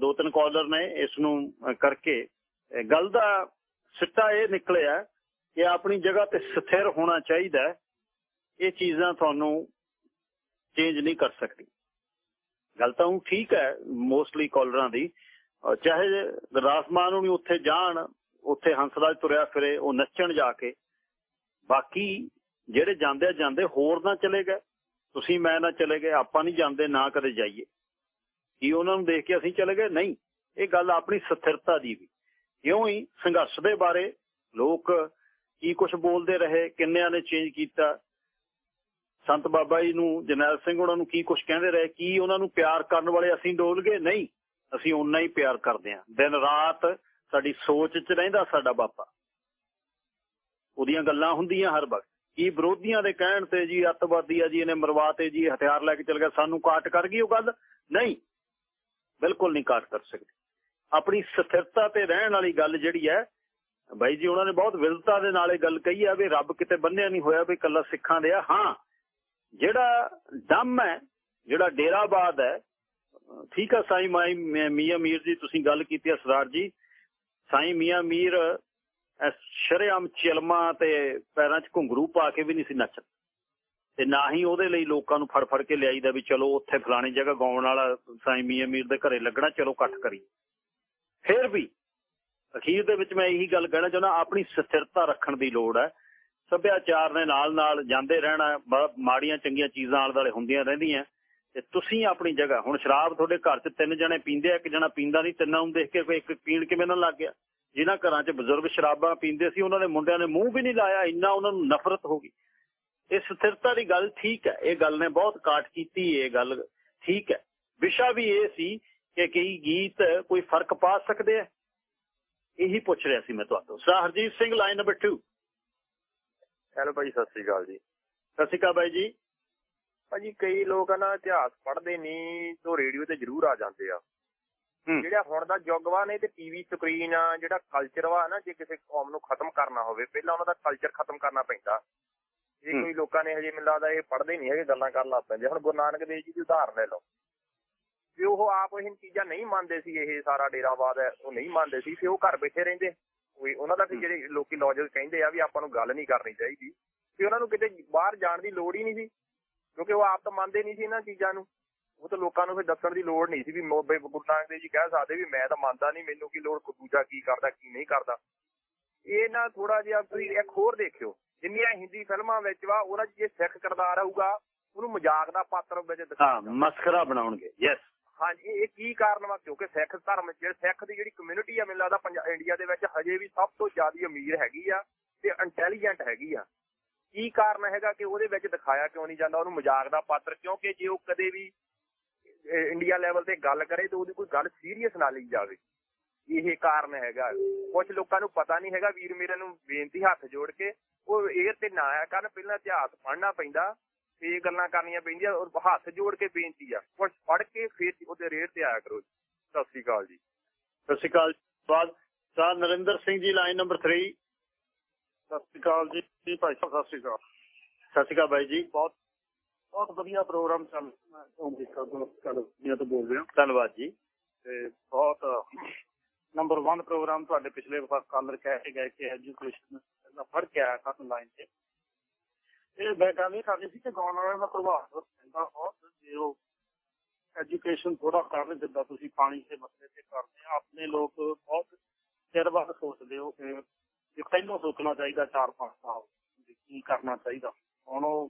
ਦੋ ਤਿੰਨ ਕਾਲਰ ਨੇ ਇਸ ਨੂੰ ਕਰਕੇ। ਗੱਲ ਦਾ ਸਿੱਟਾ ਇਹ ਨਿਕਲਿਆ ਕਿ ਆਪਣੀ ਜਗ੍ਹਾ ਤੇ ਸਥਿਰ ਹੋਣਾ ਚਾਹੀਦਾ। ਇਹ ਚੀਜ਼ਾਂ ਤੁਹਾਨੂੰ ਚੇਂਜ ਨਹੀਂ ਕਰ ਸਕਦੀ। ਗੱਲ ਤਾਂ ਉਹ ਠੀਕ ਹੈ ਮੋਸਟਲੀ ਕਾਲਰਾਂ ਦੀ। ਅਹ ਚਾਹੇ ਰਾਸਮਾਨ ਨੂੰ ਉੱਥੇ ਜਾਣ, ਉੱਥੇ ਹੰਸਰਾਜ ਤੁਰਿਆ ਫਿਰੇ, ਉਹ ਨੱਚਣ ਜਾ ਕੇ। ਬਾਕੀ ਜਿਹੜੇ ਜਾਂਦੇ ਜਾਂਦੇ ਹੋਰ ਨਾ ਚਲੇ ਗਏ। ਤੁਸੀਂ ਮੈਂ ਨਾ ਚਲੇ ਗਏ, ਆਪਾਂ ਨਹੀਂ ਜਾਂਦੇ, ਨਾ ਕਦੇ ਜਾਈਏ। ਕੀ ਉਹਨਾਂ ਨੂੰ ਦੇਖ ਕੇ ਅਸੀਂ ਚਲੇ ਗਏ? ਨਹੀਂ। ਇਹ ਗੱਲ ਆਪਣੀ ਸਥਿਰਤਾ ਦੀ ਵੀ। ਕਿਉਂ ਹੀ ਸੰਘਰਸ਼ ਦੇ ਬਾਰੇ ਲੋਕ ਕੀ ਕੁਝ ਬੋਲਦੇ ਰਹੇ, ਕਿੰਨਿਆਂ ਨੇ ਚੇਂਜ ਕੀਤਾ ਸੰਤ ਬਾਬਾ ਜੀ ਨੂੰ ਜਨੈਲ ਸਿੰਘ ਉਹਨਾਂ ਨੂੰ ਕੀ ਕੁਝ ਕਹਿੰਦੇ ਰਹੇ, ਕੀ ਉਹਨਾਂ ਨੂੰ ਪਿਆਰ ਕਰਨ ਵਾਲੇ ਅਸੀਂ ਡੋਲ ਗਏ? ਨਹੀਂ, ਅਸੀਂ ਓਨਾ ਹੀ ਪਿਆਰ ਕਰਦੇ ਹਾਂ। ਦਿਨ ਰਾਤ ਸਾਡੀ ਸੋਚ 'ਚ ਰਹਿੰਦਾ ਸਾਡਾ ਬਾਪਾ ਉਹਦੀਆਂ ਗੱਲਾਂ ਹੁੰਦੀਆਂ ਹਰ ਵਕਤ। ਕੀ ਵਿਰੋਧੀਆਂ ਦੇ ਕਹਿਣ ਤੇ ਜੀ ਅੱਤਵਾਦੀ ਆ ਜੀ, ਇਹਨੇ ਮਰਵਾਤੇ ਜੀ, ਹਥਿਆਰ ਲੈ ਕੇ ਚਲ ਗਿਆ, ਸਾਨੂੰ ਕਾਟ ਕਰ ਗਈ ਉਹ ਗੱਲ? ਨਹੀਂ, ਬਿਲਕੁਲ ਨਹੀਂ ਕਾਟ ਕਰ ਸਕਦੀ। ਆਪਣੀ ਸਥਿਰਤਾ ਤੇ ਰਹਿਣ ਵਾਲੀ ਗੱਲ ਜਿਹੜੀ ਹੈ, ਬਾਈ ਜੀ, ਉਹਨਾਂ ਨੇ ਬਹੁਤ ਵਿਲਤਾ ਦੇ ਨਾਲ ਇਹ ਗੱਲ ਕਹੀ ਆ ਵੀ ਰੱਬ ਕਿਤੇ ਬੰਨਿਆ ਨਹੀਂ ਹੋਇਆ ਵੀ ਕੱਲਾ ਸਿੱਖਾਂ ਦੇ ਆ। ਹਾਂ ਜਿਹੜਾ ਦਮ ਹੈ, ਜਿਹੜਾ ਡੇਰਾਬਾਦ ਹੈ, ਠੀਕ ਆ ਸਾਈ ਮਾਈ ਮੀਆਂ ਮੀਰ ਜੀ ਤੁਸੀਂ ਗੱਲ ਕੀਤੀ ਆ ਸਰਦਾਰ ਜੀ। ਸਾਈ ਮੀਆਂ ਮੀਰ ਸ਼ਰੇਆਮ ਚਲਮਾ ਤੇ ਪੈਰਾਂ 'ਚ ਘੁੰਗਰੂ ਪਾ ਕੇ ਵੀ ਨਹੀਂ ਸੀ ਨੱਚਦਾ ਤੇ ਨਾ ਹੀ ਉਹਦੇ ਲਈ ਲੋਕਾਂ ਨੂੰ ਫੜ ਫੜ ਕੇ ਲਿਆਈਦਾ ਵੀ ਚਲੋ ਉੱਥੇ ਫਲਾਣੀ ਜਗ੍ਹਾ ਗਾਉਣ ਵਾਲਾ ਸਾਈ ਮੀਆਂ ਮੀਰ ਦੇ ਘਰੇ ਲੱਗਣਾ, ਚਲੋ ਇਕੱਠ ਕਰੀ ਫਿਰ ਵੀ ਅਖੀਰ ਦੇ ਵਿੱਚ ਮੈਂ ਇਹੀ ਗੱਲ ਕਹਿਣਾ ਚਾਹੁੰਦਾ, ਆਪਣੀ ਸਥਿਰਤਾ ਰੱਖਣ ਦੀ ਲੋੜ ਹੈ। ਸੱਭਿਆਚਾਰ ਦੇ ਨਾਲ ਨਾਲ ਜਾਂਦੇ ਰਹਿਣਾ ਮਾੜੀਆਂ ਚੰਗੀਆਂ ਚੀਜ਼ਾਂ ਆਲੇ ਦੁਆਲੇ ਹੁੰਦੀਆਂ ਰਹਿੰਦੀਆਂ। ਤੇ ਤੁਸੀਂ ਆਪਣੀ ਜਗ੍ਹਾ, ਹੁਣ ਸ਼ਰਾਬ ਤੁਹਾਡੇ ਘਰ 'ਚ ਤਿੰਨ ਜਣੇ ਪੀਂਦੇ ਆ, ਇੱਕ ਜਣਾ ਪੀਂਦਾ ਨਹੀਂ, ਤਿੰਨਾਂ ਨੂੰ ਦੇਖ ਕੇ ਕੋਈ ਇੱਕ ਪੀਣ ਕਿਵੇਂ ਨਾ ਲੱਗ ਗਿਆ? ਜਿਨ੍ਹਾਂ ਘਰਾਂ 'ਚ ਬਜ਼ੁਰਗ ਸ਼ਰਾਬਾਂ ਪੀਂਦੇ ਸੀ, ਉਹਨਾਂ ਦੇ ਮੁੰਡਿਆਂ ਨੇ ਮੂੰਹ ਵੀ ਨਹੀਂ ਲਾਇਆ, ਇੰਨਾ ਉਹਨਾਂ ਨੂੰ ਨਫ਼ਰਤ ਹੋ ਗਈ। ਇਹ ਸਥਿਰਤਾ ਦੀ ਗੱਲ ਠੀਕ ਹੈ, ਇਹ ਗੱਲ ਨੇ ਬਹੁਤ ਕਾਟ ਕੀਤੀ, ਇਹ ਗੱਲ ਠੀਕ ਹੈ। ਵਿਸ਼ਾ ਵੀ ਇਹ ਸੀ ਕਿ ਕਈ ਗੀਤ ਕੋਈ ਫ਼ਰਕ ਪਾ ਸਕਦੇ ਆ? ਇਹੀ ਪੁੱਛ ਰਿਹਾ ਸੀ ਮੈਂ ਤੁਹਾਨੂੰ sir, Harjit Singh, line number 2 hello ਭਾਈ ਸਤਿ ਸ੍ਰੀ ਅਕਾਲ ਜੀ। ਸਤਿ ਸ੍ਰੀ ਅਕਾਲ ਬਾਈ ਜੀ। ਭਾਜੀ ਕਈ ਲੋਕ ਨਾ ਇਤਿਹਾਸ ਪੜ੍ਹਦੇ ਨਹੀਂ ਤੋਂ ਰੇਡੀਓ ਤੇ ਜ਼ਰੂਰ ਆ ਜਾਂਦੇ ਆ। ਜਿਹੜਾ ਹੁਣ ਦਾ ਯੁੱਗ ਵਾ ਨੇ ਤੇ ਟੀਵੀ ਸਕਰੀਨ ਆ ਜਿਹੜਾ ਕਲਚਰ ਵਾ ਨਾ ਜੇ ਕਿਸੇ ਕੌਮ ਨੂੰ ਖਤਮ ਕਰਨਾ ਹੋਵੇ ਪਹਿਲਾਂ ਉਹਨਾਂ ਦਾ ਕਲਚਰ ਖਤਮ ਕਰਨਾ ਪੈਂਦਾ। ਜੇ ਕੋਈ ਲੋਕਾਂ ਨੇ ਹਜੇ ਮੈਨੂੰ ਲੱਗਦਾ ਇਹ ਪੜ੍ਹਦੇ ਨਹੀਂ ਹੈਗੇ ਗੱਲਾਂ ਕਰਨ ਲੱਗ ਪੈਂਦੇ। ਹੁਣ ਗੁਰੂ ਨਾਨਕ ਦੇਵ ਜੀ ਦੀ ਉਦਾਹਰਨ ਲੈ ਲਓ। ਵੀ ਉਹ ਆਪ ਇਹ ਚੀਜ਼ਾਂ ਨਹੀਂ ਮੰਨਦੇ ਸੀ ਇਹ ਸਾਰਾ ਡੇਰਾਵਾਦ ਹੈ ਉਹ ਨਹੀਂ ਮੰਨਦੇ ਸੀ ਫਿਰ ਉਹ ਘਰ ਬੈਠੇ ਰਹਿੰਦੇ। ਕੋਈ ਉਹਨਾਂ ਦਾ ਵੀ ਜਿਹੜੇ ਲੋਕੀ ਲੌਜਿਕ ਕਹਿੰਦੇ ਆ ਵੀ ਆਪਾਂ ਨੂੰ ਗੱਲ ਨਹੀਂ ਕਰਨੀ ਚਾਹੀਦੀ ਕਿ ਉਹਨਾਂ ਨੂੰ ਕਿਤੇ ਬਾਹਰ ਜਾਣ ਦੀ ਲੋੜ ਹੀ ਨਹੀਂ ਸੀ ਕਿਉਂਕਿ ਉਹ ਆਪ ਤਾਂ ਮੰਨਦੇ ਨਹੀਂ ਸੀ ਇਹਨਾਂ ਚੀਜ਼ਾਂ ਨੂੰ। ਉਹ ਤਾਂ ਲੋਕਾਂ ਨੂੰ ਫਿਰ ਦੱਸਣ ਦੀ ਲੋੜ ਨਹੀਂ ਸੀ ਵੀ ਮੋਬੇ ਗੁਰੂ ਨਾਨਕ ਦੇਵ ਜੀ ਕਹਿ ਸਕਦੇ ਵੀ ਮੈਂ ਤਾਂ ਮੰਨਦਾ ਨਹੀਂ ਮੈਨੂੰ ਕੀ ਲੋੜ ਦੂਜਾ ਕੀ ਕਰਦਾ ਕੀ ਨਹੀਂ ਕਰਦਾ। ਇਹ ਨਾ ਥੋੜਾ ਜਿਹਾ ਤੁਸੀਂ ਇੱਕ ਹੋਰ ਦੇਖਿਓ ਜਿੰਨੀਆਂ ਹਿੰਦੀ ਫਿਲਮਾਂ ਵਿੱਚ ਵਾ ਉਹਨਾਂ 'ਚ ਜੇ ਸਿੱਖ ਕਿਰਦਾਰ ਆਊਗਾ ਉਹਨੂੰ ਮਜ਼ਾਕ ਦਾ ਪਾਤਰ ਵਿੱਚ ਹਾਂ ਮਸਖਰਾ ਬਣਾਉਣਗੇ ਯੈਸ ਹਾਂਜੀ, ਇਹ ਕੀ ਕਾਰਨ ਵਾ? ਕਿਉਂਕਿ ਸਿੱਖ ਧਰਮ ਜਿਹੜੇ ਸਿੱਖ ਦੀ ਜਿਹੜੀ ਕਮਿਊਨਿਟੀ ਆ, ਮੈਨੂੰ ਲੱਗਦਾ ਇੰਡੀਆ ਦੇ ਵਿੱਚ ਹਜੇ ਵੀ ਸਭ ਤੋਂ ਜ਼ਿਆਦਾ ਅਮੀਰ ਹੈਗੀ ਆ ਤੇ ਇੰਟੈਲੀਜੈਂਟ ਹੈਗੀ ਆ। ਕੀ ਕਾਰਨ ਹੈਗਾ ਕਿ ਉਹਦੇ ਵਿੱਚ ਦਿਖਾਇਆ ਕਿਉਂ ਨਹੀਂ ਜਾਂਦਾ? ਉਹਨੂੰ ਮਜ਼ਾਕ ਦਾ ਪਾਤਰ, ਕਿਉਂਕਿ ਜੇ ਉਹ ਕਦੇ ਵੀ ਇੰਡੀਆ ਲੈਵਲ ਤੇ ਗੱਲ ਕਰੇ ਤਾਂ ਉਹਦੀ ਕੋਈ ਗੱਲ ਸੀਰੀਅਸ ਨਾ ਲਈ ਜਾਵੇ। ਇਹ ਕਾਰਨ ਹੈਗਾ। ਕੁਝ ਲੋਕਾਂ ਨੂੰ ਪਤਾ ਨਹੀਂ ਹੈਗਾ, ਵੀਰ ਮੇਰੇ ਨੂੰ ਬੇਨਤੀ ਹੱਥ ਜੋੜ ਕੇ, ਉਹ ਇਹ ਤੇ ਨਾ ਆਇਆ ਕਰਨ, ਪਹਿਲਾਂ ਇਤਿਹਾਸ ਪੜ੍ਹਨਾ ਪੈਂਦਾ। ਇਹ ਗੱਲਾਂ ਕਰਨੀਆਂ ਪੈਂਦੀਆਂ ਔਰ ਹੱਥ ਜੋੜ ਕੇ ਬੇਨਤੀ ਆ। ਕੁਝ ਪੜ੍ਹ ਕੇ ਫਿਰ ਉਹਦੇ ਰੇਟ ਤੇ ਆਇਆ ਕਰੋ ਸਤਿ ਸ੍ਰੀ ਅਕਾਲ ਜੀ। ਸਤਿ ਸ੍ਰੀ ਅਕਾਲ ਬਾਦ sir Narendra Singh ji line number 3 Sat Sri ਅਕਾਲ ਜੀ। ਭਾਈ ਸਾਹਿਬ ਸਤਿ ਸ੍ਰੀ ਅਕਾਲ। ਸਤਿ ਸ੍ਰੀ ਅਕਾਲ ਬਾਈ ਜੀ। ਬਹੁਤ ਬਹੁਤ ਵਧੀਆ ਪ੍ਰੋਗਰਾਮ ਚੱਲ ਅੰਮ੍ਰਿਤਸਰ ਤੋਂ ਬੋਲ ਰਿਹਾ। ਧੰਨਵਾਦ ਜੀ। ਤੇ ਬਹੁਤ ਨੰਬਰ 1 ਪ੍ਰੋਗਰਾਮ ਤੁਹਾਡੇ ਪਿਛਲੇ ਵਾਰ ਕਾਲਰ ਕਹਿ ਕੇ ਗਏ ਕਿ ਐਜੂਕੇਸ਼ਨ ਦਾ ਫ਼ਰਕ ਹੈ ਕਾਰਨ ਲਾਈਨ ਤੇ। ਇਹ ਮੈਂ ਗੱਲ ਇਹ ਕਰਨੀ ਸੀ ਕਿ ਗਾਉਣ ਵਾਲਿਆਂ ਦਾ ਪ੍ਰਭਾਵ ਪੈਂਦਾ, ਬਹੁਤ ਜੇ ਉਹ ਐਜੂਕੇਸ਼ਨ ਥੋੜਾ ਕਰਨ ਜਿੱਦਾਂ ਤੁਸੀਂ ਪਾਣੀ ਦੇ ਮਸਲੇ ਤੇ ਕਰਦੇ ਆ, ਆਪਣੇ ਲੋਕ ਬਹੁਤ ਚਿਰ ਬਾਅਦ ਸੋਚਦੇ ਹੋ ਕਿ ਇਹ ਪਹਿਲਾਂ ਸੋਚਣਾ ਚਾਹੀਦਾ 4-5 ਸਾਲ ਕੀ ਕਰਨਾ ਚਾਹੀਦਾ। ਹੁਣ ਉਹ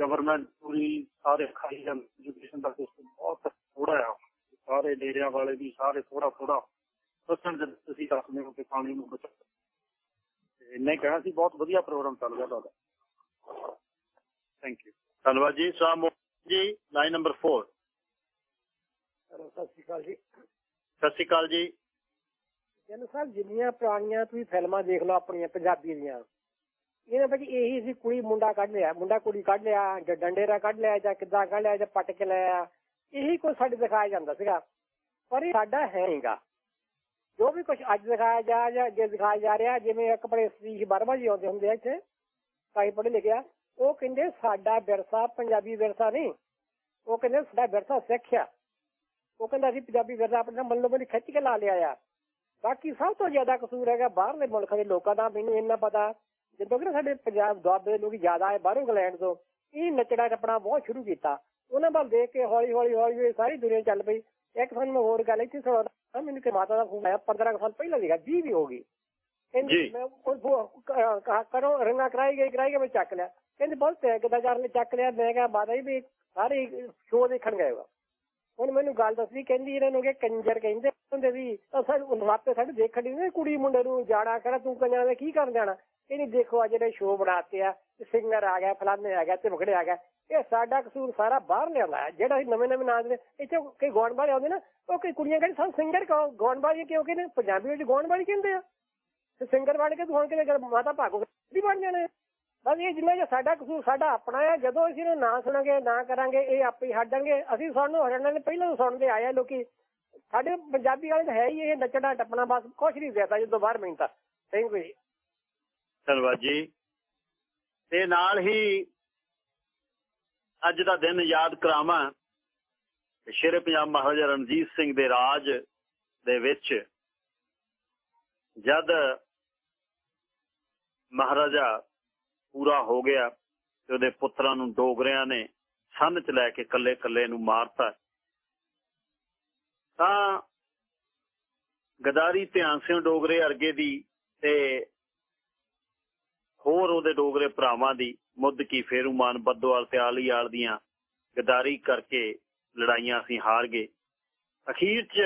ਗਵਰਨਮੈਂਟ ਪੂਰੀ ਸਾਰੇ ਖਾਈ ਜਾਂਦੀ ਐਜੂਕੇਸ਼ਨ ਦਾ ਸਿਸਟਮ ਬਹੁਤ ਥੋੜਾ ਆ। ਸਾਰੇ ਡੇਰਿਆਂ ਵਾਲੇ ਵੀ ਸਾਰੇ ਥੋੜਾ ਥੋੜਾ ਸੋਚਣ ਦੇ ਤੁਸੀਂ ਦੱਸਦੇ ਹੋ ਕਿ ਪਾਣੀ ਨੂੰ ਬਚਾਓ। ਤੇ ਕਹਿਣਾ ਸੀ, ਬਹੁਤ ਵਧੀਆ ਪ੍ਰੋਗਰਾਮ ਚੱਲ ਰਿਹਾ ਤੁਹਾਡਾ। ਥੈਂਕ ਯੂ ਧੰਨਵਾਦ ਜੀ ਸਾਮ ਜੀ ਲਾਈਨ ਨੰਬਰ 4 ਹੈਲੋ ਸਤਿ ਸ਼੍ਰੀ ਅਕਾਲ ਜੀ। ਸਤਿ ਸ਼੍ਰੀ ਅਕਾਲ ਜੀ। ਜਨ ਸਾਹਿਬ ਜਿੰਨੀਆਂ ਪੁਰਾਣੀਆਂ ਤੁਸੀਂ ਫਿਲਮਾਂ ਦੇਖ ਲਓ ਆਪਣੀਆਂ ਪੰਜਾਬੀ ਦੀਆਂ ਇਹਨਾਂ ਵਿੱਚ ਇਹੀ ਸੀ ਕੁੜੀ ਮੁੰਡਾ ਕੱਢ ਲਿਆ ਮੁੰਡਾ ਕੁੜੀ ਕੱਢ ਲਿਆ ਜਾਂ ਡੰਡੇਰਾ ਕੱਢ ਲਿਆ ਜਾਂ ਕਿੱਦਾਂ ਕੱਢ ਲਿਆ ਜਾਂ ਪੱਟ ਕੇ ਲਿਆ ਇਹੀ ਕੁਝ ਸਾਡੇ ਦਿਖਾਇਆ ਜਾਂਦਾ ਸੀਗਾ। ਪਰ ਇਹ ਸਾਡਾ ਹੈ ਨਹੀਂਗਾ। ਜੋ ਵੀ ਕੁਝ ਅੱਜ ਦਿਖਾਇਆ ਜਾ ਜਾਂ ਅੱਗੇ ਦਿਖਾਇਆ ਜਾ ਰਿਹਾ ਜਿਵੇਂ ਇੱਕ ਬੜੇ ਸਤੀਸ਼ ਵਰਮਾ ਜੀ ਆਉਂਦੇ ਹੁੰਦੇ ਆ ਇੱਥੇ ਕਾਈ ਪੜ੍ਹੇ ਲਿਖਿਆ, ਉਹ ਕਹਿੰਦੇ ਸਾਡਾ ਵਿਰਸਾ ਪੰਜਾਬੀ ਵਿਰਸਾ ਨਹੀਂ। ਉਹ ਕਹਿੰਦੇ ਸਾਡਾ ਵਿਰਸਾ ਸਿੱਖ ਆ। ਉਹ ਕਹਿੰਦਾ ਅਸੀਂ ਪੰਜਾਬੀ ਵਿਰਸਾ ਆਪਣੇ ਮੱਲੋ ਮੱਲੀ ਖਿੱਚ ਕੇ ਲਾ ਲਿਆ ਆ। ਬਾਕੀ ਸਭ ਤੋਂ ਜ਼ਿਆਦਾ ਕਸੂਰ ਹੈਗਾ ਬਾਹਰਲੇ ਮੁਲਕਾਂ ਦੇ ਲੋਕਾਂ ਦਾ, ਮੈਨੂੰ ਇੰਨਾ ਪਤਾ। ਜਦੋਂ ਕਿ ਸਾਡੇ ਪੰਜਾਬ ਦੁਆਬੇ ਲੋਕ ਜ਼ਿਆਦਾ ਆਏ ਬਾਹਰੋਂ ਇੰਗਲੈਂਡ ਤੋਂ, ਇਹ ਨੱਚੜਾ ਟੱਪਣਾ ਬਹੁਤ ਸ਼ੁਰੂ ਕੀਤਾ। ਉਹਨਾਂ ਵੱਲ ਦੇਖ ਕੇ ਹੌਲੀ ਹੌਲੀ ਹੌਲੀ ਸਾਰੀ ਦੁਨੀਆ ਚੱਲ ਪਈ। ਇੱਕ ਸਾਨੂੰ ਹੋਰ ਗੱਲ ਇੱਥੇ ਸੁਣਾ ਮੈਨੂੰ ਕਿ ਮਾਤਾ ਦਾ ਫੋਨ ਆਇਆ 15 ਸਾਲ ਪਹਿਲਾਂ ਸੀਗਾ 20 ਵੀ ਹੋ ਗਈ। ਕਹਿੰਦੀ ਮੈਂ ਕਰੋ ਰੰਗਾ ਕਰਾਈ ਗਈ ਕਰਾਈ ਗਈ ਮੈਂ ਚੱਕ ਲਿਆ। ਕਹਿੰਦੇ ਬਹੁਤ ਤੈਗ ਦਾ ਕਰਨ ਚੱਕ ਲਿਆ। ਮੈਂ ਕਿਹਾ ਮਾਤਾ ਜੀ ਵੀ ਸਾਰੇ ਸ਼ੋਅ ਦੇਖਣ ਗਏ ਵਾ। ਹੁਣ ਮੈਨੂੰ ਗੱਲ ਦੱਸੀ ਕਹਿੰਦੀ ਇਹਨਾਂ ਨੂੰ ਕਿ ਕੰਜਰ ਕਹਿੰਦੇ ਹੁੰਦੇ ਸੀ ਤਾਂ ਸਾਨੂੰ ਵਾਪੇ ਸਾਡੇ ਦੇਖਣ ਦੀ ਕੁੜੀ ਮੁੰਡੇ ਨੂੰ ਜਾਣਾ ਕਰ ਤੂੰ ਕੰਜਰਾਂ ਦੇ ਕੀ ਕਰਨ ਜਾਣਾ? ਇਹਨੇ ਦੇਖੋ ਆ ਜਿਹੜੇ ਸ਼ੋਅ ਬਣਾਤੇ ਆ ਸਿੰਗਰ ਆ ਗਿਆ ਫਲਾਣੇ ਆ ਗਿਆ ਤੇ ਮੁਖੜੇ ਆ ਗਿਆ। ਇਹ ਸਾਡਾ ਕਸੂਰ ਸਾਰਾ ਬਾਹਰ ਲਿਆਉਂਦਾ ਹੈ। ਜਿਹੜਾ ਅਸੀਂ ਨਵੇਂ ਨਵੇਂ ਨਾਂ ਦੇ ਇੱਥੇ ਕਈ ਗਾਉਣ ਵਾਲੇ ਆਉਂਦੇ ਨਾ ਉਹ ਕਈ ਕੁੜੀਆਂ ਕਹਿੰਦੇ ਸਾਨੂੰ ਸਿੰਗਰ ਕਹੋ ਗਾਉਣ ਵਾਲੀ ਕਿਉਂਕਿ ਨੇ ਪੰਜਾਬੀ ਵਿੱਚ ਗਾਉਣ ਵਾਲੀ ਕਹਿੰਦੇ ਆ। ਤੇ ਸਿੰਗਰ ਬਣ ਕੇ ਤੂੰ ਹੁਣ ਕਿਤੇ ਮਾਤਾ ਭਾਗੋ ਵੀ ਬਣ ਜਾਣਾ ਬਸ ਇਹ ਜਿੰਨਾ ਜੇ ਸਾਡਾ ਕਸੂਰ ਸਾਡਾ ਆਪਣਾ ਹੈ। ਜਦੋਂ ਅਸੀਂ ਇਹਨੂੰ ਨਾ ਸੁਣਾਂਗੇ, ਨਾ ਕਰਾਂਗੇ, ਇਹ ਆਪੇ ਹੀ ਅਸੀਂ ਸਾਨੂੰ ਹਟਣ ਦੇ ਪਹਿਲਾਂ ਤੋਂ ਸੁਣਦੇ ਆਏ ਆ ਲੋਕੀ। ਸਾਡੇ ਪੰਜਾਬੀ ਵਾਲੇ ਤਾਂ ਹੈ ਹੀ ਇਹ ਨੱਚਣਾ, ਟੱਪਣਾ, ਬਸ ਕੁਛ ਨਹੀਂ ਦੇਤਾ ਜਦੋਂ ਬਾਹਰ ਮਿੰਟਾ ਥੈਂਕ ਯੂ ਧੰਨਵਾਦ ਜੀ। ਤੇ ਨਾਲ ਹੀ ਅੱਜ ਦਾ ਦਿਨ ਯਾਦ ਕਰਾਵਾਂ। ਸ਼ੇਰੇ ਪੰਜਾਬ ਮਹਾਰਾਜਾ ਰਣਜੀਤ ਸਿੰਘ ਦੇ ਰਾਜ ਦੇ ਵਿੱਚ ਜਦ ਮਹਾਰਾਜਾ ਪੂਰਾ ਹੋ ਗਿਆ ਤੇ ਉਹਦੇ ਪੁੱਤਰਾਂ ਨੂੰ ਡੋਗਰਿਆਂ ਨੇ ਸੰਨ ਚ ਲੈ ਕੇ ਕੱਲੇ ਕੱਲੇ ਨੂੰ ਮਾਰਤਾ, ਤਾਂ ਗਦਾਰੀ ਧਿਆਨ ਸਿੰਘ ਡੋਗਰੇ ਅਰਗੇ ਦੀ ਤੇ ਹੋਰ ਉਹਦੇ ਡੋਗਰੇ ਭਰਾਵਾਂ ਦੀ ਮੁੱਦ ਕੀ ਫੇਰੂਮਾਨ ਬੱਦੋਵਾਲ ਤੇ ਆਲੀਆਲ ਦੀਆਂ ਗਦਾਰੀ ਕਰਕੇ ਲੜਾਈਆਂ ਅਸੀਂ ਹਾਰ ਗਏ। ਅਖੀਰ 'ਚ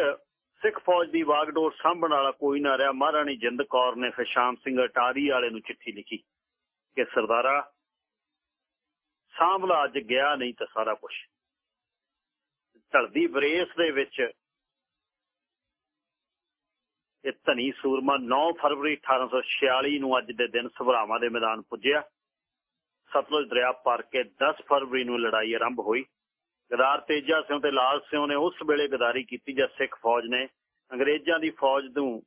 ਸਿੱਖ ਫੌਜ ਦੀ ਵਾਗਡੋਰ ਸਾਂਭਣ ਵਾਲਾ ਕੋਈ ਨਾ ਰਿਹਾ। ਮਹਾਰਾਣੀ ਜਿੰਦ ਕੌਰ ਨੇ ਫਿਰ ਸ਼ਾਮ ਸਿੰਘ ਅਟਾਰੀ ਵਾਲੇ ਨੂੰ ਚਿੱਠੀ ਲਿਖੀ ਕਿ ਸਰਦਾਰਾ, ਸਾਂਭਲਾ ਅੱਜ ਗਿਆ ਨਹੀਂ ਤਾਂ ਸਾਰਾ ਕੁਝ ਧਰਦੀ ਬਰੇਸ ਦੇ ਵਿੱਚ ਇਹ ਧਨੀ ਸੂਰਮਾ 9 ਫਰਵਰੀ 1846 ਨੂੰ ਅੱਜ ਦੇ ਦਿਨ ਸਭਰਾਵਾਂ ਦੇ ਮੈਦਾਨ ਪੁੱਜਿਆ। ਸਤਲੁਜ ਦਰਿਆ ਪਾਰ ਕੇ 10 ਫਰਵਰੀ ਨੂੰ ਲੜਾਈ ਆਰੰਭ ਹੋਈ। ਗਦਾਰ ਤੇਜਾ ਸਿੰਘ ਤੇ ਲਾਲ ਸਿੰਘ ਨੇ ਉਸ ਵੇਲੇ ਗਦਾਰੀ ਕੀਤੀ ਜਦ ਸਿੱਖ ਫੌਜ ਨੇ ਅੰਗਰੇਜ਼ਾਂ ਦੀ ਫੌਜ ਨੂੰ,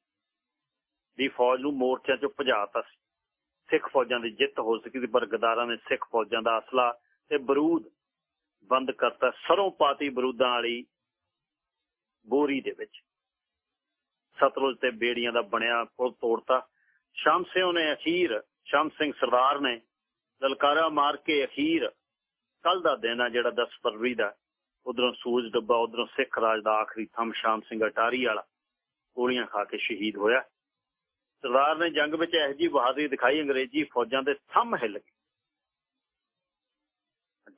ਦੀ ਫੌਜ ਨੂੰ ਮੋਰਚਿਆਂ 'ਚੋਂ ਭਜਾਤਾ ਸੀ। ਸਿੱਖ ਫੌਜਾਂ ਦੀ ਜਿੱਤ ਹੋ ਸਕੀ ਸੀ, ਪਰ ਗਦਾਰਾਂ ਨੇ ਸਿੱਖ ਫੌਜਾਂ ਦਾ ਅਸਲਾ ਤੇ ਬਰੂਦ ਬੰਦ ਕਰਤਾ ਸਰੋਂ ਪਾਤੀ ਬਰੂਦਾਂ ਵਾਲੀ ਬੋਰੀ ਦੇ ਵਿੱਚ। ਸਤਲੁਜ ਤੇ ਬੇੜੀਆਂ ਦਾ ਬਣਿਆ ਪੁਲ ਤੋੜਤਾ। ਸ਼ਾਮ ਸਿੰਘ ਨੇ ਅਖੀਰ ਸ਼ਾਮ ਸਿੰਘ ਸਰਦਾਰ ਨੇ ਲਲਕਾਰਾ ਮਾਰ ਕੇ ਅਖੀਰ ਕੱਲ ਦਾ ਦਿਨ ਆ ਜਿਹੜਾ 10 ਫਰਵਰੀ ਦਾ, ਉਧਰੋਂ ਸੂਰਜ ਡੱਬਾ, ਉਧਰੋਂ ਸਿੱਖ ਰਾਜ ਦਾ ਆਖਰੀ ਥੰਮ ਸ਼ਾਮ ਸਿੰਘ ਅਟਾਰੀ ਵਾਲਾ, ਗੋਲੀਆਂ ਖਾ ਕੇ ਸ਼ਹੀਦ ਹੋਇਆ। ਸਰਦਾਰ ਨੇ ਜੰਗ ਵਿੱਚ ਇਹ ਜੀ ਬਹਾਦਰੀ ਦਿਖਾਈ, ਅੰਗਰੇਜ਼ੀ ਫੌਜਾਂ ਦੇ ਥੰਮ ਹਿੱਲ ਗਏ।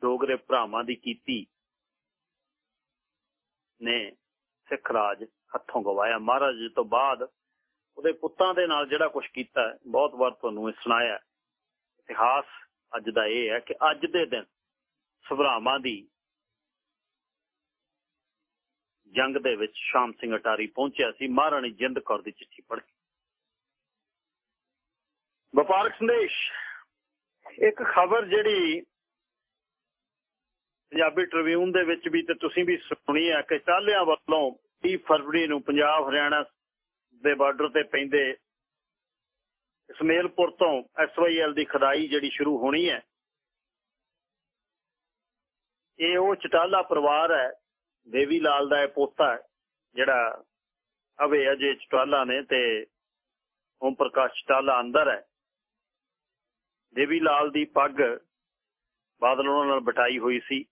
ਡੋਗਰੇ ਭਰਾਵਾਂ ਦੀ ਕੀਤੀ ਨੇ ਸਿੱਖ ਰਾਜ ਹੱਥੋਂ ਗਵਾਇਆ। ਮਹਾਰਾਜ ਜੀ ਤੋਂ ਬਾਅਦ ਉਹਦੇ ਪੁੱਤਾਂ ਦੇ ਨਾਲ ਜਿਹੜਾ ਕੁਝ ਕੀਤਾ, ਬਹੁਤ ਵਾਰ ਤੁਹਾਨੂੰ ਇਹ ਸੁਣਾਇਆ। ਇਤਿਹਾਸ ਅੱਜ ਦਾ ਇਹ ਹੈ ਕਿ ਅੱਜ ਦੇ ਦਿਨ ਸਭਰਾਵਾਂ ਦੀ ਜੰਗ ਦੇ ਵਿੱਚ ਸ਼ਾਮ ਸਿੰਘ ਅਟਾਰੀ ਪਹੁੰਚਿਆ ਸੀ। ਮਹਾਰਾਣੀ ਜਿੰਦ ਕੌਰ ਦੀ ਚਿੱਠੀ ਪੜ੍ਹ ਕੇ। ਵਪਾਰਕ ਸੰਦੇਸ਼। ਇੱਕ ਖਬਰ ਜਿਹੜੀ ਪੰਜਾਬੀ ਟ੍ਰਿਬਿਊਨ ਦੇ ਵਿੱਚ ਵੀ ਤੇ ਤੁਸੀਂ ਵੀ ਸੁਣੀ ਹੈ ਕਿ ਚਾਲਿਆਂ ਵੱਲੋਂ 30 ਫਰਵਰੀ ਨੂੰ ਪੰਜਾਬ ਹਰਿਆਣਾ ਦੇ ਬਾਰਡਰ ਤੇ ਪੈਂਦੇ ਸਮੇਲਪੁਰ ਤੋਂ ਐਸਵਾਈਐਲ ਦੀ ਖਦਾਈ ਜਿਹੜੀ ਸ਼ੁਰੂ ਹੋਣੀ ਹੈ ਇਹ ਉਹ ਚਟਾਲਾ ਪਰਿਵਾਰ ਹੈ, ਦੇਵੀ ਲਾਲ ਦਾ ਇਹ ਪੋਤਾ ਹੈ, ਜਿਹੜਾ ਅਵੇ ਅਜੇ ਚਟਾਲਾ ਨੇ ਤੇ ਓਮ ਪ੍ਰਕਾਸ਼ ਚਟਾਲਾ ਅੰਦਰ ਹੈ। ਦੇਵੀ ਲਾਲ ਦੀ ਪੱਗ ਬਾਦਲ ਉਹਨਾਂ ਨਾਲ ਬਟਾਈ ਹੋਈ ਸੀ।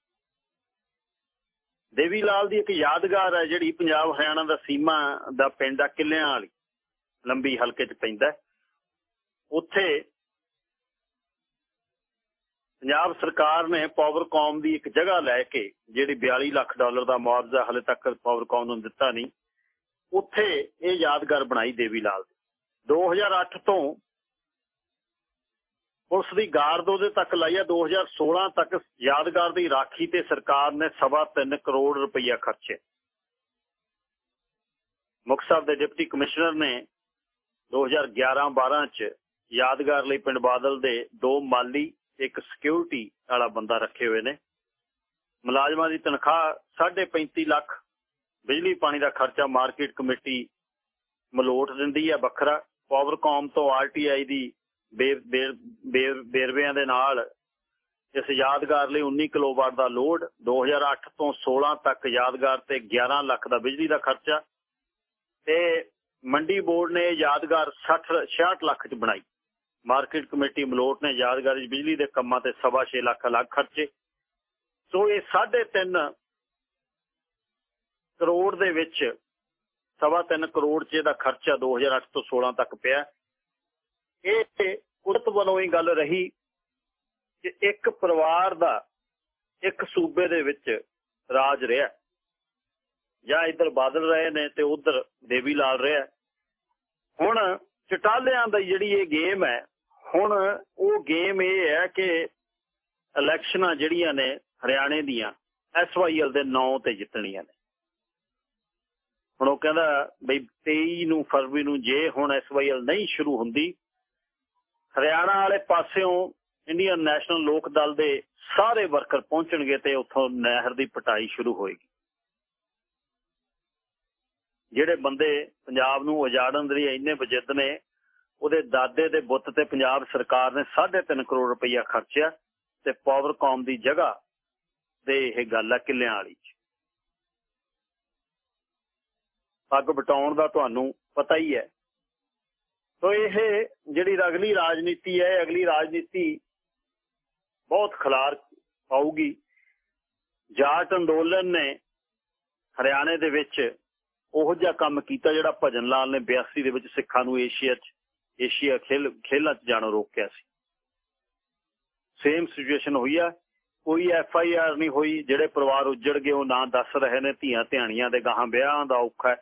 ਦੇਵੀ ਲਾਲ ਦੀ ਇੱਕ ਯਾਦਗਾਰ ਹੈ ਜਿਹੜੀ ਪੰਜਾਬ ਹਰਿਆਣਾ ਦਾ ਸੀਮਾ ਦਾ ਪਿੰਡ ਆ, ਕਿੱਲਿਆਂ ਵਾਲੀ, ਲੰਬੀ ਹਲਕੇ 'ਚ ਪੈਂਦਾ ਉੱਥੇ ਪੰਜਾਬ ਸਰਕਾਰ ਨੇ ਪਾਵਰਕਾਮ ਦੀ ਇੱਕ ਜਗ੍ਹਾ ਲੈ ਕੇ, ਜਿਹੜੀ 42 ਲੱਖ ਡਾਲਰ ਦਾ ਮੁਆਵਜ਼ਾ ਹਲੇ ਤੱਕ ਪਾਵਰਕਾਮ ਨੂੰ ਦਿੱਤਾ ਨਹੀਂ, ਉੱਥੇ ਇਹ ਯਾਦਗਾਰ ਬਣਾਈ ਦੇਵੀ ਲਾਲ 2008 ਤੋਂ ਪੁਲਿਸ ਦੀ ਗਾਰਦ ਉਹਦੇ ਤੱਕ ਲਾਈ ਆ 2016 ਤੱਕ ਯਾਦਗਾਰ ਦੀ ਰਾਖੀ ਤੇ ਸਰਕਾਰ ਨੇ ਸਵਾ 3 ਕਰੋੜ ਰੁਪਈਆ ਖਰਚੇ ਮੁੱਖ ਸਾਹਿਬ ਦੇ ਡਿਪਟੀ ਕਮਿਸ਼ਨਰ ਨੇ 2011-12 ਚ ਯਾਦਗਾਰ ਲਈ ਪਿੰਡ ਬਾਦਲ ਦੇ ਦੋ ਮਾਲੀ ਇੱਕ ਸਿਕਿਉਰਿਟੀ ਵਾਲਾ ਬੰਦਾ ਰੱਖੇ ਹੋਏ ਨੇ। ਮੁਲਾਜ਼ਮਾਂ ਦੀ ਤਨਖਾਹ 35.5 ਲੱਖ। ਬਿਜਲੀ ਪਾਣੀ ਦਾ ਖਰਚਾ ਮਾਰਕੀਟ ਕਮੇਟੀ ਮਲੋਟ ਦਿੰਦੀ ਹੈ ਵੱਖਰਾ। ਪਾਵਰਕਾਮ ਤੋਂ ਆਰਟੀਆਈ ਦੀ ਬੇਰਵਿਆਂ ਦੇ ਨਾਲ ਇਸ ਯਾਦਗਾਰ ਲਈ 19 ਕਿਲੋਵਾਟ ਦਾ ਲੋਡ 2008 ਤੋਂ 16 ਤੱਕ ਯਾਦਗਾਰ ਤੇ 11 ਲੱਖ ਦਾ ਬਿਜਲੀ ਦਾ ਖਰਚਾ। ਤੇ ਮੰਡੀ ਬੋਰਡ ਨੇ ਯਾਦਗਾਰ 60 66 ਲੱਖ ਚ ਬਣਾਈ। ਮਾਰਕੀਟ ਕਮੇਟੀ ਮਲੋਟ ਨੇ ਯਾਦਗਾਰੀ ਬਿਜਲੀ ਦੇ ਕੰਮਾਂ ਤੇ 6.5 ਲੱਖ ਅਲੱਗ ਖਰਚੇ। ਸੋ ਇਹ 3.5 ਕਰੋੜ ਦੇ ਵਿੱਚ 3.5 ਕਰੋੜ ਚ ਇਹਦਾ ਖਰਚਾ 2008 ਤੋਂ 16 ਤੱਕ ਪਿਆ। ਇਹ ਕੁਦਰਤ ਵੱਲੋਂ ਹੀ ਗੱਲ ਰਹੀ ਕਿ ਇੱਕ ਪਰਿਵਾਰ ਦਾ ਇੱਕ ਸੂਬੇ ਦੇ ਵਿੱਚ ਰਾਜ ਰਿਹਾ। ਜਾਂ ਇਧਰ ਬਾਦਲ ਰਹੇ ਨੇ ਤੇ ਉਧਰ ਦੇਵੀ ਲਾਲ ਰਿਹਾ। ਹੁਣ ਚਟਾਲਿਆਂ ਦਾ ਜਿਹੜੀ ਇਹ ਗੇਮ ਹੈ ਹੁਣ ਉਹ ਗੇਮ ਇਹ ਹੈ ਕਿ ਇਲੈਕਸ਼ਨਾਂ ਜਿਹੜੀਆਂ ਨੇ ਹਰਿਆਣੇ ਦੀਆਂ ਐਸਵਾਈਐਲ ਦੇ ਨਾਂ ਤੇ ਜਿੱਤਣੀਆਂ ਨੇ। ਹੁਣ ਉਹ ਕਹਿੰਦਾ ਬਈ 23 ਨੂੰ ਫਰਵਰੀ ਨੂੰ ਜੇ ਹੁਣ ਐਸਵਾਈਐਲ ਨਹੀਂ ਸ਼ੁਰੂ ਹੁੰਦੀ, ਹਰਿਆਣਾ ਵਾਲੇ ਪਾਸਿਓਂ ਇੰਡੀਅਨ ਨੈਸ਼ਨਲ ਲੋਕ ਦਲ ਦੇ ਸਾਰੇ ਵਰਕਰ ਪਹੁੰਚਣਗੇ ਤੇ ਉੱਥੋਂ ਨਹਿਰ ਦੀ ਪਟਾਈ ਸ਼ੁਰੂ ਹੋਏਗੀ। ਜਿਹੜੇ ਬੰਦੇ ਪੰਜਾਬ ਨੂੰ ਉਜਾੜਨ ਦੇ ਲਈ ਇੰਨੇ ਵਜਿੱਦ ਨੇ ਉਹਦੇ ਦਾਦੇ ਦੇ ਬੁੱਤ ਤੇ ਪੰਜਾਬ ਸਰਕਾਰ ਨੇ 3.5 ਕਰੋੜ ਰੁਪਈਆ ਖਰਚਿਆ ਤੇ ਪਾਵਰਕਾਮ ਦੀ ਜਗ੍ਹਾ ਤੇ ਇਹ ਗੱਲ ਆ ਕਿੱਲਿਆਂ ਵਾਲੀ ਪੱਗ ਬਟਾਉਣ ਦਾ ਤੁਹਾਨੂੰ ਪਤਾ ਹੀ ਹੈ। ਸੋ ਇਹ ਜਿਹੜੀ ਅਗਲੀ ਰਾਜਨੀਤੀ ਹੈ ਅਗਲੀ ਰਾਜਨੀਤੀ ਬਹੁਤ ਖਲਾਰ ਪਾਊਗੀ। ਜਾਟ ਅੰਦੋਲਨ ਨੇ ਹਰਿਆਣੇ ਦੇ ਵਿੱਚ ਉਹੋ ਜਿਹਾ ਕੰਮ ਕੀਤਾ ਜਿਹੜਾ ਭਜਨ ਲਾਲ ਨੇ 82 ਦੇ ਵਿੱਚ ਸਿੱਖਾਂ ਨੂੰ ਏਸ਼ੀਆ 'ਚ ਏਸ਼ੀਆ ਖੇਲ, ਖੇਲਾਂ 'ਚ ਜਾਣੋਂ ਰੋਕਿਆ ਸੀ। ਸੇਮ ਸਿਚੁਏਸ਼ਨ ਹੋਈ ਆ। ਕੋਈ ਐਫ ਆਈ ਆਰ ਨਹੀਂ ਹੋਈ, ਜਿਹੜੇ ਪਰਿਵਾਰ ਉੱਜੜ ਗਏ, ਉਹ ਨਾਂ ਦੱਸ ਰਹੇ ਨੇ, ਧੀਆਂ ਧਿਆਣੀਆਂ ਦੇ ਗਾਹਾਂ ਵਿਆਹਾਂ ਦਾ ਔਖਾ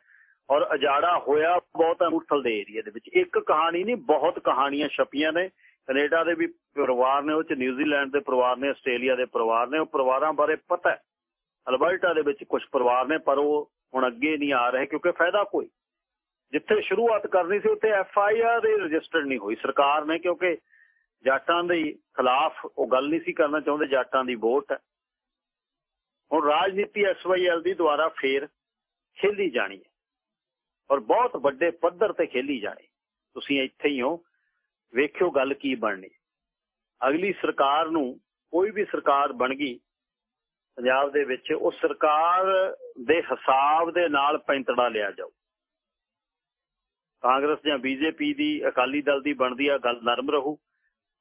ਔਰ ਅਜਾੜਾ ਹੋਇਆ ਬਹੁਤ ਮੁੱਠਲ ਦੇ ਏਰੀਆ ਦੇ ਵਿੱਚ। ਇੱਕ ਕਹਾਣੀ ਨਹੀਂ, ਬਹੁਤ ਕਹਾਣੀਆਂ ਛਪੀਆਂ ਨੇ। ਕੈਨੇਡਾ ਦੇ ਵੀ ਪਰਿਵਾਰ ਨੇ, ਉਹ ਚ ਨਿਊਜ਼ੀਲੈਂਡ ਦੇ ਪਰਿਵਾਰ ਨੇ, ਆਸਟ੍ਰੇਲੀਆ ਦੇ ਪਰਿਵਾਰ ਨੇ, ਉਹ ਪਰਿਵਾਰਾਂ ਬਾਰੇ ਪਤਾ ਹੈ। ਅਲਬਰਟਾ ਦੇ ਵਿੱਚ ਕੁਝ ਪਰਿਵਾਰ ਨੇ, ਪਰ ਉਹ ਹੁਣ ਅੱਗੇ ਨਹੀਂ ਆ ਰਹੇ, ਕਿਉਂਕਿ ਫਾਇਦਾ ਕੋਈ ਜਿੱਥੇ ਸ਼ੁਰੂਆਤ ਕਰਨੀ ਸੀ, ਉੱਥੇ ਐਫ ਆਈ ਆਰ ਦੇ ਰਜਿਸਟਰਡ ਨਹੀਂ ਹੋਈ। ਸਰਕਾਰ ਨੇ, ਕਿਉਂਕਿ ਜਾਟਾਂ ਦੇ ਖਿਲਾਫ ਉਹ ਗੱਲ ਨਹੀਂ ਸੀ ਕਰਨਾ ਚਾਹੁੰਦੇ, ਜਾਟਾਂ ਦੀ ਵੋਟ। ਹੁਣ ਰਾਜਨੀਤੀ ਐਸ ਵਾਈ ਐਲ ਦੀ ਦੁਆਰਾ ਫੇਰ ਖੇਲੀ ਜਾਣੀ ਹੈ। ਔਰ ਬਹੁਤ ਵੱਡੇ ਪੱਧਰ ਤੇ ਖੇਲੀ ਜਾਣੀ। ਤੁਸੀਂ ਇੱਥੇ ਹੀ ਹੋ, ਵੇਖਿਓ ਗੱਲ ਕੀ ਬਣਨੀ। ਅਗਲੀ ਸਰਕਾਰ ਨੂੰ ਕੋਈ ਵੀ ਸਰਕਾਰ ਬਣ ਗਈ, ਪੰਜਾਬ ਦੇ ਵਿੱਚ, ਉਹ ਸਰਕਾਰ ਦੇ ਹਿਸਾਬ ਦੇ ਨਾਲ ਪੈਂਤੜਾ ਲਿਆ ਜਾਊ। ਕਾਂਗਰਸ ਜਾਂ ਬੀਜੇਪੀ ਦੀ ਅਕਾਲੀ ਦਲ ਦੀ ਬਣਦੀ ਆ ਗੱਲ ਨਰਮ ਰਹੂ।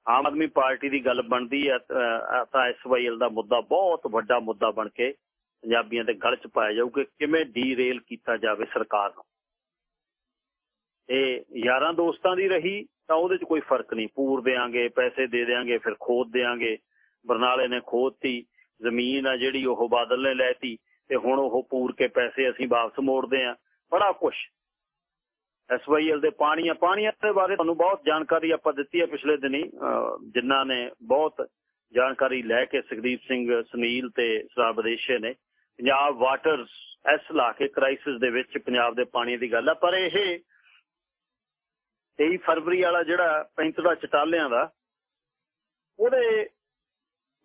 ਆਮ ਆਦਮੀ ਪਾਰਟੀ ਦੀ ਗੱਲ ਬਣਦੀ ਹੈ ਤਾਂ ਐਸਵਾਈਐਲ ਦਾ ਮੁੱਦਾ ਬਹੁਤ ਵੱਡਾ ਮੁੱਦਾ ਬਣ ਕੇ ਪੰਜਾਬੀਆਂ ਦੇ ਗਲ 'ਚ ਪਾਇਆ ਜਾਊ ਕਿ ਕਿਵੇਂ ਡੀਰੇਲ ਕੀਤਾ ਜਾਵੇ ਸਰਕਾਰ ਨੂੰ। ਇਹ ਯਾਰਾਂ ਦੋਸਤਾਂ ਦੀ ਰਹੀ ਤਾਂ ਉਹਦੇ 'ਚ ਕੋਈ ਫ਼ਰਕ ਨਹੀਂ। ਪੂਰ ਦੇਾਂਗੇ ਪੈਸੇ ਦੇ ਦੇਾਂਗੇ ਫਿਰ ਖੋਦ ਦੇਾਂਗੇ ਬਰਨਾਲੇ ਨੇ ਖੋਦਤੀ, ਜ਼ਮੀਨ ਆ ਜਿਹੜੀ ਉਹ ਬਾਦਲ ਨੇ ਲੈਤੀ ਤੇ ਹੁਣ ਉਹ ਪੂਰ ਕੇ ਪੈਸੇ ਅਸੀਂ ਵਾਪਸ ਮੋੜਦੇ ਆ। ਬੜਾ ਕੁਛ ਐਸਵਾਈਐਲ ਦੇ ਪਾਣੀਆਂ ਪਾਣੀਆਂ ਦੇ ਬਾਰੇ ਤੁਹਾਨੂੰ ਬਹੁਤ ਜਾਣਕਾਰੀ ਆਪਾਂ ਦਿੱਤੀ ਹੈ ਪਿਛਲੇ ਦਿਨੀ ਜਿਨ੍ਹਾਂ ਨੇ ਬਹੁਤ ਜਾਣਕਾਰੀ ਲੈ ਕੇ ਸੁਖਦੀਪ ਸਿੰਘ ਸੁਨੀਲ ਤੇ ਸਰਾਬਦੇਸ਼ੇ ਨੇ। ਪੰਜਾਬ ਵਾਟਰ ਐਸ ਲਾ ਕੇ ਕ੍ਰਾਈਸਿਸ ਦੇ ਵਿੱਚ ਪੰਜਾਬ ਦੇ ਪਾਣੀ ਦੀ ਗੱਲ ਆ, ਪਰ ਇਹ 23 ਫਰਵਰੀ ਵਾਲਾ ਜਿਹੜਾ ਪੈਂਤੜਾ ਚਟਾਲਿਆਂ ਦਾ, ਉਹਦੇ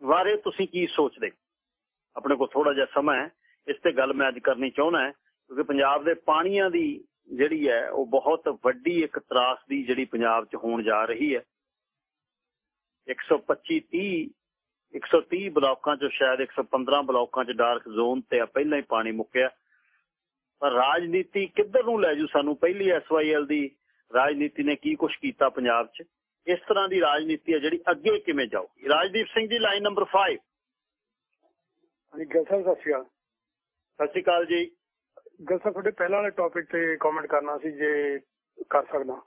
ਬਾਰੇ ਤੁਸੀਂ ਕੀ ਸੋਚਦੇ? ਆਪਣੇ ਕੋਲ ਥੋੜਾ ਜਿਹਾ ਸਮਾਂ ਹੈ, ਇਸ ਤੇ ਗੱਲ ਮੈਂ ਅੱਜ ਕਰਨੀ ਚਾਹੁੰਦਾ ਕਿਉਂਕਿ ਪੰਜਾਬ ਦੇ ਪਾਣੀਆਂ ਦੀ ਜਿਹੜੀ ਹੈ ਉਹ ਬਹੁਤ ਵੱਡੀ ਇੱਕ ਤਰਾਸ ਦੀ ਜਿਹੜੀ ਪੰਜਾਬ 'ਚ ਹੋਣ ਜਾ ਰਹੀ ਹੈ। 125 30 130 ਬਲਾਕਾਂ 'ਚ ਸ਼ਾਇਦ 115 ਬਲਾਕਾਂ 'ਚ ਡਾਰਕ ਜ਼ੋਨ ਤੇ ਆ ਪਹਿਲਾਂ ਹੀ ਪਾਣੀ ਮੁੱਕਿਆ। ਪਰ ਰਾਜਨੀਤੀ ਕਿੱਧਰ ਨੂੰ ਲੈ ਜੂ ਸਾਨੂੰ ਪਹਿਲੀ ਐਸਵਾਈਐਲ ਦੀ ਰਾਜਨੀਤੀ ਨੇ ਕੀ ਕੁਝ ਕੀਤਾ ਪੰਜਾਬ 'ਚ? ਇਸ ਤਰ੍ਹਾਂ ਦੀ ਰਾਜਨੀਤੀ ਹੈ ਜਿਹੜੀ ਅੱਗੇ ਕਿਵੇਂ ਜਾਊਗੀ? ਰਾਜਦੀਪ ਸਿੰਘ ਜੀ ਲਾਈਨ ਨੰਬਰ 5 ਹਾਂਜੀ ਗੱਲ ਸਾਹਿਬ ਸਤਿ ਸ਼੍ਰੀ ਅਕਾਲ। ਸਤਿ ਸ਼੍ਰੀ ਅਕਾਲ ਜੀ। ਗੱਲ ਸਾਹਿਬ ਤੁਹਾਡੇ ਪਹਿਲਾਂ ਵਾਲੇ ਟੌਪਿਕ ਤੇ ਕਮੈਂਟ ਕਰਨਾ ਸੀ ਜੇ ਕਰ ਸਕਦਾ।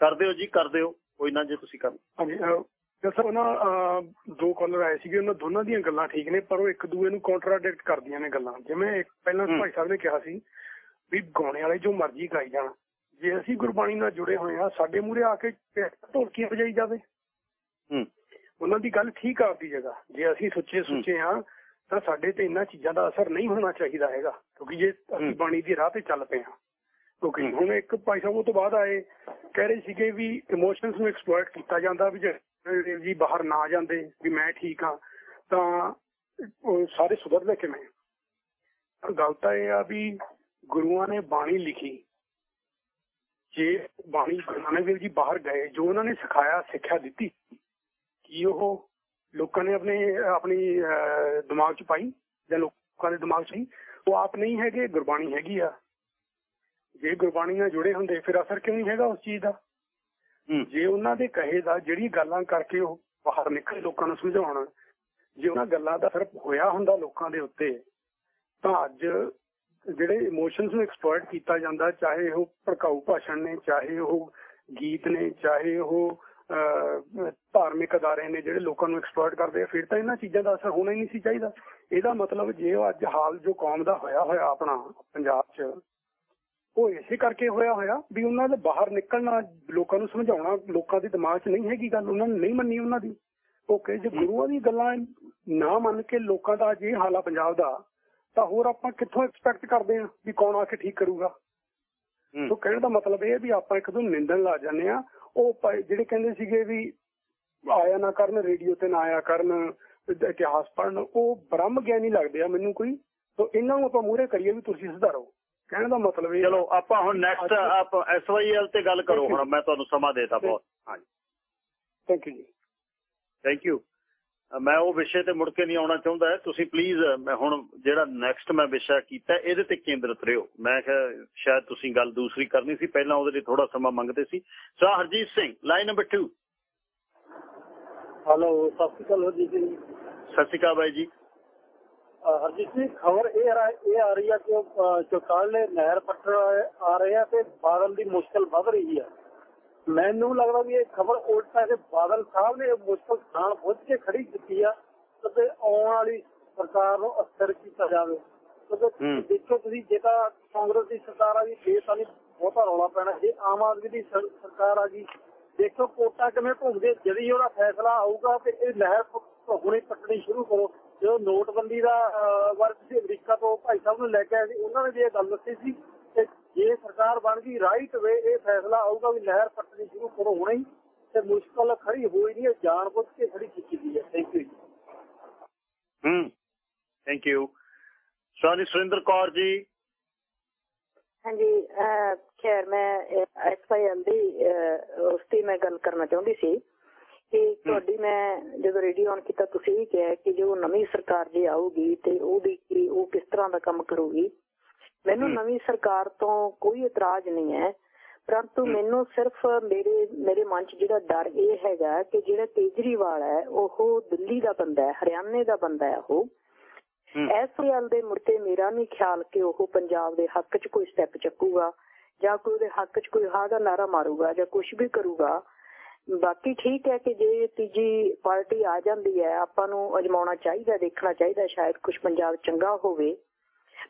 ਕਰ ਦਿਓ ਜੀ ਕਰ ਦਿਓ ਕੋਈ ਨਾ ਜੇ ਤੁਸੀਂ ਕਰ। ਹਾਂਜੀ ਗੱਲ ਸਾਹਿਬ ਉਹਨਾਂ ਦੋ ਕਾਲਰ ਆਏ ਸੀਗੇ ਉਹਨਾਂ ਦੋਨਾਂ ਦੀਆਂ ਗੱਲਾਂ ਠੀਕ ਨੇ ਪਰ ਉਹ ਇੱਕ ਦੂਏ ਨੂੰ ਕੰਟਰਾਡਿਕਟ ਕਰਦੀਆਂ ਨੇ ਗੱਲਾਂ। ਜਿਵੇਂ ਪਹਿਲਾਂ ਭਾਈ ਸਾਹਿਬ ਨੇ ਕਿਹਾ ਸੀ ਵੀ ਗਾਉਣੇ ਵਾਲੇ ਜੋ ਮਰਜ਼ੀ ਗਾਈ ਜਾਣ। ਜੇ ਅਸੀਂ ਗੁਰਬਾਣੀ ਨਾਲ ਜੁੜੇ ਹੋਏ ਆ ਸਾਡੇ ਮੂਹਰੇ ਆ ਕੇ ਢੋਲਕੀਆਂ ਵਜਾਈ ਜਾਵੇ। ਹੂੰ। ਉਹਨਾਂ ਦੀ ਗੱਲ ਠੀਕ ਆ ਆਪਦੀ ਜਗ੍ਹਾ। ਜੇ ਅਸੀਂ ਸੁੱਚੇ ਸੁੱਚੇ ਆ ਤਾਂ ਸਾਡੇ ਤੇ ਇਹਨਾਂ ਚੀਜ਼ਾਂ ਦਾ ਅਸਰ ਨਹੀਂ ਹੋਣਾ ਚਾਹੀਦਾ ਹੈਗਾ ਕਿਉਂਕਿ ਜੇ ਅਸੀਂ ਬਾਣੀ ਦੀ ਰਾਹ ਤੇ ਚੱਲ ਪਏ ਹਾਂ। ਕਿਉਂਕਿ ਹੁਣ ਇੱਕ ਭਾਈ ਸਾਹਿਬ ਉਹ ਤੋਂ ਬਾਅਦ ਆਏ ਕਹਿ ਰਹੇ ਸੀਗੇ ਵੀ ਇਮੋਸ਼ਨਸ ਨੂੰ ਐਕਸਪਲੋਇਟ ਕੀਤਾ ਜਾਂਦਾ ਵੀ ਜੇ ਜੀ ਬਾਹਰ ਨਾ ਜਾਂਦੇ ਵੀ ਮੈਂ ਠੀਕ ਆ ਤਾਂ ਸਾਰੇ ਸੁਧਰਦੇ ਕਿਵੇਂ ਗੱਲ ਤਾਂ ਇਹ ਆ ਵੀ ਗੁਰੂਆਂ ਨੇ ਬਾਣੀ ਲਿਖੀ। ਜੇ ਬਾਣੀ ਗੁਰੂ ਨਾਨਕ ਦੇਵ ਜੀ ਬਾਹਰ ਗਏ ਜੋ ਉਹਨਾਂ ਨੇ ਸਿਖਾਇਆ ਸਿੱਖਿਆ ਦਿੱਤੀ ਕੀ ਉਹ ਲੋਕਾਂ ਨੇ ਆਪਣੇ ਆਪਣੀ ਦਿਮਾਗ 'ਚ ਪਾਈ ਜਾਂ ਲੋਕਾਂ ਦੇ ਦਿਮਾਗ 'ਚ ਨਹੀਂ ਉਹ ਆਪ ਨਹੀਂ ਹੈਗੇ ਗੁਰਬਾਣੀ ਹੈਗੀ ਆ। ਜੇ ਗੁਰਬਾਣੀ ਨਾਲ ਜੁੜੇ ਹੁੰਦੇ ਫਿਰ ਅਸਰ ਕਿਉਂ ਨਹੀਂ ਹੈਗਾ ਉਸ ਚੀਜ਼ ਦਾ? ਜੇ ਉਹਨਾਂ ਦੇ ਕਹੇ ਦਾ ਜਿਹੜੀ ਗੱਲਾਂ ਕਰਕੇ ਉਹ ਬਾਹਰ ਨਿਕਲੇ ਲੋਕਾਂ ਨੂੰ ਸਮਝਾਉਣ ਜੇ ਉਹਨਾਂ ਗੱਲਾਂ ਦਾ ਅਸਰ ਹੋਇਆ ਹੁੰਦਾ ਲੋਕਾਂ ਦੇ ਉੱਤੇ ਤਾਂ ਅੱਜ ਜਿਹੜੇ ਇਮੋਸ਼ਨਸ ਨੂੰ ਐਕਸਪਲੋਇਟ ਕੀਤਾ ਜਾਂਦਾ ਚਾਹੇ ਉਹ ਭੜਕਾਊ ਭਾਸ਼ਣ ਨੇ ਚਾਹੇ ਉਹ ਗੀਤ ਨੇ ਚਾਹੇ ਉਹ ਧਾਰਮਿਕ ਅਦਾਰੇ ਨੇ ਜਿਹੜੇ ਲੋਕਾਂ ਨੂੰ ਐਕਸਪਲੋਇਟ ਕਰਦੇ ਆ ਫਿਰ ਤਾਂ ਇਹਨਾਂ ਚੀਜ਼ਾਂ ਦਾ ਅਸਰ ਹੋਣਾ ਹੀ ਨਹੀਂ ਸੀ ਚਾਹੀਦਾ। ਇਹਦਾ ਮਤਲਬ ਜੇ ਉਹ ਅੱਜ ਹਾਲ ਜੋ ਕੌਮ ਦਾ ਹੋਇਆ ਹੋਇਆ ਆਪਣਾ ਪੰਜਾਬ 'ਚ ਉਹ ਇਸੇ ਕਰਕੇ ਹੋਇਆ ਹੋਇਆ ਵੀ ਉਹਨਾਂ ਦੇ ਬਾਹਰ ਨਿਕਲਣਾ ਲੋਕਾਂ ਨੂੰ ਸਮਝਾਉਣਾ ਲੋਕਾਂ ਦੇ ਦਿਮਾਗ 'ਚ ਨਹੀਂ ਹੈਗੀ ਗੱਲ ਉਹਨਾਂ ਨੇ ਨਹੀਂ ਮੰਨੀ ਉਹਨਾਂ ਦੀ। ਓਕੇ ਜੇ ਗੁਰੂਆਂ ਦੀ ਗੱਲਾਂ ਨਾ ਮੰਨ ਕੇ ਲੋਕਾਂ ਦਾ ਜੇ ਹਾਲ ਪੰਜਾਬ ਦਾ ਤਾਂ ਹੋਰ ਆਪਾਂ ਕਿੱਥੋਂ ਐਕਸਪੈਕਟ ਕਰਦੇ ਆ ਵੀ ਕੌਣ ਆ ਕੇ ਠੀਕ ਕਰੂਗਾ? ਸੋ ਕਹਿਣ ਦਾ ਮਤਲਬ ਇਹ ਹੈ ਵੀ ਆਪਾਂ ਇੱਕ ਦੂਜੇ ਨਿੰਦਣ ਲਾ ਜਾਂਦੇ ਆ ਉਹ ਜਿਹੜੇ ਕਹਿੰਦੇ ਸੀਗੇ ਵੀ ਆਇਆ ਨਾ ਕਰਨ ਰੇਡੀਓ ਤੇ ਨਾ ਆਇਆ ਕਰਨ ਇਤਿਹਾਸ ਪੜਨ ਉਹ ਬ੍ਰਹਮ ਗਿਆਨੀ ਲੱਗਦੇ ਆ ਮੈਨੂੰ ਕੋਈ। ਸੋ ਇਹਨਾਂ ਨੂੰ ਆਪਾਂ ਮੂਹਰੇ ਕਰੀਏ ਵੀ ਤੁਸੀਂ ਸੁਧਾਰੋ। ਕਹਿਣ ਦਾ ਮਤਲਬ ਇਹ ਚਲੋ ਆਪਾਂ ਹੁਣ ਨੈਕਸਟ ਆਪ ਐਸਵਾਈਐਲ ਤੇ ਗੱਲ ਕਰੋ ਹੁਣ ਮੈਂ ਤੁਹਾਨੂੰ ਸਮਾਂ ਦੇਤਾ ਬਹੁਤ। ਹਾਂਜੀ। ਥੈਂਕ ਯੂ ਜੀ। ਥੈਂਕ ਯੂ ਮੈਂ ਉਹ ਵਿਸ਼ੇ ਤੇ ਮੁੜ ਕੇ ਨਹੀਂ ਆਉਣਾ ਚਾਹੁੰਦਾ। ਤੁਸੀਂ ਪਲੀਜ਼ ਮੈਂ ਹੁਣ ਜਿਹੜਾ ਨੈਕਸਟ ਮੈਂ ਵਿਸ਼ਾ ਕੀਤਾ ਇਹਦੇ ਤੇ ਕੇਂਦਰਿਤ ਰਹੋ। ਮੈਂ ਕਿਹਾ ਸ਼ਾਇਦ ਤੁਸੀਂ ਗੱਲ ਦੂਸਰੀ ਕਰਨੀ ਸੀ। ਪਹਿਲਾਂ ਉਹਦੇ ਲਈ ਥੋੜਾ ਸਮਾਂ ਮੰਗਦੇ ਸੀ। So Harjit Singh line number 2 hello ਸਤਿ ਸ਼੍ਰੀ ਅਕਾਲ ਜੀ। ਸਤਿ ਸ਼੍ਰੀ ਅਕਾਲ ਬਾਈ ਜੀ। ਹਰਜੀਤ ਜੀ ਖਬਰ ਇਹ ਆ ਇਹ ਆ ਰਹੀ ਆ ਕਿ ਚੌਟਾਲੇ ਨਹਿਰ ਪੱਟਣ ਆ ਰਹੇ ਆ ਤੇ ਬਾਦਲ ਦੀ ਮੁਸ਼ਕਲ ਵੱਧ ਰਹੀ ਆ। ਮੈਨੂੰ ਲੱਗਦਾ ਵੀ ਇਹ ਖਬਰ ਉਲਟਾ ਕਿ ਬਾਦਲ ਸਾਹਿਬ ਨੇ ਮੁਸ਼ਕਲ ਨਾਲ ਬੁੱਝ ਕੇ ਖੜੀ ਕੀਤੀ ਆ ਤੇ ਆਉਣ ਵਾਲੀ ਸਰਕਾਰ ਨੂੰ ਅਸਰ ਕੀਤਾ ਜਾਵੇ। ਕਿਉਂਕਿ ਦੇਖੋ ਤੁਸੀਂ ਜੇ ਤਾਂ ਕਾਂਗਰਸ ਦੀ ਸਰਕਾਰ ਆ ਗਈ ਫੇਰ ਤਾਂ ਨਹੀਂ ਬਹੁਤਾ ਰੌਲਾ ਪੈਣਾ। ਜੇ ਆਮ ਆਦਮੀ ਦੀ ਸਰ- ਸਰਕਾਰ ਆ ਗਈ ਦੇਖੋ ਕੋਟਾ ਕਿਵੇਂ ਘੁੰਮਦੇ ਜਦੀ ਉਹਦਾ ਫੈਸਲਾ ਆਊਗਾ ਤੇ ਇਹ ਲਹਿਰ ਹੁਣੇ ਪੱਟਣੀ ਸ਼ੁਰੂ ਕਰੋ। ਜਦੋਂ ਨੋਟਬੰਦੀ ਦਾ ਅਹ, ਵਾਰ ਤੁਸੀਂ ਅਮਰੀਕਾ ਤੋਂ ਭਾਈ ਸਾਹਿਬ ਨੂੰ ਲੈ ਕੇ ਆਏ ਸੀ ਉਹਨਾਂ ਨੇ ਵੀ ਇਹ ਗੱਲ ਦੱਸੀ ਸੀ ਜੇ ਸਰਕਾਰ ਬਣ ਗਈ ਰਾਈਟ ਵੇ ਇਹ ਫੈਸਲਾ ਆਊਗਾ ਵੀ ਲਹਿਰ ਪੱਟਣੀ ਸ਼ੁਰੂ ਕਰੋ ਹੁਣੇ ਹੀ ਤੇ ਮੁਸ਼ਕਲ ਖੜੀ ਹੋਈ ਨਹੀਂ ਜਾਣ ਬੁੱਝ ਕੇ ਖੜੀ ਕੀਤੀ ਗਈ ਹੈ। ਥੈਂਕ ਯੂ ਹੂੰ ਥੈਂਕ ਯੂ ਸੋਨੀ ਸੁਰਿੰਦਰ ਕੌਰ ਜੀ। ਹਾਂਜੀ ਖੈਰ ਮੈਂ ਐਸਪੀਐਲ ਦੀ ਉਸ ਮੈਂ ਗੱਲ ਕਰਨਾ ਚਾਹੁੰਦੀ ਸੀ ਕਿ ਤੁਹਾਡੀ ਮੈਂ ਜਦੋਂ ਰੇਡੀਓ ਔਨ ਕੀਤਾ ਤੁਸੀਂ ਇਹ ਕਿਹਾ ਕਿ ਜੋ ਨਵੀਂ ਸਰਕਾਰ ਜੇ ਆਊਗੀ ਤੇ ਉਹਦੀ ਕੀ ਉਹ ਕਿਸ ਤਰ੍ਹਾਂ ਦਾ ਕੰਮ ਕਰੂਗੀ? ਮੈਨੂੰ ਨਵੀਂ ਸਰਕਾਰ ਤੋਂ ਕੋਈ ਇਤਰਾਜ਼ ਨਹੀਂ ਹੈ ਪਰੰਤੂ ਮੈਨੂੰ ਸਿਰਫ ਮੇਰੇ ਮੇਰੇ ਮਨ 'ਚ ਜਿਹੜਾ ਡਰ ਇਹ ਹੈਗਾ ਕਿ ਜਿਹੜਾ ਕੇਜਰੀਵਾਲ ਹੈ ਉਹ ਦਿੱਲੀ ਦਾ ਬੰਦਾ ਹੈ ਹਰਿਆਣੇ ਦਾ ਬੰਦਾ ਹੈ ਉਹ। ਇਸ ਗੱਲ ਦੇ ਮੁਰਤੇ ਮੇਰਾ ਨਹੀਂ ਖਿਆਲ ਕਿ ਉਹ ਪੰਜਾਬ ਦੇ ਹੱਕ 'ਚ ਕੋਈ ਸਟੈਪ ਚੱਕੂਗਾ ਜਾਂ ਕੋਈ ਉਹਦੇ ਹੱਕ 'ਚ ਕੋਈ ਹਾਂ ਦਾ ਨਾਰਾ ਮਾਰੂਗਾ ਜਾਂ ਕੁਝ ਵੀ ਕਰੂਗਾ। ਬਾਕੀ ਠੀਕ ਹੈ ਕਿ ਜੇ ਤੀਜੀ ਪਾਰਟੀ ਆ ਜਾਂਦੀ ਹੈ ਆਪਾਂ ਨੂੰ ਅਜਮਾਉਣਾ ਚਾਹੀਦਾ ਦੇਖਣਾ ਚਾਹੀਦਾ ਸ਼ਾਇਦ ਕੁਝ ਪੰਜਾਬ ਚੰਗਾ ਹੋਵੇ।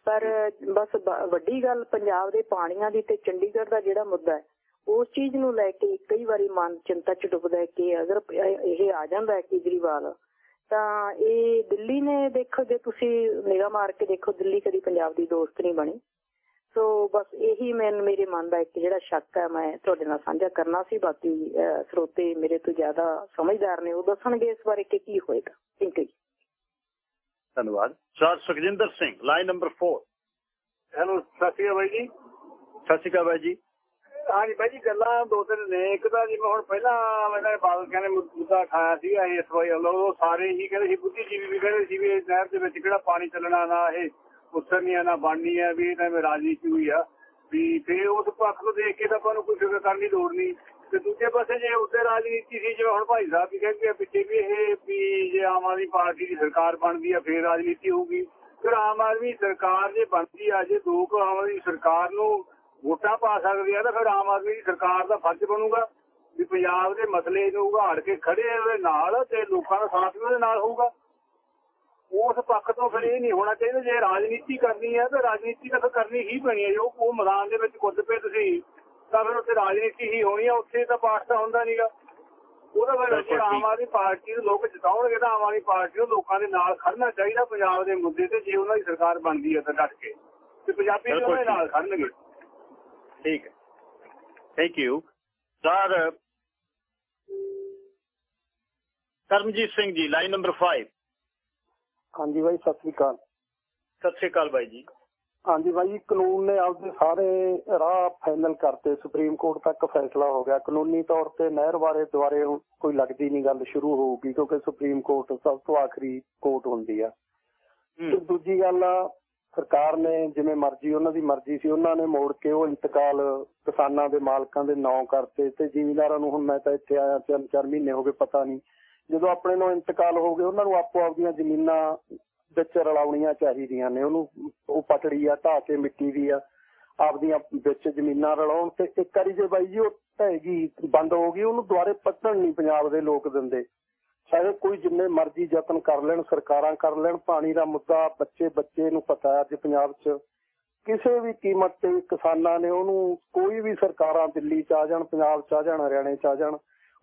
ਪਰ ਬਸ ਵੱਡੀ ਗੱਲ ਪੰਜਾਬ ਦੇ ਪਾਣੀਆਂ ਦੀ ਤੇ ਚੰਡੀਗੜ੍ਹ ਦਾ ਜਿਹੜਾ ਮੁੱਦਾ ਹੈ, ਉਸ ਚੀਜ਼ ਨੂੰ ਲੈ ਕੇ ਕਈ ਵਾਰੀ ਮਨ ਚਿੰਤਾ ਚ ਡੁੱਬਦਾ ਹੈ ਕਿ ਅਗਰ ਇਹ ਆ ਜਾਂਦਾ ਹੈ ਕੇਜਰੀਵਾਲ, ਤਾਂ ਇਹ ਦਿੱਲੀ ਨੇ ਦੇਖੋ ਜੇ ਤੁਸੀਂ ਨਿਗਾਹ ਮਾਰ ਕੇ ਦੇਖੋ ਦਿੱਲੀ ਕਦੀ ਪੰਜਾਬ ਦੀ ਦੋਸਤ ਨਹੀਂ ਬਣੀ। ਸੋ ਬਸ ਇਹੀ ਮੈਨੂੰ ਮੇਰੇ ਮਨ ਦਾ ਇੱਕ ਜਿਹੜਾ ਸ਼ੱਕ ਹੈ, ਮੈਂ ਤੁਹਾਡੇ ਨਾਲ ਸਾਂਝਾ ਕਰਨਾ ਸੀ, ਬਾਕੀ ਸਰੋਤੇ ਮੇਰੇ ਤੋਂ ਜ਼ਿਆਦਾ ਸਮਝਦਾਰ ਨੇ, ਉਹ ਦੱਸਣਗੇ ਇਸ ਬਾਰੇ ਕਿ ਕੀ ਹੋਏਗਾ। ਥੈਂਕ ਯੂ ਧੰਨਵਾਦ। Sir Sukhjinder Singh line number 4 hello ਸਤਿ ਸ਼੍ਰੀ ਅਕਾਲ ਬਾਈ ਜੀ। ਸਤਿ ਸ਼੍ਰੀ ਅਕਾਲ ਜੀ। ਹਾਂਜੀ ਬਾਈ ਜੀ ਗੱਲਾਂ ਦੋ ਤਿੰਨ ਨੇ। ਇੱਕ ਤਾਂ ਜਿਵੇਂ ਹੁਣ ਪਹਿਲਾਂ ਮੈਨਾਂ ਬਾਦਲ ਕਹਿੰਦੇ ਮੁੱਦਾ ਉਠਾਇਆ ਸੀਗਾ ਇਸ ਵਾਰੀ। ਉਹ ਸਾਰੇ ਹੀ ਕਹਿੰਦੇ ਸੀ ਬੁੱਧੀਜੀਵੀ ਵੀ ਕਹਿੰਦੇ ਸੀ ਵੀ ਇਹ ਨਹਿਰ ਦੇ ਵਿੱਚ ਕਿਹੜਾ ਪਾਣੀ ਚੱਲਣਾ ਨਾ ਇਹ ਉਸਰਨੀ ਆ ਨਾ ਬਣਨੀ ਆ ਵੀ ਇਹ ਤਾਂ ਰਾਜਨੀਤੀ ਹੋਈ ਆ। ਵੀ ਤੇ ਉਸ ਪੱਖ ਨੂੰ ਦੇਖ ਕੇ ਤਾਂ ਆਪਾਂ ਨੂੰ ਕੋਈ ਫਿਕਰ ਕਰਨ ਦੀ ਲੋੜ ਨਹੀਂ। ਤੇ ਦੂਜੇ ਪਾਸੇ ਜੇ ਉੱਤੇ ਰਾਜਨੀਤੀ ਸੀ, ਜਿਵੇਂ ਹੁਣ ਭਾਈ ਸਾਹਿਬ ਵੀ ਕਹਿੰਦੇ ਆ ਪਿੱਛੇ ਵੀ ਇਹ ਵੀ ਜੇ ਆਮ ਆਦਮੀ ਪਾਰਟੀ ਦੀ ਸਰਕਾਰ ਬਣਦੀ ਆ, ਫੇਰ ਰਾਜਨੀਤੀ ਹੋਊਗੀ। ਫਿਰ ਆਮ ਆਦਮੀ ਸਰਕਾਰ ਜੇ ਬਣਦੀ ਆ, ਜੇ ਦੋ ਆਮ ਆਦਮੀ ਸਰਕਾਰ ਨੂੰ ਵੋਟਾਂ ਪਾ ਸਕਦੇ ਆ, ਤਾਂ ਫਿਰ ਆਮ ਆਦਮੀ ਦੀ ਸਰਕਾਰ ਦਾ ਫਰਜ਼ ਬਣੂਗਾ। ਵੀ ਪੰਜਾਬ ਦੇ ਮਸਲੇ ਨੂੰ ਉਘਾੜ ਕੇ ਖੜੇ ਉਹਦੇ ਨਾਲ ਤੇ ਲੋਕਾਂ ਦਾ ਸਾਥ ਵੀ ਉਹਦੇ ਨਾਲ ਹੋਊਗਾ। ਉਸ ਪੱਖ ਤੋਂ ਫਿਰ ਇਹ ਨਹੀਂ ਹੋਣਾ ਚਾਹੀਦਾ, ਜੇ ਰਾਜਨੀਤੀ ਕਰਨੀ ਹੈ ਤਾਂ ਰਾਜਨੀਤੀ ਤਾਂ ਫਿਰ ਕਰਨੀ ਹੀ ਪੈਣੀ ਹੈ ਜੋ ਉਹ ਮੈਦਾਨ ਦੇ ਵਿੱਚ ਕੁੱਦ ਪਏ ਤੁਸੀਂ ਤਾਂ ਫਿਰ ਉੱਥੇ ਰਾਜਨੀਤੀ ਹੀ ਹੋਣੀ ਆ ਉੱਥੇ ਤਾਂ ਪਾਸ ਤਾਂ ਹੁੰਦਾ ਨਹੀਂਗਾ ਉਹਦਾ ਫਿਰ ਜੇ ਆਮ ਆਦਮੀ ਪਾਰਟੀ ਨੂੰ ਲੋਕ ਜਿਤਾਉਣਗੇ ਤਾਂ ਆਮ ਆਦਮੀ ਪਾਰਟੀ ਨੂੰ ਲੋਕਾਂ ਦੇ ਨਾਲ ਖੜਨਾ ਚਾਹੀਦਾ ਪੰਜਾਬ ਦੇ ਮੁੱਦੇ ਤੇ ਜੇ ਉਹਨਾਂ ਦੀ ਸਰਕਾਰ ਬਣਦੀ ਹੈ ਤਾਂ ਡਟ ਕੇ। ਤੇ ਪੰਜਾਬੀ ਵੀ ਉਹਦੇ ਨਾਲ ਖੜਨਗੇ। ਠੀਕ ਹੈ। Thank you sir Karamjit Singh ji line number 5 ਹਾਂਜੀ ਬਾਈ ਸਤਿ ਸ੍ਰੀ ਅਕਾਲ। ਸਤਿ ਸ਼੍ਰੀ ਅਕਾਲ ਬਾਈ ਜੀ। ਹਾਂਜੀ ਜੀ, ਕਾਨੂੰਨ ਨੇ ਆਪਦੇ ਸਾਰੇ ਰਾਹ ਫਾਈਨਲ ਕਰਤੇ। ਸੁਪਰੀਮ ਕੋਰਟ ਤੱਕ ਫੈਸਲਾ ਹੋ ਗਿਆ। ਕਾਨੂੰਨੀ ਤੌਰ ਤੇ ਨਹਿਰ ਬਾਰੇ ਹੁਣ ਕੋਈ ਲੱਗਦੀ ਨਹੀਂ ਗੱਲ ਸ਼ੁਰੂ ਹੋਊਗੀ ਕਿਉਂਕਿ ਸੁਪਰੀਮ ਕੋਰਟ ਸਭ ਤੋਂ ਆਖਰੀ ਕੋਰਟ ਹੁੰਦੀ ਆ। ਤੇ ਦੂਜੀ ਗੱਲ ਆ ਸਰਕਾਰ ਨੇ ਜਿਵੇਂ ਮਰਜ਼ੀ ਉਹਨਾਂ ਦੀ ਮਰਜ਼ੀ ਸੀ ਉਹਨਾਂ ਨੇ ਮੋੜ ਕੇ ਉਹ ਇੰਤਕਾਲ ਕਿਸਾਨਾਂ ਦੇ ਮਾਲਕਾਂ ਦੇ ਨਾਂ ਕਰਤੇ ਤੇ ਜ਼ਿਮੀਂਦਾਰਾਂ ਨੂੰ ਹੁਣ ਮੈਂ ਤਾਂ ਇੱਥੇ ਆਇਆ ਤਿੰਨ ਚਾਰ ਮਹੀਨੇ ਹੋ ਗਏ ਪਤਾ ਨਹੀਂ। ਜਦੋਂ ਆਪਣੇ ਨੂੰ ਇੰਤਕਾਲ ਹੋ ਗਏ ਉਹਨਾਂ ਨੂੰ ਆਪੋ ਆਪਦੀਆਂ ਜ਼ਮੀਨਾਂ ਵਿੱਚ ਰਲਾਉਣੀਆਂ ਚਾਹੀਦੀਆਂ ਨੇ। ਉਹਨੂੰ ਉਹ ਪਟੜੀ ਆ ਢਾਹ ਕੇ ਮਿੱਟੀ ਦੀ ਆ। ਆਪਦੀਆਂ ਵਿੱਚ ਜ਼ਮੀਨਾਂ ਰਲਾਉਣ ਤੇ ਇੱਕ ਵਾਰੀ ਜੇ ਬਾਈ ਜੀ ਉਹ ਢਹਿਗੀ ਬੰਦ ਹੋ ਗਈ, ਉਹਨੂੰ ਦੁਬਾਰੇ ਪੱਟਣ ਨਹੀਂ ਪੰਜਾਬ ਦੇ ਲੋਕ ਦਿੰਦੇ। ਚਾਹੇ ਕੋਈ ਜਿੰਨੇ ਮਰਜ਼ੀ ਯਤਨ ਕਰ ਲੈਣ, ਸਰਕਾਰਾਂ ਕਰ ਲੈਣ, ਪਾਣੀ ਦਾ ਮੁੱਦਾ ਬੱਚੇ ਬੱਚੇ ਨੂੰ ਪਤਾ ਅੱਜ ਪੰਜਾਬ 'ਚ। ਕਿਸੇ ਵੀ ਕੀਮਤ ਤੇ ਕਿਸਾਨਾਂ ਨੇ ਉਹਨੂੰ ਕੋਈ ਵੀ ਸਰਕਾਰਾਂ ਦਿੱਲੀ 'ਚ ਆ ਜਾਣ, ਪੰਜਾਬ 'ਚ ਆ ਜਾਣ, ਹਰਿਆਣੇ 'ਚ ਆ ਜਾਣ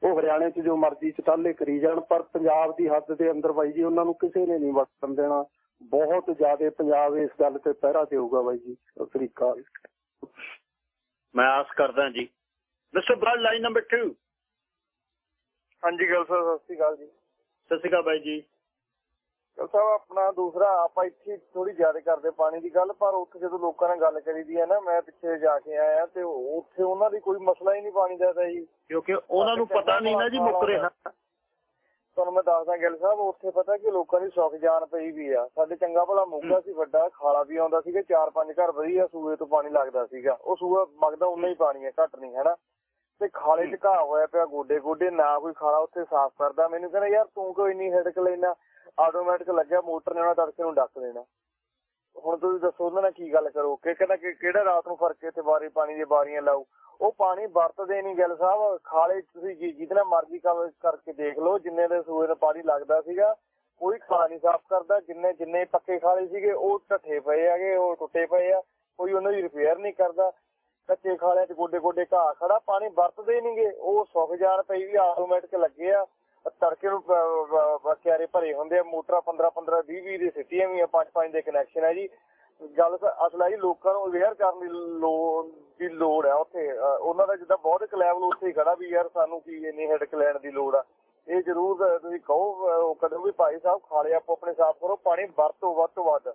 ਉਹ ਹਰਿਆਣੇ 'ਚ ਜੋ ਮਰਜ਼ੀ ਚਟਾਲੇ ਕਰੀ ਜਾਣ ਪਰ ਪੰਜਾਬ ਦੀ ਹੱਦ ਦੇ ਅੰਦਰ ਬਾਈ ਜੀ ਉਹਨਾਂ ਨੂੰ ਕਿਸੇ ਨੇ ਨਹੀਂ ਵਸਣ ਦੇਣਾ। ਬਹੁਤ ਜ਼ਿਆਦਾ ਪੰਜਾਬ ਇਸ ਗੱਲ ਤੇ ਪਹਿਰਾ ਦੇਊਗਾ ਬਾਈ ਜੀ ਸ੍ਰੀ ਅਕਾਲ ਮੈਂ ਆਸ ਕਰਦਾ ਜੀ। ਮਿਸਟਰ ਬਰਾਡ ਲਾਈਨ ਨੰਬਰ 2 ਹਾਂਜੀ ਗੱਲ ਸਾਹਿਬ ਸਤਿ ਸ਼੍ਰੀ ਅਕਾਲ ਜੀ। ਸਤਿ ਸ਼੍ਰੀ ਅਕਾਲ ਬਾਈ ਜੀ। ਸਾਹਿਬ ਆਪਣਾ ਦੂਸਰਾ ਆਪਾਂ ਇੱਥੇ ਥੋੜੀ ਜ਼ਿਆਦਾ ਕਰਦੇ ਪਾਣੀ ਦੀ ਗੱਲ ਪਰ ਉੱਥੇ ਜਦੋਂ ਲੋਕਾਂ ਨਾਲ ਗੱਲ ਕਰੀਦੀ ਹੈ ਨਾ ਮੈਂ ਪਿੱਛੇ ਜਾ ਕੇ ਆਇਆ ਤੇ ਉੱਥੇ ਉਹਨਾਂ ਦੀ ਕੋਈ ਮਸਲਾ ਹੀ ਨਹੀਂ ਪਾਣੀ ਦਾ ਤਾਂ ਜੀ। ਕਿਉਂਕਿ ਉਹਨਾਂ ਨੂੰ ਪਤਾ ਨਹੀਂ ਨਾ ਜੀ ਮੁੱਕ ਰਿਹਾ ਤੁਹਾਨੂੰ ਮੈਂ ਦੱਸਦਾ ਗੱਲ ਸਾਹਿਬ ਉੱਥੇ ਪਤਾ ਕਿ ਲੋਕਾਂ ਦੀ ਸੁੱਖ ਜਾਨ ਪਈ ਵੀ ਆ। ਸਾਡੇ ਚੰਗਾ ਭਲਾ ਮੋਗਾ ਸੀ ਵੱਡਾ ਖਾਲਾ ਵੀ ਆਉਂਦਾ ਸੀਗਾ ਚਾਰ ਪੰਜ ਘਰ ਵਧੀਆ ਸੂਏ ਤੋਂ ਪਾਣੀ ਲੱਗਦਾ ਸੀਗਾ। ਉਹ ਸੂਆ ਮਗਦਾ ਉਨਾ ਹੀ ਪਾਣੀ ਹੈ ਘੱਟ ਨਹੀਂ ਹੈਨਾ? ਤੇ ਖਾਲੇ ਚ ਘਾਹ ਹੋਇਆ ਪਿਆ ਗੋਡੇ ਗੋਡੇ ਨਾ ਕੋਈ ਖਾਲਾ ਉੱਥੇ ਸਾਫ਼ ਕਰਦਾ। ਮੈਨੂੰ ਕਹਿੰਦਾ ਯਾਰ ਤੂੰ ਕਿਉਂ ਇੰਨੀ ਹਿੜਕ ਲੈਣਾ ਆਟੋਮੈਟਿਕ ਲੱਗਿਆ, ਮੋਟਰ ਨੇ ਉਹਨਾਂ ਤੜਕੇ ਨੂੰ ਡੱਕ ਦੇਣਾ। ਹੁਣ ਤੁਸੀਂ ਦੱਸੋ ਉਹਨਾਂ ਨਾਲ ਕੀ ਗੱਲ ਕਰੋ? ਕਿ ਕਹਿੰਦਾ ਕਿ ਕਿਹੜਾ ਰਾਤ ਨੂੰ ਫ਼ਰਕ ਇੱਥੇ ਬਾਰੀ ਪਾਣੀ ਦੀਆਂ ਬਾਰੀਆਂ ਲਾਓ? ਉਹ ਪਾਣੀ ਵਰਤਦੇ ਨਹੀਂ ਗੱਲ ਸਾਹਿਬ, ਖਾਲੇ ਤੁਸੀਂ ਜਿ- ਮਰਜ਼ੀ ਕੰਮ ਕਰਕੇ ਦੇਖ ਲਓ, ਜਿੰਨੇ ਦੇ ਸੂਏ ਦਾ ਪਾਣੀ ਲੱਗਦਾ ਸੀਗਾ, ਕੋਈ ਖਾਲਾ ਨਹੀਂ ਸਾਫ਼ ਕਰਦਾ। ਜਿੰਨੇ ਜਿੰਨੇ ਪੱਕੇ ਖਾਲੇ ਸੀਗੇ, ਉਹ ਢੱਠੇ ਪਏ ਹੈਗੇ, ਉਹ ਟੁੱਟੇ ਪਏ ਆ, ਕੋਈ ਉਹਨਾਂ ਦੀ ਰਿਪੇਅਰ ਨਹੀਂ ਕਰਦਾ। ਕੱਚੇ ਖਾਲਿਆਂ 'ਚ ਗੋਡੇ ਗੋਡੇ ਘਾਹ ਖੜਾ, ਪਾਣੀ ਵਰਤਦੇ ਨਹੀਂਗੇ ਉਹ ਸੁੱਕ ਜਾਣ ਪਈ ਵੀ ਆਟੋਮੈਟਿਕ ਲੱਗੇ ਆ। ਤੜਕੇ ਨੂੰ ਕਿਆਰੇ ਭਰੇ ਹੁੰਦੇ ਆ, ਮੋਟਰਾਂ 15 15 20 20 ਦੇ ਸਿੱਟੀਆਂ ਵੀ ਆ, ਪੰਜ ਪੰਜ ਦੇ ਕਨੈਕਸ਼ਨ ਹੈ ਜੀ। ਗੱਲ ਤਾਂ ਅਸਲ ਹੈ ਜੀ, ਲੋਕਾਂ ਨੂੰ ਅਵੇਅਰ ਕਰਨ ਦੀ ਲੋੜ ਦੀ ਲੋੜ ਹੈ ਉੱਥੇ। ਉਹਨਾਂ ਦਾ ਜਿੱਦਾਂ ਬਹੁਤ ਲੈਵਲ ਉੱਥੇ ਹੀ ਖੜਾ ਵੀ ਯਾਰ ਸਾਨੂੰ ਕੀ ਇੰਨੀ ਹੈਡਕ ਲੈਣ ਦੀ ਲੋੜ ਆ। ਇਹ ਜ਼ਰੂਰ ਤੁਸੀਂ ਕਹੋ ਕਦੋਂ ਵੀ ਭਾਈ ਸਾਹਿਬ ਖਾਲੇ ਆਪੋ ਆਪਣੇ ਸਾਫ਼ ਕਰੋ, ਪਾਣੀ ਵਰਤੋ ਵੱਧ ਤੋਂ ਵੱਧ।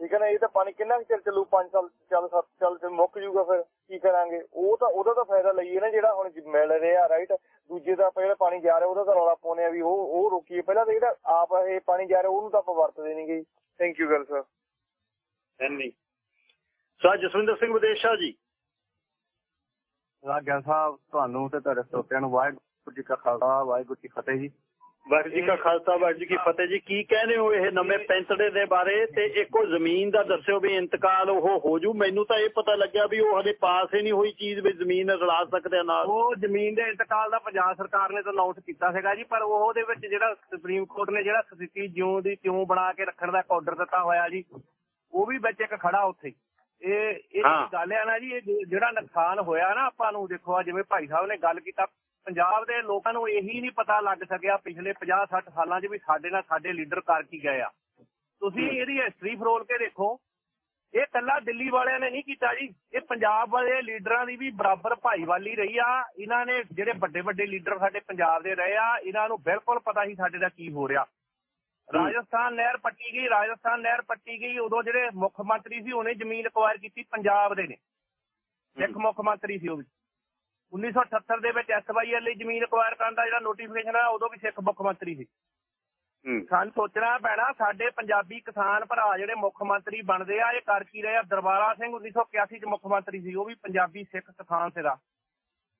ਠੀਕ ਹੈ ਨਾ ਇਹ ਤਾਂ ਪਾਣੀ ਕਿੰਨਾ ਕੁ ਚਿਰ ਚੱਲੂ 5 ਸਾਲ ਚੱਲ 7 ਚੱਲ ਤੇ ਮੁੱਕ ਜੂਗਾ ਫਿਰ ਕੀ ਕਰਾਂਗੇ? ਉਹ ਤਾਂ ਉਹਦਾ ਤਾਂ ਫਾਇਦਾ ਲਈਏ ਨਾ ਜਿਹੜਾ ਹੁਣ ਮਿਲ ਰਿਹਾ ਰਾਈਟ ਦੂਜੇ ਦਾ ਪਹਿਲਾਂ ਪਾਣੀ ਜਾ ਰਿਹਾ ਉਹਦਾ ਤਾਂ ਰੌਲਾ ਪਾਉਨੇ ਆ ਵੀ ਉਹ ਉਹ ਰੋਕੀਏ। ਪਹਿਲਾਂ ਤਾਂ ਜਿਹੜਾ ਆਪ ਇਹ ਪਾਣੀ ਜਾ ਰਿਹਾ ਉਹਨੂੰ ਤਾਂ ਆਪਾਂ ਵਰਤਦੇ ਨਹੀਂਗੇ ਥੈਂਕ ਯੂ ਗੱਲ ਸਰ ਨਹੀਂ ਸਰ ਜਸਵਿੰਦਰ ਸਿੰਘ ਵਿਦੇਸ਼ਾ ਜੀ। ਰਾਜਾ ਸਾਹਿਬ ਤੁਹਾਨੂੰ ਤੇ ਤੁਹਾਡੇ ਸਰੋਤਿਆਂ ਨੂੰ ਵਾਹਿਗੁਰੂ ਜੀ ਕਾ ਖਾਲਸਾ ਵਾਹਿਗੁਰੂ ਜੀ ਫਤਿਹ ਜੀ। ਵਾਹਿਗੁਰੂ ਜੀ ਕਾ ਖਾਲਸਾ ਵਾਹਿਗੁਰੂ ਜੀ ਕੀ ਫਤਿਹ ਜੀ। ਕੀ ਕਹਿੰਦੇ ਹੋ ਇਹ ਨਵੇਂ ਪੈਂਤੜੇ ਦੇ ਬਾਰੇ? ਤੇ ਇੱਕੋ ਜ਼ਮੀਨ ਦਾ ਦੱਸਿਓ ਵੀ ਇੰਤਕਾਲ ਉਹ ਹੋ ਜੂ। ਮੈਨੂੰ ਤਾਂ ਇਹ ਪਤਾ ਲੱਗਿਆ ਵੀ ਉਹ ਹਲੇ ਪਾਸ ਹੀ ਨਹੀਂ ਹੋਈ ਚੀਜ਼ ਵੀ ਜ਼ਮੀਨ ਰਲਾ ਸਕਦੇ ਨਾਲ। ਉਹ ਜ਼ਮੀਨ ਦੇ ਇੰਤਕਾਲ ਦਾ ਪੰਜਾਬ ਸਰਕਾਰ ਨੇ ਤਾਂ ਅਨਾਉਂਸ ਕੀਤਾ ਸੀਗਾ ਜੀ ਪਰ ਉਹ ਉਹਦੇ ਵਿੱਚ ਜਿਹੜਾ ਸੁਪਰੀਮ ਕੋਰਟ ਨੇ ਜਿਹੜਾ ਸਥਿਤੀ ਜਿਉਂ ਦੀ ਤਿਉਂ ਬਣਾ ਕੇ ਰੱਖਣ ਦਾ ਆਰਡਰ ਦਿੱਤਾ ਹੋਇਆ ਜੀ ਉਹ ਵੀ ਵਿੱਚ ਇੱਕ ਖੜਾ ਉੱਥੇ। ਇਹ ਇਹ। ਗੱਲ ਆ ਨਾ ਜੀ ਇਹ ਜਿਹੜਾ ਨੁਕਸਾਨ ਹੋਇਆ ਨਾ ਆਪਾਂ ਨੂੰ ਦੇਖੋ ਆ ਜਿਵੇਂ ਭਾਈ ਸਾਹਿਬ ਨੇ ਗੱਲ ਕੀਤਾ ਪੰਜਾਬ ਦੇ ਲੋਕਾਂ ਨੂੰ ਇਹੀ ਨਹੀਂ ਪਤਾ ਲੱਗ ਸਕਿਆ ਪਿਛਲੇ 50 60 ਸਾਲਾਂ 'ਚ ਵੀ ਸਾਡੇ ਨਾਲ ਸਾਡੇ ਲੀਡਰ ਕਰ ਕੀ ਗਏ ਆ। ਤੁਸੀਂ ਇਹਦੀ ਹਿਸਟਰੀ ਫਰੋਲ ਕੇ ਦੇਖੋ। ਇਹ ਕੱਲਾ ਦਿੱਲੀ ਵਾਲਿਆਂ ਨੇ ਨਹੀਂ ਕੀਤਾ ਜੀ। ਇਹ ਪੰਜਾਬ ਵਾਲੇ ਲੀਡਰਾਂ ਦੀ ਵੀ ਬਰਾਬਰ ਭਾਈਵਾਲੀ ਰਹੀ ਆ। ਇਹਨਾਂ ਨੇ ਜਿਹੜੇ ਵੱਡੇ ਵੱਡੇ ਲੀਡਰ ਸਾਡੇ ਪੰਜਾਬ ਦੇ ਰਹੇ ਆ ਇਹਨਾਂ ਨੂੰ ਬਿਲਕੁਲ ਪਤਾ ਸੀ ਸਾਡੇ ਦਾ ਕੀ ਹੋ ਰਿਹਾ। ਰਾਜਸਥਾਨ ਨਹਿਰ ਪੱਟੀ ਗਈ ਰਾਜਸਥਾਨ ਨਹਿਰ ਪੱਟੀ ਗਈ ਉਦੋਂ ਜਿਹੜੇ ਮੁੱਖ ਮੰਤਰੀ ਸੀ ਉਹਨੇ ਜ਼ਮੀਨ ਅਕਵਾਇਰ ਕੀਤੀ ਪੰਜਾਬ ਦੇ ਨੇ। ਸਿੱਖ ਮੁੱਖ ਮੰਤਰੀ ਸੀ ਉਹ ਵੀ। 1978 ਦੇ ਵਿੱਚ ਐਸਵਾਈਐਲ ਲਈ ਜ਼ਮੀਨ ਅਕਵਾਇਰ ਕਰਨ ਦਾ ਜਿਹੜਾ ਨੋਟੀਫਿਕੇਸ਼ਨ ਆ ਉਦੋਂ ਵੀ ਸਿੱਖ ਮੁੱਖ ਮੰਤਰੀ ਸੀ। ਸਾਨੂੰ ਸੋਚਣਾ ਪੈਣਾ ਸਾਡੇ ਪੰਜਾਬੀ ਕਿਸਾਨ ਭਰਾ ਜਿਹੜੇ ਮੁੱਖ ਮੰਤਰੀ ਬਣਦੇ ਆ ਇਹ ਕਰ ਕੀ ਰਹੇ ਆ? ਦਰਬਾਰਾ ਸਿੰਘ 1981 ਚ ਮੁੱਖ ਮੰਤਰੀ ਸੀ ਉਹ ਵੀ ਪੰਜਾਬੀ ਸਿੱਖ ਕਿਸਾਨ ਸੀਗਾ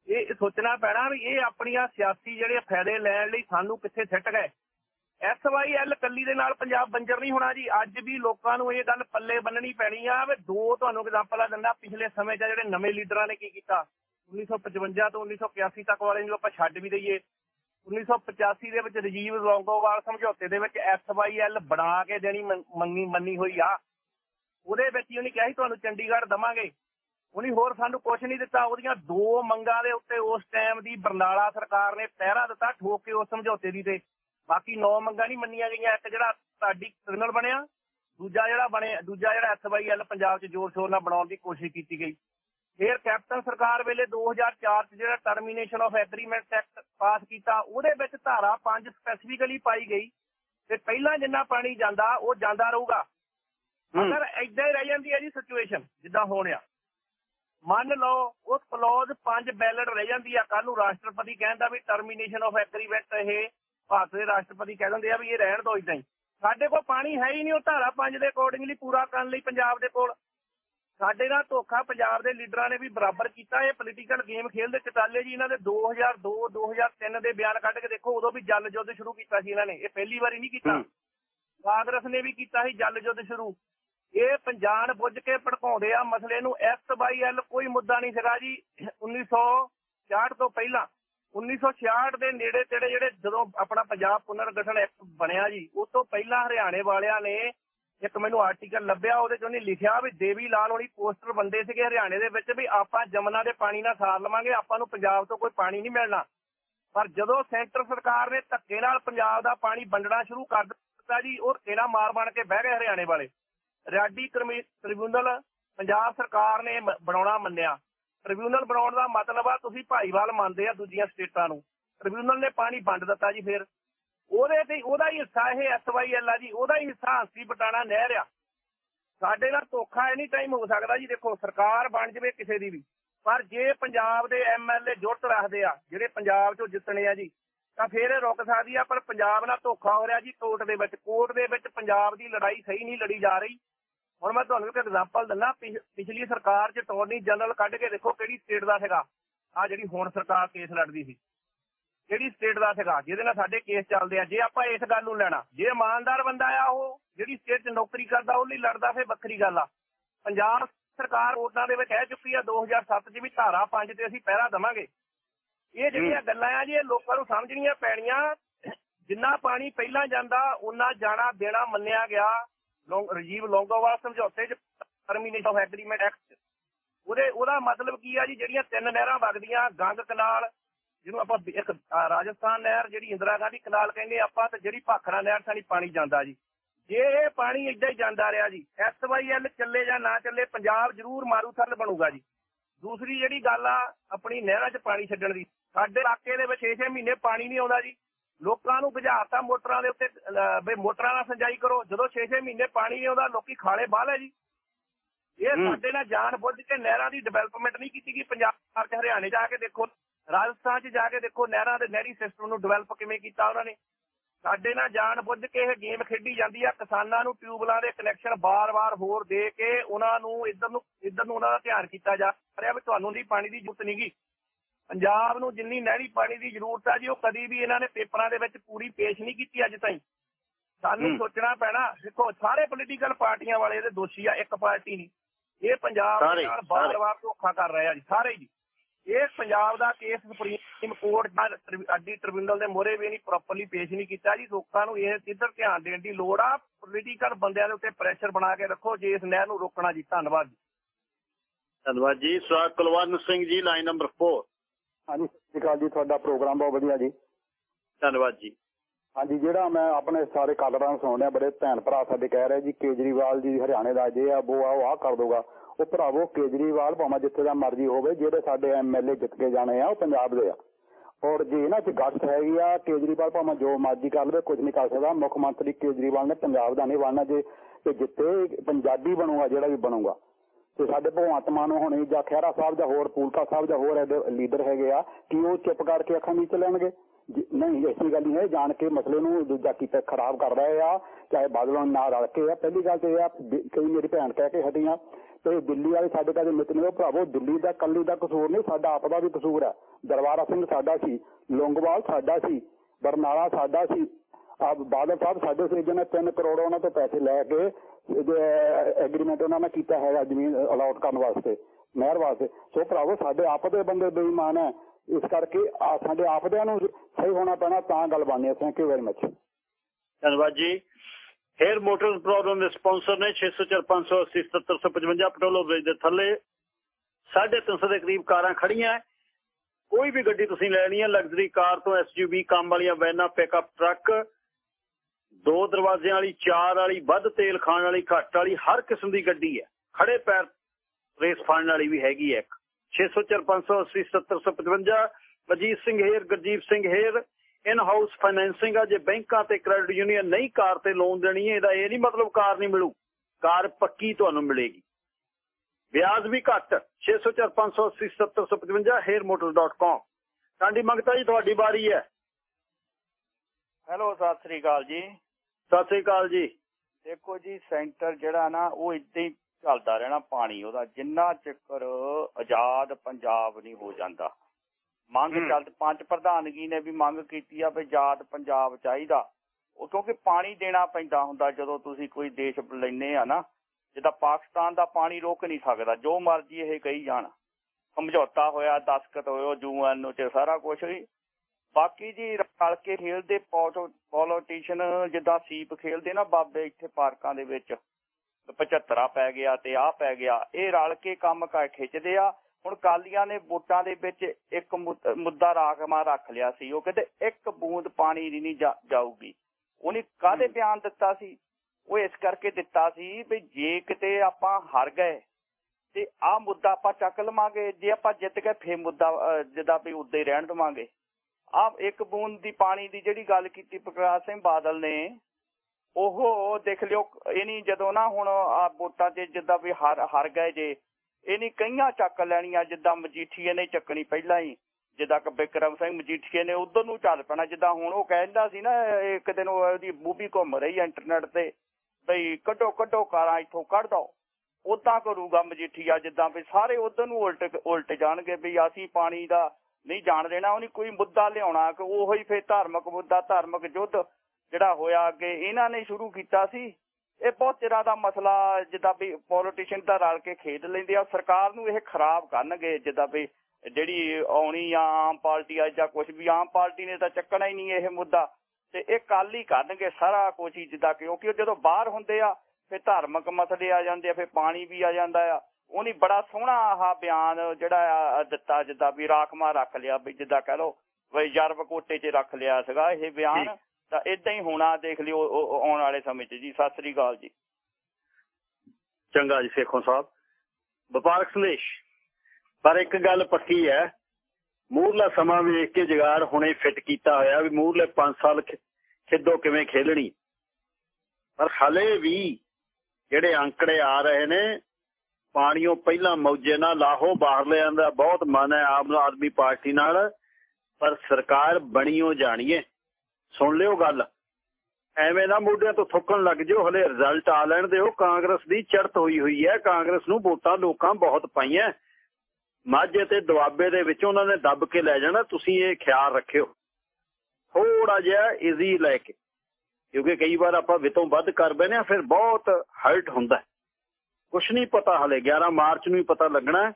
ਇਹ ਸੋਚਣਾ ਪੈਣਾ ਵੀ ਇਹ ਆਪਣੀਆਂ ਸਿਆਸੀ ਜਿਹੜੇ ਫਾਇਦੇ ਲੈਣ ਲਈ ਸਾਨੂੰ ਕਿੱਥੇ ਸਿੱਟ ਗਏ। ਐਸਵਾਈਐਲ ਕੱਲੀ ਦੇ ਨਾਲ ਪੰਜਾਬ ਬੰਜਰ ਨਹੀਂ ਹੋਣਾ ਜੀ। ਅੱਜ ਵੀ ਲੋਕਾਂ ਨੂੰ ਇਹ ਗੱਲ ਪੱਲੇ ਬੰਨਣੀ ਪੈਣੀ ਆ ਵੀ ਦੋ ਤੁਹਾਨੂੰ ਐਗਜ਼ਾਮਪਲਾਂ ਦਿੰਦਾ ਪਿਛਲੇ ਸਮੇਂ 'ਚ ਜਿਹੜੇ ਨਵੇਂ ਲੀਡਰਾਂ ਨੇ ਕੀ ਕੀਤਾ? 1955 ਤੋਂ 1981 ਤੱਕ ਵਾਲੇ ਨੂੰ ਆਪਾਂ ਛੱਡ ਵੀ ਦਈਏ। 1985 ਦੇ ਵਿੱਚ ਰਜੀਵ ਲੌਂਗੋਵਾਲ ਸਮਝੌਤੇ ਦੇ ਵਿੱਚ ਐਸਵਾਈਐਲ ਬਣਾ ਕੇ ਦੇਣੀ ਮੰਗੀ ਮੰਨੀ ਹੋਈ ਆ। ਉਹਦੇ ਵਿੱਚ ਉਹਨੇ ਕਿਹਾ ਸੀ, ਤੁਹਾਨੂੰ ਚੰਡੀਗੜ੍ਹ ਦਵਾਂਗੇ। ਉਹਨੇ ਹੋਰ ਸਾਨੂੰ ਕੁਝ ਨਹੀਂ ਦਿੱਤਾ। ਉਹਦੀਆਂ ਦੋ ਮੰਗਾਂ ਦੇ ਉੱਤੇ ਉਸ ਟਾਈਮ ਦੀ ਬਰਨਾਲਾ ਸਰਕਾਰ ਨੇ ਪਹਿਰਾ ਦਿੱਤਾ ਠੋਕ ਕੇ ਉਸ ਸਮਝੌਤੇ ਦੀ ਤੇ। ਬਾਕੀ ਨੌ ਮੰਗਾਂ ਨਹੀਂ ਮੰਨੀਆਂ ਗਈਆਂ। ਇੱਕ ਜਿਹੜਾ ਸਾਡੀ ਕ੍ਰਿਮੀਨਲ ਬਣਿਆ, ਦੂਜਾ ਜਿਹੜਾ ਬਣੇ ਦੂਜਾ ਜਿਹੜਾ ਐਸਵਾਈਐਲ ਪੰਜਾਬ 'ਚ ਜ਼ੋਰ ਸ਼ੋਰ ਨਾਲ ਬਣਾਉਣ ਦੀ ਕੋਸ਼ਿਸ਼ ਕੀਤੀ ਗਈ। ਫਿਰ ਕੈਪਟਨ ਸਰਕਾਰ ਵੇਲੇ 2004 'ਚ ਜਿਹੜਾ termination of agreement act pass ਕੀਤਾ ਉਹਦੇ ਵਿੱਚ ਧਾਰਾ 5 ਸਪੈਸੀਫਿਕਲੀ ਪਾਈ ਗਈ ਤੇ ਪਹਿਲਾਂ ਜਿੰਨਾ ਪਾਣੀ ਜਾਂਦਾ ਉਹ ਜਾਂਦਾ ਰਹੂਗਾ। ਅਗਰ ਏਦਾਂ ਹੀ ਰਹਿ ਜਾਂਦੀ ਹੈ ਜੀ ਸਿਚੁਏਸ਼ਨ ਜਿੱਦਾਂ ਹੋਣ ਆ। ਮੰਨ ਲਓ ਉਸ ਕਲੌਜ਼ 5 ਬੈਲਟ ਰਹਿ ਜਾਂਦੀ ਆ ਕੱਲ ਨੂੰ ਰਾਸ਼ਟਰਪਤੀ ਕਹਿੰਦਾ ਵੀ ਟਰਮੀਨੇਸ਼ਨ ਆਫ ਐਗਰੀਮੈਂਟ ਇਹ ਭਾਰਤ ਦੇ ਰਾਸ਼ਟਰਪਤੀ ਕਹਿ ਦਿੰਦੇ ਆ ਵੀ ਇਹ ਰਹਿਣ ਦੋ ਇਦਾਂ ਹੀ। ਸਾਡੇ ਕੋਲ ਪਾਣੀ ਹੈ ਹੀ ਨਹੀਂ ਉਹ ਧਾਰਾ 5 ਦੇ ਅਕੋਰਡਿੰਗਲੀ ਪੂਰਾ ਕਰਨ ਲਈ ਪੰਜਾਬ ਦੇ ਕੋਲ। ਸਾਡੇ ਨਾਲ ਧੋਖਾ ਪੰਜਾਬ ਦੇ ਲੀਡਰਾਂ ਨੇ ਵੀ ਬਰਾਬਰ ਕੀਤਾ। ਇਹ ਪੋਲੀਟੀਕਲ ਗੇਮ ਖੇਲਦੇ ਚਟਾਲੇ ਜੀ ਇਹਨਾਂ ਦੇ 2002 2003 ਦੇ ਬਿਆਨ ਕੱਢ ਕੇ ਦੇਖੋ ਉਦੋਂ ਵੀ ਜਲ ਯੁੱਧ ਸ਼ੁਰੂ ਕੀਤਾ ਸੀ ਇਹਨਾਂ ਨੇ। ਇਹ ਪਹਿਲੀ ਵਾਰੀ ਨਹੀਂ ਕੀਤਾ। ਕਾਂਗਰਸ ਨੇ ਵੀ ਕੀਤਾ ਸੀ ਜਲ ਯੁੱਧ ਸ਼ੁਰੂ। ਇਹ ਪੰਜਾਨ ਬੁੱਝ ਕੇ ਭੜਕਾਉਂਦੇ ਆ ਮਸਲੇ ਨੂੰ। ਐਸ ਬਾਈ ਐਲ ਕੋਈ ਮੁੱਦਾ ਨਹੀਂ ਸੀਗਾ ਜੀ। 1966 ਤੋਂ ਪਹਿਲਾਂ 1966 ਦੇ ਨੇੜੇ ਤੇੜੇ ਜਿਹੜੇ ਜਦੋਂ ਆਪਣਾ ਪੰਜਾਬ ਪੁਨਰ ਗਠਨ ਐਕਟ ਬਣਿਆ ਜੀ ਉਸ ਤੋਂ ਪਹਿਲਾਂ ਹਰਿਆਣੇ ਵਾਲਿਆਂ ਨੇ ਇੱਕ ਮੈਨੂੰ ਆਰਟੀਕਲ ਲੱਭਿਆ, ਉਹਦੇ ਚ ਉਹਨੇ ਲਿਖਿਆ ਵੀ ਦੇਵੀ ਲਾਲ ਹੋਣੀ ਪੋਸਟਰ ਬੰਦੇ ਸੀਗੇ ਹਰਿਆਣੇ ਦੇ ਵਿੱਚ ਵੀ ਆਪਾਂ ਜਮਨਾ ਦੇ ਪਾਣੀ ਨਾਲ ਸਾਰ ਲਵਾਂਗੇ, ਆਪਾਂ ਨੂੰ ਪੰਜਾਬ ਤੋਂ ਕੋਈ ਪਾਣੀ ਨਹੀਂ ਮਿਲਣਾ। ਪਰ ਜਦੋਂ ਸੈਂਟਰ ਸਰਕਾਰ ਨੇ ਧੱਕੇ ਨਾਲ ਪੰਜਾਬ ਦਾ ਪਾਣੀ ਵੰਡਣਾ ਸ਼ੁਰੂ ਕਰ ਦਿੱਤਾ ਜੀ, ਉਹ ਤੇਰਾ ਮਾਰ ਬਣ ਕੇ ਬਹਿ ਗਏ ਹਰਿਆਣੇ ਵਾਲੇ। ਰਿਆਡੀ ਟ੍ਰਿਬਿਊਨਲ ਪੰਜਾਬ ਸਰਕਾਰ ਨੇ ਬਣਾਉਣਾ ਮੰਨਿਆ। ਟ੍ਰਿਬਿਊਨਲ ਬਣਾਉਣ ਦਾ ਮਤਲਬ ਆ, ਤੁਸੀਂ ਭਾਈਵਾਲ ਮੰਨਦੇ ਆ ਦੂਜੀਆਂ ਸਟੇਟਾਂ ਨੂੰ। ਟ੍ਰਿਬਿਊਨਲ ਨੇ ਪਾਣੀ ਵੰਡ ਦਿੱਤਾ ਜੀ ਫਿਰ। ਉਹਦੇ ਤੇ ਉਹਦਾ ਹੀ ਹਿੱਸਾ ਇਹ ਐਸਵਾਈਐਲ ਆ ਜੀ, ਉਹਦਾ ਹੀ ਹਿੱਸਾ ਹੰਸੀ ਬਟਾਣਾ ਨਹਿਰ ਆ। ਸਾਡੇ ਨਾਲ ਧੋਖਾ ਐਨੀ ਟਾਈਮ ਹੋ ਸਕਦਾ ਜੀ, ਦੇਖੋ ਸਰਕਾਰ ਬਣ ਜਵੇ ਕਿਸੇ ਦੀ ਵੀ। ਪਰ ਜੇ ਪੰਜਾਬ ਦੇ ਐਮਐਲਏ ਜੁੱਟ ਰੱਖਦੇ ਆ, ਜਿਹੜੇ ਪੰਜਾਬ ਚੋਂ ਜਿੱਤਣੇ ਆ ਜੀ, ਤਾਂ ਫੇਰ ਇਹ ਰੁਕ ਸਕਦੀ ਆ, ਪਰ ਪੰਜਾਬ ਨਾਲ ਧੋਖਾ ਹੋ ਰਿਹਾ ਜੀ, ਕੋਰਟ ਦੇ ਵਿੱਚ। ਕੋਰਟ ਦੇ ਵਿੱਚ ਪੰਜਾਬ ਦੀ ਲੜਾਈ ਸਹੀ ਨਹੀਂ ਲੜੀ ਜਾ ਰਹੀ। ਹੁਣ ਮੈਂ ਤੁਹਾਨੂੰ ਇੱਕ ਐਗਜ਼ਾਮਪਲ ਦਿੰਦਾ ਪਿਛਲੀ ਸਰਕਾਰ 'ਚ ਅਟਾਰਨੀ ਜਨਰਲ ਕੱਢ ਕੇ ਦੇਖੋ ਕਿਹੜੀ ਸਟੇਟ ਦਾ ਸੀਗਾ। ਆ ਜਿਹੜੀ ਹੁਣ ਸਰਕਾਰ ਕੇਸ ਲੜਦੀ ਸੀ। ਕਿਹੜੀ ਸਟੇਟ ਦਾ ਸੀਗਾ ਜਿਹਦੇ ਨਾਲ ਸਾਡੇ ਕੇਸ ਚੱਲਦੇ ਆ ਜੇ ਆਪਾਂ ਇਸ ਗੱਲ ਨੂੰ ਲੈਣਾ ਜੇ ਇਮਾਨਦਾਰ ਬੰਦਾ ਆ ਉਹ ਜਿਹੜੀ ਸਟੇਟ 'ਚ ਨੌਕਰੀ ਕਰਦਾ ਉਹ ਲਈ ਲੜਦਾ ਫੇ ਵੱਖਰੀ ਗੱਲ ਆ। ਪੰਜਾਬ ਸਰਕਾਰ ਵੋਟਾਂ ਦੇ ਵਿੱਚ ਕਹਿ ਚੁੱਕੀ ਆ 2007 'ਚ ਵੀ ਧਾਰਾ 5 ਤੇ ਅਸੀਂ ਪਹਿਰਾ ਦਵਾਂਗੇ। ਇਹ ਜਿਹੜੀਆਂ ਗੱਲਾਂ ਆ ਜੀ ਇਹ ਲੋਕਾਂ ਨੂੰ ਸਮਝਣੀਆਂ ਪੈਣੀਆਂ। ਜਿੰਨਾ ਪਾਣੀ ਪਹਿਲਾਂ ਜਾਂਦਾ ਉਹਨਾਂ ਜਾਣਾ ਦੇਣਾ ਮੰਨਿਆ ਗਿਆ। ਰਾਜੀਵ ਲੌਂਗੋਵਾਲ ਸਮਝੌਤੇ 'ਚ ਟਰਮੀਨੇਸ਼ਨ ਆਫ ਐਗਰੀਮੈਂਟ ਐਕਟ ਉਹਦੇ ਉਹਦਾ ਮਤਲਬ ਕੀ ਆ ਜੀ ਜਿਹੜੀਆਂ ਤਿੰਨ ਨਹਿਰਾਂ ਵਗਦੀਆਂ ਗੰਗ ਕਨਾਲ ਜਿਹਨੂੰ ਆਪਾਂ ਇੱਕ ਰਾਜਸਥਾਨ ਨਹਿਰ ਜਿਹੜੀ ਇੰਦਰਾ ਗਾਂਧੀ ਕਨਾਲ ਕਹਿੰਦੇ ਆਪਾਂ ਤੇ ਜਿਹੜੀ ਭਾਖੜਾ ਨਹਿਰ ਸਾਡੀ ਪਾਣੀ ਜਾਂਦਾ ਜੀ। ਜੇ ਇਹ ਪਾਣੀ ਏਦਾਂ ਹੀ ਜਾਂਦਾ ਰਿਹਾ ਜੀ ਐਸਵਾਈਐਲ ਚੱਲੇ ਜਾਂ ਨਾ ਚੱਲੇ ਪੰਜਾਬ ਜ਼ਰੂਰ ਮਾਰੂਥਲ ਬਣੂਗਾ ਜੀ। ਦੂਸਰੀ ਜਿਹੜੀ ਗੱਲ ਆ ਆਪਣੀ ਨਹਿਰਾਂ 'ਚ ਪਾਣੀ ਛੱਡਣ ਦੀ। ਸਾਡੇ ਇਲਾਕੇ ਦੇ ਵਿੱਚ 6-6 ਮਹੀਨੇ ਪਾਣੀ ਨਹੀਂ ਆਉਂਦਾ ਜੀ। ਲੋਕਾਂ ਨੂੰ ਬੁਝਾਰਤਾ ਮੋਟਰਾਂ ਦੇ ਉੱਤੇ ਵੀ ਮੋਟਰਾਂ ਨਾਲ ਸਿੰਜਾਈ ਕਰੋ। ਜਦੋਂ 6-6 ਮਹੀਨੇ ਪਾਣੀ ਨਹੀਂ ਆਉਂਦਾ ਲੋਕੀ ਖਾਲੇ ਬਾਹਲ ਹੈ ਜੀ। ਇਹ ਸਾਡੇ ਨਾਲ ਜਾਣ ਬੁੱਝ ਕੇ ਨਹਿਰਾਂ ਦੀ ਡਿਵੈਲਪਮੈਂਟ ਨਹੀਂ ਕੀਤੀ ਗਈ। ਪੰਜਾਬ ਚ ਹਰਿਆਣੇ ਜਾ ਕੇ ਦੇਖੋ। ਰਾਜਸਥਾਨ ਚ ਜਾ ਕੇ ਦੇਖੋ ਨਹਿਰਾਂ ਦੇ ਨਹਿਰੀ ਸਿਸਟਮ ਨੂੰ ਡਿਵੈਲਪ ਕਿਵੇਂ ਕੀਤਾ ਉਹਨਾਂ ਨੇ। ਸਾਡੇ ਨਾਲ ਜਾਣ ਬੁੱਝ ਕੇ ਇਹ ਗੇਮ ਖੇਡੀ ਜਾਂਦੀ ਆ। ਕਿਸਾਨਾਂ ਨੂੰ ਟਿਊਬਲਾਂ ਦੇ ਕਨੈਕਸ਼ਨ ਬਾਰ-ਬਾਰ ਹੋਰ ਦੇ ਕੇ ਉਹਨਾਂ ਨੂੰ ਇੱਧਰ ਨੂੰ ਇੱਧਰ ਨੂੰ ਉਹਨਾਂ ਦਾ ਧਿਆਨ ਕੀਤਾ ਜਾ। ਰਿਹਾ ਵੀ ਤੁਹਾਨੂੰ ਦੀ ਪਾਣੀ ਦੀ ਜ਼ਰੂਰਤ ਨਹੀਂਗੀ ਪੰਜਾਬ ਨੂੰ ਜਿੰਨੀ ਨਹਿਰੀ ਪਾਣੀ ਦੀ ਜ਼ਰੂਰਤ ਆ ਜੀ ਉਹ ਕਦੀ ਵੀ ਇਹਨਾਂ ਨੇ ਪੇਪਰਾਂ ਦੇ ਵਿੱਚ ਪੂਰੀ ਪੇਸ਼ ਨਹੀਂ ਕੀਤੀ ਅੱਜ ਤਾਈਂ। ਸਾਨੂੰ ਸੋਚਣਾ ਪੈਣਾ ਦੇਖੋ ਸਾਰੇ ਪੋਲੀਟੀਕਲ ਪਾਰਟੀਆਂ ਵਾਲੇ ਇਹਦੇ ਦੋਸ਼ੀ ਆ ਇੱਕ ਪਾਰਟੀ ਨਹੀਂ। ਇਹ ਪੰਜਾਬ ਦੇ ਨਾਲ। ਬਾਰ-ਬਾਰ ਧੋਖਾ ਕਰ ਰਹੇ ਆ ਜੀ ਸਾਰੇ ਜੀ। ਇਹ ਪੰਜਾਬ ਦਾ ਕੇਸ ਸੁਪਰੀਮ ਕੋਰਟ ਦਾ ਟ੍ਰਿਬ- ਅੱਡੀ ਟ੍ਰਿਬਿਊਨਲ ਦੇ ਮੋਰੇ ਵੀ ਨਹੀਂ ਪ੍ਰੋਪਰਲੀ ਪੇਸ਼ ਨਹੀਂ ਕੀਤਾ ਜੀ। ਲੋਕਾਂ ਨੂੰ ਇਹ ਇੱਧਰ ਧਿਆਨ ਦੇਣ ਦੀ ਲੋੜ ਆ। ਪੋਲੀਟੀਕਲ ਬੰਦਿਆਂ ਦੇ ਉੱਤੇ ਪ੍ਰੈਸ਼ਰ ਬਣਾ ਕੇ ਰੱਖੋ ਜੇ ਇਸ ਨਹਿਰ ਨੂੰ ਰੋਕਣਾ ਜੀ। ਧੰਨਵਾਦ ਜੀ। ਧੰਨਵਾਦ ਜੀ। ਸਵਾਗਤ ਕੁਲਵੰਤ ਸਿੰਘ ਜੀ ਲਾਈਨ ਨੰਬਰ 4 ਹਾਂਜੀ ਸਤਿ ਸ਼੍ਰੀ ਅਕਾਲ ਜੀ। ਤੁਹਾਡਾ ਪ੍ਰੋਗਰਾਮ ਬਹੁਤ ਵਧੀਆ ਜੀ। ਧੰਨਵਾਦ ਜੀ। ਹਾਂਜੀ ਜਿਹੜਾ ਮੈਂ ਆਪਣੇ ਸਾਰੇ ਕਾਲਰਾਂ ਨੂੰ ਸੁਣਿਆ ਬੜੇ ਭੈਣ ਭਰਾ ਸਾਡੇ ਕਹਿ ਰਹੇ ਜੀ ਕੇਜਰੀਵਾਲ ਜੀ ਹਰਿਆਣੇ ਦਾ ਜੇ ਆ ਉਹ ਆ ਉਹ ਆ ਕਰ ਦੋਗਾ ਉਹ ਭਰਾਵੋ ਕੇਜਰੀਵਾਲ ਭਾਵੇਂ ਜਿੱਥੇ ਦਾ ਮਰਜ਼ੀ ਹੋਵੇ, ਜਿਹੜੇ ਸਾਡੇ ਐਮਐਲਏ ਜਿੱਤ ਕੇ ਜਾਣੇ ਆ, ਉਹ ਪੰਜਾਬ ਦੇ ਆ। ਔਰ ਜੇ ਇਹਨਾਂ 'ਚ ਗੱਠ ਹੈਗੀ ਆ, ਕੇਜਰੀਵਾਲ ਭਾਵੇਂ ਜੋ ਮਰਜ਼ੀ ਕਰ ਲਵੇ, ਕੁਝ ਨਹੀਂ ਕਰ ਸਕਦਾ। ਮੁੱਖ ਮੰਤਰੀ ਕੇਜਰੀਵਾਲ ਨੇ ਪੰਜਾਬ ਦਾ ਨਹੀਂ ਬਣਨਾ। ਜੇ ਤੇ ਜਿੱਤੇ, ਪੰਜਾਬੀ ਬਣੂਗਾ, ਜਿਹੜਾ ਵੀ ਬਣੂਗਾ। ਤੇ ਸਾਡੇ ਭਗਵੰਤ ਮਾਨ ਹੋਣੀ ਜਾਂ ਖਹਿਰਾ ਸਾਹਿਬ ਜਾਂ ਹੋਰ ਪੂਲਕਾ ਸਾਹਿਬ ਜਾਂ ਹੋਰ ਲੀਡਰ ਹੈਗੇ ਆ, ਕਿ ਉਹ ਚੁੱਪ ਕਰਕੇ ਅੱਖਾਂ ਨੀਚ ਲੈਣਗੇ? ਨਹੀਂ, ਐਸੀ ਗੱਲ ਨਹੀਂ ਹੈ। ਜਾਣ ਕੇ ਮਸਲੇ ਨੂੰ ਦੂਜਾ ਕੀਤਾ ਖਰਾਬ ਕਰ ਰਹੇ ਆ, ਚਾਹੇ ਬਾਦਲਾਂ ਨਾਲ ਰਲ ਕੇ ਆ। ਪਹਿਲੀ ਗੱਲ ਤੇ ਇਹ ਆ ਕਈ ਮੇਰੀ ਭੈਣ ਕਹਿ ਕੇ ਹਟੀਆਂ ਤੇ ਦਿੱਲੀ ਵਾਲੇ ਸਾਡੇ ਕਦੇ ਮਿੱਤ ਭਰਾਵੋ, ਦਿੱਲੀ ਦਾ ਕੱਲੀ ਦਾ ਕਸੂਰ ਨਹੀਂ, ਸਾਡਾ ਆਪ ਦਾ ਵੀ ਕਸੂਰ ਹੈ। ਦਰਬਾਰਾ ਸਿੰਘ ਸਾਡਾ ਸੀ, ਲੋਂਗੋਵਾਲ ਸਾਡਾ ਸੀ, ਬਰਨਾਲਾ ਸਾਡਾ ਸੀ। ਆ ਬਾਦਲ ਸਾਹਿਬ ਸਾਡੇ ਸੀ ਜਿਹਨੇ 3 ਕਰੋੜ ਉਹਨਾਂ ਤੋਂ ਪੈਸੇ ਲੈ ਕੇ ਐਗਰੀਮੈਂਟ ਉਹਨਾਂ ਨਾਲ ਕੀਤਾ ਹੈਗਾ ਜ਼ਮੀਨ ਅਲਾਟ ਕਰਨ ਵਾਸਤੇ, ਨਹਿਰ ਵਾਸਤੇ। ਸੋ ਭਰਾਵੋ, ਸਾਡੇ ਆਪ ਦੇ ਬੰਦੇ ਬੇਈਮਾਨ ਹੈ। ਇਸ ਕਰਕੇ ਸਾਡੇ ਆਪਦਿਆਂ ਨੂੰ ਸਹੀ ਹੋਣਾ ਪੈਣਾ, ਤਾਂ ਗੱਲ ਬਣਨੀ ਹੈ। ਥੈਂਕ ਯੂ ਵੈਰੀ ਮਚ ਧੰਨਵਾਦ ਜੀ। ਹੇਅਰ ਮੋਟਰਸ ਪ੍ਰੋਬਲਮ ਦੇ ਸਪਾਂਸਰ ਨੇ 604 580 ਪਟੋਲੋ ਬ੍ਰਿਜ ਦੇ ਥੱਲੇ 350 ਦੇ ਕਰੀਬ ਕਾਰਾਂ ਖੜੀਆਂ ਕੋਈ ਵੀ ਗੱਡੀ ਤੁਸੀਂ ਲੈਣੀ ਹੈ ਲਗਜ਼ਰੀ ਕਾਰ ਤੋਂ ਐਸਯੂਵੀ ਕੰਮ ਵਾਲੀਆਂ ਵੈਨਾਂ, ਪਿਕਅਪ ਟਰੱਕ, ਦੋ ਦਰਵਾਜ਼ਿਆਂ ਵਾਲੀ, ਚਾਰ ਵਾਲੀ, ਵੱਧ ਤੇਲ ਖਾਣ ਵਾਲੀ, ਘੱਟ ਵਾਲੀ, ਹਰ ਕਿਸਮ ਦੀ ਗੱਡੀ ਹੈ। ਖੜੇ ਪੈਰ ਰੇਸ ਫੜਨ ਵਾਲੀ ਵੀ ਹੈਗੀ ਹੈ ਇੱਕ। 604 580 755 Ajit Singh Hayer, Gurjit Singh Hayer in house financing ਆ ਜੇ ਬੈਂਕਾਂ ਤੇ ਕ੍ਰੈਡਿਟ ਯੂਨੀਅਨ ਨਹੀਂ ਕਾਰ ਤੇ ਲੋਨ ਦੇਣੀ ਹੈ ਇਹਦਾ ਇਹ ਨਹੀਂ ਮਤਲਬ ਕਾਰ ਨਹੀਂ ਮਿਲੂ। ਕਾਰ ਪੱਕੀ ਤੁਹਾਨੂੰ ਮਿਲੇਗੀ। ਵਿਆਜ ਵੀ ਘੱਟ 604 580 755 hairmotors.com ਸਾਡੀ ਮੰਗਤਾ ਜੀ ਤੁਹਾਡੀ ਵਾਰੀ ਹੈ। ਹੈਲੋ ਸਤਿ ਸ੍ਰੀ ਅਕਾਲ ਜੀ। ਸਤਿ ਸ੍ਰੀ ਅਕਾਲ ਜੀ। ਦੇਖੋ ਜੀ ਸੈਂਟਰ ਜਿਹੜਾ ਨਾ ਉਹ ਇਦਾਂ ਹੀ ਚੱਲਦਾ ਰਹਿਣਾ ਪਾਣੀ ਉਹਦਾ ਜਿੰਨਾ ਚੱਕਰ ਆਜ਼ਾਦ ਪੰਜਾਬ ਨਹੀਂ ਹੋ ਜਾਂਦਾ। ਮੰਗ ਚੱਲ ਪੰਜ ਪ੍ਰਧਾਨਗੀ ਨੇ ਵੀ ਮੰਗ ਕੀਤੀ ਆ ਵੀ ਆਜ਼ਾਦ ਪੰਜਾਬ ਚਾਹੀਦਾ। ਉਹ ਕਿਉਂਕਿ ਪਾਣੀ ਦੇਣਾ ਪੈਂਦਾ ਹੁੰਦਾ ਜਦੋਂ ਤੁਸੀਂ ਕੋਈ ਦੇਸ਼ ਲੈਨੇ ਆ ਨਾ ਜਿੱਦਾਂ ਪਾਕਿਸਤਾਨ ਦਾ ਪਾਣੀ ਰੋਕ ਨਹੀਂ ਸਕਦਾ ਜੋ ਮਰਜ਼ੀ ਇਹ ਕਹੀ ਜਾਣ। ਸਮਝੌਤਾ ਹੋਇਆ ਦਸਖਤ ਹੋਇਆ ਯੂਐਨਓ ਚ ਸਾਰਾ ਕੁਝ ਹੀ। ਬਾਕੀ ਜੀ ਰਲ ਕੇ ਖੇਲਦੇ ਪੋਲੀਟੀਸ਼ੀਅਨ ਜਿੱਦਾਂ ਸੀਪ ਖੇਲਦੇ ਨਾ ਬਾਬੇ ਇੱਥੇ ਪਾਰਕਾਂ ਦੇ ਵਿੱਚ 75 ਪੈ ਗਿਆ ਤੇ ਆਹ ਪੈ ਗਿਆ ਇਹ ਰਲ ਕੇ ਕੰਮ ਕਰ ਖਿੱਚਦੇ ਆ। ਹੁਣ ਕਾਲੀਆਂ ਨੇ ਵੋਟਾਂ ਦੇ ਵਿੱਚ ਇੱਕ ਮੁੱਦ- ਰਾਖਵਾ ਰੱਖ ਲਿਆ ਸੀ। ਉਹ ਕਹਿੰਦੇ ਇੱਕ ਬੂੰਦ ਪਾਣੀ ਦੀ ਨਹੀਂ ਜਾਊਗੀ। ਉਹਨੇ ਕਾਹਦੇ ਬਿਆਨ ਦਿੱਤਾ ਸੀ? ਉਹ ਇਸ ਕਰਕੇ ਦਿੱਤਾ ਸੀ ਵੀ ਜੇ ਕਿਤੇ ਆਪਾਂ ਹਾਰ ਗਏ ਤੇ ਆਹ ਮੁੱਦਾ ਆਪਾਂ ਚੱਕ ਲਵਾਂਗੇ। ਜੇ ਆਪਾਂ ਜਿੱਤ ਗਏ ਫੇਰ ਮੁੱਦਾ ਜਿੱਦਾਂ ਵੀ ਉੱਦੇ ਹੀ ਰਹਿਣ ਦੇਵਾਂਗੇ। ਆ ਇੱਕ ਬੂੰਦ ਦੀ ਪਾਣੀ ਦੀ ਜਿਹੜੀ ਗੱਲ ਕੀਤੀ ਪ੍ਰਕਾਸ਼ ਸਿੰਘ ਬਾਦਲ ਨੇ ਉਹ ਦੇਖ ਲਿਓ ਇਹ ਨਹੀਂ ਜਦੋਂ ਨਾ ਹੁਣ ਆ ਵੋਟਾਂ 'ਚ ਜਿੱਦਾਂ ਵੀ ਹਾਰ ਹਾਰ ਗਏ ਜੇ ਇਹ ਕਈਆਂ ਚੱਕ ਲੈਣੀਆਂ, ਜਿੱਦਾਂ ਮਜੀਠੀਏ ਨੇ ਚੱਕਣੀ ਪਹਿਲਾਂ ਹੀ, ਜਿੱਦਾਂ ਕਿ ਬਿਕਰਮ ਸਿੰਘ ਮਜੀਠੀਏ ਨੇ ਉਧਰ ਨੂੰ ਚੱਲ ਪੈਣਾ, ਜਿੱਦਾਂ ਹੁਣ ਉਹ ਕਹਿੰਦਾ ਸੀ ਨਾ, ਇੱਕ ਦਿਨ ਉਹਦੀ ਮੂਵੀ ਘੁੰਮ ਰਹੀ ਹੈ ਇੰਟਰਨੈਟ ਤੇ, ਬਈ ਕੱਢੋ ਕੱਢੋ ਕਾਰਾਂ ਇੱਥੋਂ, ਕੱਢ ਦੋ। ਉਦਾਂ ਕਰੂਗਾ ਮਜੀਠੀਆ ਜਿੱਦਾਂ ਵੀ ਸਾਰੇ ਉਧਰ ਨੂੰ ਉਲਟ ਉਲਟ ਜਾਣਗੇ ਵੀ ਅਸੀਂ ਪਾਣੀ ਦਾ ਨਹੀਂ ਜਾਣ ਦੇਣਾ, ਉਹਨੇ ਕੋਈ ਮੁੱਦਾ ਲਿਆਉਣਾ, ਕਿ ਉਹੋ ਹੀ ਫੇਰ ਧਾਰਮਿਕ ਮੁੱਦਾ, ਧਾਰਮਿਕ ਯੁੱਧ ਜਿਹੜਾ ਹੋਇਆ ਅੱਗੇ, ਇਹਨਾਂ ਨੇ ਸ਼ੁਰੂ ਕੀਤਾ ਸੀ। ਇਹ ਬਹੁਤ ਚਿਰਾਂ ਦਾ ਮਸਲਾ ਜਿੱਦਾਂ ਵੀ ਪੋਲੀਟੀਸ਼ੀਅਨ ਦਾ ਰਲ ਕੇ ਖੇਡ ਲੈਂਦੇ ਆ, ਸਰਕਾਰ ਨੂੰ ਇਹ ਖਰਾਬ ਕਰਨਗੇ ਜਿੱਦਾਂ ਵੀ ਜਿਹੜੀ ਆਉਣੀ ਆ ਆਮ ਪਾਰਟੀ ਆ ਜਾਂ ਕੁਝ ਵੀ, ਆਮ ਪਾਰਟੀ ਨੇ ਤਾਂ ਚੱਕਣਾ ਹੀ ਨਹੀਂ ਇਹ ਮੁੱਦਾ। ਤੇ ਇਹ ਕੱਲ ਹੀ ਕਰਨਗੇ ਸਾਰਾ ਕੁਝ ਹੀ ਜਿੱਦਾਂ ਕਿਉਂਕਿ ਉਹ ਜਦੋਂ ਬਾਹਰ ਹੁੰਦੇ ਆ, ਫਿਰ ਧਾਰਮਿਕ ਮਸਲੇ ਆ ਜਾਂਦੇ ਆ, ਫਿਰ ਪਾਣੀ ਵੀ ਆ ਜਾਂਦਾ ਆ। ਉਹਨੇ ਬੜਾ ਸੋਹਣਾ ਆਹ ਬਿਆਨ ਜਿਹੜਾ ਆ ਦਿੱਤਾ ਜਿੱਦਾਂ ਵੀ ਰਾਖਮਾ ਰੱਖ ਲਿਆ ਵੀ ਜਿੱਦਾਂ ਕਹ ਲੋ ਵੀ ਜਰਬ ਕੋਟੇ 'ਚ ਰੱਖ ਲਿਆ ਸੀਗਾ, ਇਹ ਬਿਆਨ ਤਾਂ ਇਦਾਂ ਹੀ ਹੋਣਾ ਦੇਖ ਲਿਓ ਆਉਣ ਵਾਲੇ ਸਮੇਂ 'ਚ ਜੀ। ਸਤਿ ਸ੍ਰੀ ਅਕਾਲ ਜੀ। ਚੰਗਾ ਜੀ, ਸੇਖੋਂ ਸਾਹਿਬ। ਵਪਾਰਕ ਸੰਦੇਸ਼। ਪਰ ਇੱਕ ਗੱਲ ਪੱਕੀ ਹੈ ਮੂਰਲਾ ਸਮਾਂ ਵੇਖ ਕੇ ਜਗਾੜ ਹੁਣੇ ਫਿੱਟ ਕੀਤਾ ਹੋਇਆ ਵੀ ਮੂਰਲੇ 5 ਸਾਲ ਖਿ- ਖਿੱਦੋ ਕਿਵੇਂ ਖੇਲਣੀ ਪਰ ਹਲੇ ਵੀ ਜਿਹੜੇ ਅੰਕੜੇ ਆ ਰਹੇ ਨੇ, ਪਾਣੀਓ ਪਹਿਲਾਂ ਮੌਜੇ ਨਾਲ, ਲਾਹੋ ਬਾਹਰਲਿਆਂ ਦਾ ਬਹੁਤ ਮਨ ਹੈ ਆਮ ਆਦਮੀ ਪਾਰਟੀ ਨਾਲ। ਪਰ ਸਰਕਾਰ ਬਣੀਓ ਜਾਣੀਏ। ਸੁਣ ਲਿਓ ਗੱਲ। ਐਵੇਂ ਨਾ ਮੋਢਿਆਂ ਤੋਂ ਥੁੱਕਣ ਲੱਗ ਜਿਓ, ਹਲੇ ਰਿਜ਼ਲਟ ਆ ਲੈਣ ਦਿਓ। ਕਾਂਗਰਸ ਦੀ ਚੜਤ ਹੋਈ ਹੋਈ ਹੈ। ਕਾਂਗਰਸ ਨੂੰ ਵੋਟਾਂ ਲੋਕਾਂ ਬਹੁਤ ਪਾਈਆਂ। ਮਾਝੇ ਤੇ ਦੁਆਬੇ ਦੇ ਵਿੱਚ ਉਹਨਾਂ ਨੇ ਦੱਬ ਕੇ ਲੈ ਜਾਣਾ। ਤੁਸੀਂ ਇਹ ਖਿਆਲ ਰੱਖਿਓ। ਥੋੜਾ ਜਿਹਾ ਈਜ਼ੀ ਲੈ ਕੇ। ਕਿਉਂਕਿ ਕਈ ਵਾਰ ਆਪਾਂ ਵਿਤੋਂ ਵੱਧ ਕਰ ਬੈਨੇ ਆ ਫਿਰ ਬਹੁਤ ਹਰਟ ਹੁੰਦਾ ਕੁਛ ਨਹੀਂ ਪਤਾ ਹਲੇ। 11 ਮਾਰਚ ਨੂੰ ਹੀ ਪਤਾ ਲੱਗਣਾ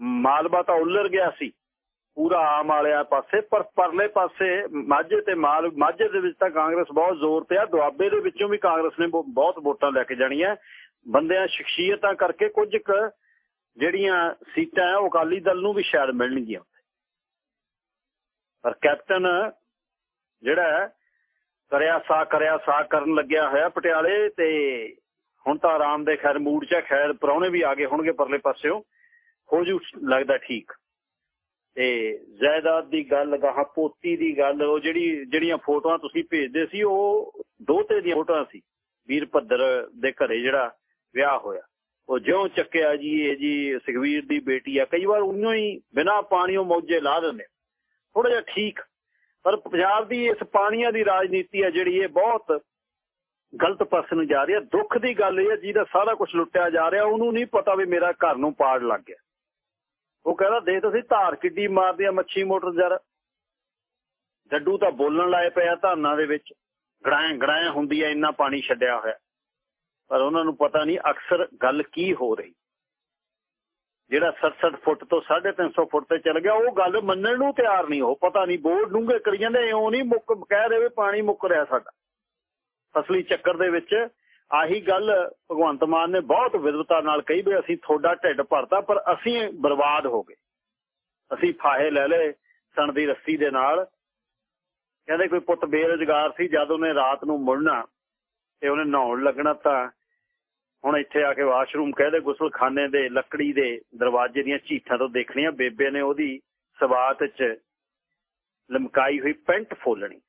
ਮਾਲਵਾ ਤਾਂ ਉਲਰ ਗਿਆ ਸੀ। ਪੂਰਾ ਆਮ ਵਾਲਿਆਂ ਪਾਸੇ, ਪਰ ਪਰਲੇ ਪਾਸੇ ਮਾਝੇ ਤੇ ਮਾਲ, ਮਾਝੇ ਦੇ ਵਿੱਚ ਤਾਂ ਕਾਂਗਰਸ ਬਹੁਤ ਜ਼ੋਰ ਤੇ ਆ, ਦੁਆਬੇ ਦੇ ਵਿੱਚੋਂ ਵੀ ਕਾਂਗਰਸ ਨੇ ਬਹੁਤ ਵੋਟਾਂ ਲੈ ਕੇ ਜਾਣੀਆਂ। ਬੰਦਿਆਂ ਸ਼ਖਸੀਅਤਾਂ ਕਰਕੇ ਕੁਝ ਕੁ ਜਿਹੜੀਆਂ ਸੀਟਾਂ ਆ, ਉਹ ਅਕਾਲੀ ਦਲ ਨੂੰ ਵੀ ਸ਼ਾਇਦ ਮਿਲਣਗੀਆਂ। ਪਰ ਕੈਪਟਨ ਜਿਹੜਾ ਕਰਿਆ ਸਾ ਕਰਿਆ ਸਾ ਕਰਨ ਲੱਗਿਆ ਹੋਇਆ ਪਟਿਆਲੇ ਤੇ ਹੁਣ ਤਾਂ ਆਰਾਮ ਦੇ ਖੈਰ, ਮੂਡ 'ਚ ਖੈਰ ਪਰੌਣੇ ਵੀ ਆ ਗਏ ਹੋਣਗੇ ਪਰਲੇ ਪਾਸਿਓਂ। ਹੋ ਜੂ, ਲੱਗਦਾ ਠੀਕ। ਤੇ ਜਾਇਦਾਦ ਦੀ ਗੱਲ ਗਾਹਾਂ ਪੋਤੀ ਦੀ ਗੱਲ, ਉਹ ਜਿਹੜੀ, ਜਿਹੜੀਆਂ ਫੋਟੋਆਂ ਤੁਸੀਂ ਭੇਜਦੇ ਸੀ, ਉਹ ਦੋਤੇ ਦੀਆਂ ਫੋਟੋਆਂ ਸੀ। ਵੀਰ ਭੱਦਰ ਦੇ ਘਰੇ ਜਿਹੜਾ ਵਿਆਹ ਹੋਇਆ। ਉਹ ਜਿਉਂ ਚੱਕਿਆ ਜੀ, ਇਹ ਜੀ ਸੁਖਵੀਰ ਦੀ ਬੇਟੀ ਆ, ਕਈ ਵਾਰ ਉਹਨੂੰ ਹੀ ਬਿਨਾ ਪਾਣੀੋਂ ਮੌਜੇ ਲਾ ਦਿੰਦੇ। ਥੋੜਾ ਜਿਹਾ ਠੀਕ। ਪਰ ਪੰਜਾਬ ਦੀ ਇਸ ਪਾਣੀਆਂ ਦੀ ਰਾਜਨੀਤੀ ਆ ਜਿਹੜੀ, ਇਹ ਬਹੁਤ ਗਲਤ ਪਾਸੇ ਨੂੰ ਜਾ ਰਹੀ ਹੈ ਦੁੱਖ ਦੀ ਗੱਲ ਇਹ ਹੈ ਜਿਹਦਾ ਸਾਰਾ ਕੁਝ ਲੁੱਟਿਆ ਜਾ ਰਿਹਾ, ਉਹਨੂੰ ਨਹੀਂ ਪਤਾ ਵੀ ਮੇਰਾ ਘਰ ਨੂੰ ਪਾੜ ਲੱਗ ਗਿਆ। ਉਹ ਕਹਿੰਦਾ ਦੇਖ ਤੁਸੀਂ ਧਾਰ ਕਿੱਡੀ ਮਾਰਦੀ ਆ ਮੱਛੀ ਮੋਟਰ ਜਰ। ਡੱਡੂ ਤਾਂ ਬੋਲਣ ਲਾਏ ਪਿਆ ਧਾਨਾਂ ਦੇ ਵਿੱਚ। ਗੜਾਏ ਗੜਾਏ ਹੁੰਦੀ ਆ, ਇੰਨਾ ਪਾਣੀ ਛੱਡਿਆ ਹੋਇਆ। ਪਰ ਉਹਨਾਂ ਨੂੰ ਪਤਾ ਨਹੀਂ ਅਕਸਰ ਗੱਲ ਕੀ ਹੋ ਰਹੀ। ਜਿਹੜਾ 67 ਫੁੱਟ ਤੋਂ 350 ਫੁੱਟ ਤੇ ਚਲ ਗਿਆ, ਉਹ ਗੱਲ ਮੰਨਣ ਨੂੰ ਤਿਆਰ ਨਹੀਂ। ਉਹ ਪਤਾ ਨਹੀਂ, ਬੋਰਡ ਡੂੰਘੇ ਕਰੀ ਜਾਂਦੇ, ਇਉਂ ਨਹੀਂ ਮੁੱਕ, ਕਹਿ ਰਹੇ ਪਾਣੀ ਮੁੱਕ ਰਿਹਾ ਸਾਡਾ। ਅਸਲੀ ਚੱਕਰ ਦੇ ਵਿੱਚ ਆਹੀ ਗੱਲ ਭਗਵੰਤ ਮਾਨ ਨੇ ਬਹੁਤ ਵਿਦਵਤਾ ਨਾਲ ਕਹੀ ਵੀ ਅਸੀਂ ਥੋੜਾ ਢਿੱਡ ਭਰਤਾ, ਪਰ ਅਸੀਂ ਬਰਬਾਦ ਹੋ ਗਏ। ਅਸੀਂ ਫਾਹੇ ਲੈ ਲਏ ਸਣ ਦੀ ਰੱਸੀ ਦੇ ਨਾਲ। ਕਹਿੰਦੇ ਕੋਈ ਪੁੱਤ ਬੇਰੁਜ਼ਗਾਰ ਸੀ, ਜਦ ਉਹਨੇ ਰਾਤ ਨੂੰ ਮੁੜਨਾ ਤੇ ਉਹਨੇ ਨਹਾਉਣ ਲੱਗਣਾ ਤਾਂ ਹੁਣ ਇੱਥੇ ਆ ਕੇ ਵਾਸ਼ਰੂਮ ਕਹਦੇ ਗੁਸਲਖਾਨੇ ਦੇ, ਲੱਕੜੀ ਦੇ ਦਰਵਾਜ਼ੇ ਦੀਆਂ ਝੀਠਾਂ ਤੋਂ ਦੇਖਣੀਆਂ। ਬੇਬੇ ਨੇ ਉਹਦੀ ਸਵਾਤ 'ਚ ਲਮਕਾਈ ਹੋਈ ਪੈਂਟ ਫੋਲਣੀ।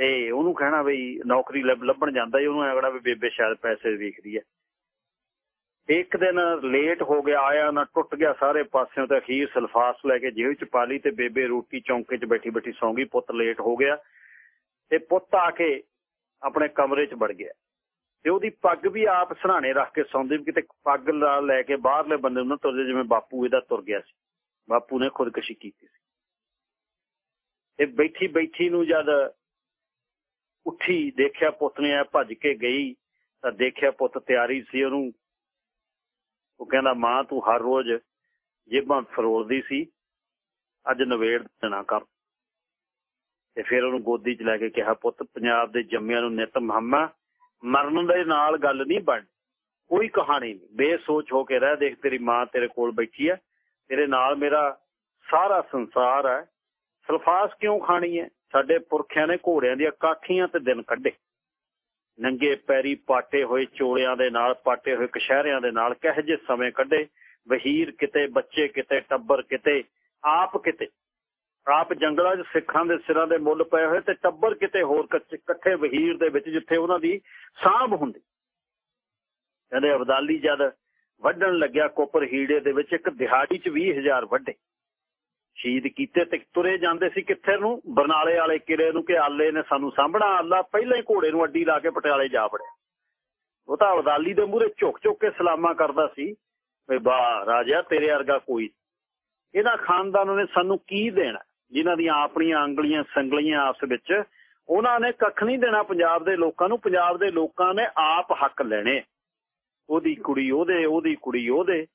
ਤੇ ਉਹਨੂੰ ਕਹਿਣਾ ਬਈ ਨੌਕਰੀ ਲੱਭ- ਲੱਭਣ ਜਾਂਦਾ ਈ, ਉਹਨੂੰ ਐਗੜਾ ਵੀ ਬੇਬੇ ਸ਼ਾਇਦ ਪੈਸੇ ਵੇਖਦੀ ਹੈ ਇੱਕ ਦਿਨ ਲੇਟ ਹੋ ਗਿਆ, ਆਇਆ ਨਾ, ਟੁੱਟ ਗਿਆ ਸਾਰੇ ਪਾਸਿਓਂ ਤੇ ਅਖੀਰ ਸਲਫਾਸ ਲੈ ਕੇ ਜੇਬ ਚ ਪਾ ਲਈ ਤੇ ਬੇਬੇ ਰੋਟੀ ਚੌਂਕੇ 'ਚ ਬੈਠੀ ਬੈਠੀ ਸੌਂ ਗਈ, ਪੁੱਤ ਲੇਟ ਹੋ ਗਿਆ। ਤੇ ਪੁੱਤ ਆ ਕੇ ਆਪਣੇ ਕਮਰੇ 'ਚ ਵੜ ਗਿਆ। ਤੇ ਉਹਦੀ ਪੱਗ ਵੀ ਆਪ ਸਰਾਣੇ ਰੱਖ ਕੇ ਸੌਂਦੀ ਵੀ ਕਿਤੇ ਪੱਗ ਲਾ- ਲੈ ਕੇ ਬਾਹਰਲੇ ਬੰਦੇ ਨੂੰ ਨਾ ਤੁਰ ਜਾਏ, ਜਿਵੇਂ ਬਾਪੂ ਇਹਦਾ ਤੁਰ ਗਿਆ ਸੀ। ਬਾਪੂ ਨੇ ਖੁਦਕੁਸ਼ੀ ਕੀਤੀ ਸੀ। ਤੇ ਬੈਠੀ ਬੈਠੀ ਨੂੰ ਜਦ ਉੱਠੀ, ਦੇਖਿਆ ਪੁੱਤ ਨੇ ਆ ਭੱਜ ਕੇ ਗਈ, ਤਾਂ ਦੇਖਿਆ ਪੁੱਤ ਤਿਆਰੀ ਸੀ ਉਹਨੂੰ। ਉਹ ਕਹਿੰਦਾ, ਮਾਂ, ਤੂੰ ਹਰ ਰੋਜ਼ ਜੇਬਾਂ ਫਰੋਲਦੀ ਸੀ, ਅੱਜ ਨਵੇੜ ਦੇਣਾ ਕਰ। ਤੇ ਫਿਰ ਉਹਨੂੰ ਗੋਦੀ 'ਚ ਲੈ ਕੇ ਕਿਹਾ, ਪੁੱਤ, ਪੰਜਾਬ ਦੇ ਜੰਮਿਆਂ ਨੂੰ ਨਿਤ ਮਹੰਮਾ, ਮਰਨ ਦੇ ਨਾਲ ਗੱਲ ਨਹੀਂ ਬਣ, ਕੋਈ ਕਹਾਣੀ ਨਹੀਂ। ਬੇਸੋਚ ਹੋ ਕੇ ਰਹਿ, ਦੇਖ ਤੇਰੀ ਮਾਂ ਤੇਰੇ ਕੋਲ ਬੈਠੀ ਹੈ, ਤੇਰੇ ਨਾਲ ਮੇਰਾ ਸਾਰਾ ਸੰਸਾਰ ਹੈ। ਸਲਫਾਸ ਕਿਉਂ ਖਾਣੀ ਹੈ? ਸਾਡੇ ਪੁਰਖਿਆਂ ਨੇ ਘੋੜਿਆਂ ਦੀਆਂ ਕਾਠੀਆਂ ਤੇ ਦਿਨ ਕੱਢੇ। ਨੰਗੇ ਪੈਰੀ ਪਾਟੇ ਹੋਏ ਚੋਲਿਆਂ ਦੇ ਨਾਲ, ਪਾਟੇ ਹੋਏ ਕਸ਼ਹਿਰਿਆਂ ਦੇ ਨਾਲ ਕਹੇ ਜੇ ਸਮੇਂ ਕੱਢੇ? ਵਹੀਰ ਕਿਤੇ, ਬੱਚੇ ਕਿਤੇ, ਟੱਬਰ ਕਿਤੇ, ਆਪ ਕਿਤੇ। ਆਪ ਜੰਗਲਾਂ 'ਚ ਸਿੱਖਾਂ ਦੇ ਸਿਰਾਂ ਦੇ ਮੁੱਲ ਪਏ ਹੋਏ ਤੇ ਟੱਬਰ ਕਿਤੇ ਹੋਰ ਇਕੱਠੇ ਵਹੀਰ ਦੇ ਵਿੱਚ ਜਿੱਥੇ ਉਹਨਾਂ ਦੀ ਸਾਂਭ ਹੁੰਦੀ। ਕਹਿੰਦੇ ਅਬਦਾਲੀ ਜਦ ਵੱਢਣ ਲੱਗਿਆ, ਕੋਪਰ ਹੀੜੇ ਦੇ ਵਿੱਚ ਇੱਕ ਦਿਹਾੜੀ 'ਚ 20000 ਵੱਢੇ। ਸ਼ਹੀਦ ਕੀਤੇ ਤੇ ਤੁਰੇ ਜਾਂਦੇ ਸੀ ਕਿੱਥੇ ਨੂੰ? ਬਰਨਾਲੇ ਵਾਲੇ ਕਿਲੇ ਨੂੰ ਕਿ ਆਲੇ ਨੇ ਸਾਨੂੰ ਸਾਂਭਣਾ? ਆਲਾ ਪਹਿਲਾਂ ਹੀ ਘੋੜੇ ਨੂੰ ਅੱਡੀ ਲਾ ਕੇ ਪਟਿਆਲੇ ਜਾ ਵੜਿਆ। ਉਹ ਤਾਂ ਅਬਦਾਲੀ ਦੇ ਮੂਹਰੇ ਝੁਕ ਝੁਕ ਕੇ ਸਲਾਮਾ ਕਰਦਾ ਸੀ। ਵੀ ਵਾਹ ਰਾਜਾ ਤੇਰੇ ਵਰਗਾ ਕੋਈ ਇਹਨਾਂ ਖਾਨਦਾਨ ਨੇ ਸਾਨੂੰ ਕੀ ਦੇਣਾ? ਜਿਨ੍ਹਾਂ ਦੀਆਂ ਆਪਣੀਆਂ ਅੰਗਲੀਆਂ ਸੰਗਲੀਆਂ ਆਪਸ ਵਿੱਚ, ਉਹਨਾਂ ਨੇ ਕੱਖ ਨਹੀਂ ਦੇਣਾ ਪੰਜਾਬ ਦੇ ਲੋਕਾਂ ਨੂੰ। ਪੰਜਾਬ ਦੇ ਲੋਕਾਂ ਨੇ ਆਪ ਹੱਕ ਲੈਣੇ। ਉਹਦੀ ਕੁੜੀ ਉਹਦੇ, ਉਹਦੀ ਕੁੜੀ ਉਹਦੇ।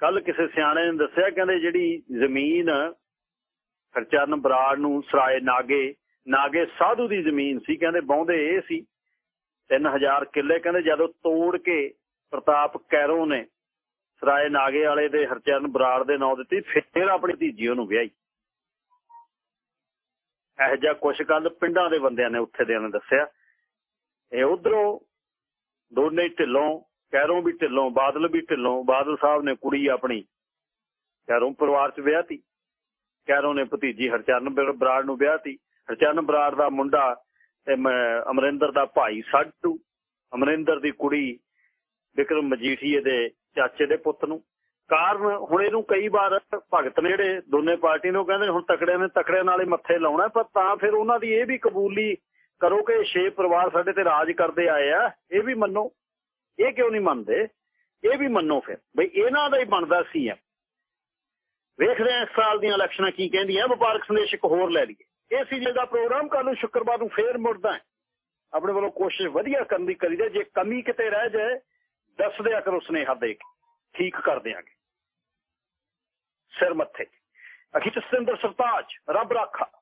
ਕੱਲ ਕਿਸੇ ਸਿਆਣੇ ਨੇ ਦੱਸਿਆ, ਕਹਿੰਦੇ ਜਿਹੜੀ ਜ਼ਮੀਨ ਹਰਚਰਨ ਬਰਾੜ ਨੂੰ ਸਰਾਏ ਨਾਗੇ ਨਾਗੇ ਸਾਧੂ ਦੀ ਜ਼ਮੀਨ ਸੀ, ਕਹਿੰਦੇ ਬਹੁੰਦੇ ਇਹ ਸੀ 3000 ਕਿੱਲੇ, ਕਹਿੰਦੇ ਜਦੋਂ ਤੋੜ ਕੇ ਪ੍ਰਤਾਪ ਕੈਰੋ ਨੇ ਸਰਾਏ ਨਾਗੇ ਵਾਲੇ ਦੇ ਹਰਚਰਨ ਬਰਾੜ ਦੇ ਨਾਂ ਦਿੱਤੀ, ਫਿਰ ਆਪਣੀ ਧੀਜੀ ਉਹਨੂੰ ਵਿਆਹੀ। ਇਹ ਜਿਹਾ ਕੁਛ ਕੱਲ ਪਿੰਡਾਂ ਦੇ ਬੰਦਿਆਂ ਨੇ ਉੱਥੇ ਦੇ ਨੇ ਦੱਸਿਆ। ਇਹ ਉਧਰੋਂ ਦੋਨੇ ਢਿੱਲੋਂ ਕੈਰੋਂ ਵੀ ਢਿੱਲੋਂ, ਬਾਦਲ ਵੀ ਢਿੱਲੋਂ, ਬਾਦਲ ਸਾਹਿਬ ਨੇ ਕੁੜੀ ਆਪਣੀ ਕੈਰੋਂ ਪਰਿਵਾਰ 'ਚ ਵਿਆਹਤੀ ਕੈਰੋਂ ਨੇ ਭਤੀਜੀ ਹਰਚਰਨ ਬਰਾੜ ਨੂੰ ਵਿਆਹਤੀ ਹਰਚਰਨ ਬਰਾੜ ਦਾ ਮੁੰਡਾ ਅਮਰਿੰਦਰ ਦਾ ਭਾਈ ਸਾਡੂ। ਅਮਰਿੰਦਰ ਦੀ ਕੁੜੀ ਵਿਕਰਮ ਮਜੀਠੀਏ ਦੇ ਚਾਚੇ ਦੇ ਪੁੱਤ ਨੂੰ। ਕਾਰਨ ਹੁਣ ਇਹਨੂੰ ਕਈ ਵਾਰ ਭਗਤ ਨੇ ਜਿਹੜੇ ਦੋਨੇ ਪਾਰਟੀ ਨੂੰ ਕਹਿੰਦੇ ਹੁਣ ਤਕੜਿਆਂ ਨੇ ਤਕੜਿਆਂ ਨਾਲੇ ਮੱਥੇ ਲਾਉਣਾ ਪਰ ਤਾਂ ਫਿਰ ਉਹਨਾਂ ਦੀ ਇਹ ਵੀ ਕਬੂਲੀ ਕਰੋ ਕਿ ਛੇ ਪਰਿਵਾਰ ਸਾਡੇ ਤੇ ਰਾਜ ਕਰਦੇ ਆਏ ਆ, ਇਹ ਵੀ ਮੰਨੋ। ਇਹ ਕਿਉਂ ਨਹੀਂ ਮੰਨਦੇ? ਇਹ ਵੀ ਮੰਨੋ ਫਿਰ। ਬਈ ਇਹਨਾਂ ਦਾ ਹੀ ਬਣਦਾ ਸੀ ਆ ਵੇਖਦੇ ਆ ਇਸ ਸਾਲ ਦੀਆਂ ਇਲੈਕਸ਼ਨਾਂ ਕੀ ਕਹਿੰਦੀਆਂ। ਵਪਾਰਕ ਸੰਦੇਸ਼ ਇੱਕ ਹੋਰ ਲੈ ਲਈਏ। ਇਹ ਸੀ ਜਿਹੜਾ ਪ੍ਰੋਗਰਾਮ ਕੱਲ ਨੂੰ ਸ਼ੁੱਕਰਵਾਰ ਨੂੰ ਫੇਰ ਮੁੜਦਾ ਹੈ। ਆਪਣੇ ਵੱਲੋਂ ਕੋਸ਼ਿਸ਼ ਵਧੀਆ ਕਰਨ ਦੀ ਕਰੀਦੇ ਜੇ ਕਮੀ ਕਿਤੇ ਰਹਿ ਜਾਏ ਦੱਸ ਦਿਆ ਕਰੋ ਸੁਨੇਹਾ ਦੇ ਕੇ। ਠੀਕ ਕਰ ਦਿਆਂਗੇ। ਸਿਰ ਮੱਥੇ। ਅਖਿਤ ਸਿੰਦਰ ਸਰਤਾਜ, ਰੱਬ ਰਾਖਾ।